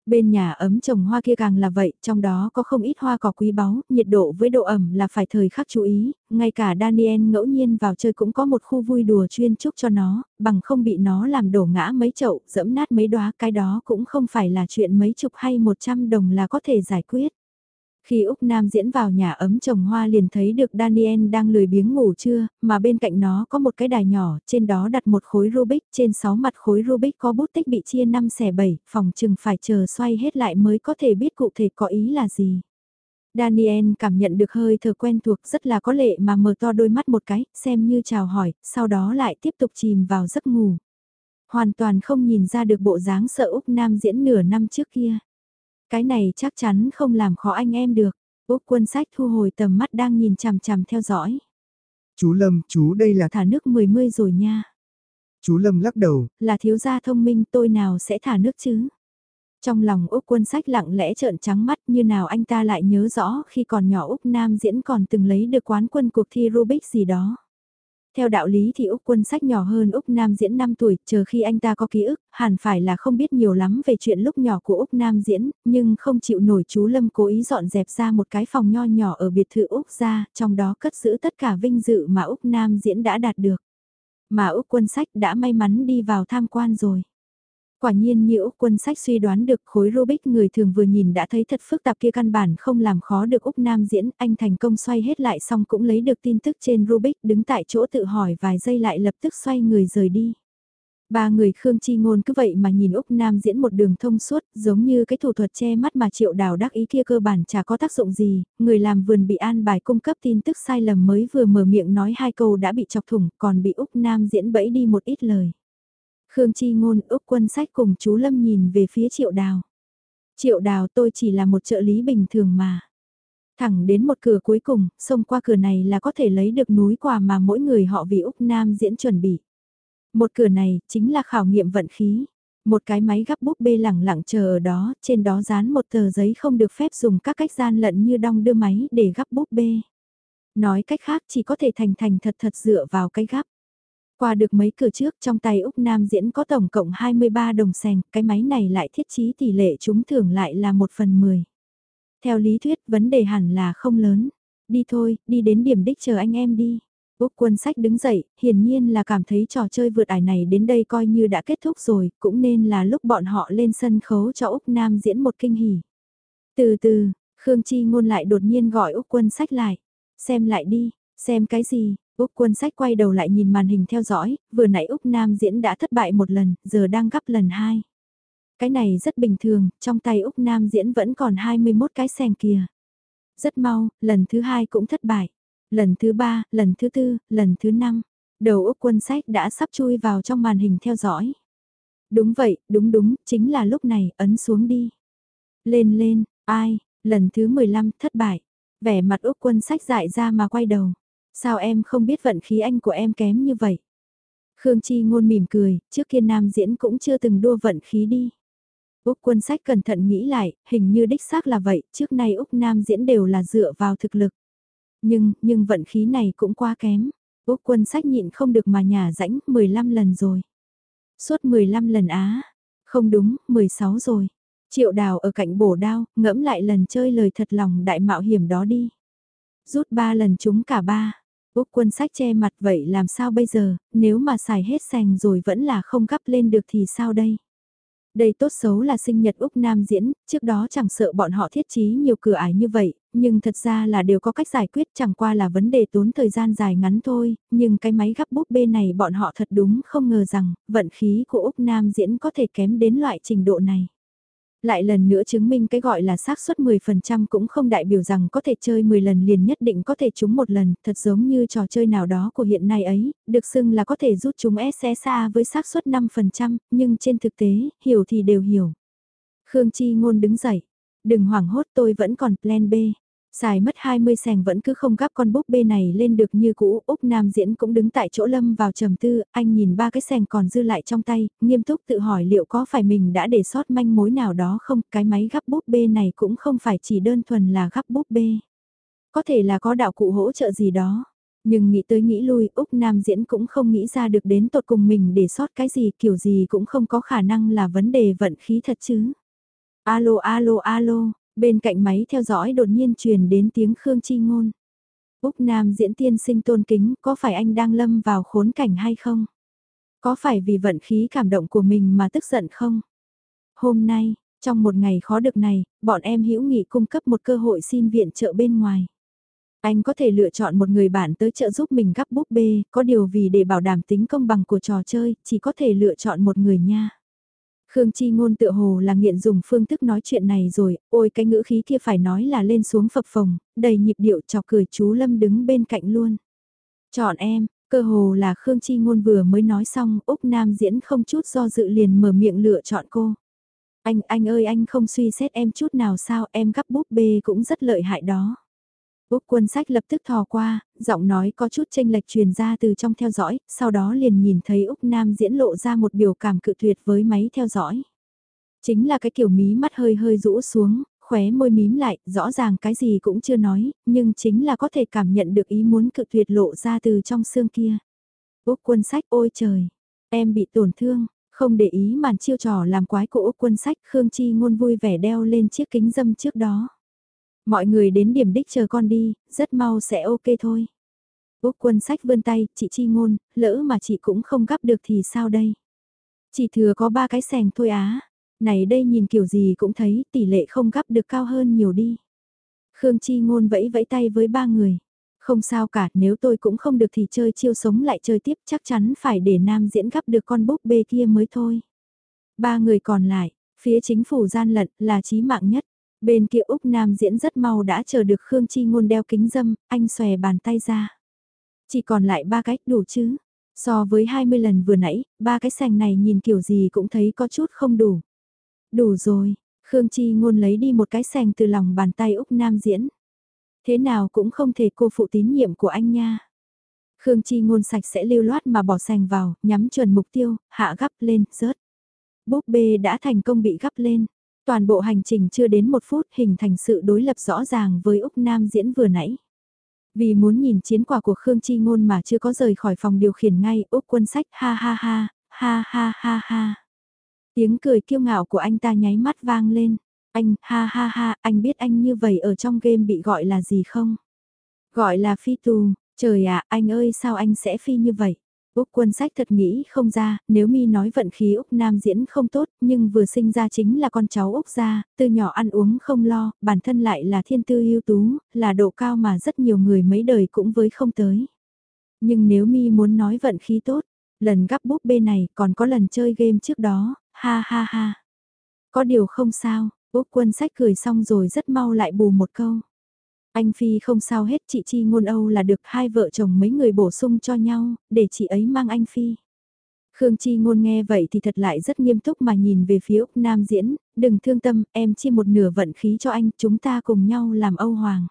Bên nhà ấm trồng hoa kia càng là vậy, trong đó có không ít hoa cỏ quý báu, nhiệt độ với độ ẩm là phải thời khắc chú ý, ngay cả Daniel ngẫu nhiên vào chơi cũng có một khu vui đùa chuyên chúc cho nó, bằng không bị nó làm đổ ngã mấy chậu, dẫm nát mấy đóa, cái đó cũng không phải là chuyện mấy chục hay một trăm đồng là có thể giải quyết. Khi Úc Nam diễn vào nhà ấm trồng hoa liền thấy được Daniel đang lười biếng ngủ trưa, mà bên cạnh nó có một cái đài nhỏ, trên đó đặt một khối Rubik, trên 6 mặt khối Rubik có bút tích bị chia 5 xẻ 7, phòng chừng phải chờ xoay hết lại mới có thể biết cụ thể có ý là gì. Daniel cảm nhận được hơi thở quen thuộc rất là có lệ mà mở to đôi mắt một cái, xem như chào hỏi, sau đó lại tiếp tục chìm vào giấc ngủ. Hoàn toàn không nhìn ra được bộ dáng sợ Úc Nam diễn nửa năm trước kia. Cái này chắc chắn không làm khó anh em được. Úc quân sách thu hồi tầm mắt đang nhìn chằm chằm theo dõi. Chú Lâm, chú đây là... Thả nước mười mươi rồi nha. Chú Lâm lắc đầu. Là thiếu gia thông minh tôi nào sẽ thả nước chứ? Trong lòng Úc quân sách lặng lẽ trợn trắng mắt như nào anh ta lại nhớ rõ khi còn nhỏ Úc Nam diễn còn từng lấy được quán quân cuộc thi Rubik gì đó. Theo đạo lý thì Úc quân sách nhỏ hơn Úc Nam diễn 5 tuổi, chờ khi anh ta có ký ức, hẳn phải là không biết nhiều lắm về chuyện lúc nhỏ của Úc Nam diễn, nhưng không chịu nổi chú Lâm cố ý dọn dẹp ra một cái phòng nho nhỏ ở biệt thự Úc ra, trong đó cất giữ tất cả vinh dự mà Úc Nam diễn đã đạt được. Mà Úc quân sách đã may mắn đi vào tham quan rồi. Quả nhiên như Úc quân sách suy đoán được khối Rubik người thường vừa nhìn đã thấy thật phức tạp kia căn bản không làm khó được Úc Nam diễn, anh thành công xoay hết lại xong cũng lấy được tin tức trên Rubik đứng tại chỗ tự hỏi vài giây lại lập tức xoay người rời đi. Ba người Khương Chi Ngôn cứ vậy mà nhìn Úc Nam diễn một đường thông suốt, giống như cái thủ thuật che mắt mà triệu đào đắc ý kia cơ bản chả có tác dụng gì, người làm vườn bị an bài cung cấp tin tức sai lầm mới vừa mở miệng nói hai câu đã bị chọc thủng, còn bị Úc Nam diễn bẫy đi một ít lời. Khương Chi Ngôn Úc Quân Sách cùng chú Lâm nhìn về phía Triệu Đào. Triệu Đào tôi chỉ là một trợ lý bình thường mà. Thẳng đến một cửa cuối cùng, xông qua cửa này là có thể lấy được núi quà mà mỗi người họ vì Úc Nam diễn chuẩn bị. Một cửa này chính là khảo nghiệm vận khí. Một cái máy gắp búp bê lẳng lặng chờ ở đó, trên đó dán một tờ giấy không được phép dùng các cách gian lận như đong đưa máy để gắp búp bê. Nói cách khác chỉ có thể thành thành thật thật dựa vào cái gắp. Qua được mấy cửa trước trong tay Úc Nam diễn có tổng cộng 23 đồng sành cái máy này lại thiết trí tỷ lệ trúng thưởng lại là 1 phần 10. Theo lý thuyết vấn đề hẳn là không lớn. Đi thôi, đi đến điểm đích chờ anh em đi. Úc quân sách đứng dậy, hiển nhiên là cảm thấy trò chơi vượt ải này đến đây coi như đã kết thúc rồi, cũng nên là lúc bọn họ lên sân khấu cho Úc Nam diễn một kinh hỉ. Từ từ, Khương Chi ngôn lại đột nhiên gọi Úc quân sách lại. Xem lại đi, xem cái gì, Úc quân sách quay đầu lại nhìn màn hình theo dõi, vừa nãy Úc Nam diễn đã thất bại một lần, giờ đang gấp lần hai. Cái này rất bình thường, trong tay Úc Nam diễn vẫn còn 21 cái sèn kìa. Rất mau, lần thứ hai cũng thất bại. Lần thứ ba, lần thứ tư, lần thứ năm. Đầu Úc quân sách đã sắp chui vào trong màn hình theo dõi. Đúng vậy, đúng đúng, chính là lúc này, ấn xuống đi. Lên lên, ai, lần thứ 15, thất bại. Vẻ mặt Úc quân sách dại ra mà quay đầu. Sao em không biết vận khí anh của em kém như vậy? Khương Chi ngôn mỉm cười, trước kia nam diễn cũng chưa từng đua vận khí đi. Úc quân sách cẩn thận nghĩ lại, hình như đích xác là vậy, trước nay Úc nam diễn đều là dựa vào thực lực. Nhưng, nhưng vận khí này cũng quá kém. Úc quân sách nhịn không được mà nhà rãnh 15 lần rồi. Suốt 15 lần á. Không đúng, 16 rồi. Triệu đào ở cạnh bổ đao, ngẫm lại lần chơi lời thật lòng đại mạo hiểm đó đi. Rút ba lần chúng cả ba. Úc quân sách che mặt vậy làm sao bây giờ, nếu mà xài hết sành rồi vẫn là không gắp lên được thì sao đây? Đây tốt xấu là sinh nhật Úc Nam diễn, trước đó chẳng sợ bọn họ thiết trí nhiều cửa ải như vậy, nhưng thật ra là đều có cách giải quyết chẳng qua là vấn đề tốn thời gian dài ngắn thôi, nhưng cái máy gắp búp bê này bọn họ thật đúng không ngờ rằng, vận khí của Úc Nam diễn có thể kém đến loại trình độ này lại lần nữa chứng minh cái gọi là xác suất 10% cũng không đại biểu rằng có thể chơi 10 lần liền nhất định có thể trúng một lần, thật giống như trò chơi nào đó của hiện nay ấy, được xưng là có thể rút chúng SSA với xác suất 5%, nhưng trên thực tế, hiểu thì đều hiểu. Khương Chi Ngôn đứng dậy, đừng hoảng hốt tôi vẫn còn plan B. Xài mất 20 sèng vẫn cứ không gắp con búp bê này lên được như cũ, Úc Nam Diễn cũng đứng tại chỗ lâm vào trầm tư, anh nhìn ba cái sèng còn dư lại trong tay, nghiêm túc tự hỏi liệu có phải mình đã để sót manh mối nào đó không, cái máy gắp búp bê này cũng không phải chỉ đơn thuần là gắp búp bê. Có thể là có đạo cụ hỗ trợ gì đó, nhưng nghĩ tới nghĩ lui, Úc Nam Diễn cũng không nghĩ ra được đến tột cùng mình để sót cái gì kiểu gì cũng không có khả năng là vấn đề vận khí thật chứ. Alo alo alo, Bên cạnh máy theo dõi đột nhiên truyền đến tiếng Khương Chi Ngôn. Úc Nam diễn tiên sinh tôn kính, có phải anh đang lâm vào khốn cảnh hay không? Có phải vì vận khí cảm động của mình mà tức giận không? Hôm nay, trong một ngày khó được này, bọn em hữu nghị cung cấp một cơ hội xin viện trợ bên ngoài. Anh có thể lựa chọn một người bạn tới trợ giúp mình gắp búp bê, có điều vì để bảo đảm tính công bằng của trò chơi, chỉ có thể lựa chọn một người nha. Khương Chi Ngôn tựa hồ là nghiện dùng phương thức nói chuyện này rồi, ôi cái ngữ khí kia phải nói là lên xuống phập phồng, đầy nhịp điệu chọc cười chú Lâm đứng bên cạnh luôn. Chọn em, cơ hồ là Khương Chi Ngôn vừa mới nói xong, Úc Nam diễn không chút do dự liền mở miệng lựa chọn cô. Anh, anh ơi anh không suy xét em chút nào sao em gắp búp bê cũng rất lợi hại đó. Úc quân sách lập tức thò qua, giọng nói có chút tranh lệch truyền ra từ trong theo dõi, sau đó liền nhìn thấy Úc Nam diễn lộ ra một biểu cảm cự tuyệt với máy theo dõi. Chính là cái kiểu mí mắt hơi hơi rũ xuống, khóe môi mím lại, rõ ràng cái gì cũng chưa nói, nhưng chính là có thể cảm nhận được ý muốn cự tuyệt lộ ra từ trong xương kia. Úc quân sách ôi trời, em bị tổn thương, không để ý màn chiêu trò làm quái của Úc quân sách Khương Chi ngôn vui vẻ đeo lên chiếc kính dâm trước đó. Mọi người đến điểm đích chờ con đi, rất mau sẽ ok thôi. Úc quân sách vươn tay, chị chi ngôn, lỡ mà chị cũng không gắp được thì sao đây? Chỉ thừa có ba cái sèng thôi á. Này đây nhìn kiểu gì cũng thấy tỷ lệ không gắp được cao hơn nhiều đi. Khương Chi ngôn vẫy vẫy tay với ba người. Không sao cả, nếu tôi cũng không được thì chơi chiêu sống lại chơi tiếp chắc chắn phải để nam diễn gắp được con búp bê kia mới thôi. Ba người còn lại, phía chính phủ gian lận là chí mạng nhất. Bên kia Úc Nam diễn rất mau đã chờ được Khương Chi Ngôn đeo kính dâm, anh xòe bàn tay ra. Chỉ còn lại ba cách đủ chứ. So với 20 lần vừa nãy, ba cái sành này nhìn kiểu gì cũng thấy có chút không đủ. Đủ rồi, Khương Chi Ngôn lấy đi một cái sành từ lòng bàn tay Úc Nam diễn. Thế nào cũng không thể cô phụ tín nhiệm của anh nha. Khương Chi Ngôn sạch sẽ lưu loát mà bỏ sành vào, nhắm chuẩn mục tiêu, hạ gắp lên, rớt. Búp bê đã thành công bị gắp lên. Toàn bộ hành trình chưa đến một phút hình thành sự đối lập rõ ràng với Úc Nam diễn vừa nãy. Vì muốn nhìn chiến quả của Khương Chi Ngôn mà chưa có rời khỏi phòng điều khiển ngay, Úc quân sách ha ha ha, ha ha ha ha. Tiếng cười kiêu ngạo của anh ta nháy mắt vang lên. Anh, ha ha ha, anh biết anh như vậy ở trong game bị gọi là gì không? Gọi là phi tù, trời ạ, anh ơi sao anh sẽ phi như vậy? Úc quân sách thật nghĩ không ra, nếu mi nói vận khí Úc Nam diễn không tốt, nhưng vừa sinh ra chính là con cháu Úc gia, từ nhỏ ăn uống không lo, bản thân lại là thiên tư ưu tú, là độ cao mà rất nhiều người mấy đời cũng với không tới. Nhưng nếu mi muốn nói vận khí tốt, lần gắp búp bê này còn có lần chơi game trước đó, ha ha ha. Có điều không sao, Úc quân sách cười xong rồi rất mau lại bù một câu. Anh Phi không sao hết chị Chi ngôn Âu là được hai vợ chồng mấy người bổ sung cho nhau, để chị ấy mang anh Phi. Khương Chi ngôn nghe vậy thì thật lại rất nghiêm túc mà nhìn về phía Úc Nam diễn, đừng thương tâm, em chia một nửa vận khí cho anh, chúng ta cùng nhau làm Âu Hoàng.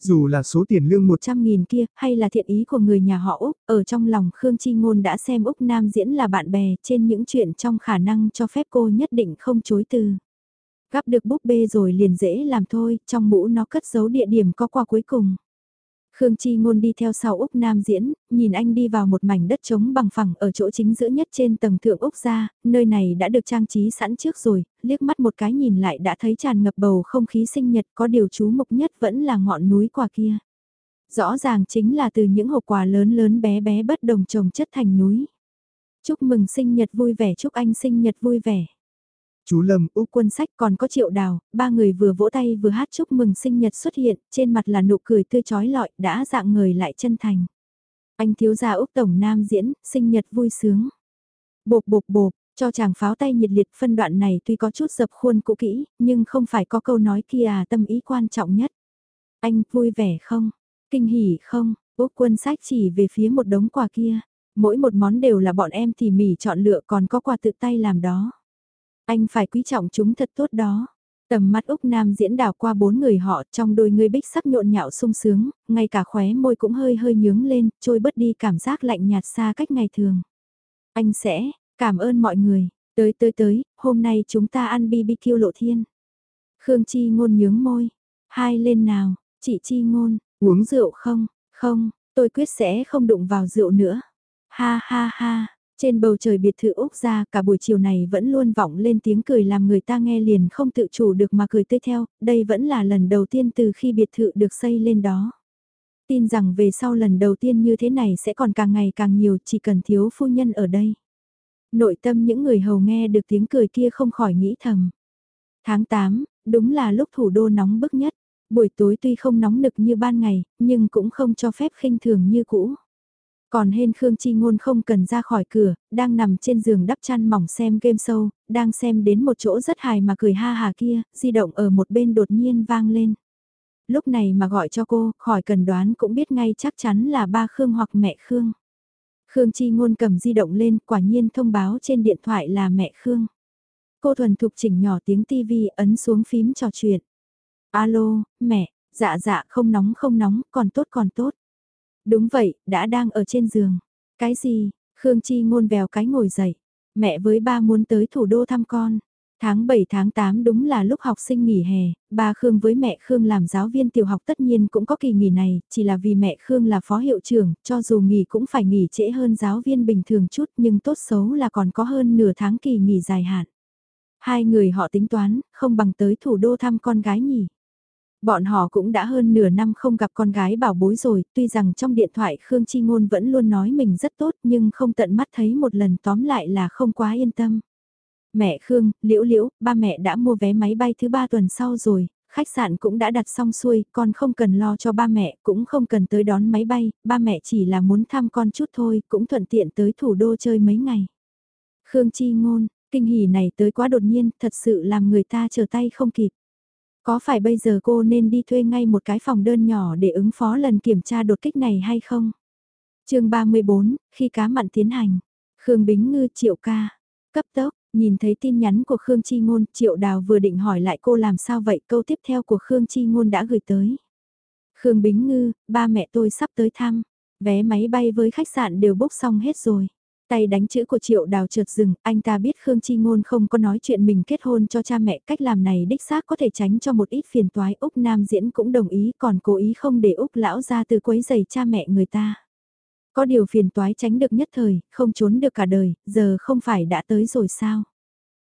Dù là số tiền lương 100.000 kia, hay là thiện ý của người nhà họ Úc, ở trong lòng Khương Chi Ngôn đã xem Úc Nam diễn là bạn bè trên những chuyện trong khả năng cho phép cô nhất định không chối từ. Gắp được búp bê rồi liền dễ làm thôi, trong mũ nó cất giấu địa điểm có qua cuối cùng. Khương Chi Ngôn đi theo sau Úc Nam diễn, nhìn anh đi vào một mảnh đất trống bằng phẳng ở chỗ chính giữa nhất trên tầng thượng Úc ra, nơi này đã được trang trí sẵn trước rồi, liếc mắt một cái nhìn lại đã thấy tràn ngập bầu không khí sinh nhật có điều chú mục nhất vẫn là ngọn núi quà kia. Rõ ràng chính là từ những hộp quà lớn lớn bé bé bất đồng trồng chất thành núi. Chúc mừng sinh nhật vui vẻ chúc anh sinh nhật vui vẻ. Chú Lâm, Úc quân sách còn có triệu đào, ba người vừa vỗ tay vừa hát chúc mừng sinh nhật xuất hiện, trên mặt là nụ cười tươi trói lọi, đã dạng người lại chân thành. Anh thiếu gia Úc Tổng Nam diễn, sinh nhật vui sướng. Bộp bộp bộp, cho chàng pháo tay nhiệt liệt phân đoạn này tuy có chút dập khuôn cũ kỹ, nhưng không phải có câu nói kia à tâm ý quan trọng nhất. Anh vui vẻ không? Kinh hỉ không? Úc quân sách chỉ về phía một đống quà kia. Mỗi một món đều là bọn em tỉ mỉ chọn lựa còn có quà tự tay làm đó. Anh phải quý trọng chúng thật tốt đó. Tầm mắt Úc Nam diễn đảo qua bốn người họ trong đôi người bích sắc nhộn nhạo sung sướng, ngay cả khóe môi cũng hơi hơi nhướng lên, trôi bớt đi cảm giác lạnh nhạt xa cách ngày thường. Anh sẽ, cảm ơn mọi người, tới tới tới, hôm nay chúng ta ăn BBQ lộ thiên. Khương Chi ngôn nhướng môi, hai lên nào, chị Chi ngôn, uống rượu không, không, tôi quyết sẽ không đụng vào rượu nữa. Ha ha ha, trên bầu trời biệt thự Úc ra cả buổi chiều này vẫn luôn vọng lên tiếng cười làm người ta nghe liền không tự chủ được mà cười tươi theo, đây vẫn là lần đầu tiên từ khi biệt thự được xây lên đó. Tin rằng về sau lần đầu tiên như thế này sẽ còn càng ngày càng nhiều chỉ cần thiếu phu nhân ở đây. Nội tâm những người hầu nghe được tiếng cười kia không khỏi nghĩ thầm. Tháng 8, đúng là lúc thủ đô nóng bức nhất. Buổi tối tuy không nóng nực như ban ngày, nhưng cũng không cho phép khinh thường như cũ. Còn hên Khương Chi Ngôn không cần ra khỏi cửa, đang nằm trên giường đắp chăn mỏng xem game show, đang xem đến một chỗ rất hài mà cười ha hà kia, di động ở một bên đột nhiên vang lên. Lúc này mà gọi cho cô, khỏi cần đoán cũng biết ngay chắc chắn là ba Khương hoặc mẹ Khương. Khương Chi Ngôn cầm di động lên, quả nhiên thông báo trên điện thoại là mẹ Khương. Cô thuần thục chỉnh nhỏ tiếng tivi ấn xuống phím trò chuyện. Alo, mẹ, dạ dạ không nóng không nóng, còn tốt còn tốt. Đúng vậy, đã đang ở trên giường. Cái gì? Khương Chi ngôn vèo cái ngồi dậy. Mẹ với ba muốn tới thủ đô thăm con. Tháng 7 tháng 8 đúng là lúc học sinh nghỉ hè, ba Khương với mẹ Khương làm giáo viên tiểu học tất nhiên cũng có kỳ nghỉ này, chỉ là vì mẹ Khương là phó hiệu trưởng, cho dù nghỉ cũng phải nghỉ trễ hơn giáo viên bình thường chút nhưng tốt xấu là còn có hơn nửa tháng kỳ nghỉ dài hạn. Hai người họ tính toán, không bằng tới thủ đô thăm con gái nhỉ. Bọn họ cũng đã hơn nửa năm không gặp con gái bảo bối rồi, tuy rằng trong điện thoại Khương Chi Ngôn vẫn luôn nói mình rất tốt nhưng không tận mắt thấy một lần tóm lại là không quá yên tâm. Mẹ Khương, Liễu Liễu, ba mẹ đã mua vé máy bay thứ ba tuần sau rồi, khách sạn cũng đã đặt xong xuôi, con không cần lo cho ba mẹ, cũng không cần tới đón máy bay, ba mẹ chỉ là muốn thăm con chút thôi, cũng thuận tiện tới thủ đô chơi mấy ngày. Khương Chi Ngôn, kinh hỉ này tới quá đột nhiên, thật sự làm người ta chờ tay không kịp. Có phải bây giờ cô nên đi thuê ngay một cái phòng đơn nhỏ để ứng phó lần kiểm tra đột kích này hay không? chương 34, khi cá mặn tiến hành. Khương Bính Ngư triệu ca. Cấp tốc, nhìn thấy tin nhắn của Khương Chi Ngôn, triệu đào vừa định hỏi lại cô làm sao vậy câu tiếp theo của Khương Chi Ngôn đã gửi tới. Khương Bính Ngư, ba mẹ tôi sắp tới thăm. Vé máy bay với khách sạn đều bốc xong hết rồi. Tay đánh chữ của triệu đào trượt dừng, anh ta biết Khương Chi Ngôn không có nói chuyện mình kết hôn cho cha mẹ, cách làm này đích xác có thể tránh cho một ít phiền toái. Úc Nam Diễn cũng đồng ý còn cố ý không để Úc lão ra từ quấy giày cha mẹ người ta. Có điều phiền toái tránh được nhất thời, không trốn được cả đời, giờ không phải đã tới rồi sao?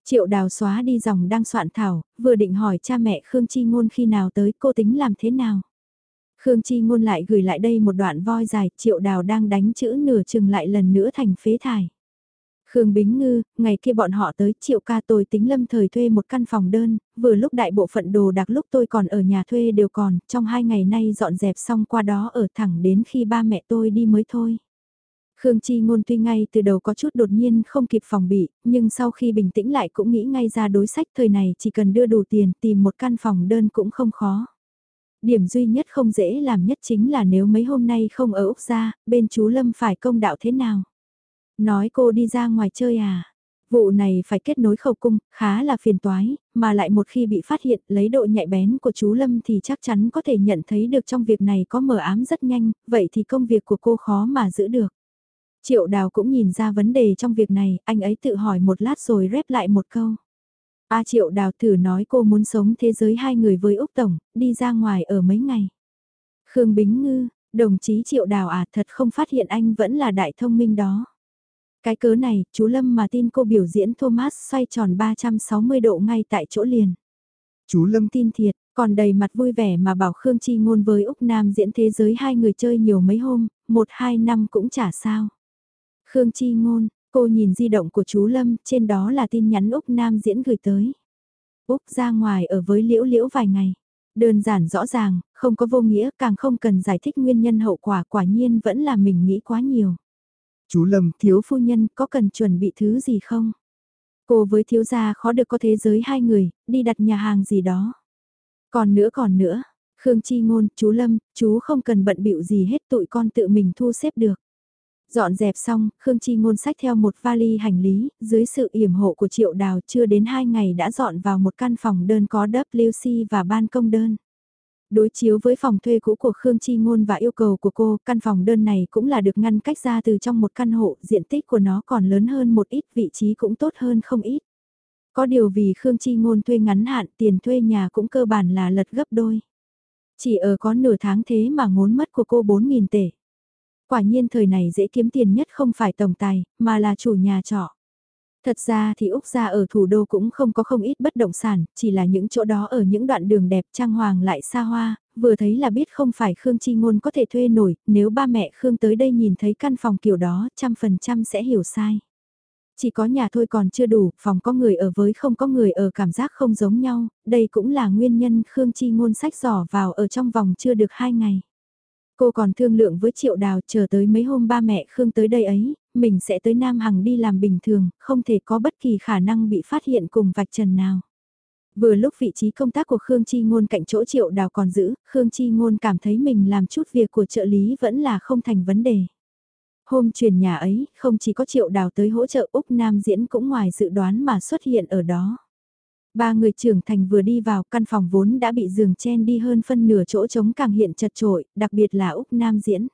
Triệu đào xóa đi dòng đang soạn thảo, vừa định hỏi cha mẹ Khương Chi Ngôn khi nào tới cô tính làm thế nào? Khương Chi ngôn lại gửi lại đây một đoạn voi dài, triệu đào đang đánh chữ nửa chừng lại lần nữa thành phế thải. Khương Bính Ngư, ngày kia bọn họ tới triệu ca tôi tính lâm thời thuê một căn phòng đơn, vừa lúc đại bộ phận đồ đặc lúc tôi còn ở nhà thuê đều còn, trong hai ngày nay dọn dẹp xong qua đó ở thẳng đến khi ba mẹ tôi đi mới thôi. Khương Chi ngôn tuy ngay từ đầu có chút đột nhiên không kịp phòng bị, nhưng sau khi bình tĩnh lại cũng nghĩ ngay ra đối sách thời này chỉ cần đưa đủ tiền tìm một căn phòng đơn cũng không khó. Điểm duy nhất không dễ làm nhất chính là nếu mấy hôm nay không ở Úc ra, bên chú Lâm phải công đạo thế nào. Nói cô đi ra ngoài chơi à? Vụ này phải kết nối khẩu cung, khá là phiền toái, mà lại một khi bị phát hiện lấy độ nhạy bén của chú Lâm thì chắc chắn có thể nhận thấy được trong việc này có mờ ám rất nhanh, vậy thì công việc của cô khó mà giữ được. Triệu đào cũng nhìn ra vấn đề trong việc này, anh ấy tự hỏi một lát rồi rép lại một câu. A Triệu đào thử nói cô muốn sống thế giới hai người với Úc Tổng, đi ra ngoài ở mấy ngày. Khương Bính Ngư, đồng chí Triệu đào à thật không phát hiện anh vẫn là đại thông minh đó. Cái cớ này, chú Lâm mà tin cô biểu diễn Thomas xoay tròn 360 độ ngay tại chỗ liền. Chú Lâm tin thiệt, còn đầy mặt vui vẻ mà bảo Khương Chi ngôn với Úc Nam diễn thế giới hai người chơi nhiều mấy hôm, một hai năm cũng chả sao. Khương Chi ngôn, cô nhìn di động của chú Lâm, trên đó là tin nhắn Úc Nam diễn gửi tới. Úc ra ngoài ở với Liễu Liễu vài ngày. Đơn giản rõ ràng, không có vô nghĩa, càng không cần giải thích nguyên nhân hậu quả quả nhiên vẫn là mình nghĩ quá nhiều. Chú Lâm, thiếu phu nhân, có cần chuẩn bị thứ gì không? Cô với thiếu gia khó được có thế giới hai người, đi đặt nhà hàng gì đó. Còn nữa còn nữa, Khương Chi Ngôn, chú Lâm, chú không cần bận bịu gì hết tụi con tự mình thu xếp được. Dọn dẹp xong, Khương Chi Ngôn sách theo một vali hành lý, dưới sự yểm hộ của Triệu Đào chưa đến hai ngày đã dọn vào một căn phòng đơn có WC và ban công đơn. Đối chiếu với phòng thuê cũ của Khương Chi Ngôn và yêu cầu của cô, căn phòng đơn này cũng là được ngăn cách ra từ trong một căn hộ, diện tích của nó còn lớn hơn một ít, vị trí cũng tốt hơn không ít. Có điều vì Khương Chi Ngôn thuê ngắn hạn, tiền thuê nhà cũng cơ bản là lật gấp đôi. Chỉ ở có nửa tháng thế mà ngốn mất của cô 4.000 tệ. Quả nhiên thời này dễ kiếm tiền nhất không phải tổng tài, mà là chủ nhà trọ. Thật ra thì Úc gia ở thủ đô cũng không có không ít bất động sản, chỉ là những chỗ đó ở những đoạn đường đẹp trang hoàng lại xa hoa, vừa thấy là biết không phải Khương Chi Ngôn có thể thuê nổi, nếu ba mẹ Khương tới đây nhìn thấy căn phòng kiểu đó, trăm phần trăm sẽ hiểu sai. Chỉ có nhà thôi còn chưa đủ, phòng có người ở với không có người ở cảm giác không giống nhau, đây cũng là nguyên nhân Khương Chi Ngôn sách giỏ vào ở trong vòng chưa được hai ngày. Cô còn thương lượng với Triệu Đào chờ tới mấy hôm ba mẹ Khương tới đây ấy, mình sẽ tới Nam Hằng đi làm bình thường, không thể có bất kỳ khả năng bị phát hiện cùng vạch trần nào. Vừa lúc vị trí công tác của Khương Chi Ngôn cạnh chỗ Triệu Đào còn giữ, Khương Chi Ngôn cảm thấy mình làm chút việc của trợ lý vẫn là không thành vấn đề. Hôm chuyển nhà ấy, không chỉ có Triệu Đào tới hỗ trợ Úc Nam diễn cũng ngoài dự đoán mà xuất hiện ở đó. Ba người trưởng thành vừa đi vào căn phòng vốn đã bị giường chen đi hơn phân nửa chỗ trống càng hiện chật trội, đặc biệt là Úc Nam diễn.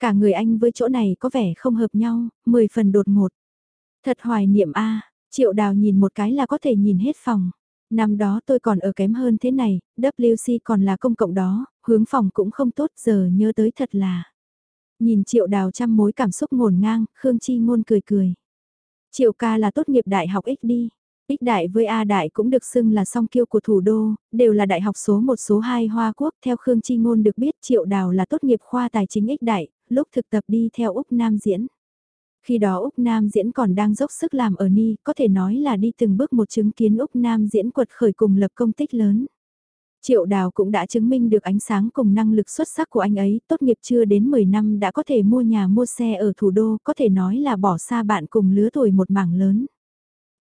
Cả người anh với chỗ này có vẻ không hợp nhau, mười phần đột ngột. Thật hoài niệm a triệu đào nhìn một cái là có thể nhìn hết phòng. Năm đó tôi còn ở kém hơn thế này, WC còn là công cộng đó, hướng phòng cũng không tốt giờ nhớ tới thật là. Nhìn triệu đào trăm mối cảm xúc ngổn ngang, Khương Chi ngôn cười cười. Triệu ca là tốt nghiệp đại học ích đi. Ích đại với A đại cũng được xưng là song kiêu của thủ đô, đều là đại học số 1 số 2 Hoa Quốc. Theo Khương Chi Ngôn được biết Triệu Đào là tốt nghiệp khoa tài chính Ích đại, lúc thực tập đi theo Úc Nam diễn. Khi đó Úc Nam diễn còn đang dốc sức làm ở Ni, có thể nói là đi từng bước một chứng kiến Úc Nam diễn quật khởi cùng lập công tích lớn. Triệu Đào cũng đã chứng minh được ánh sáng cùng năng lực xuất sắc của anh ấy, tốt nghiệp chưa đến 10 năm đã có thể mua nhà mua xe ở thủ đô, có thể nói là bỏ xa bạn cùng lứa tuổi một mảng lớn.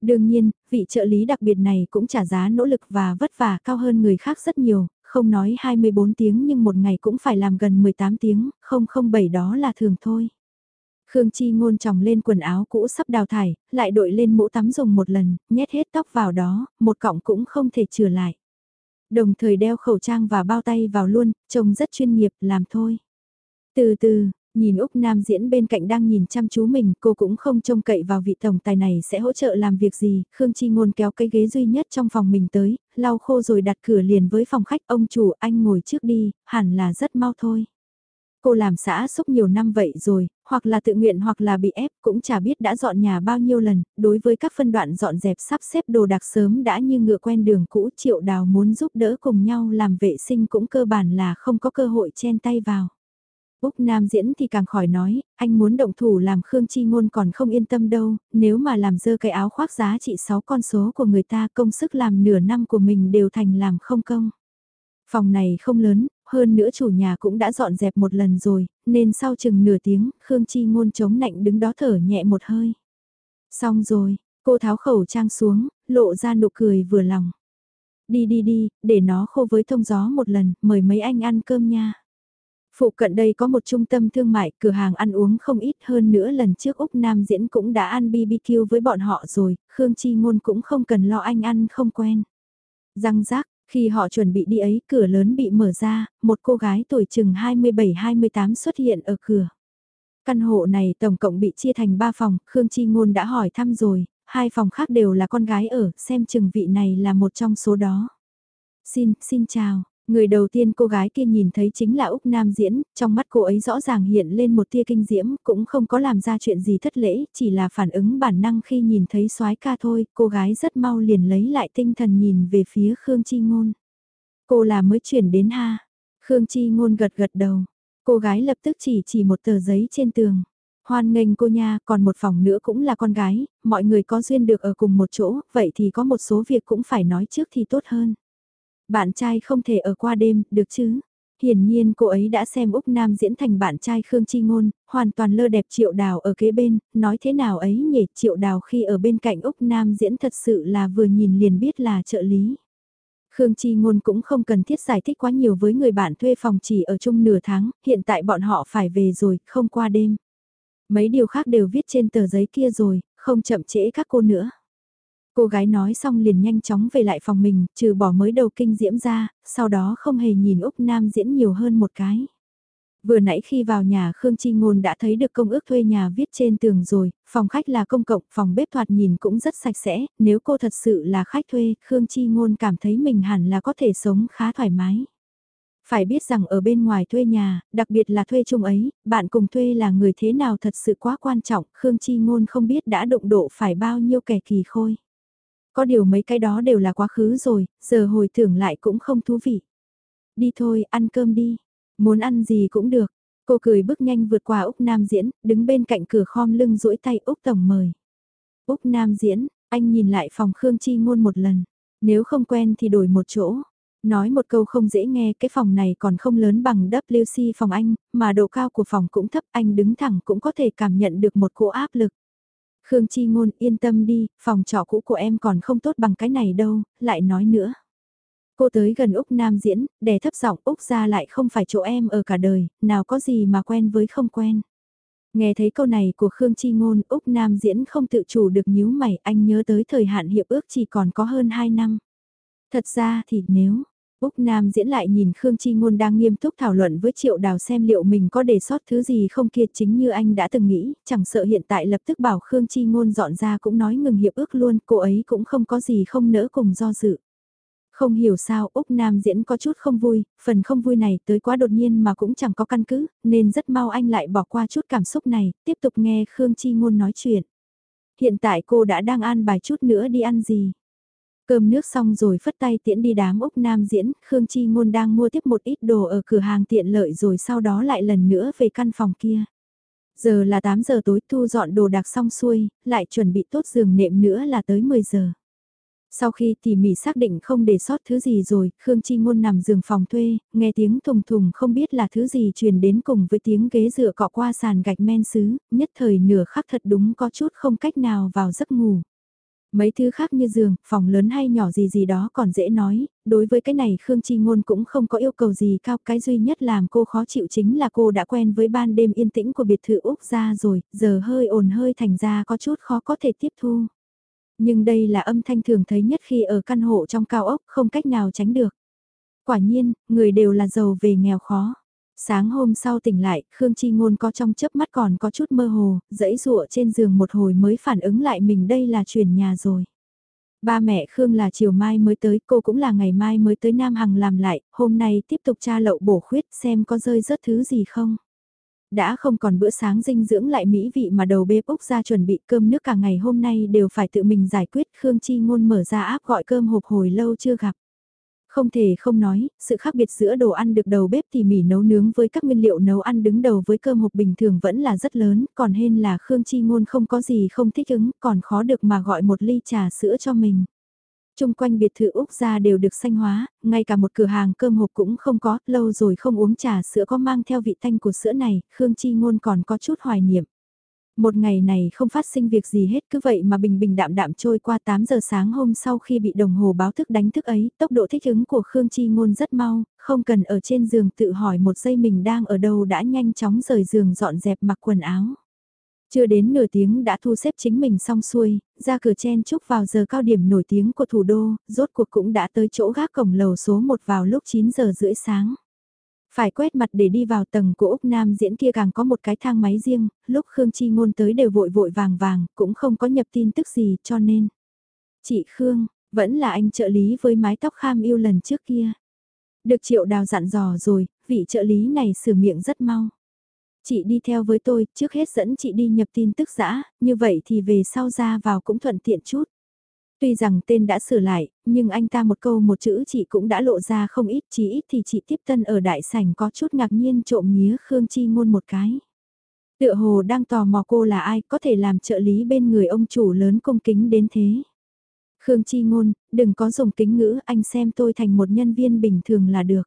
Đương nhiên, vị trợ lý đặc biệt này cũng trả giá nỗ lực và vất vả cao hơn người khác rất nhiều, không nói 24 tiếng nhưng một ngày cũng phải làm gần 18 tiếng, không không bảy đó là thường thôi. Khương Chi ngôn tròng lên quần áo cũ sắp đào thải, lại đội lên mũ tắm dùng một lần, nhét hết tóc vào đó, một cọng cũng không thể trừ lại. Đồng thời đeo khẩu trang và bao tay vào luôn, trông rất chuyên nghiệp, làm thôi. Từ từ, Nhìn Úc Nam diễn bên cạnh đang nhìn chăm chú mình, cô cũng không trông cậy vào vị tổng tài này sẽ hỗ trợ làm việc gì, Khương Chi Ngôn kéo cái ghế duy nhất trong phòng mình tới, lau khô rồi đặt cửa liền với phòng khách, ông chủ anh ngồi trước đi, hẳn là rất mau thôi. Cô làm xã xúc nhiều năm vậy rồi, hoặc là tự nguyện hoặc là bị ép, cũng chả biết đã dọn nhà bao nhiêu lần, đối với các phân đoạn dọn dẹp sắp xếp đồ đạc sớm đã như ngựa quen đường cũ triệu đào muốn giúp đỡ cùng nhau làm vệ sinh cũng cơ bản là không có cơ hội chen tay vào. Úc Nam diễn thì càng khỏi nói, anh muốn động thủ làm Khương Chi Ngôn còn không yên tâm đâu, nếu mà làm dơ cái áo khoác giá trị 6 con số của người ta công sức làm nửa năm của mình đều thành làm không công. Phòng này không lớn, hơn nữa chủ nhà cũng đã dọn dẹp một lần rồi, nên sau chừng nửa tiếng, Khương Chi Ngôn chống nạnh đứng đó thở nhẹ một hơi. Xong rồi, cô tháo khẩu trang xuống, lộ ra nụ cười vừa lòng. Đi đi đi, để nó khô với thông gió một lần, mời mấy anh ăn cơm nha. Phụ cận đây có một trung tâm thương mại, cửa hàng ăn uống không ít hơn nữa lần trước Úc Nam Diễn cũng đã ăn BBQ với bọn họ rồi, Khương Chi Ngôn cũng không cần lo anh ăn không quen. Răng rác, khi họ chuẩn bị đi ấy, cửa lớn bị mở ra, một cô gái tuổi chừng 27-28 xuất hiện ở cửa. Căn hộ này tổng cộng bị chia thành 3 phòng, Khương Chi Ngôn đã hỏi thăm rồi, hai phòng khác đều là con gái ở, xem chừng vị này là một trong số đó. Xin, xin chào. Người đầu tiên cô gái kia nhìn thấy chính là Úc Nam Diễn, trong mắt cô ấy rõ ràng hiện lên một tia kinh diễm, cũng không có làm ra chuyện gì thất lễ, chỉ là phản ứng bản năng khi nhìn thấy soái ca thôi, cô gái rất mau liền lấy lại tinh thần nhìn về phía Khương Chi Ngôn. Cô là mới chuyển đến ha. Khương Chi Ngôn gật gật đầu. Cô gái lập tức chỉ chỉ một tờ giấy trên tường. Hoan nghênh cô nha, còn một phòng nữa cũng là con gái, mọi người có duyên được ở cùng một chỗ, vậy thì có một số việc cũng phải nói trước thì tốt hơn. Bạn trai không thể ở qua đêm, được chứ? Hiển nhiên cô ấy đã xem Úc Nam diễn thành bạn trai Khương Chi Ngôn, hoàn toàn lơ đẹp Triệu Đào ở kế bên, nói thế nào ấy nhỉ Triệu Đào khi ở bên cạnh Úc Nam diễn thật sự là vừa nhìn liền biết là trợ lý. Khương Chi Ngôn cũng không cần thiết giải thích quá nhiều với người bạn thuê phòng chỉ ở chung nửa tháng, hiện tại bọn họ phải về rồi, không qua đêm. Mấy điều khác đều viết trên tờ giấy kia rồi, không chậm trễ các cô nữa. Cô gái nói xong liền nhanh chóng về lại phòng mình, trừ bỏ mới đầu kinh diễm ra, sau đó không hề nhìn Úc Nam diễn nhiều hơn một cái. Vừa nãy khi vào nhà Khương Chi Ngôn đã thấy được công ước thuê nhà viết trên tường rồi, phòng khách là công cộng, phòng bếp thoạt nhìn cũng rất sạch sẽ, nếu cô thật sự là khách thuê, Khương Chi Ngôn cảm thấy mình hẳn là có thể sống khá thoải mái. Phải biết rằng ở bên ngoài thuê nhà, đặc biệt là thuê chung ấy, bạn cùng thuê là người thế nào thật sự quá quan trọng, Khương Chi Ngôn không biết đã đụng độ phải bao nhiêu kẻ kỳ khôi. Có điều mấy cái đó đều là quá khứ rồi, giờ hồi tưởng lại cũng không thú vị. Đi thôi, ăn cơm đi. Muốn ăn gì cũng được. Cô cười bước nhanh vượt qua Úc Nam Diễn, đứng bên cạnh cửa khom lưng duỗi tay Úc Tổng mời. Úc Nam Diễn, anh nhìn lại phòng Khương Chi Ngôn một lần. Nếu không quen thì đổi một chỗ. Nói một câu không dễ nghe, cái phòng này còn không lớn bằng WC phòng anh, mà độ cao của phòng cũng thấp, anh đứng thẳng cũng có thể cảm nhận được một cỗ áp lực. Khương Chi Ngôn yên tâm đi, phòng trọ cũ của em còn không tốt bằng cái này đâu, lại nói nữa. Cô tới gần Úc Nam diễn, đè thấp giọng Úc ra lại không phải chỗ em ở cả đời, nào có gì mà quen với không quen. Nghe thấy câu này của Khương Chi Ngôn, Úc Nam diễn không tự chủ được nhíu mày, anh nhớ tới thời hạn hiệp ước chỉ còn có hơn 2 năm. Thật ra thì nếu, Úc Nam diễn lại nhìn Khương Chi Ngôn đang nghiêm túc thảo luận với Triệu Đào xem liệu mình có đề xuất thứ gì không kia chính như anh đã từng nghĩ, chẳng sợ hiện tại lập tức bảo Khương Chi Ngôn dọn ra cũng nói ngừng hiệp ước luôn, cô ấy cũng không có gì không nỡ cùng do dự. Không hiểu sao Úc Nam diễn có chút không vui, phần không vui này tới quá đột nhiên mà cũng chẳng có căn cứ, nên rất mau anh lại bỏ qua chút cảm xúc này, tiếp tục nghe Khương Chi Ngôn nói chuyện. Hiện tại cô đã đang an bài chút nữa đi ăn gì? Cơm nước xong rồi phất tay tiễn đi đám Úc Nam diễn, Khương Chi Ngôn đang mua tiếp một ít đồ ở cửa hàng tiện lợi rồi sau đó lại lần nữa về căn phòng kia. Giờ là 8 giờ tối thu dọn đồ đạc xong xuôi, lại chuẩn bị tốt giường nệm nữa là tới 10 giờ. Sau khi tỉ mỉ xác định không để sót thứ gì rồi, Khương Chi Ngôn nằm giường phòng thuê, nghe tiếng thùng thùng không biết là thứ gì truyền đến cùng với tiếng ghế dựa cọ qua sàn gạch men sứ, nhất thời nửa khắc thật đúng có chút không cách nào vào giấc ngủ. Mấy thứ khác như giường, phòng lớn hay nhỏ gì gì đó còn dễ nói, đối với cái này Khương Chi Ngôn cũng không có yêu cầu gì cao, cái duy nhất làm cô khó chịu chính là cô đã quen với ban đêm yên tĩnh của biệt thự Úc ra rồi, giờ hơi ồn hơi thành ra có chút khó có thể tiếp thu. Nhưng đây là âm thanh thường thấy nhất khi ở căn hộ trong cao ốc, không cách nào tránh được. Quả nhiên, người đều là giàu về nghèo khó. Sáng hôm sau tỉnh lại, Khương Chi Ngôn có trong chớp mắt còn có chút mơ hồ, dẫy dụa trên giường một hồi mới phản ứng lại mình đây là chuyển nhà rồi. Ba mẹ Khương là chiều mai mới tới, cô cũng là ngày mai mới tới Nam Hằng làm lại, hôm nay tiếp tục tra lậu bổ khuyết xem có rơi rớt thứ gì không. Đã không còn bữa sáng dinh dưỡng lại mỹ vị mà đầu bếp Úc ra chuẩn bị cơm nước cả ngày hôm nay đều phải tự mình giải quyết Khương Chi Ngôn mở ra áp gọi cơm hộp hồi lâu chưa gặp. Không thể không nói, sự khác biệt giữa đồ ăn được đầu bếp tỉ mỉ nấu nướng với các nguyên liệu nấu ăn đứng đầu với cơm hộp bình thường vẫn là rất lớn, còn hên là Khương Chi Ngôn không có gì không thích ứng, còn khó được mà gọi một ly trà sữa cho mình. Trung quanh biệt thự Úc gia đều được xanh hóa, ngay cả một cửa hàng cơm hộp cũng không có, lâu rồi không uống trà sữa có mang theo vị thanh của sữa này, Khương Chi Ngôn còn có chút hoài niệm. Một ngày này không phát sinh việc gì hết cứ vậy mà bình bình đạm đạm trôi qua 8 giờ sáng hôm sau khi bị đồng hồ báo thức đánh thức ấy, tốc độ thích ứng của Khương Chi Ngôn rất mau, không cần ở trên giường tự hỏi một giây mình đang ở đâu đã nhanh chóng rời giường dọn dẹp mặc quần áo. Chưa đến nửa tiếng đã thu xếp chính mình xong xuôi, ra cửa chen chúc vào giờ cao điểm nổi tiếng của thủ đô, rốt cuộc cũng đã tới chỗ gác cổng lầu số 1 vào lúc 9 giờ rưỡi sáng. Phải quét mặt để đi vào tầng của Úc Nam diễn kia càng có một cái thang máy riêng, lúc Khương Chi Ngôn tới đều vội vội vàng vàng, cũng không có nhập tin tức gì cho nên. Chị Khương, vẫn là anh trợ lý với mái tóc kham yêu lần trước kia. Được triệu đào dặn dò rồi, vị trợ lý này sửa miệng rất mau. Chị đi theo với tôi, trước hết dẫn chị đi nhập tin tức giã, như vậy thì về sau ra vào cũng thuận tiện chút. Tuy rằng tên đã sửa lại, nhưng anh ta một câu một chữ chị cũng đã lộ ra không ít, chỉ ít thì chị tiếp tân ở đại sảnh có chút ngạc nhiên trộm nhía Khương Chi Ngôn một cái. Tựa hồ đang tò mò cô là ai có thể làm trợ lý bên người ông chủ lớn công kính đến thế. Khương Chi Ngôn, đừng có dùng kính ngữ, anh xem tôi thành một nhân viên bình thường là được.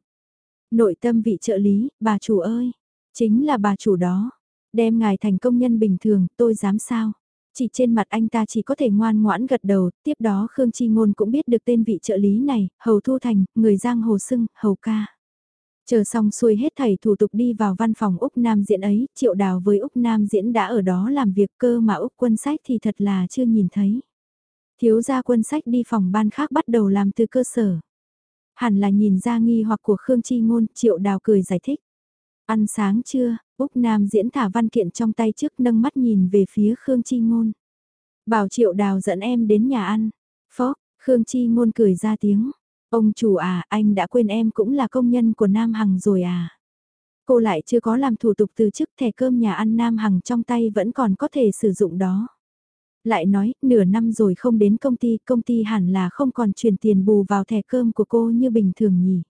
Nội tâm vị trợ lý, bà chủ ơi, chính là bà chủ đó. Đem ngài thành công nhân bình thường, tôi dám sao? Chỉ trên mặt anh ta chỉ có thể ngoan ngoãn gật đầu, tiếp đó Khương Chi Ngôn cũng biết được tên vị trợ lý này, Hầu Thu Thành, người giang hồ sưng, Hầu ca. Chờ xong xuôi hết thầy thủ tục đi vào văn phòng Úc Nam Diễn ấy, Triệu Đào với Úc Nam Diễn đã ở đó làm việc cơ mà Úc quân sách thì thật là chưa nhìn thấy. Thiếu gia quân sách đi phòng ban khác bắt đầu làm từ cơ sở. Hẳn là nhìn ra nghi hoặc của Khương Chi Ngôn, Triệu Đào cười giải thích. Ăn sáng chưa, Úc Nam diễn thả văn kiện trong tay trước nâng mắt nhìn về phía Khương Chi Ngôn. Bảo Triệu Đào dẫn em đến nhà ăn. Phó, Khương Chi Ngôn cười ra tiếng. Ông chủ à, anh đã quên em cũng là công nhân của Nam Hằng rồi à. Cô lại chưa có làm thủ tục từ chức thẻ cơm nhà ăn Nam Hằng trong tay vẫn còn có thể sử dụng đó. Lại nói, nửa năm rồi không đến công ty, công ty hẳn là không còn chuyển tiền bù vào thẻ cơm của cô như bình thường nhỉ.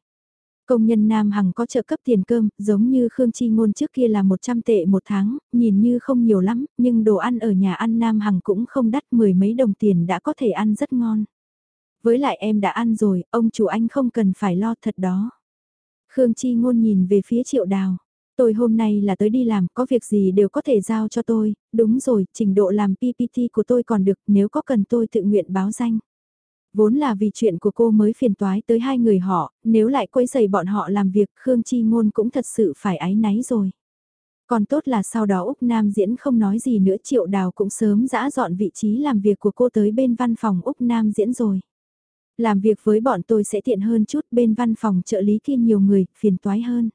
Công nhân Nam Hằng có trợ cấp tiền cơm, giống như Khương Chi Ngôn trước kia là 100 tệ một tháng, nhìn như không nhiều lắm, nhưng đồ ăn ở nhà ăn Nam Hằng cũng không đắt mười mấy đồng tiền đã có thể ăn rất ngon. Với lại em đã ăn rồi, ông chủ anh không cần phải lo thật đó. Khương Chi Ngôn nhìn về phía triệu đào. Tôi hôm nay là tới đi làm, có việc gì đều có thể giao cho tôi, đúng rồi, trình độ làm PPT của tôi còn được, nếu có cần tôi tự nguyện báo danh. Vốn là vì chuyện của cô mới phiền toái tới hai người họ, nếu lại quấy giày bọn họ làm việc Khương Chi Ngôn cũng thật sự phải ái náy rồi. Còn tốt là sau đó Úc Nam Diễn không nói gì nữa Triệu Đào cũng sớm dã dọn vị trí làm việc của cô tới bên văn phòng Úc Nam Diễn rồi. Làm việc với bọn tôi sẽ tiện hơn chút bên văn phòng trợ lý kia nhiều người, phiền toái hơn.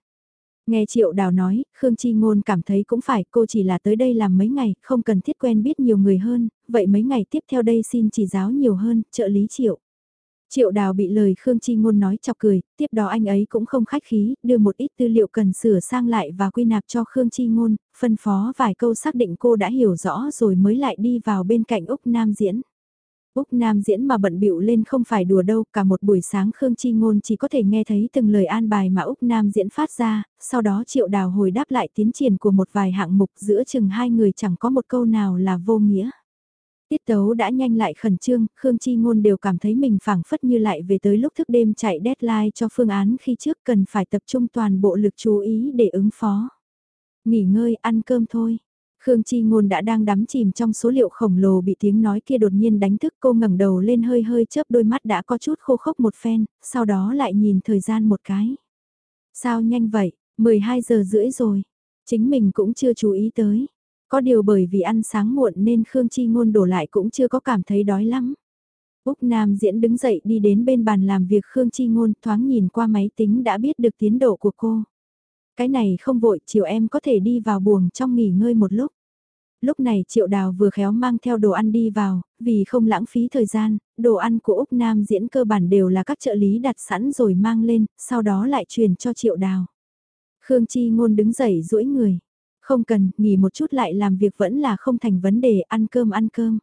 Nghe Triệu Đào nói, Khương Chi Ngôn cảm thấy cũng phải cô chỉ là tới đây làm mấy ngày, không cần thiết quen biết nhiều người hơn, vậy mấy ngày tiếp theo đây xin chỉ giáo nhiều hơn, trợ lý Triệu. Triệu Đào bị lời Khương Chi Ngôn nói chọc cười, tiếp đó anh ấy cũng không khách khí, đưa một ít tư liệu cần sửa sang lại và quy nạp cho Khương Chi Ngôn, phân phó vài câu xác định cô đã hiểu rõ rồi mới lại đi vào bên cạnh Úc Nam diễn. Úc Nam diễn mà bận bịu lên không phải đùa đâu, cả một buổi sáng Khương Chi Ngôn chỉ có thể nghe thấy từng lời an bài mà Úc Nam diễn phát ra, sau đó Triệu Đào hồi đáp lại tiến triển của một vài hạng mục giữa chừng hai người chẳng có một câu nào là vô nghĩa. Tiết tấu đã nhanh lại khẩn trương, Khương Chi Ngôn đều cảm thấy mình phảng phất như lại về tới lúc thức đêm chạy deadline cho phương án khi trước cần phải tập trung toàn bộ lực chú ý để ứng phó. Nghỉ ngơi, ăn cơm thôi. Khương Chi Ngôn đã đang đắm chìm trong số liệu khổng lồ bị tiếng nói kia đột nhiên đánh thức cô ngẩng đầu lên hơi hơi chớp đôi mắt đã có chút khô khốc một phen, sau đó lại nhìn thời gian một cái. Sao nhanh vậy, 12 giờ rưỡi rồi, chính mình cũng chưa chú ý tới. Có điều bởi vì ăn sáng muộn nên Khương Chi Ngôn đổ lại cũng chưa có cảm thấy đói lắm. Úc Nam diễn đứng dậy đi đến bên bàn làm việc Khương Chi Ngôn thoáng nhìn qua máy tính đã biết được tiến độ của cô. Cái này không vội, chiều em có thể đi vào buồng trong nghỉ ngơi một lúc. Lúc này Triệu Đào vừa khéo mang theo đồ ăn đi vào, vì không lãng phí thời gian, đồ ăn của Úc Nam diễn cơ bản đều là các trợ lý đặt sẵn rồi mang lên, sau đó lại truyền cho Triệu Đào. Khương Chi Ngôn đứng dậy duỗi người. Không cần, nghỉ một chút lại làm việc vẫn là không thành vấn đề, ăn cơm ăn cơm.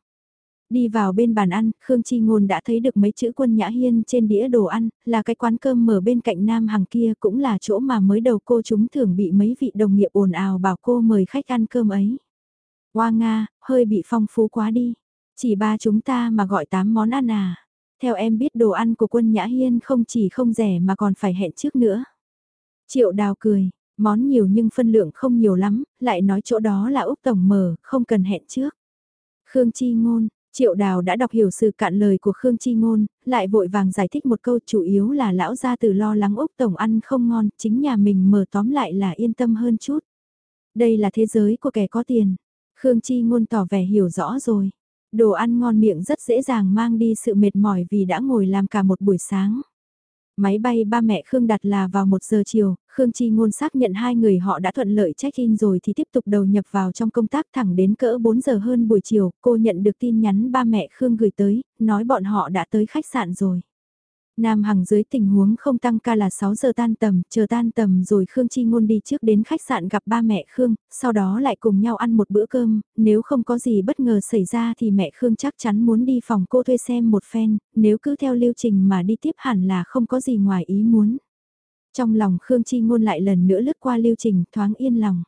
Đi vào bên bàn ăn, Khương Chi Ngôn đã thấy được mấy chữ quân nhã hiên trên đĩa đồ ăn, là cái quán cơm mở bên cạnh Nam hàng kia cũng là chỗ mà mới đầu cô chúng thường bị mấy vị đồng nghiệp ồn ào bảo cô mời khách ăn cơm ấy. Hoa Nga, hơi bị phong phú quá đi. Chỉ ba chúng ta mà gọi tám món ăn à. Theo em biết đồ ăn của quân Nhã Hiên không chỉ không rẻ mà còn phải hẹn trước nữa. Triệu đào cười, Món nhiều nhưng phân lượng không nhiều lắm, lại nói chỗ đó là Úc Tổng mở, không cần hẹn trước. Khương Chi Ngôn, Triệu Đào đã đọc hiểu sự cạn lời của Khương Chi Ngôn, lại vội vàng giải thích một câu chủ yếu là lão gia từ lo lắng Úc Tổng ăn không ngon, chính nhà mình mở tóm lại là yên tâm hơn chút. Đây là thế giới của kẻ có tiền. Khương Chi Ngôn tỏ vẻ hiểu rõ rồi. Đồ ăn ngon miệng rất dễ dàng mang đi sự mệt mỏi vì đã ngồi làm cả một buổi sáng. Máy bay ba mẹ Khương đặt là vào 1 giờ chiều, Khương Chi Ngôn xác nhận hai người họ đã thuận lợi check-in rồi thì tiếp tục đầu nhập vào trong công tác thẳng đến cỡ 4 giờ hơn buổi chiều, cô nhận được tin nhắn ba mẹ Khương gửi tới, nói bọn họ đã tới khách sạn rồi. Nam Hằng dưới tình huống không tăng ca là 6 giờ tan tầm, chờ tan tầm rồi Khương Chi Ngôn đi trước đến khách sạn gặp ba mẹ Khương, sau đó lại cùng nhau ăn một bữa cơm, nếu không có gì bất ngờ xảy ra thì mẹ Khương chắc chắn muốn đi phòng cô thuê xem một phen, nếu cứ theo lưu trình mà đi tiếp hẳn là không có gì ngoài ý muốn. Trong lòng Khương Chi Ngôn lại lần nữa lướt qua lưu trình thoáng yên lòng.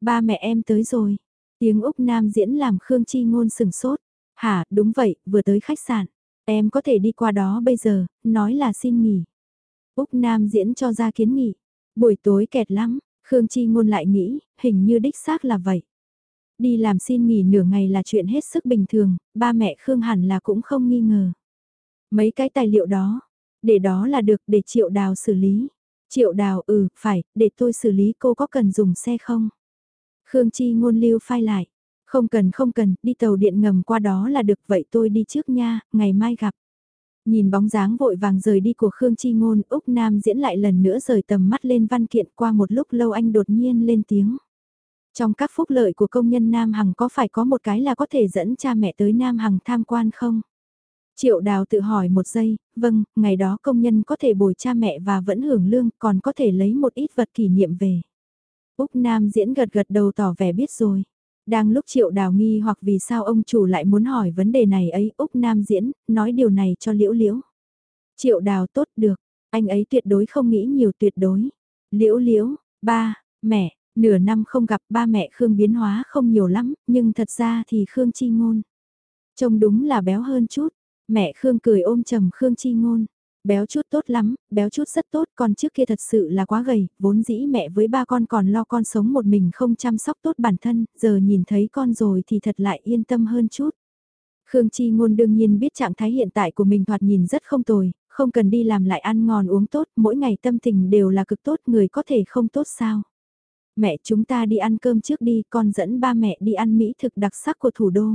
Ba mẹ em tới rồi, tiếng Úc Nam diễn làm Khương Chi Ngôn sừng sốt. Hả, đúng vậy, vừa tới khách sạn. Em có thể đi qua đó bây giờ, nói là xin nghỉ. Úc Nam diễn cho ra kiến nghị. Buổi tối kẹt lắm, Khương Chi Ngôn lại nghĩ, hình như đích xác là vậy. Đi làm xin nghỉ nửa ngày là chuyện hết sức bình thường, ba mẹ Khương hẳn là cũng không nghi ngờ. Mấy cái tài liệu đó, để đó là được để triệu đào xử lý. Triệu đào ừ, phải, để tôi xử lý cô có cần dùng xe không? Khương Chi Ngôn lưu phai lại. Không cần không cần, đi tàu điện ngầm qua đó là được vậy tôi đi trước nha, ngày mai gặp. Nhìn bóng dáng vội vàng rời đi của Khương Chi Ngôn, Úc Nam diễn lại lần nữa rời tầm mắt lên văn kiện qua một lúc lâu anh đột nhiên lên tiếng. Trong các phúc lợi của công nhân Nam Hằng có phải có một cái là có thể dẫn cha mẹ tới Nam Hằng tham quan không? Triệu Đào tự hỏi một giây, vâng, ngày đó công nhân có thể bồi cha mẹ và vẫn hưởng lương, còn có thể lấy một ít vật kỷ niệm về. Úc Nam diễn gật gật đầu tỏ vẻ biết rồi. Đang lúc triệu đào nghi hoặc vì sao ông chủ lại muốn hỏi vấn đề này ấy Úc Nam diễn, nói điều này cho liễu liễu. Triệu đào tốt được, anh ấy tuyệt đối không nghĩ nhiều tuyệt đối. Liễu liễu, ba, mẹ, nửa năm không gặp ba mẹ Khương biến hóa không nhiều lắm, nhưng thật ra thì Khương chi ngôn. Trông đúng là béo hơn chút, mẹ Khương cười ôm chầm Khương chi ngôn béo chút tốt lắm, béo chút rất tốt, còn trước kia thật sự là quá gầy, vốn dĩ mẹ với ba con còn lo con sống một mình không chăm sóc tốt bản thân, giờ nhìn thấy con rồi thì thật lại yên tâm hơn chút. Khương Chi Ngôn đương nhiên biết trạng thái hiện tại của mình thoạt nhìn rất không tồi, không cần đi làm lại ăn ngon uống tốt, mỗi ngày tâm tình đều là cực tốt, người có thể không tốt sao. Mẹ chúng ta đi ăn cơm trước đi, con dẫn ba mẹ đi ăn mỹ thực đặc sắc của thủ đô.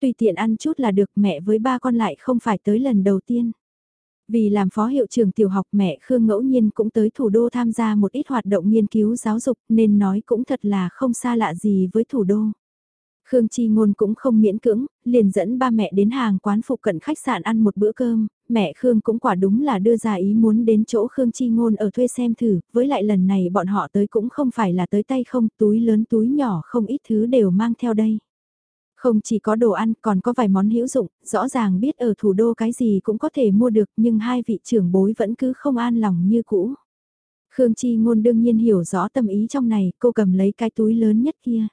Tùy tiện ăn chút là được mẹ với ba con lại không phải tới lần đầu tiên. Vì làm phó hiệu trưởng tiểu học mẹ Khương ngẫu nhiên cũng tới thủ đô tham gia một ít hoạt động nghiên cứu giáo dục nên nói cũng thật là không xa lạ gì với thủ đô. Khương Chi Ngôn cũng không miễn cưỡng, liền dẫn ba mẹ đến hàng quán phụ cận khách sạn ăn một bữa cơm, mẹ Khương cũng quả đúng là đưa ra ý muốn đến chỗ Khương Chi Ngôn ở thuê xem thử, với lại lần này bọn họ tới cũng không phải là tới tay không, túi lớn túi nhỏ không ít thứ đều mang theo đây. Không chỉ có đồ ăn còn có vài món hữu dụng, rõ ràng biết ở thủ đô cái gì cũng có thể mua được nhưng hai vị trưởng bối vẫn cứ không an lòng như cũ. Khương Chi Ngôn đương nhiên hiểu rõ tâm ý trong này, cô cầm lấy cái túi lớn nhất kia.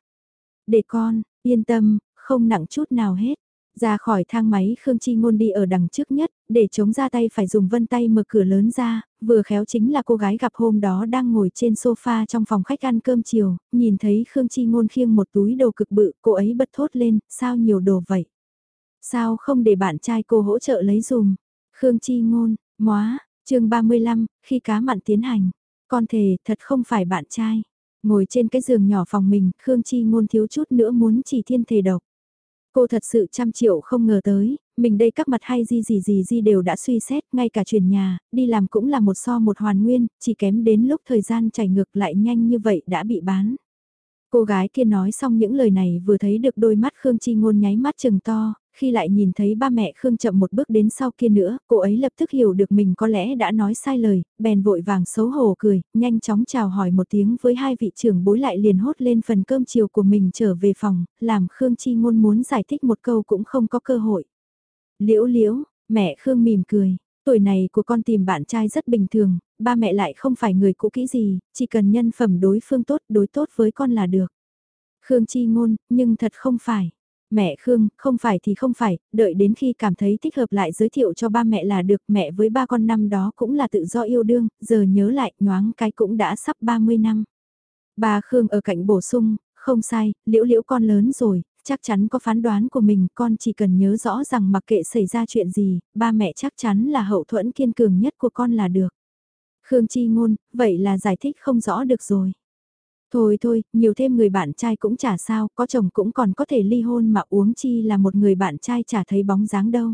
Để con, yên tâm, không nặng chút nào hết. Ra khỏi thang máy Khương Chi Ngôn đi ở đằng trước nhất, để chống ra tay phải dùng vân tay mở cửa lớn ra, vừa khéo chính là cô gái gặp hôm đó đang ngồi trên sofa trong phòng khách ăn cơm chiều, nhìn thấy Khương Chi Ngôn khiêng một túi đồ cực bự, cô ấy bật thốt lên, sao nhiều đồ vậy? Sao không để bạn trai cô hỗ trợ lấy dùm? Khương Chi Ngôn, móa, chương 35, khi cá mặn tiến hành, con thề thật không phải bạn trai. Ngồi trên cái giường nhỏ phòng mình, Khương Chi Ngôn thiếu chút nữa muốn chỉ thiên thề độc. Cô thật sự trăm triệu không ngờ tới, mình đây các mặt hay gì gì gì gì đều đã suy xét, ngay cả chuyển nhà, đi làm cũng là một so một hoàn nguyên, chỉ kém đến lúc thời gian chảy ngược lại nhanh như vậy đã bị bán. Cô gái kia nói xong những lời này vừa thấy được đôi mắt Khương Chi Ngôn nháy mắt chừng to, khi lại nhìn thấy ba mẹ Khương chậm một bước đến sau kia nữa, cô ấy lập tức hiểu được mình có lẽ đã nói sai lời, bèn vội vàng xấu hổ cười, nhanh chóng chào hỏi một tiếng với hai vị trưởng bối lại liền hốt lên phần cơm chiều của mình trở về phòng, làm Khương Chi Ngôn muốn giải thích một câu cũng không có cơ hội. Liễu liễu, mẹ Khương mỉm cười, tuổi này của con tìm bạn trai rất bình thường, ba mẹ lại không phải người cũ kỹ gì, chỉ cần nhân phẩm đối phương tốt đối tốt với con là được. Khương Chi Ngôn, nhưng thật không phải. Mẹ Khương, không phải thì không phải, đợi đến khi cảm thấy thích hợp lại giới thiệu cho ba mẹ là được, mẹ với ba con năm đó cũng là tự do yêu đương, giờ nhớ lại, nhoáng cái cũng đã sắp 30 năm. Bà Khương ở cạnh bổ sung, không sai, liễu liễu con lớn rồi, chắc chắn có phán đoán của mình, con chỉ cần nhớ rõ rằng mặc kệ xảy ra chuyện gì, ba mẹ chắc chắn là hậu thuẫn kiên cường nhất của con là được. Khương Chi Ngôn, vậy là giải thích không rõ được rồi. Thôi thôi, nhiều thêm người bạn trai cũng chả sao, có chồng cũng còn có thể ly hôn mà uống chi là một người bạn trai chả thấy bóng dáng đâu.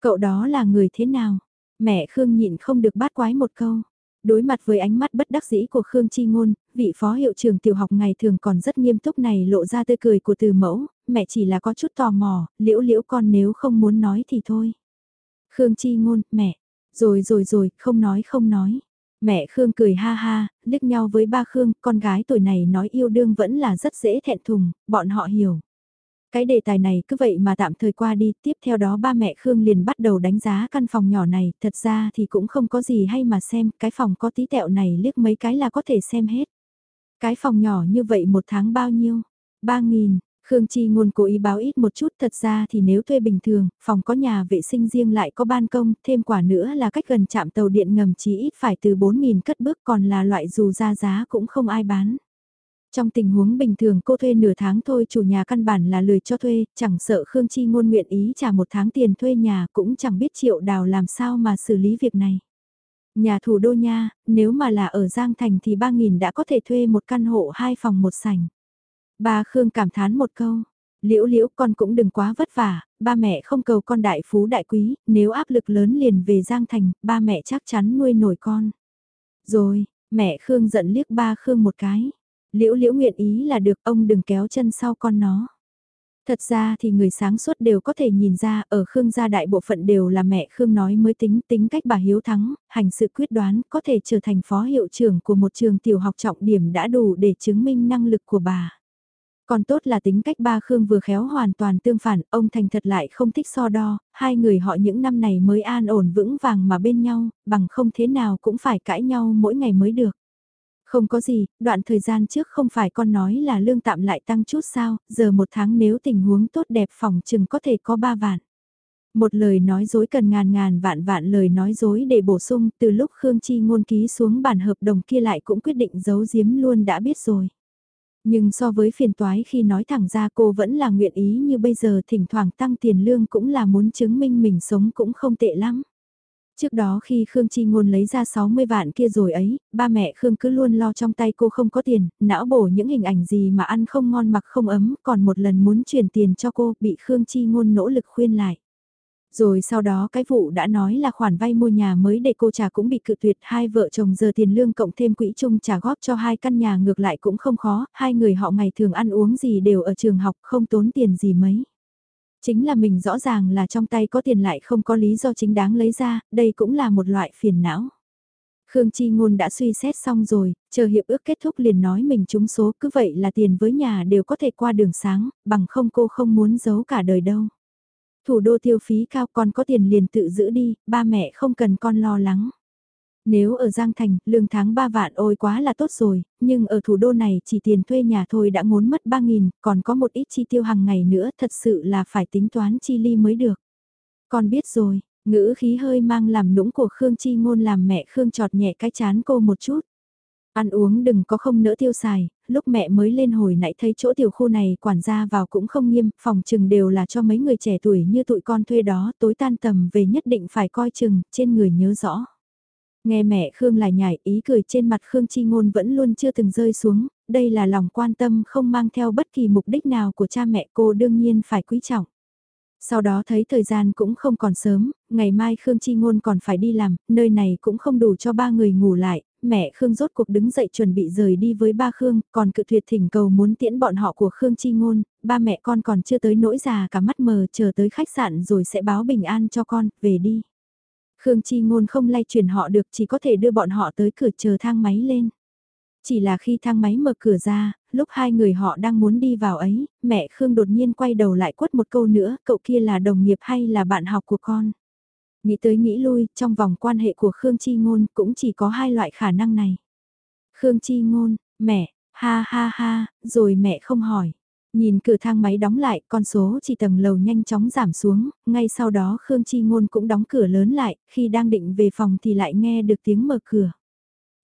Cậu đó là người thế nào? Mẹ Khương nhịn không được bát quái một câu. Đối mặt với ánh mắt bất đắc dĩ của Khương Chi Ngôn, vị phó hiệu trường tiểu học ngày thường còn rất nghiêm túc này lộ ra tươi cười của từ mẫu, mẹ chỉ là có chút tò mò, liễu liễu con nếu không muốn nói thì thôi. Khương Chi Ngôn, mẹ, rồi rồi rồi, không nói không nói. Mẹ Khương cười ha ha, liếc nhau với ba Khương, con gái tuổi này nói yêu đương vẫn là rất dễ thẹn thùng, bọn họ hiểu. Cái đề tài này cứ vậy mà tạm thời qua đi, tiếp theo đó ba mẹ Khương liền bắt đầu đánh giá căn phòng nhỏ này, thật ra thì cũng không có gì hay mà xem, cái phòng có tí tẹo này liếc mấy cái là có thể xem hết. Cái phòng nhỏ như vậy một tháng bao nhiêu? Ba nghìn, Khương Chi ngôn cố ý báo ít một chút thật ra thì nếu thuê bình thường, phòng có nhà vệ sinh riêng lại có ban công, thêm quả nữa là cách gần chạm tàu điện ngầm chỉ ít phải từ 4.000 cất bước còn là loại dù ra giá cũng không ai bán. Trong tình huống bình thường cô thuê nửa tháng thôi chủ nhà căn bản là lười cho thuê, chẳng sợ Khương Chi ngôn nguyện ý trả một tháng tiền thuê nhà cũng chẳng biết triệu đào làm sao mà xử lý việc này. Nhà thủ đô nha, nếu mà là ở Giang Thành thì 3.000 đã có thể thuê một căn hộ hai phòng một sảnh. Bà Khương cảm thán một câu, liễu liễu con cũng đừng quá vất vả, ba mẹ không cầu con đại phú đại quý, nếu áp lực lớn liền về Giang Thành, ba mẹ chắc chắn nuôi nổi con. Rồi, mẹ Khương giận liếc ba Khương một cái. Liễu liễu nguyện ý là được ông đừng kéo chân sau con nó. Thật ra thì người sáng suốt đều có thể nhìn ra ở Khương gia đại bộ phận đều là mẹ Khương nói mới tính tính cách bà hiếu thắng, hành sự quyết đoán có thể trở thành phó hiệu trưởng của một trường tiểu học trọng điểm đã đủ để chứng minh năng lực của bà. Còn tốt là tính cách ba Khương vừa khéo hoàn toàn tương phản, ông thành thật lại không thích so đo, hai người họ những năm này mới an ổn vững vàng mà bên nhau, bằng không thế nào cũng phải cãi nhau mỗi ngày mới được. Không có gì, đoạn thời gian trước không phải con nói là lương tạm lại tăng chút sao, giờ một tháng nếu tình huống tốt đẹp phòng chừng có thể có ba vạn. Một lời nói dối cần ngàn ngàn vạn vạn lời nói dối để bổ sung từ lúc Khương Chi ngôn ký xuống bản hợp đồng kia lại cũng quyết định giấu giếm luôn đã biết rồi. Nhưng so với phiền toái khi nói thẳng ra cô vẫn là nguyện ý như bây giờ thỉnh thoảng tăng tiền lương cũng là muốn chứng minh mình sống cũng không tệ lắm. Trước đó khi Khương Chi Ngôn lấy ra 60 vạn kia rồi ấy, ba mẹ Khương cứ luôn lo trong tay cô không có tiền, não bổ những hình ảnh gì mà ăn không ngon mặc không ấm, còn một lần muốn chuyển tiền cho cô, bị Khương Chi Ngôn nỗ lực khuyên lại. Rồi sau đó cái vụ đã nói là khoản vay mua nhà mới để cô trả cũng bị cự tuyệt hai vợ chồng giờ tiền lương cộng thêm quỹ chung trả góp cho hai căn nhà ngược lại cũng không khó, hai người họ ngày thường ăn uống gì đều ở trường học không tốn tiền gì mấy. Chính là mình rõ ràng là trong tay có tiền lại không có lý do chính đáng lấy ra, đây cũng là một loại phiền não. Khương Chi Ngôn đã suy xét xong rồi, chờ hiệp ước kết thúc liền nói mình trúng số cứ vậy là tiền với nhà đều có thể qua đường sáng, bằng không cô không muốn giấu cả đời đâu. Thủ đô tiêu phí cao con có tiền liền tự giữ đi, ba mẹ không cần con lo lắng. Nếu ở Giang Thành, lương tháng 3 vạn ôi quá là tốt rồi, nhưng ở thủ đô này chỉ tiền thuê nhà thôi đã ngốn mất 3.000, còn có một ít chi tiêu hàng ngày nữa thật sự là phải tính toán chi ly mới được. Con biết rồi, ngữ khí hơi mang làm nũng của Khương Chi Ngôn làm mẹ Khương trọt nhẹ cái chán cô một chút. Ăn uống đừng có không nỡ tiêu xài, lúc mẹ mới lên hồi nãy thấy chỗ tiểu khu này quản gia vào cũng không nghiêm, phòng chừng đều là cho mấy người trẻ tuổi như tụi con thuê đó, tối tan tầm về nhất định phải coi chừng, trên người nhớ rõ. Nghe mẹ Khương lại nhảy ý cười trên mặt Khương Chi Ngôn vẫn luôn chưa từng rơi xuống, đây là lòng quan tâm không mang theo bất kỳ mục đích nào của cha mẹ cô đương nhiên phải quý trọng. Sau đó thấy thời gian cũng không còn sớm, ngày mai Khương Chi Ngôn còn phải đi làm, nơi này cũng không đủ cho ba người ngủ lại, mẹ Khương rốt cuộc đứng dậy chuẩn bị rời đi với ba Khương, còn cự tuyệt thỉnh cầu muốn tiễn bọn họ của Khương Chi Ngôn, ba mẹ con còn chưa tới nỗi già cả mắt mờ chờ tới khách sạn rồi sẽ báo bình an cho con, về đi. Khương Chi Ngôn không lay chuyển họ được chỉ có thể đưa bọn họ tới cửa chờ thang máy lên. Chỉ là khi thang máy mở cửa ra, lúc hai người họ đang muốn đi vào ấy, mẹ Khương đột nhiên quay đầu lại quất một câu nữa, cậu kia là đồng nghiệp hay là bạn học của con? Nghĩ tới nghĩ lui, trong vòng quan hệ của Khương Chi Ngôn cũng chỉ có hai loại khả năng này. Khương Chi Ngôn, mẹ, ha ha ha, rồi mẹ không hỏi. Nhìn cửa thang máy đóng lại, con số chỉ tầng lầu nhanh chóng giảm xuống, ngay sau đó Khương Chi Ngôn cũng đóng cửa lớn lại, khi đang định về phòng thì lại nghe được tiếng mở cửa.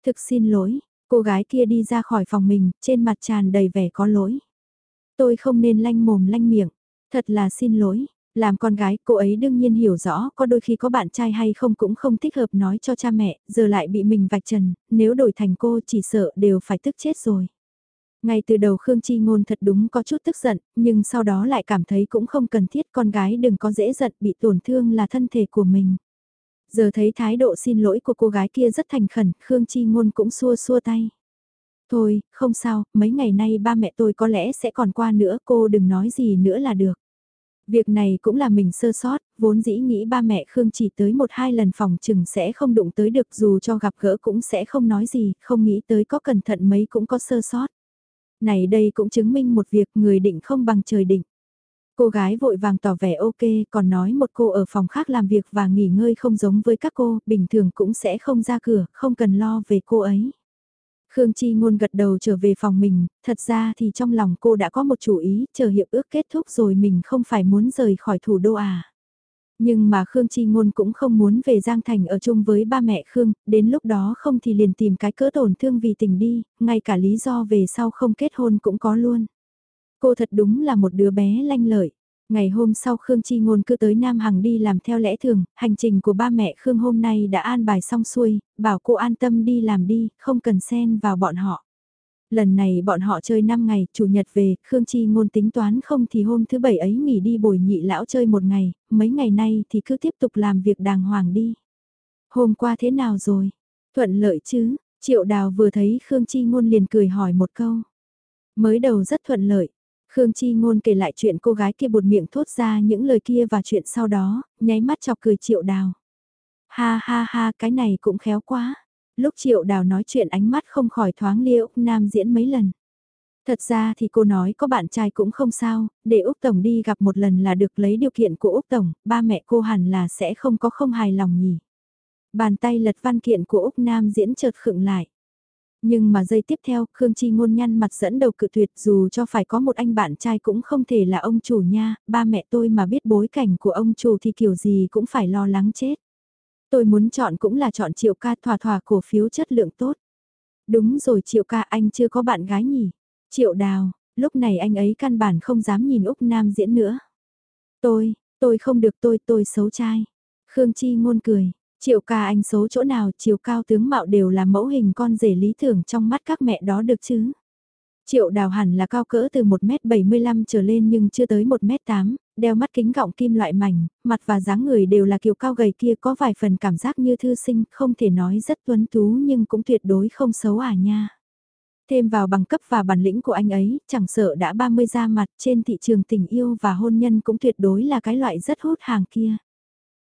Thực xin lỗi, cô gái kia đi ra khỏi phòng mình, trên mặt tràn đầy vẻ có lỗi. Tôi không nên lanh mồm lanh miệng, thật là xin lỗi. Làm con gái, cô ấy đương nhiên hiểu rõ, có đôi khi có bạn trai hay không cũng không thích hợp nói cho cha mẹ, giờ lại bị mình vạch trần, nếu đổi thành cô chỉ sợ đều phải tức chết rồi. Ngay từ đầu Khương Chi Ngôn thật đúng có chút tức giận, nhưng sau đó lại cảm thấy cũng không cần thiết con gái đừng có dễ giận bị tổn thương là thân thể của mình. Giờ thấy thái độ xin lỗi của cô gái kia rất thành khẩn, Khương Chi Ngôn cũng xua xua tay. Thôi, không sao, mấy ngày nay ba mẹ tôi có lẽ sẽ còn qua nữa, cô đừng nói gì nữa là được. Việc này cũng là mình sơ sót, vốn dĩ nghĩ ba mẹ Khương chỉ tới một hai lần phòng chừng sẽ không đụng tới được dù cho gặp gỡ cũng sẽ không nói gì, không nghĩ tới có cẩn thận mấy cũng có sơ sót. Này đây cũng chứng minh một việc người định không bằng trời định. Cô gái vội vàng tỏ vẻ ok, còn nói một cô ở phòng khác làm việc và nghỉ ngơi không giống với các cô, bình thường cũng sẽ không ra cửa, không cần lo về cô ấy. Khương Chi Ngôn gật đầu trở về phòng mình, thật ra thì trong lòng cô đã có một chủ ý, chờ hiệp ước kết thúc rồi mình không phải muốn rời khỏi thủ đô à. Nhưng mà Khương Chi Ngôn cũng không muốn về Giang Thành ở chung với ba mẹ Khương, đến lúc đó không thì liền tìm cái cỡ tổn thương vì tình đi, ngay cả lý do về sau không kết hôn cũng có luôn. Cô thật đúng là một đứa bé lanh lợi. Ngày hôm sau Khương Chi Ngôn cứ tới Nam Hằng đi làm theo lẽ thường, hành trình của ba mẹ Khương hôm nay đã an bài xong xuôi, bảo cô an tâm đi làm đi, không cần xen vào bọn họ. Lần này bọn họ chơi 5 ngày, chủ nhật về, Khương Chi Ngôn tính toán không thì hôm thứ bảy ấy nghỉ đi bồi nhị lão chơi một ngày, mấy ngày nay thì cứ tiếp tục làm việc đàng hoàng đi. Hôm qua thế nào rồi? Thuận lợi chứ? Triệu Đào vừa thấy Khương Chi Ngôn liền cười hỏi một câu. Mới đầu rất thuận lợi, Khương Chi Ngôn kể lại chuyện cô gái kia buột miệng thốt ra những lời kia và chuyện sau đó, nháy mắt chọc cười Triệu Đào. Ha ha ha, cái này cũng khéo quá. Lúc Triệu Đào nói chuyện ánh mắt không khỏi thoáng liễu, Nam diễn mấy lần. Thật ra thì cô nói có bạn trai cũng không sao, để Úc Tổng đi gặp một lần là được lấy điều kiện của Úc Tổng, ba mẹ cô hẳn là sẽ không có không hài lòng nhỉ. Bàn tay lật văn kiện của Úc Nam diễn chợt khựng lại. Nhưng mà giây tiếp theo, Khương Chi ngôn nhăn mặt dẫn đầu cự tuyệt dù cho phải có một anh bạn trai cũng không thể là ông chủ nha, ba mẹ tôi mà biết bối cảnh của ông chủ thì kiểu gì cũng phải lo lắng chết. Tôi muốn chọn cũng là chọn triệu ca thỏa thỏa cổ phiếu chất lượng tốt. Đúng rồi triệu ca anh chưa có bạn gái nhỉ? Triệu đào, lúc này anh ấy căn bản không dám nhìn Úc Nam diễn nữa. Tôi, tôi không được tôi tôi xấu trai. Khương Chi ngôn cười, Triệu ca anh số chỗ nào chiều cao tướng mạo đều là mẫu hình con rể lý tưởng trong mắt các mẹ đó được chứ. Triệu đào hẳn là cao cỡ từ 1m75 trở lên nhưng chưa tới 1m8, đeo mắt kính gọng kim loại mảnh, mặt và dáng người đều là kiểu cao gầy kia có vài phần cảm giác như thư sinh, không thể nói rất tuấn tú nhưng cũng tuyệt đối không xấu à nha. Thêm vào bằng cấp và bản lĩnh của anh ấy, chẳng sợ đã 30 ra mặt trên thị trường tình yêu và hôn nhân cũng tuyệt đối là cái loại rất hút hàng kia.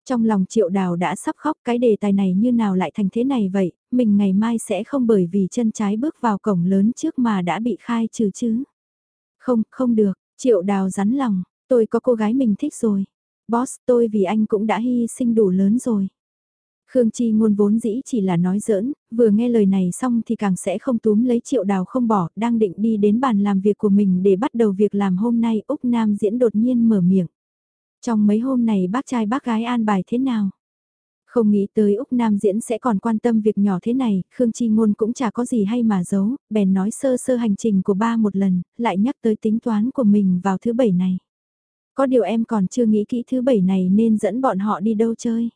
Trong lòng triệu đào đã sắp khóc cái đề tài này như nào lại thành thế này vậy, mình ngày mai sẽ không bởi vì chân trái bước vào cổng lớn trước mà đã bị khai trừ chứ. Không, không được, triệu đào rắn lòng, tôi có cô gái mình thích rồi. Boss tôi vì anh cũng đã hy sinh đủ lớn rồi. Khương Chi ngôn vốn dĩ chỉ là nói giỡn, vừa nghe lời này xong thì càng sẽ không túm lấy triệu đào không bỏ, đang định đi đến bàn làm việc của mình để bắt đầu việc làm hôm nay Úc Nam diễn đột nhiên mở miệng. Trong mấy hôm này bác trai bác gái an bài thế nào? Không nghĩ tới Úc Nam Diễn sẽ còn quan tâm việc nhỏ thế này, Khương Chi Ngôn cũng chả có gì hay mà giấu, bèn nói sơ sơ hành trình của ba một lần, lại nhắc tới tính toán của mình vào thứ bảy này. Có điều em còn chưa nghĩ kỹ thứ bảy này nên dẫn bọn họ đi đâu chơi.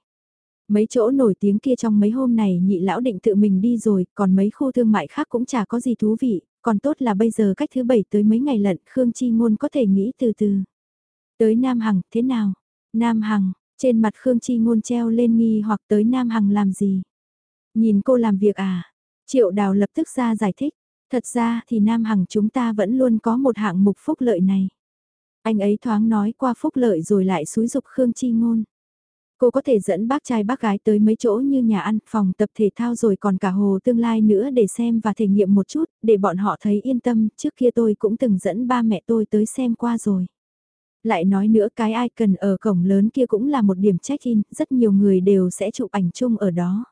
Mấy chỗ nổi tiếng kia trong mấy hôm này nhị lão định tự mình đi rồi, còn mấy khu thương mại khác cũng chả có gì thú vị, còn tốt là bây giờ cách thứ bảy tới mấy ngày lận Khương Chi Ngôn có thể nghĩ từ từ. Tới Nam Hằng, thế nào? Nam Hằng, trên mặt Khương Chi ngôn treo lên nghi hoặc tới Nam Hằng làm gì? Nhìn cô làm việc à? Triệu Đào lập tức ra giải thích. Thật ra thì Nam Hằng chúng ta vẫn luôn có một hạng mục phúc lợi này. Anh ấy thoáng nói qua phúc lợi rồi lại xúi dục Khương Chi ngôn. Cô có thể dẫn bác trai bác gái tới mấy chỗ như nhà ăn, phòng tập thể thao rồi còn cả hồ tương lai nữa để xem và thể nghiệm một chút, để bọn họ thấy yên tâm, trước kia tôi cũng từng dẫn ba mẹ tôi tới xem qua rồi. Lại nói nữa cái ai cần ở cổng lớn kia cũng là một điểm check-in, rất nhiều người đều sẽ chụp ảnh chung ở đó.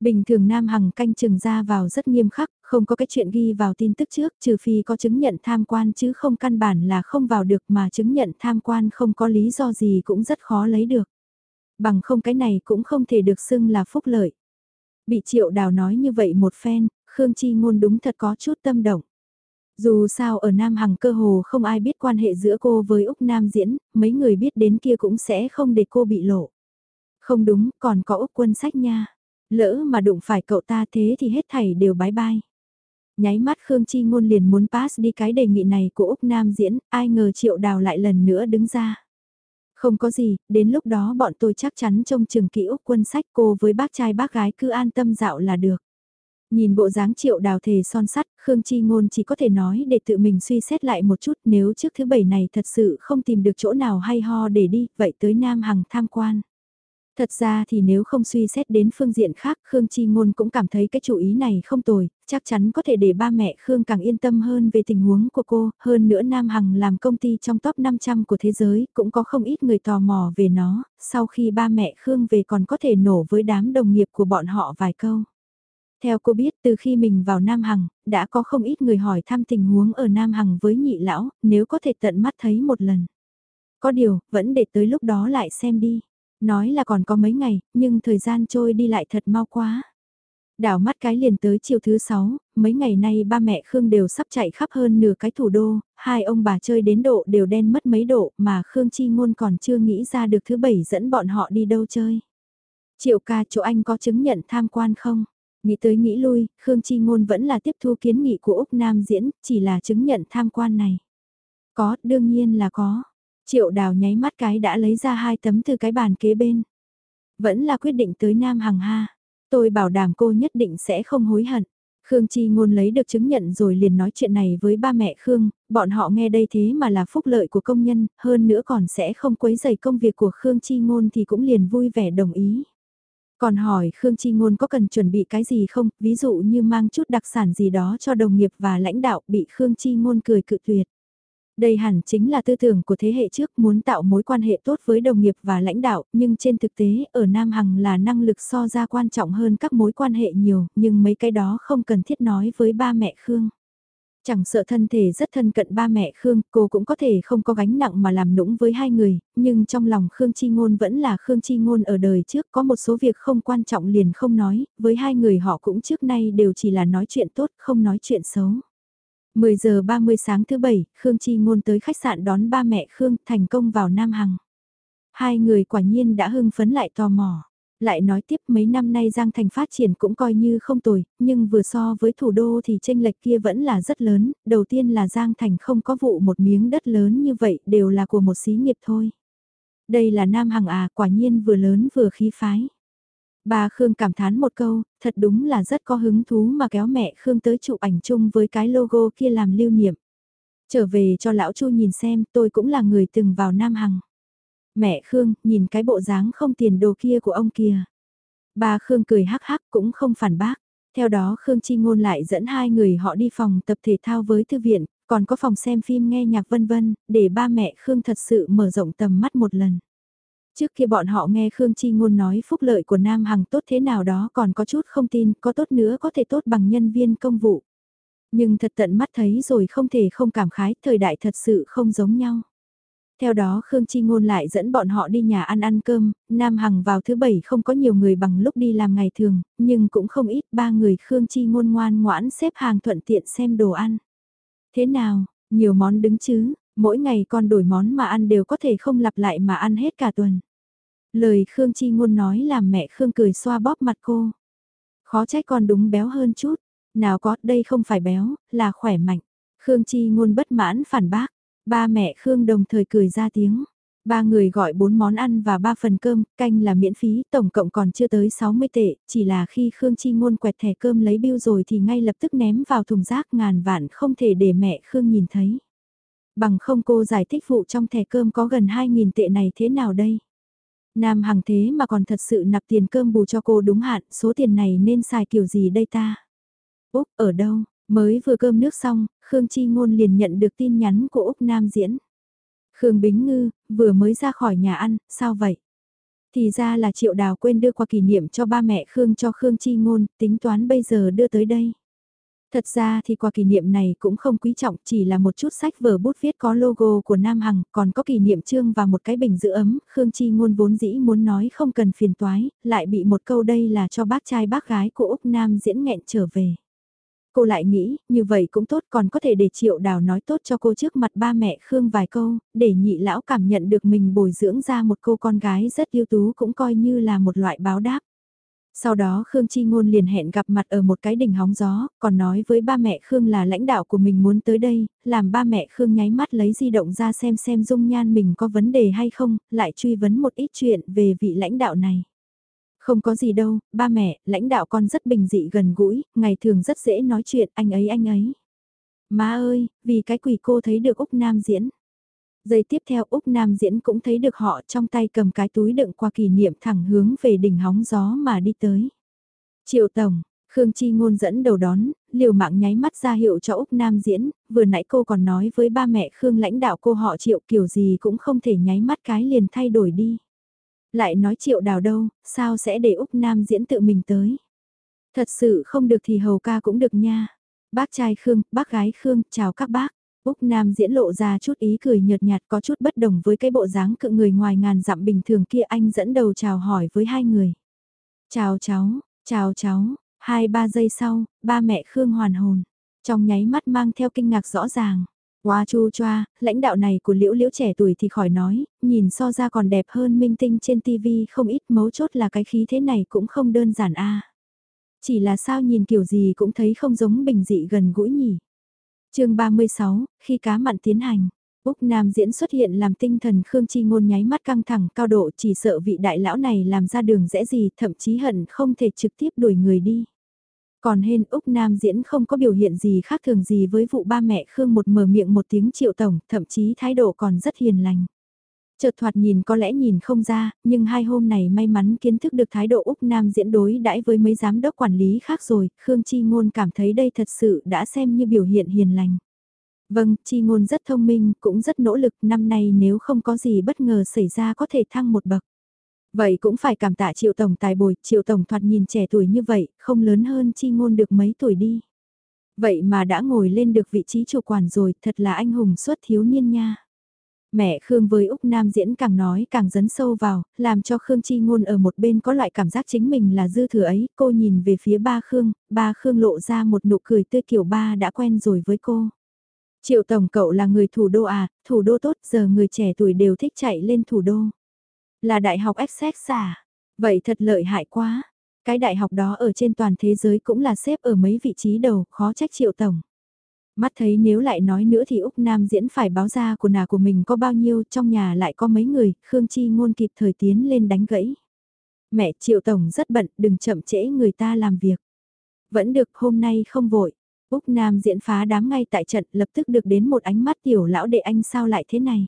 Bình thường Nam Hằng canh chừng ra vào rất nghiêm khắc, không có cái chuyện ghi vào tin tức trước, trừ phi có chứng nhận tham quan chứ không căn bản là không vào được mà chứng nhận tham quan không có lý do gì cũng rất khó lấy được. Bằng không cái này cũng không thể được xưng là phúc lợi. Bị triệu đào nói như vậy một phen, Khương Chi Ngôn đúng thật có chút tâm động. Dù sao ở Nam Hằng cơ hồ không ai biết quan hệ giữa cô với Úc Nam diễn, mấy người biết đến kia cũng sẽ không để cô bị lộ. Không đúng, còn có Úc quân sách nha. Lỡ mà đụng phải cậu ta thế thì hết thảy đều bái bai. Nháy mắt Khương Chi Ngôn liền muốn pass đi cái đề nghị này của Úc Nam diễn, ai ngờ triệu đào lại lần nữa đứng ra. Không có gì, đến lúc đó bọn tôi chắc chắn trông chừng kỹ Úc quân sách cô với bác trai bác gái cứ an tâm dạo là được. Nhìn bộ dáng triệu đào thề son sắt, Khương Chi Ngôn chỉ có thể nói để tự mình suy xét lại một chút nếu trước thứ bảy này thật sự không tìm được chỗ nào hay ho để đi, vậy tới Nam Hằng tham quan. Thật ra thì nếu không suy xét đến phương diện khác, Khương Chi Ngôn cũng cảm thấy cái chủ ý này không tồi, chắc chắn có thể để ba mẹ Khương càng yên tâm hơn về tình huống của cô, hơn nữa Nam Hằng làm công ty trong top 500 của thế giới, cũng có không ít người tò mò về nó, sau khi ba mẹ Khương về còn có thể nổ với đám đồng nghiệp của bọn họ vài câu. Theo cô biết từ khi mình vào Nam Hằng, đã có không ít người hỏi thăm tình huống ở Nam Hằng với nhị lão, nếu có thể tận mắt thấy một lần. Có điều, vẫn để tới lúc đó lại xem đi. Nói là còn có mấy ngày, nhưng thời gian trôi đi lại thật mau quá. Đảo mắt cái liền tới chiều thứ sáu, mấy ngày nay ba mẹ Khương đều sắp chạy khắp hơn nửa cái thủ đô, hai ông bà chơi đến độ đều đen mất mấy độ mà Khương Chi Ngôn còn chưa nghĩ ra được thứ bảy dẫn bọn họ đi đâu chơi. Triệu ca chỗ anh có chứng nhận tham quan không? Nghĩ tới nghĩ lui, Khương Chi Ngôn vẫn là tiếp thu kiến nghị của Úc Nam diễn, chỉ là chứng nhận tham quan này. Có, đương nhiên là có. Triệu đào nháy mắt cái đã lấy ra hai tấm từ cái bàn kế bên. Vẫn là quyết định tới Nam Hằng ha. Tôi bảo đảm cô nhất định sẽ không hối hận. Khương Chi Ngôn lấy được chứng nhận rồi liền nói chuyện này với ba mẹ Khương, bọn họ nghe đây thế mà là phúc lợi của công nhân, hơn nữa còn sẽ không quấy rầy công việc của Khương Chi Ngôn thì cũng liền vui vẻ đồng ý. Còn hỏi Khương Chi Ngôn có cần chuẩn bị cái gì không, ví dụ như mang chút đặc sản gì đó cho đồng nghiệp và lãnh đạo bị Khương Chi Ngôn cười cự tuyệt. Đây hẳn chính là tư tưởng của thế hệ trước muốn tạo mối quan hệ tốt với đồng nghiệp và lãnh đạo, nhưng trên thực tế ở Nam Hằng là năng lực so ra quan trọng hơn các mối quan hệ nhiều, nhưng mấy cái đó không cần thiết nói với ba mẹ Khương. Chẳng sợ thân thể rất thân cận ba mẹ Khương, cô cũng có thể không có gánh nặng mà làm nũng với hai người, nhưng trong lòng Khương Chi Ngôn vẫn là Khương Chi Ngôn ở đời trước có một số việc không quan trọng liền không nói, với hai người họ cũng trước nay đều chỉ là nói chuyện tốt, không nói chuyện xấu. 10 giờ 30 sáng thứ bảy, Khương Chi Ngôn tới khách sạn đón ba mẹ Khương thành công vào Nam Hằng. Hai người quả nhiên đã hưng phấn lại tò mò. Lại nói tiếp mấy năm nay Giang Thành phát triển cũng coi như không tồi, nhưng vừa so với thủ đô thì tranh lệch kia vẫn là rất lớn. Đầu tiên là Giang Thành không có vụ một miếng đất lớn như vậy đều là của một xí nghiệp thôi. Đây là Nam Hằng à, quả nhiên vừa lớn vừa khí phái. Bà Khương cảm thán một câu, thật đúng là rất có hứng thú mà kéo mẹ Khương tới chụp ảnh chung với cái logo kia làm lưu niệm. Trở về cho lão Chu nhìn xem, tôi cũng là người từng vào Nam Hằng. Mẹ Khương, nhìn cái bộ dáng không tiền đồ kia của ông kia. Bà Khương cười hắc hắc cũng không phản bác. Theo đó Khương Chi Ngôn lại dẫn hai người họ đi phòng tập thể thao với thư viện, còn có phòng xem phim nghe nhạc vân vân, để ba mẹ Khương thật sự mở rộng tầm mắt một lần. Trước kia bọn họ nghe Khương Chi Ngôn nói phúc lợi của Nam Hằng tốt thế nào đó còn có chút không tin, có tốt nữa có thể tốt bằng nhân viên công vụ. Nhưng thật tận mắt thấy rồi không thể không cảm khái, thời đại thật sự không giống nhau. Theo đó Khương Chi Ngôn lại dẫn bọn họ đi nhà ăn ăn cơm, Nam Hằng vào thứ bảy không có nhiều người bằng lúc đi làm ngày thường, nhưng cũng không ít ba người Khương Chi Ngôn ngoan ngoãn xếp hàng thuận tiện xem đồ ăn. Thế nào, nhiều món đứng chứ, mỗi ngày con đổi món mà ăn đều có thể không lặp lại mà ăn hết cả tuần. Lời Khương Chi Ngôn nói làm mẹ Khương cười xoa bóp mặt cô. Khó trách con đúng béo hơn chút. Nào có, đây không phải béo, là khỏe mạnh. Khương Chi Ngôn bất mãn phản bác. Ba mẹ Khương đồng thời cười ra tiếng. Ba người gọi bốn món ăn và ba phần cơm, canh là miễn phí, tổng cộng còn chưa tới 60 tệ, chỉ là khi Khương Chi Ngôn quẹt thẻ cơm lấy bill rồi thì ngay lập tức ném vào thùng rác ngàn vạn không thể để mẹ Khương nhìn thấy. Bằng không cô giải thích vụ trong thẻ cơm có gần 2.000 tệ này thế nào đây? Nam Hằng thế mà còn thật sự nạp tiền cơm bù cho cô đúng hạn, số tiền này nên xài kiểu gì đây ta? Úc, ở đâu? Mới vừa cơm nước xong, Khương Chi Ngôn liền nhận được tin nhắn của Úc Nam Diễn. Khương Bính Ngư, vừa mới ra khỏi nhà ăn, sao vậy? Thì ra là triệu đào quên đưa qua kỷ niệm cho ba mẹ Khương cho Khương Chi Ngôn, tính toán bây giờ đưa tới đây. Thật ra thì quà kỷ niệm này cũng không quý trọng, chỉ là một chút sách vở bút viết có logo của Nam Hằng, còn có kỷ niệm chương và một cái bình giữ ấm, Khương Chi ngôn vốn dĩ muốn nói không cần phiền toái, lại bị một câu đây là cho bác trai bác gái của Úc Nam diễn nghẹn trở về. Cô lại nghĩ, như vậy cũng tốt còn có thể để triệu đào nói tốt cho cô trước mặt ba mẹ Khương vài câu, để nhị lão cảm nhận được mình bồi dưỡng ra một cô con gái rất ưu tú cũng coi như là một loại báo đáp. Sau đó Khương Chi Ngôn liền hẹn gặp mặt ở một cái đỉnh hóng gió, còn nói với ba mẹ Khương là lãnh đạo của mình muốn tới đây, làm ba mẹ Khương nháy mắt lấy di động ra xem xem dung nhan mình có vấn đề hay không, lại truy vấn một ít chuyện về vị lãnh đạo này. Không có gì đâu, ba mẹ, lãnh đạo con rất bình dị gần gũi, ngày thường rất dễ nói chuyện, anh ấy anh ấy. Má ơi, vì cái quỷ cô thấy được Úc Nam diễn. Giây tiếp theo Úc Nam Diễn cũng thấy được họ trong tay cầm cái túi đựng qua kỷ niệm thẳng hướng về đỉnh hóng gió mà đi tới. Triệu Tổng, Khương Chi Ngôn dẫn đầu đón, liều mạng nháy mắt ra hiệu cho Úc Nam Diễn, vừa nãy cô còn nói với ba mẹ Khương lãnh đạo cô họ Triệu kiểu gì cũng không thể nháy mắt cái liền thay đổi đi. Lại nói Triệu đào đâu, sao sẽ để Úc Nam Diễn tự mình tới. Thật sự không được thì hầu ca cũng được nha. Bác trai Khương, bác gái Khương, chào các bác. Úc Nam diễn lộ ra chút ý cười nhợt nhạt có chút bất đồng với cái bộ dáng cự người ngoài ngàn dặm bình thường kia anh dẫn đầu chào hỏi với hai người. Chào cháu, chào cháu, hai ba giây sau, ba mẹ Khương hoàn hồn, trong nháy mắt mang theo kinh ngạc rõ ràng. Hoa chu choa, lãnh đạo này của liễu liễu trẻ tuổi thì khỏi nói, nhìn so ra còn đẹp hơn minh tinh trên tivi không ít mấu chốt là cái khí thế này cũng không đơn giản a Chỉ là sao nhìn kiểu gì cũng thấy không giống bình dị gần gũi nhỉ chương 36, khi cá mặn tiến hành. Úc Nam diễn xuất hiện làm tinh thần Khương Chi Ngôn nháy mắt căng thẳng cao độ chỉ sợ vị đại lão này làm ra đường rẽ gì thậm chí hận không thể trực tiếp đuổi người đi. Còn hên Úc Nam diễn không có biểu hiện gì khác thường gì với vụ ba mẹ Khương một mở miệng một tiếng triệu tổng, thậm chí thái độ còn rất hiền lành. Chợt thoạt nhìn có lẽ nhìn không ra, nhưng hai hôm này may mắn kiến thức được thái độ Úc Nam diễn đối đãi với mấy giám đốc quản lý khác rồi, Khương Chi Ngôn cảm thấy đây thật sự đã xem như biểu hiện hiền lành. Vâng, Chi Ngôn rất thông minh, cũng rất nỗ lực, năm nay nếu không có gì bất ngờ xảy ra có thể thăng một bậc. Vậy cũng phải cảm tạ Triệu Tổng tài bồi, Triệu Tổng thoạt nhìn trẻ tuổi như vậy, không lớn hơn Chi Ngôn được mấy tuổi đi. Vậy mà đã ngồi lên được vị trí chủ quản rồi, thật là anh hùng xuất thiếu niên nha. Mẹ Khương với Úc Nam diễn càng nói càng dấn sâu vào, làm cho Khương Chi Ngôn ở một bên có loại cảm giác chính mình là dư thừa ấy, cô nhìn về phía ba Khương, ba Khương lộ ra một nụ cười tươi kiểu ba đã quen rồi với cô. Triệu Tổng cậu là người thủ đô à, thủ đô tốt giờ người trẻ tuổi đều thích chạy lên thủ đô. Là đại học Essex à? Vậy thật lợi hại quá. Cái đại học đó ở trên toàn thế giới cũng là xếp ở mấy vị trí đầu, khó trách Triệu Tổng. Mắt thấy nếu lại nói nữa thì Úc Nam diễn phải báo ra của nà của mình có bao nhiêu, trong nhà lại có mấy người, Khương Chi ngôn kịp thời tiến lên đánh gãy. Mẹ Triệu Tổng rất bận, đừng chậm trễ người ta làm việc. Vẫn được, hôm nay không vội. Úc Nam diễn phá đám ngay tại trận lập tức được đến một ánh mắt tiểu lão đệ anh sao lại thế này.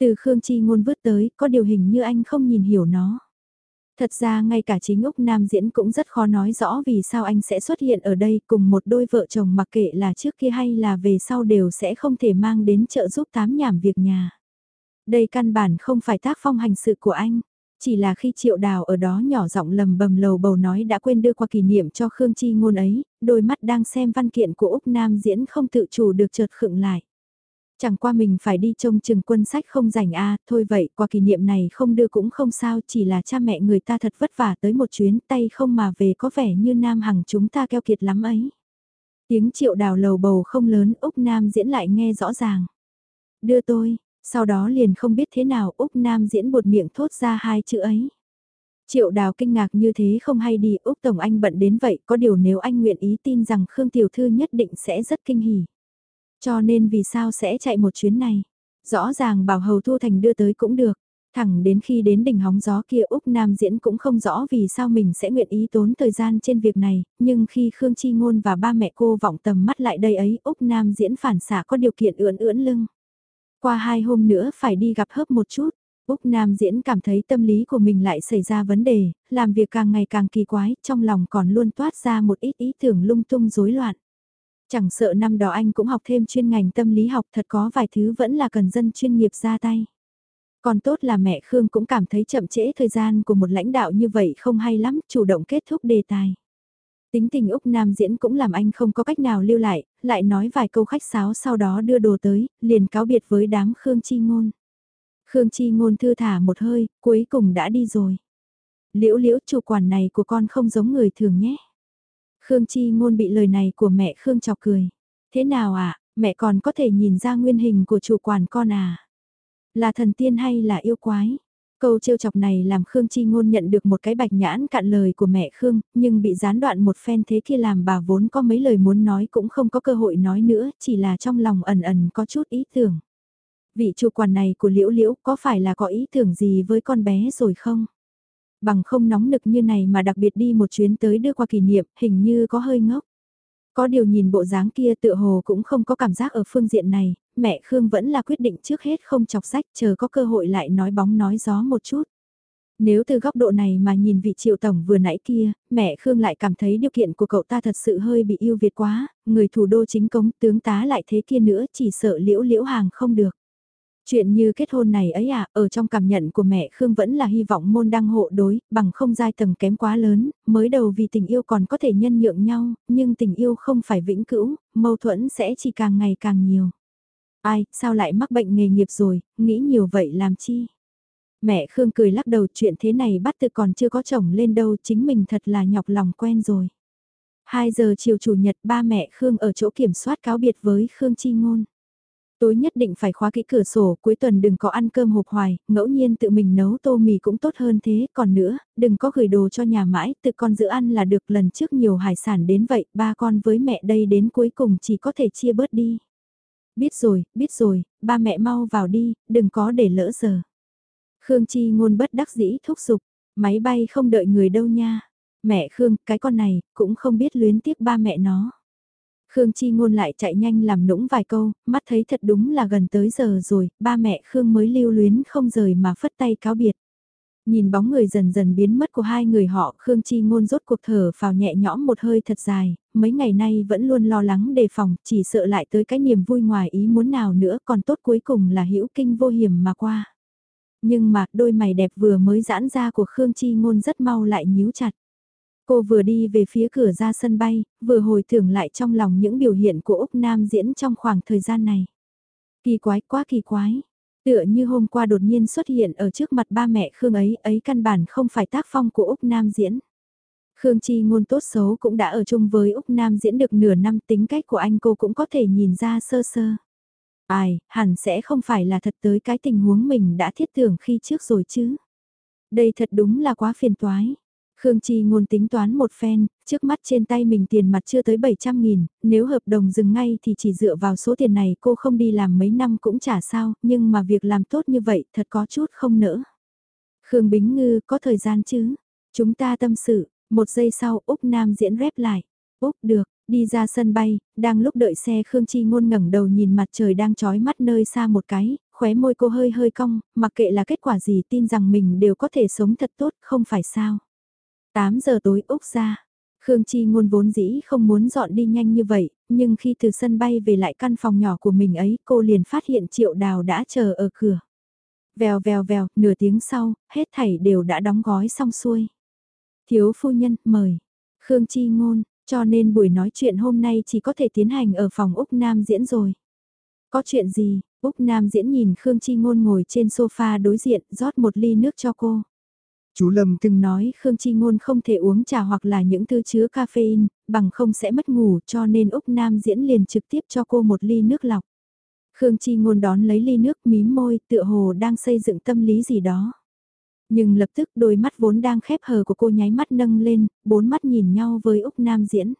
Từ Khương Chi ngôn vứt tới, có điều hình như anh không nhìn hiểu nó. Thật ra ngay cả chính Úc Nam diễn cũng rất khó nói rõ vì sao anh sẽ xuất hiện ở đây cùng một đôi vợ chồng mặc kệ là trước kia hay là về sau đều sẽ không thể mang đến trợ giúp tám nhảm việc nhà. Đây căn bản không phải tác phong hành sự của anh, chỉ là khi triệu đào ở đó nhỏ giọng lầm bầm lầu bầu nói đã quên đưa qua kỷ niệm cho Khương Chi ngôn ấy, đôi mắt đang xem văn kiện của Úc Nam diễn không tự chủ được chợt khựng lại. Chẳng qua mình phải đi trông chừng quân sách không rảnh a thôi vậy qua kỷ niệm này không đưa cũng không sao chỉ là cha mẹ người ta thật vất vả tới một chuyến tay không mà về có vẻ như Nam Hằng chúng ta keo kiệt lắm ấy. Tiếng triệu đào lầu bầu không lớn Úc Nam diễn lại nghe rõ ràng. Đưa tôi, sau đó liền không biết thế nào Úc Nam diễn một miệng thốt ra hai chữ ấy. Triệu đào kinh ngạc như thế không hay đi Úc Tổng Anh bận đến vậy có điều nếu anh nguyện ý tin rằng Khương Tiểu Thư nhất định sẽ rất kinh hỉ. Cho nên vì sao sẽ chạy một chuyến này? Rõ ràng bảo Hầu Thu Thành đưa tới cũng được. Thẳng đến khi đến đỉnh hóng gió kia Úc Nam diễn cũng không rõ vì sao mình sẽ nguyện ý tốn thời gian trên việc này, nhưng khi Khương Chi Ngôn và ba mẹ cô vọng tầm mắt lại đây ấy Úc Nam diễn phản xạ có điều kiện ưỡn ưỡn lưng. Qua hai hôm nữa phải đi gặp hớp một chút, Úc Nam diễn cảm thấy tâm lý của mình lại xảy ra vấn đề, làm việc càng ngày càng kỳ quái, trong lòng còn luôn toát ra một ít ý tưởng lung tung rối loạn. Chẳng sợ năm đó anh cũng học thêm chuyên ngành tâm lý học thật có vài thứ vẫn là cần dân chuyên nghiệp ra tay. Còn tốt là mẹ Khương cũng cảm thấy chậm trễ thời gian của một lãnh đạo như vậy không hay lắm, chủ động kết thúc đề tài. Tính tình Úc Nam diễn cũng làm anh không có cách nào lưu lại, lại nói vài câu khách sáo sau đó đưa đồ tới, liền cáo biệt với đám Khương Chi Ngôn. Khương Chi Ngôn thư thả một hơi, cuối cùng đã đi rồi. Liễu liễu chủ quản này của con không giống người thường nhé. Khương Chi Ngôn bị lời này của mẹ Khương chọc cười. Thế nào ạ, à? mẹ còn có thể nhìn ra nguyên hình của chủ quản con à? Là thần tiên hay là yêu quái? Câu trêu chọc này làm Khương Chi Ngôn nhận được một cái bạch nhãn cạn lời của mẹ Khương, nhưng bị gián đoạn một phen thế kia làm bà vốn có mấy lời muốn nói cũng không có cơ hội nói nữa, chỉ là trong lòng ẩn ẩn có chút ý tưởng. Vị chủ quản này của Liễu Liễu có phải là có ý tưởng gì với con bé rồi không? Bằng không nóng nực như này mà đặc biệt đi một chuyến tới đưa qua kỷ niệm, hình như có hơi ngốc. Có điều nhìn bộ dáng kia tựa hồ cũng không có cảm giác ở phương diện này, mẹ Khương vẫn là quyết định trước hết không chọc sách chờ có cơ hội lại nói bóng nói gió một chút. Nếu từ góc độ này mà nhìn vị triệu tổng vừa nãy kia, mẹ Khương lại cảm thấy điều kiện của cậu ta thật sự hơi bị yêu Việt quá, người thủ đô chính công tướng tá lại thế kia nữa chỉ sợ liễu liễu hàng không được. Chuyện như kết hôn này ấy à, ở trong cảm nhận của mẹ Khương vẫn là hy vọng môn đăng hộ đối, bằng không giai tầng kém quá lớn, mới đầu vì tình yêu còn có thể nhân nhượng nhau, nhưng tình yêu không phải vĩnh cữu, mâu thuẫn sẽ chỉ càng ngày càng nhiều. Ai, sao lại mắc bệnh nghề nghiệp rồi, nghĩ nhiều vậy làm chi? Mẹ Khương cười lắc đầu chuyện thế này bắt tự còn chưa có chồng lên đâu chính mình thật là nhọc lòng quen rồi. 2 giờ chiều chủ nhật ba mẹ Khương ở chỗ kiểm soát cáo biệt với Khương Chi Ngôn. Tối nhất định phải khóa kỹ cửa sổ, cuối tuần đừng có ăn cơm hộp hoài, ngẫu nhiên tự mình nấu tô mì cũng tốt hơn thế, còn nữa, đừng có gửi đồ cho nhà mãi, tự con giữ ăn là được lần trước nhiều hải sản đến vậy, ba con với mẹ đây đến cuối cùng chỉ có thể chia bớt đi. Biết rồi, biết rồi, ba mẹ mau vào đi, đừng có để lỡ giờ. Khương Chi ngôn bất đắc dĩ thúc giục, máy bay không đợi người đâu nha. Mẹ Khương, cái con này, cũng không biết luyến tiếc ba mẹ nó. Khương Chi ngôn lại chạy nhanh làm nũng vài câu, mắt thấy thật đúng là gần tới giờ rồi, ba mẹ Khương mới lưu luyến không rời mà phất tay cáo biệt. Nhìn bóng người dần dần biến mất của hai người họ, Khương Chi ngôn rốt cuộc thở vào nhẹ nhõm một hơi thật dài, mấy ngày nay vẫn luôn lo lắng đề phòng, chỉ sợ lại tới cái niềm vui ngoài ý muốn nào nữa, còn tốt cuối cùng là hữu kinh vô hiểm mà qua. Nhưng mà đôi mày đẹp vừa mới giãn ra của Khương Chi ngôn rất mau lại nhíu chặt. Cô vừa đi về phía cửa ra sân bay, vừa hồi tưởng lại trong lòng những biểu hiện của Úc Nam diễn trong khoảng thời gian này. Kỳ quái quá kỳ quái. Tựa như hôm qua đột nhiên xuất hiện ở trước mặt ba mẹ Khương ấy, ấy căn bản không phải tác phong của Úc Nam diễn. Khương Chi ngôn tốt xấu cũng đã ở chung với Úc Nam diễn được nửa năm tính cách của anh cô cũng có thể nhìn ra sơ sơ. Ai, hẳn sẽ không phải là thật tới cái tình huống mình đã thiết tưởng khi trước rồi chứ. Đây thật đúng là quá phiền toái. Khương Chi ngôn tính toán một phen, trước mắt trên tay mình tiền mặt chưa tới 700 nghìn, nếu hợp đồng dừng ngay thì chỉ dựa vào số tiền này cô không đi làm mấy năm cũng chả sao, nhưng mà việc làm tốt như vậy thật có chút không nỡ. Khương Bính Ngư có thời gian chứ? Chúng ta tâm sự, một giây sau Úc Nam diễn rép lại. Úc được, đi ra sân bay, đang lúc đợi xe Khương Chi ngôn ngẩng đầu nhìn mặt trời đang trói mắt nơi xa một cái, khóe môi cô hơi hơi cong, mặc kệ là kết quả gì tin rằng mình đều có thể sống thật tốt, không phải sao. 8 giờ tối Úc ra. Khương Chi ngôn vốn dĩ không muốn dọn đi nhanh như vậy, nhưng khi từ sân bay về lại căn phòng nhỏ của mình ấy cô liền phát hiện Triệu Đào đã chờ ở cửa. Vèo vèo vèo, nửa tiếng sau, hết thảy đều đã đóng gói xong xuôi. Thiếu phu nhân, mời. Khương Chi ngôn, cho nên buổi nói chuyện hôm nay chỉ có thể tiến hành ở phòng Úc Nam diễn rồi. Có chuyện gì? Úc Nam diễn nhìn Khương Chi ngôn ngồi trên sofa đối diện, rót một ly nước cho cô. Chú Lâm từng nói Khương Chi Ngôn không thể uống trà hoặc là những thứ chứa caffeine, bằng không sẽ mất ngủ cho nên Úc Nam diễn liền trực tiếp cho cô một ly nước lọc. Khương Chi Ngôn đón lấy ly nước mím môi tựa hồ đang xây dựng tâm lý gì đó. Nhưng lập tức đôi mắt vốn đang khép hờ của cô nháy mắt nâng lên, bốn mắt nhìn nhau với Úc Nam diễn.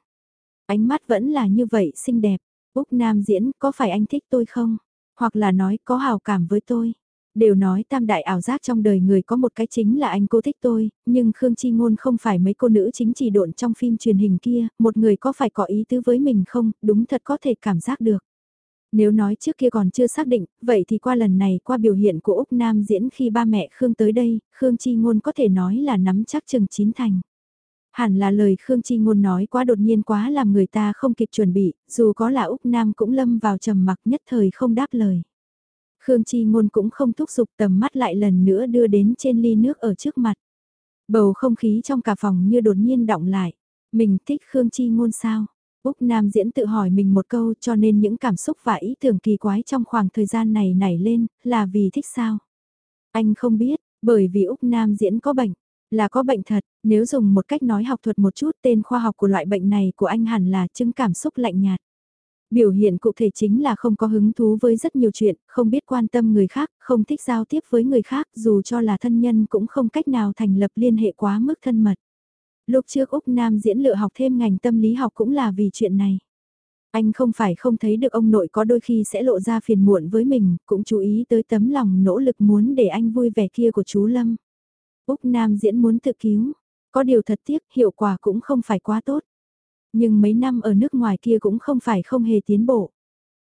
Ánh mắt vẫn là như vậy xinh đẹp. Úc Nam diễn có phải anh thích tôi không? Hoặc là nói có hào cảm với tôi? Đều nói tam đại ảo giác trong đời người có một cái chính là anh cô thích tôi, nhưng Khương Chi Ngôn không phải mấy cô nữ chính chỉ độn trong phim truyền hình kia, một người có phải có ý tứ với mình không, đúng thật có thể cảm giác được. Nếu nói trước kia còn chưa xác định, vậy thì qua lần này qua biểu hiện của Úc Nam diễn khi ba mẹ Khương tới đây, Khương Chi Ngôn có thể nói là nắm chắc chừng chín thành. Hẳn là lời Khương Chi Ngôn nói quá đột nhiên quá làm người ta không kịp chuẩn bị, dù có là Úc Nam cũng lâm vào trầm mặc nhất thời không đáp lời. Khương Chi Ngôn cũng không thúc giục tầm mắt lại lần nữa đưa đến trên ly nước ở trước mặt. Bầu không khí trong cả phòng như đột nhiên động lại. Mình thích Khương Chi Ngôn sao? Úc Nam diễn tự hỏi mình một câu cho nên những cảm xúc và ý tưởng kỳ quái trong khoảng thời gian này nảy lên là vì thích sao? Anh không biết, bởi vì Úc Nam diễn có bệnh, là có bệnh thật, nếu dùng một cách nói học thuật một chút tên khoa học của loại bệnh này của anh hẳn là chứng cảm xúc lạnh nhạt. Biểu hiện cụ thể chính là không có hứng thú với rất nhiều chuyện, không biết quan tâm người khác, không thích giao tiếp với người khác dù cho là thân nhân cũng không cách nào thành lập liên hệ quá mức thân mật. Lúc trước Úc Nam diễn lựa học thêm ngành tâm lý học cũng là vì chuyện này. Anh không phải không thấy được ông nội có đôi khi sẽ lộ ra phiền muộn với mình, cũng chú ý tới tấm lòng nỗ lực muốn để anh vui vẻ kia của chú Lâm. Úc Nam diễn muốn tự cứu, có điều thật tiếc hiệu quả cũng không phải quá tốt. Nhưng mấy năm ở nước ngoài kia cũng không phải không hề tiến bộ.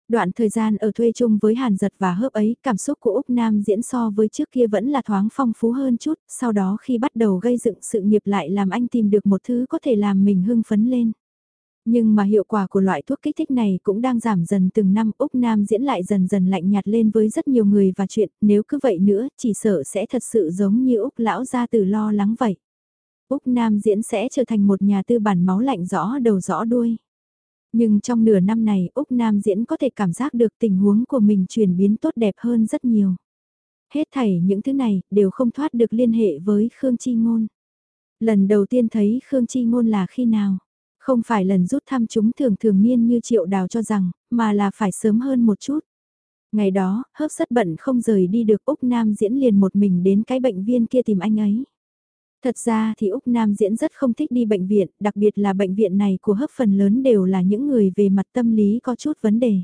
Đoạn thời gian ở thuê chung với Hàn Giật và hớp ấy, cảm xúc của Úc Nam diễn so với trước kia vẫn là thoáng phong phú hơn chút, sau đó khi bắt đầu gây dựng sự nghiệp lại làm anh tìm được một thứ có thể làm mình hưng phấn lên. Nhưng mà hiệu quả của loại thuốc kích thích này cũng đang giảm dần từng năm Úc Nam diễn lại dần dần lạnh nhạt lên với rất nhiều người và chuyện, nếu cứ vậy nữa, chỉ sợ sẽ thật sự giống như Úc lão gia từ lo lắng vậy. Úc Nam diễn sẽ trở thành một nhà tư bản máu lạnh rõ đầu rõ đuôi. Nhưng trong nửa năm này Úc Nam diễn có thể cảm giác được tình huống của mình chuyển biến tốt đẹp hơn rất nhiều. Hết thảy những thứ này đều không thoát được liên hệ với Khương Chi Ngôn. Lần đầu tiên thấy Khương Chi Ngôn là khi nào? Không phải lần rút thăm chúng thường thường niên như triệu đào cho rằng, mà là phải sớm hơn một chút. Ngày đó, hớp rất bận không rời đi được Úc Nam diễn liền một mình đến cái bệnh viên kia tìm anh ấy. Thật ra thì Úc Nam diễn rất không thích đi bệnh viện, đặc biệt là bệnh viện này của hấp phần lớn đều là những người về mặt tâm lý có chút vấn đề.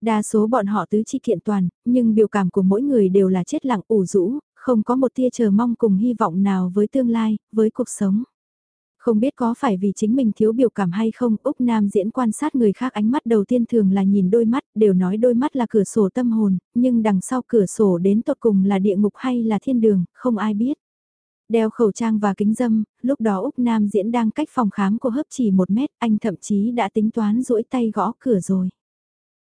Đa số bọn họ tứ chi kiện toàn, nhưng biểu cảm của mỗi người đều là chết lặng ủ rũ, không có một tia chờ mong cùng hy vọng nào với tương lai, với cuộc sống. Không biết có phải vì chính mình thiếu biểu cảm hay không, Úc Nam diễn quan sát người khác ánh mắt đầu tiên thường là nhìn đôi mắt, đều nói đôi mắt là cửa sổ tâm hồn, nhưng đằng sau cửa sổ đến tột cùng là địa ngục hay là thiên đường, không ai biết. Đeo khẩu trang và kính dâm, lúc đó Úc Nam diễn đang cách phòng khám của hấp chỉ một mét, anh thậm chí đã tính toán duỗi tay gõ cửa rồi.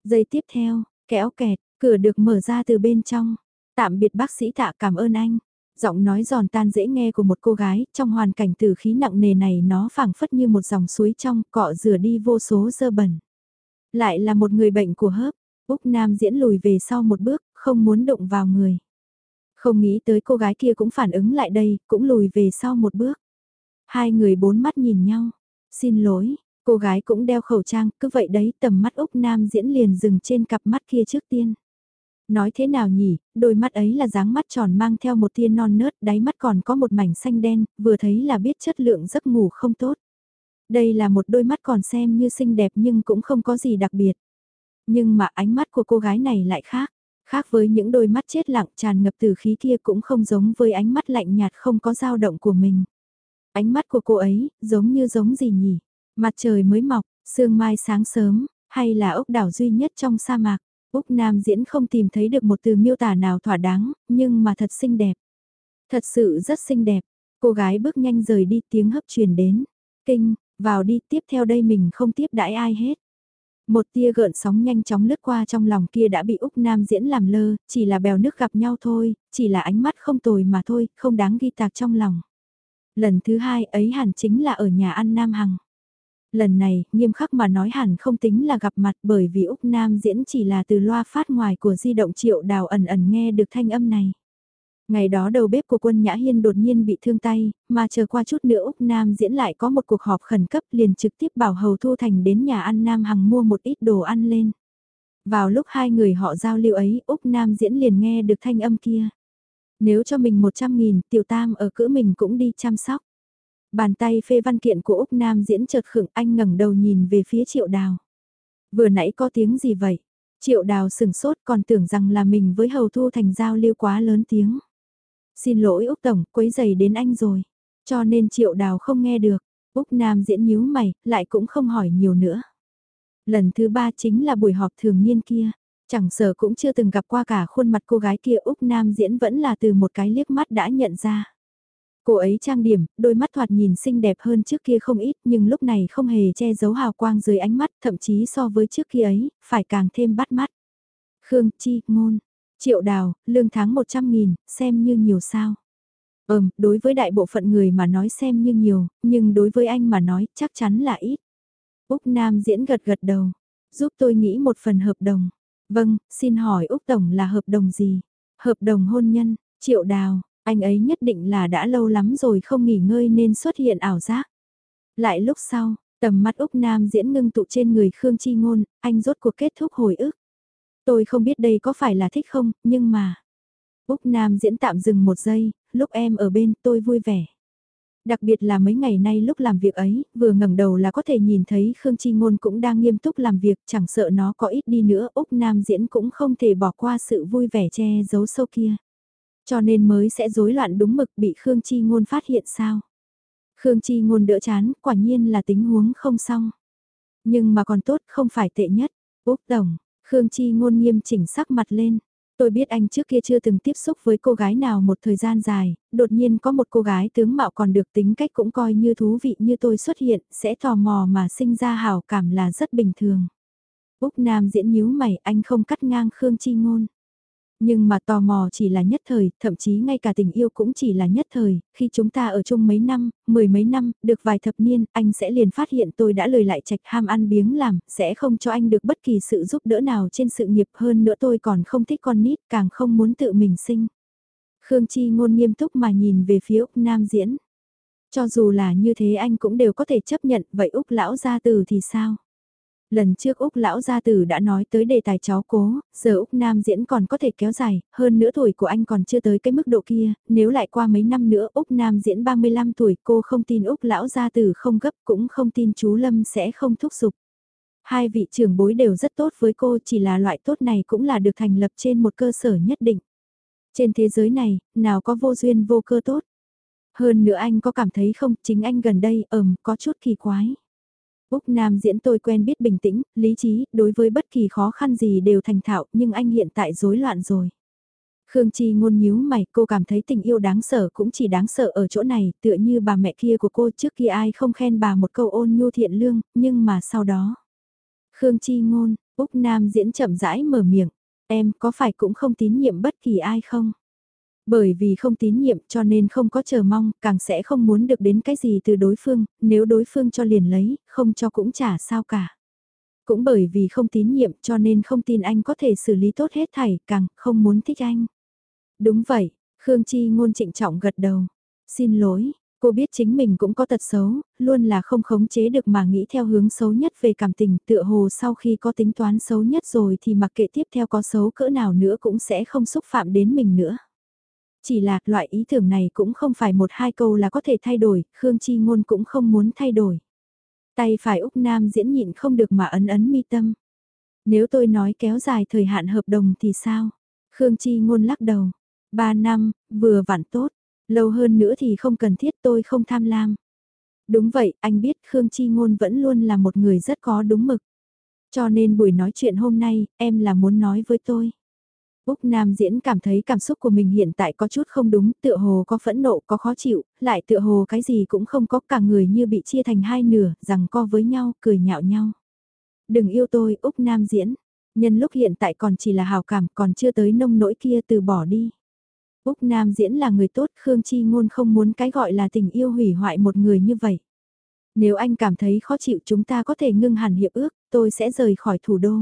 Giây tiếp theo, kéo kẹt, cửa được mở ra từ bên trong. Tạm biệt bác sĩ tạ cảm ơn anh. Giọng nói giòn tan dễ nghe của một cô gái, trong hoàn cảnh tử khí nặng nề này nó phảng phất như một dòng suối trong, cọ rửa đi vô số dơ bẩn. Lại là một người bệnh của hớp, Úc Nam diễn lùi về sau một bước, không muốn đụng vào người. Không nghĩ tới cô gái kia cũng phản ứng lại đây, cũng lùi về sau một bước. Hai người bốn mắt nhìn nhau. Xin lỗi, cô gái cũng đeo khẩu trang, cứ vậy đấy tầm mắt Úc Nam diễn liền dừng trên cặp mắt kia trước tiên. Nói thế nào nhỉ, đôi mắt ấy là dáng mắt tròn mang theo một tia non nớt, đáy mắt còn có một mảnh xanh đen, vừa thấy là biết chất lượng giấc ngủ không tốt. Đây là một đôi mắt còn xem như xinh đẹp nhưng cũng không có gì đặc biệt. Nhưng mà ánh mắt của cô gái này lại khác. Khác với những đôi mắt chết lặng tràn ngập từ khí kia cũng không giống với ánh mắt lạnh nhạt không có dao động của mình. Ánh mắt của cô ấy, giống như giống gì nhỉ? Mặt trời mới mọc, sương mai sáng sớm, hay là ốc đảo duy nhất trong sa mạc? Úc Nam diễn không tìm thấy được một từ miêu tả nào thỏa đáng, nhưng mà thật xinh đẹp. Thật sự rất xinh đẹp. Cô gái bước nhanh rời đi tiếng hấp truyền đến. Kinh, vào đi tiếp theo đây mình không tiếp đãi ai hết. Một tia gợn sóng nhanh chóng lướt qua trong lòng kia đã bị Úc Nam diễn làm lơ, chỉ là bèo nước gặp nhau thôi, chỉ là ánh mắt không tồi mà thôi, không đáng ghi tạc trong lòng. Lần thứ hai ấy hẳn chính là ở nhà ăn Nam Hằng. Lần này, nghiêm khắc mà nói hẳn không tính là gặp mặt bởi vì Úc Nam diễn chỉ là từ loa phát ngoài của di động triệu đào ẩn ẩn nghe được thanh âm này. Ngày đó đầu bếp của quân Nhã Hiên đột nhiên bị thương tay, mà chờ qua chút nữa Úc Nam diễn lại có một cuộc họp khẩn cấp liền trực tiếp bảo Hầu Thu Thành đến nhà ăn Nam Hằng mua một ít đồ ăn lên. Vào lúc hai người họ giao lưu ấy, Úc Nam diễn liền nghe được thanh âm kia. Nếu cho mình 100.000, tiểu tam ở cữ mình cũng đi chăm sóc. Bàn tay phê văn kiện của Úc Nam diễn chợt khửng anh ngẩng đầu nhìn về phía triệu đào. Vừa nãy có tiếng gì vậy? Triệu đào sừng sốt còn tưởng rằng là mình với Hầu Thu Thành giao lưu quá lớn tiếng. Xin lỗi Úc Tổng, quấy giày đến anh rồi. Cho nên triệu đào không nghe được. Úc Nam diễn nhíu mày, lại cũng không hỏi nhiều nữa. Lần thứ ba chính là buổi họp thường niên kia. Chẳng sợ cũng chưa từng gặp qua cả khuôn mặt cô gái kia Úc Nam diễn vẫn là từ một cái liếc mắt đã nhận ra. Cô ấy trang điểm, đôi mắt thoạt nhìn xinh đẹp hơn trước kia không ít nhưng lúc này không hề che giấu hào quang dưới ánh mắt thậm chí so với trước kia ấy, phải càng thêm bắt mắt. Khương Chi, Ngôn, Triệu đào, lương tháng 100.000, xem như nhiều sao. Ừm, đối với đại bộ phận người mà nói xem như nhiều, nhưng đối với anh mà nói chắc chắn là ít. Úc Nam diễn gật gật đầu, giúp tôi nghĩ một phần hợp đồng. Vâng, xin hỏi Úc Tổng là hợp đồng gì? Hợp đồng hôn nhân, triệu đào, anh ấy nhất định là đã lâu lắm rồi không nghỉ ngơi nên xuất hiện ảo giác. Lại lúc sau, tầm mắt Úc Nam diễn ngưng tụ trên người Khương Chi Ngôn, anh rốt cuộc kết thúc hồi ức. Tôi không biết đây có phải là thích không, nhưng mà... Úc Nam diễn tạm dừng một giây, lúc em ở bên tôi vui vẻ. Đặc biệt là mấy ngày nay lúc làm việc ấy, vừa ngẩng đầu là có thể nhìn thấy Khương Chi Ngôn cũng đang nghiêm túc làm việc, chẳng sợ nó có ít đi nữa, Úc Nam diễn cũng không thể bỏ qua sự vui vẻ che giấu sâu kia. Cho nên mới sẽ rối loạn đúng mực bị Khương Chi Ngôn phát hiện sao. Khương Chi Ngôn đỡ chán, quả nhiên là tính huống không xong. Nhưng mà còn tốt không phải tệ nhất. Úc Tổng, Khương Chi Ngôn nghiêm chỉnh sắc mặt lên. Tôi biết anh trước kia chưa từng tiếp xúc với cô gái nào một thời gian dài, đột nhiên có một cô gái tướng mạo còn được tính cách cũng coi như thú vị như tôi xuất hiện, sẽ tò mò mà sinh ra hào cảm là rất bình thường. Úc Nam diễn nhíu mày, anh không cắt ngang Khương Chi Ngôn. Nhưng mà tò mò chỉ là nhất thời, thậm chí ngay cả tình yêu cũng chỉ là nhất thời, khi chúng ta ở chung mấy năm, mười mấy năm, được vài thập niên, anh sẽ liền phát hiện tôi đã lời lại trạch ham ăn biếng làm, sẽ không cho anh được bất kỳ sự giúp đỡ nào trên sự nghiệp hơn nữa tôi còn không thích con nít, càng không muốn tự mình sinh. Khương Chi ngôn nghiêm túc mà nhìn về phía Úc Nam diễn. Cho dù là như thế anh cũng đều có thể chấp nhận, vậy Úc lão gia từ thì sao? Lần trước Úc lão gia tử đã nói tới đề tài cháu cố, giờ Úc Nam diễn còn có thể kéo dài, hơn nữa tuổi của anh còn chưa tới cái mức độ kia, nếu lại qua mấy năm nữa Úc Nam diễn 35 tuổi cô không tin Úc lão gia tử không gấp cũng không tin chú Lâm sẽ không thúc giục. Hai vị trưởng bối đều rất tốt với cô chỉ là loại tốt này cũng là được thành lập trên một cơ sở nhất định. Trên thế giới này, nào có vô duyên vô cơ tốt. Hơn nữa anh có cảm thấy không, chính anh gần đây ẩm có chút kỳ quái. Úc Nam diễn tôi quen biết bình tĩnh, lý trí, đối với bất kỳ khó khăn gì đều thành thạo, nhưng anh hiện tại rối loạn rồi. Khương Chi ngôn nhíu mày, cô cảm thấy tình yêu đáng sợ cũng chỉ đáng sợ ở chỗ này, tựa như bà mẹ kia của cô trước kia ai không khen bà một câu ôn nhu thiện lương, nhưng mà sau đó. Khương Chi ngôn, Úc Nam diễn chậm rãi mở miệng, em có phải cũng không tín nhiệm bất kỳ ai không? Bởi vì không tín nhiệm cho nên không có chờ mong, càng sẽ không muốn được đến cái gì từ đối phương, nếu đối phương cho liền lấy, không cho cũng chả sao cả. Cũng bởi vì không tín nhiệm cho nên không tin anh có thể xử lý tốt hết thảy, càng không muốn thích anh. Đúng vậy, Khương Chi ngôn trịnh trọng gật đầu. Xin lỗi, cô biết chính mình cũng có tật xấu, luôn là không khống chế được mà nghĩ theo hướng xấu nhất về cảm tình tựa hồ sau khi có tính toán xấu nhất rồi thì mặc kệ tiếp theo có xấu cỡ nào nữa cũng sẽ không xúc phạm đến mình nữa. Chỉ là loại ý tưởng này cũng không phải một hai câu là có thể thay đổi, Khương Chi Ngôn cũng không muốn thay đổi. Tay phải Úc Nam diễn nhịn không được mà ấn ấn mi tâm. Nếu tôi nói kéo dài thời hạn hợp đồng thì sao? Khương Chi Ngôn lắc đầu. Ba năm, vừa vặn tốt. Lâu hơn nữa thì không cần thiết tôi không tham lam. Đúng vậy, anh biết Khương Chi Ngôn vẫn luôn là một người rất có đúng mực. Cho nên buổi nói chuyện hôm nay, em là muốn nói với tôi. Úc Nam diễn cảm thấy cảm xúc của mình hiện tại có chút không đúng, tựa hồ có phẫn nộ, có khó chịu, lại tựa hồ cái gì cũng không có cả người như bị chia thành hai nửa, rằng co với nhau, cười nhạo nhau. Đừng yêu tôi, Úc Nam diễn. Nhân lúc hiện tại còn chỉ là hào cảm, còn chưa tới nông nỗi kia từ bỏ đi. Úc Nam diễn là người tốt, Khương Chi Ngôn không muốn cái gọi là tình yêu hủy hoại một người như vậy. Nếu anh cảm thấy khó chịu chúng ta có thể ngưng hẳn hiệp ước, tôi sẽ rời khỏi thủ đô.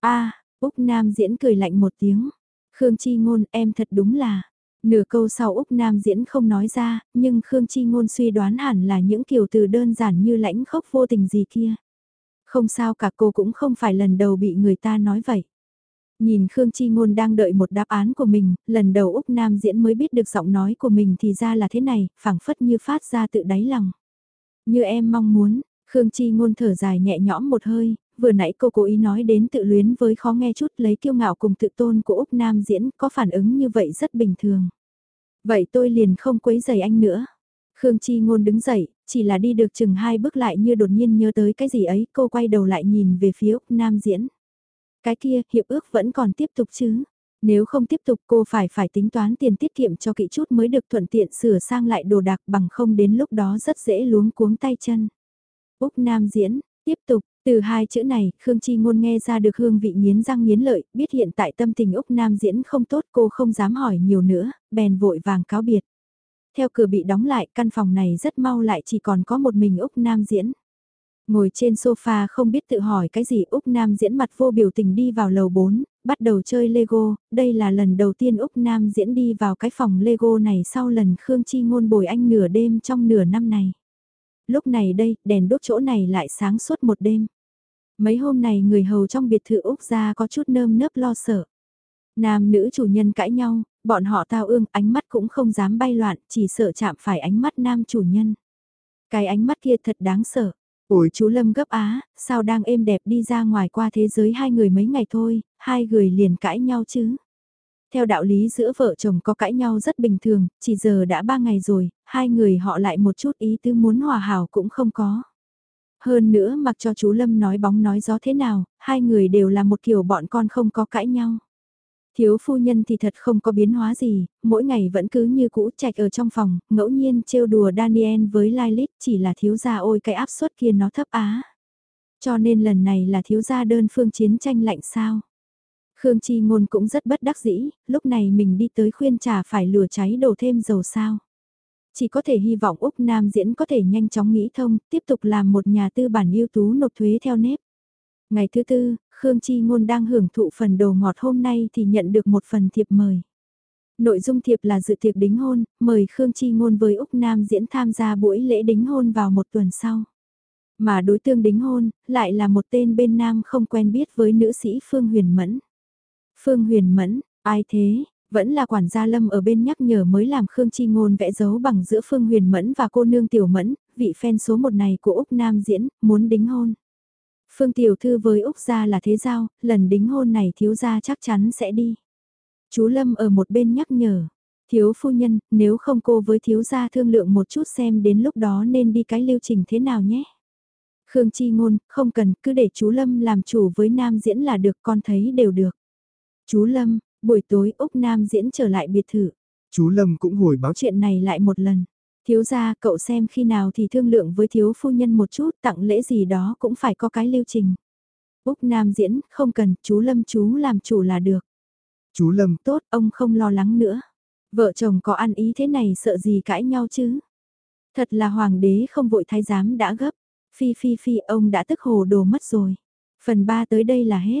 a Úc Nam diễn cười lạnh một tiếng. Khương Chi Ngôn em thật đúng là. Nửa câu sau Úc Nam diễn không nói ra, nhưng Khương Chi Ngôn suy đoán hẳn là những kiểu từ đơn giản như lãnh khốc vô tình gì kia. Không sao cả cô cũng không phải lần đầu bị người ta nói vậy. Nhìn Khương Chi Ngôn đang đợi một đáp án của mình, lần đầu Úc Nam diễn mới biết được giọng nói của mình thì ra là thế này, phảng phất như phát ra tự đáy lòng. Như em mong muốn, Khương Chi Ngôn thở dài nhẹ nhõm một hơi, vừa nãy cô cố ý nói đến tự luyến với khó nghe chút lấy kiêu ngạo cùng tự tôn của Úc Nam diễn có phản ứng như vậy rất bình thường. Vậy tôi liền không quấy giày anh nữa. Khương Chi Ngôn đứng dậy, chỉ là đi được chừng hai bước lại như đột nhiên nhớ tới cái gì ấy, cô quay đầu lại nhìn về phía Úc Nam diễn. Cái kia, hiệp ước vẫn còn tiếp tục chứ. Nếu không tiếp tục cô phải phải tính toán tiền tiết kiệm cho kỹ chút mới được thuận tiện sửa sang lại đồ đạc bằng không đến lúc đó rất dễ luống cuống tay chân. Úc Nam diễn, tiếp tục, từ hai chữ này, Khương Chi Ngôn nghe ra được hương vị nghiến răng nghiến lợi, biết hiện tại tâm tình Úc Nam diễn không tốt cô không dám hỏi nhiều nữa, bèn vội vàng cáo biệt. Theo cửa bị đóng lại, căn phòng này rất mau lại chỉ còn có một mình Úc Nam diễn. Ngồi trên sofa không biết tự hỏi cái gì Úc Nam diễn mặt vô biểu tình đi vào lầu 4, bắt đầu chơi Lego, đây là lần đầu tiên Úc Nam diễn đi vào cái phòng Lego này sau lần Khương Chi Ngôn bồi anh nửa đêm trong nửa năm này. Lúc này đây, đèn đốt chỗ này lại sáng suốt một đêm. Mấy hôm này người hầu trong biệt thự Úc ra có chút nơm nớp lo sợ. Nam nữ chủ nhân cãi nhau, bọn họ tao ương ánh mắt cũng không dám bay loạn, chỉ sợ chạm phải ánh mắt nam chủ nhân. Cái ánh mắt kia thật đáng sợ. Ủi chú Lâm gấp á, sao đang êm đẹp đi ra ngoài qua thế giới hai người mấy ngày thôi, hai người liền cãi nhau chứ. Theo đạo lý giữa vợ chồng có cãi nhau rất bình thường, chỉ giờ đã ba ngày rồi, hai người họ lại một chút ý tứ muốn hòa hảo cũng không có. Hơn nữa mặc cho chú Lâm nói bóng nói gió thế nào, hai người đều là một kiểu bọn con không có cãi nhau. Thiếu phu nhân thì thật không có biến hóa gì, mỗi ngày vẫn cứ như cũ chạch ở trong phòng, ngẫu nhiên trêu đùa Daniel với Lilith chỉ là thiếu gia ôi cái áp suất kia nó thấp á. Cho nên lần này là thiếu gia đơn phương chiến tranh lạnh sao. Khương Chi Ngôn cũng rất bất đắc dĩ, lúc này mình đi tới khuyên trà phải lửa cháy đổ thêm dầu sao. Chỉ có thể hy vọng Úc Nam diễn có thể nhanh chóng nghĩ thông, tiếp tục làm một nhà tư bản ưu tú nộp thuế theo nếp. Ngày thứ tư, Khương Chi Ngôn đang hưởng thụ phần đồ ngọt hôm nay thì nhận được một phần thiệp mời. Nội dung thiệp là dự tiệc đính hôn, mời Khương Chi Ngôn với Úc Nam diễn tham gia buổi lễ đính hôn vào một tuần sau. Mà đối tượng đính hôn, lại là một tên bên nam không quen biết với nữ sĩ Phương Huyền Mẫn. Phương Huyền Mẫn, ai thế? Vẫn là quản gia Lâm ở bên nhắc nhở mới làm Khương Chi Ngôn vẽ dấu bằng giữa Phương Huyền Mẫn và cô nương Tiểu Mẫn, vị fan số một này của Úc Nam diễn, muốn đính hôn. Phương Tiểu Thư với Úc gia là thế giao, lần đính hôn này thiếu gia chắc chắn sẽ đi. Chú Lâm ở một bên nhắc nhở, thiếu phu nhân, nếu không cô với thiếu gia thương lượng một chút xem đến lúc đó nên đi cái lưu trình thế nào nhé. Khương Chi Ngôn, không cần, cứ để chú Lâm làm chủ với nam diễn là được con thấy đều được. Chú Lâm, buổi tối Úc Nam diễn trở lại biệt thự. Chú Lâm cũng hồi báo chuyện này lại một lần. Thiếu gia cậu xem khi nào thì thương lượng với thiếu phu nhân một chút tặng lễ gì đó cũng phải có cái lưu trình. Úc Nam diễn, không cần, chú Lâm chú làm chủ là được. Chú Lâm, tốt, ông không lo lắng nữa. Vợ chồng có ăn ý thế này sợ gì cãi nhau chứ. Thật là hoàng đế không vội thái giám đã gấp. Phi phi phi ông đã tức hồ đồ mất rồi. Phần 3 tới đây là hết.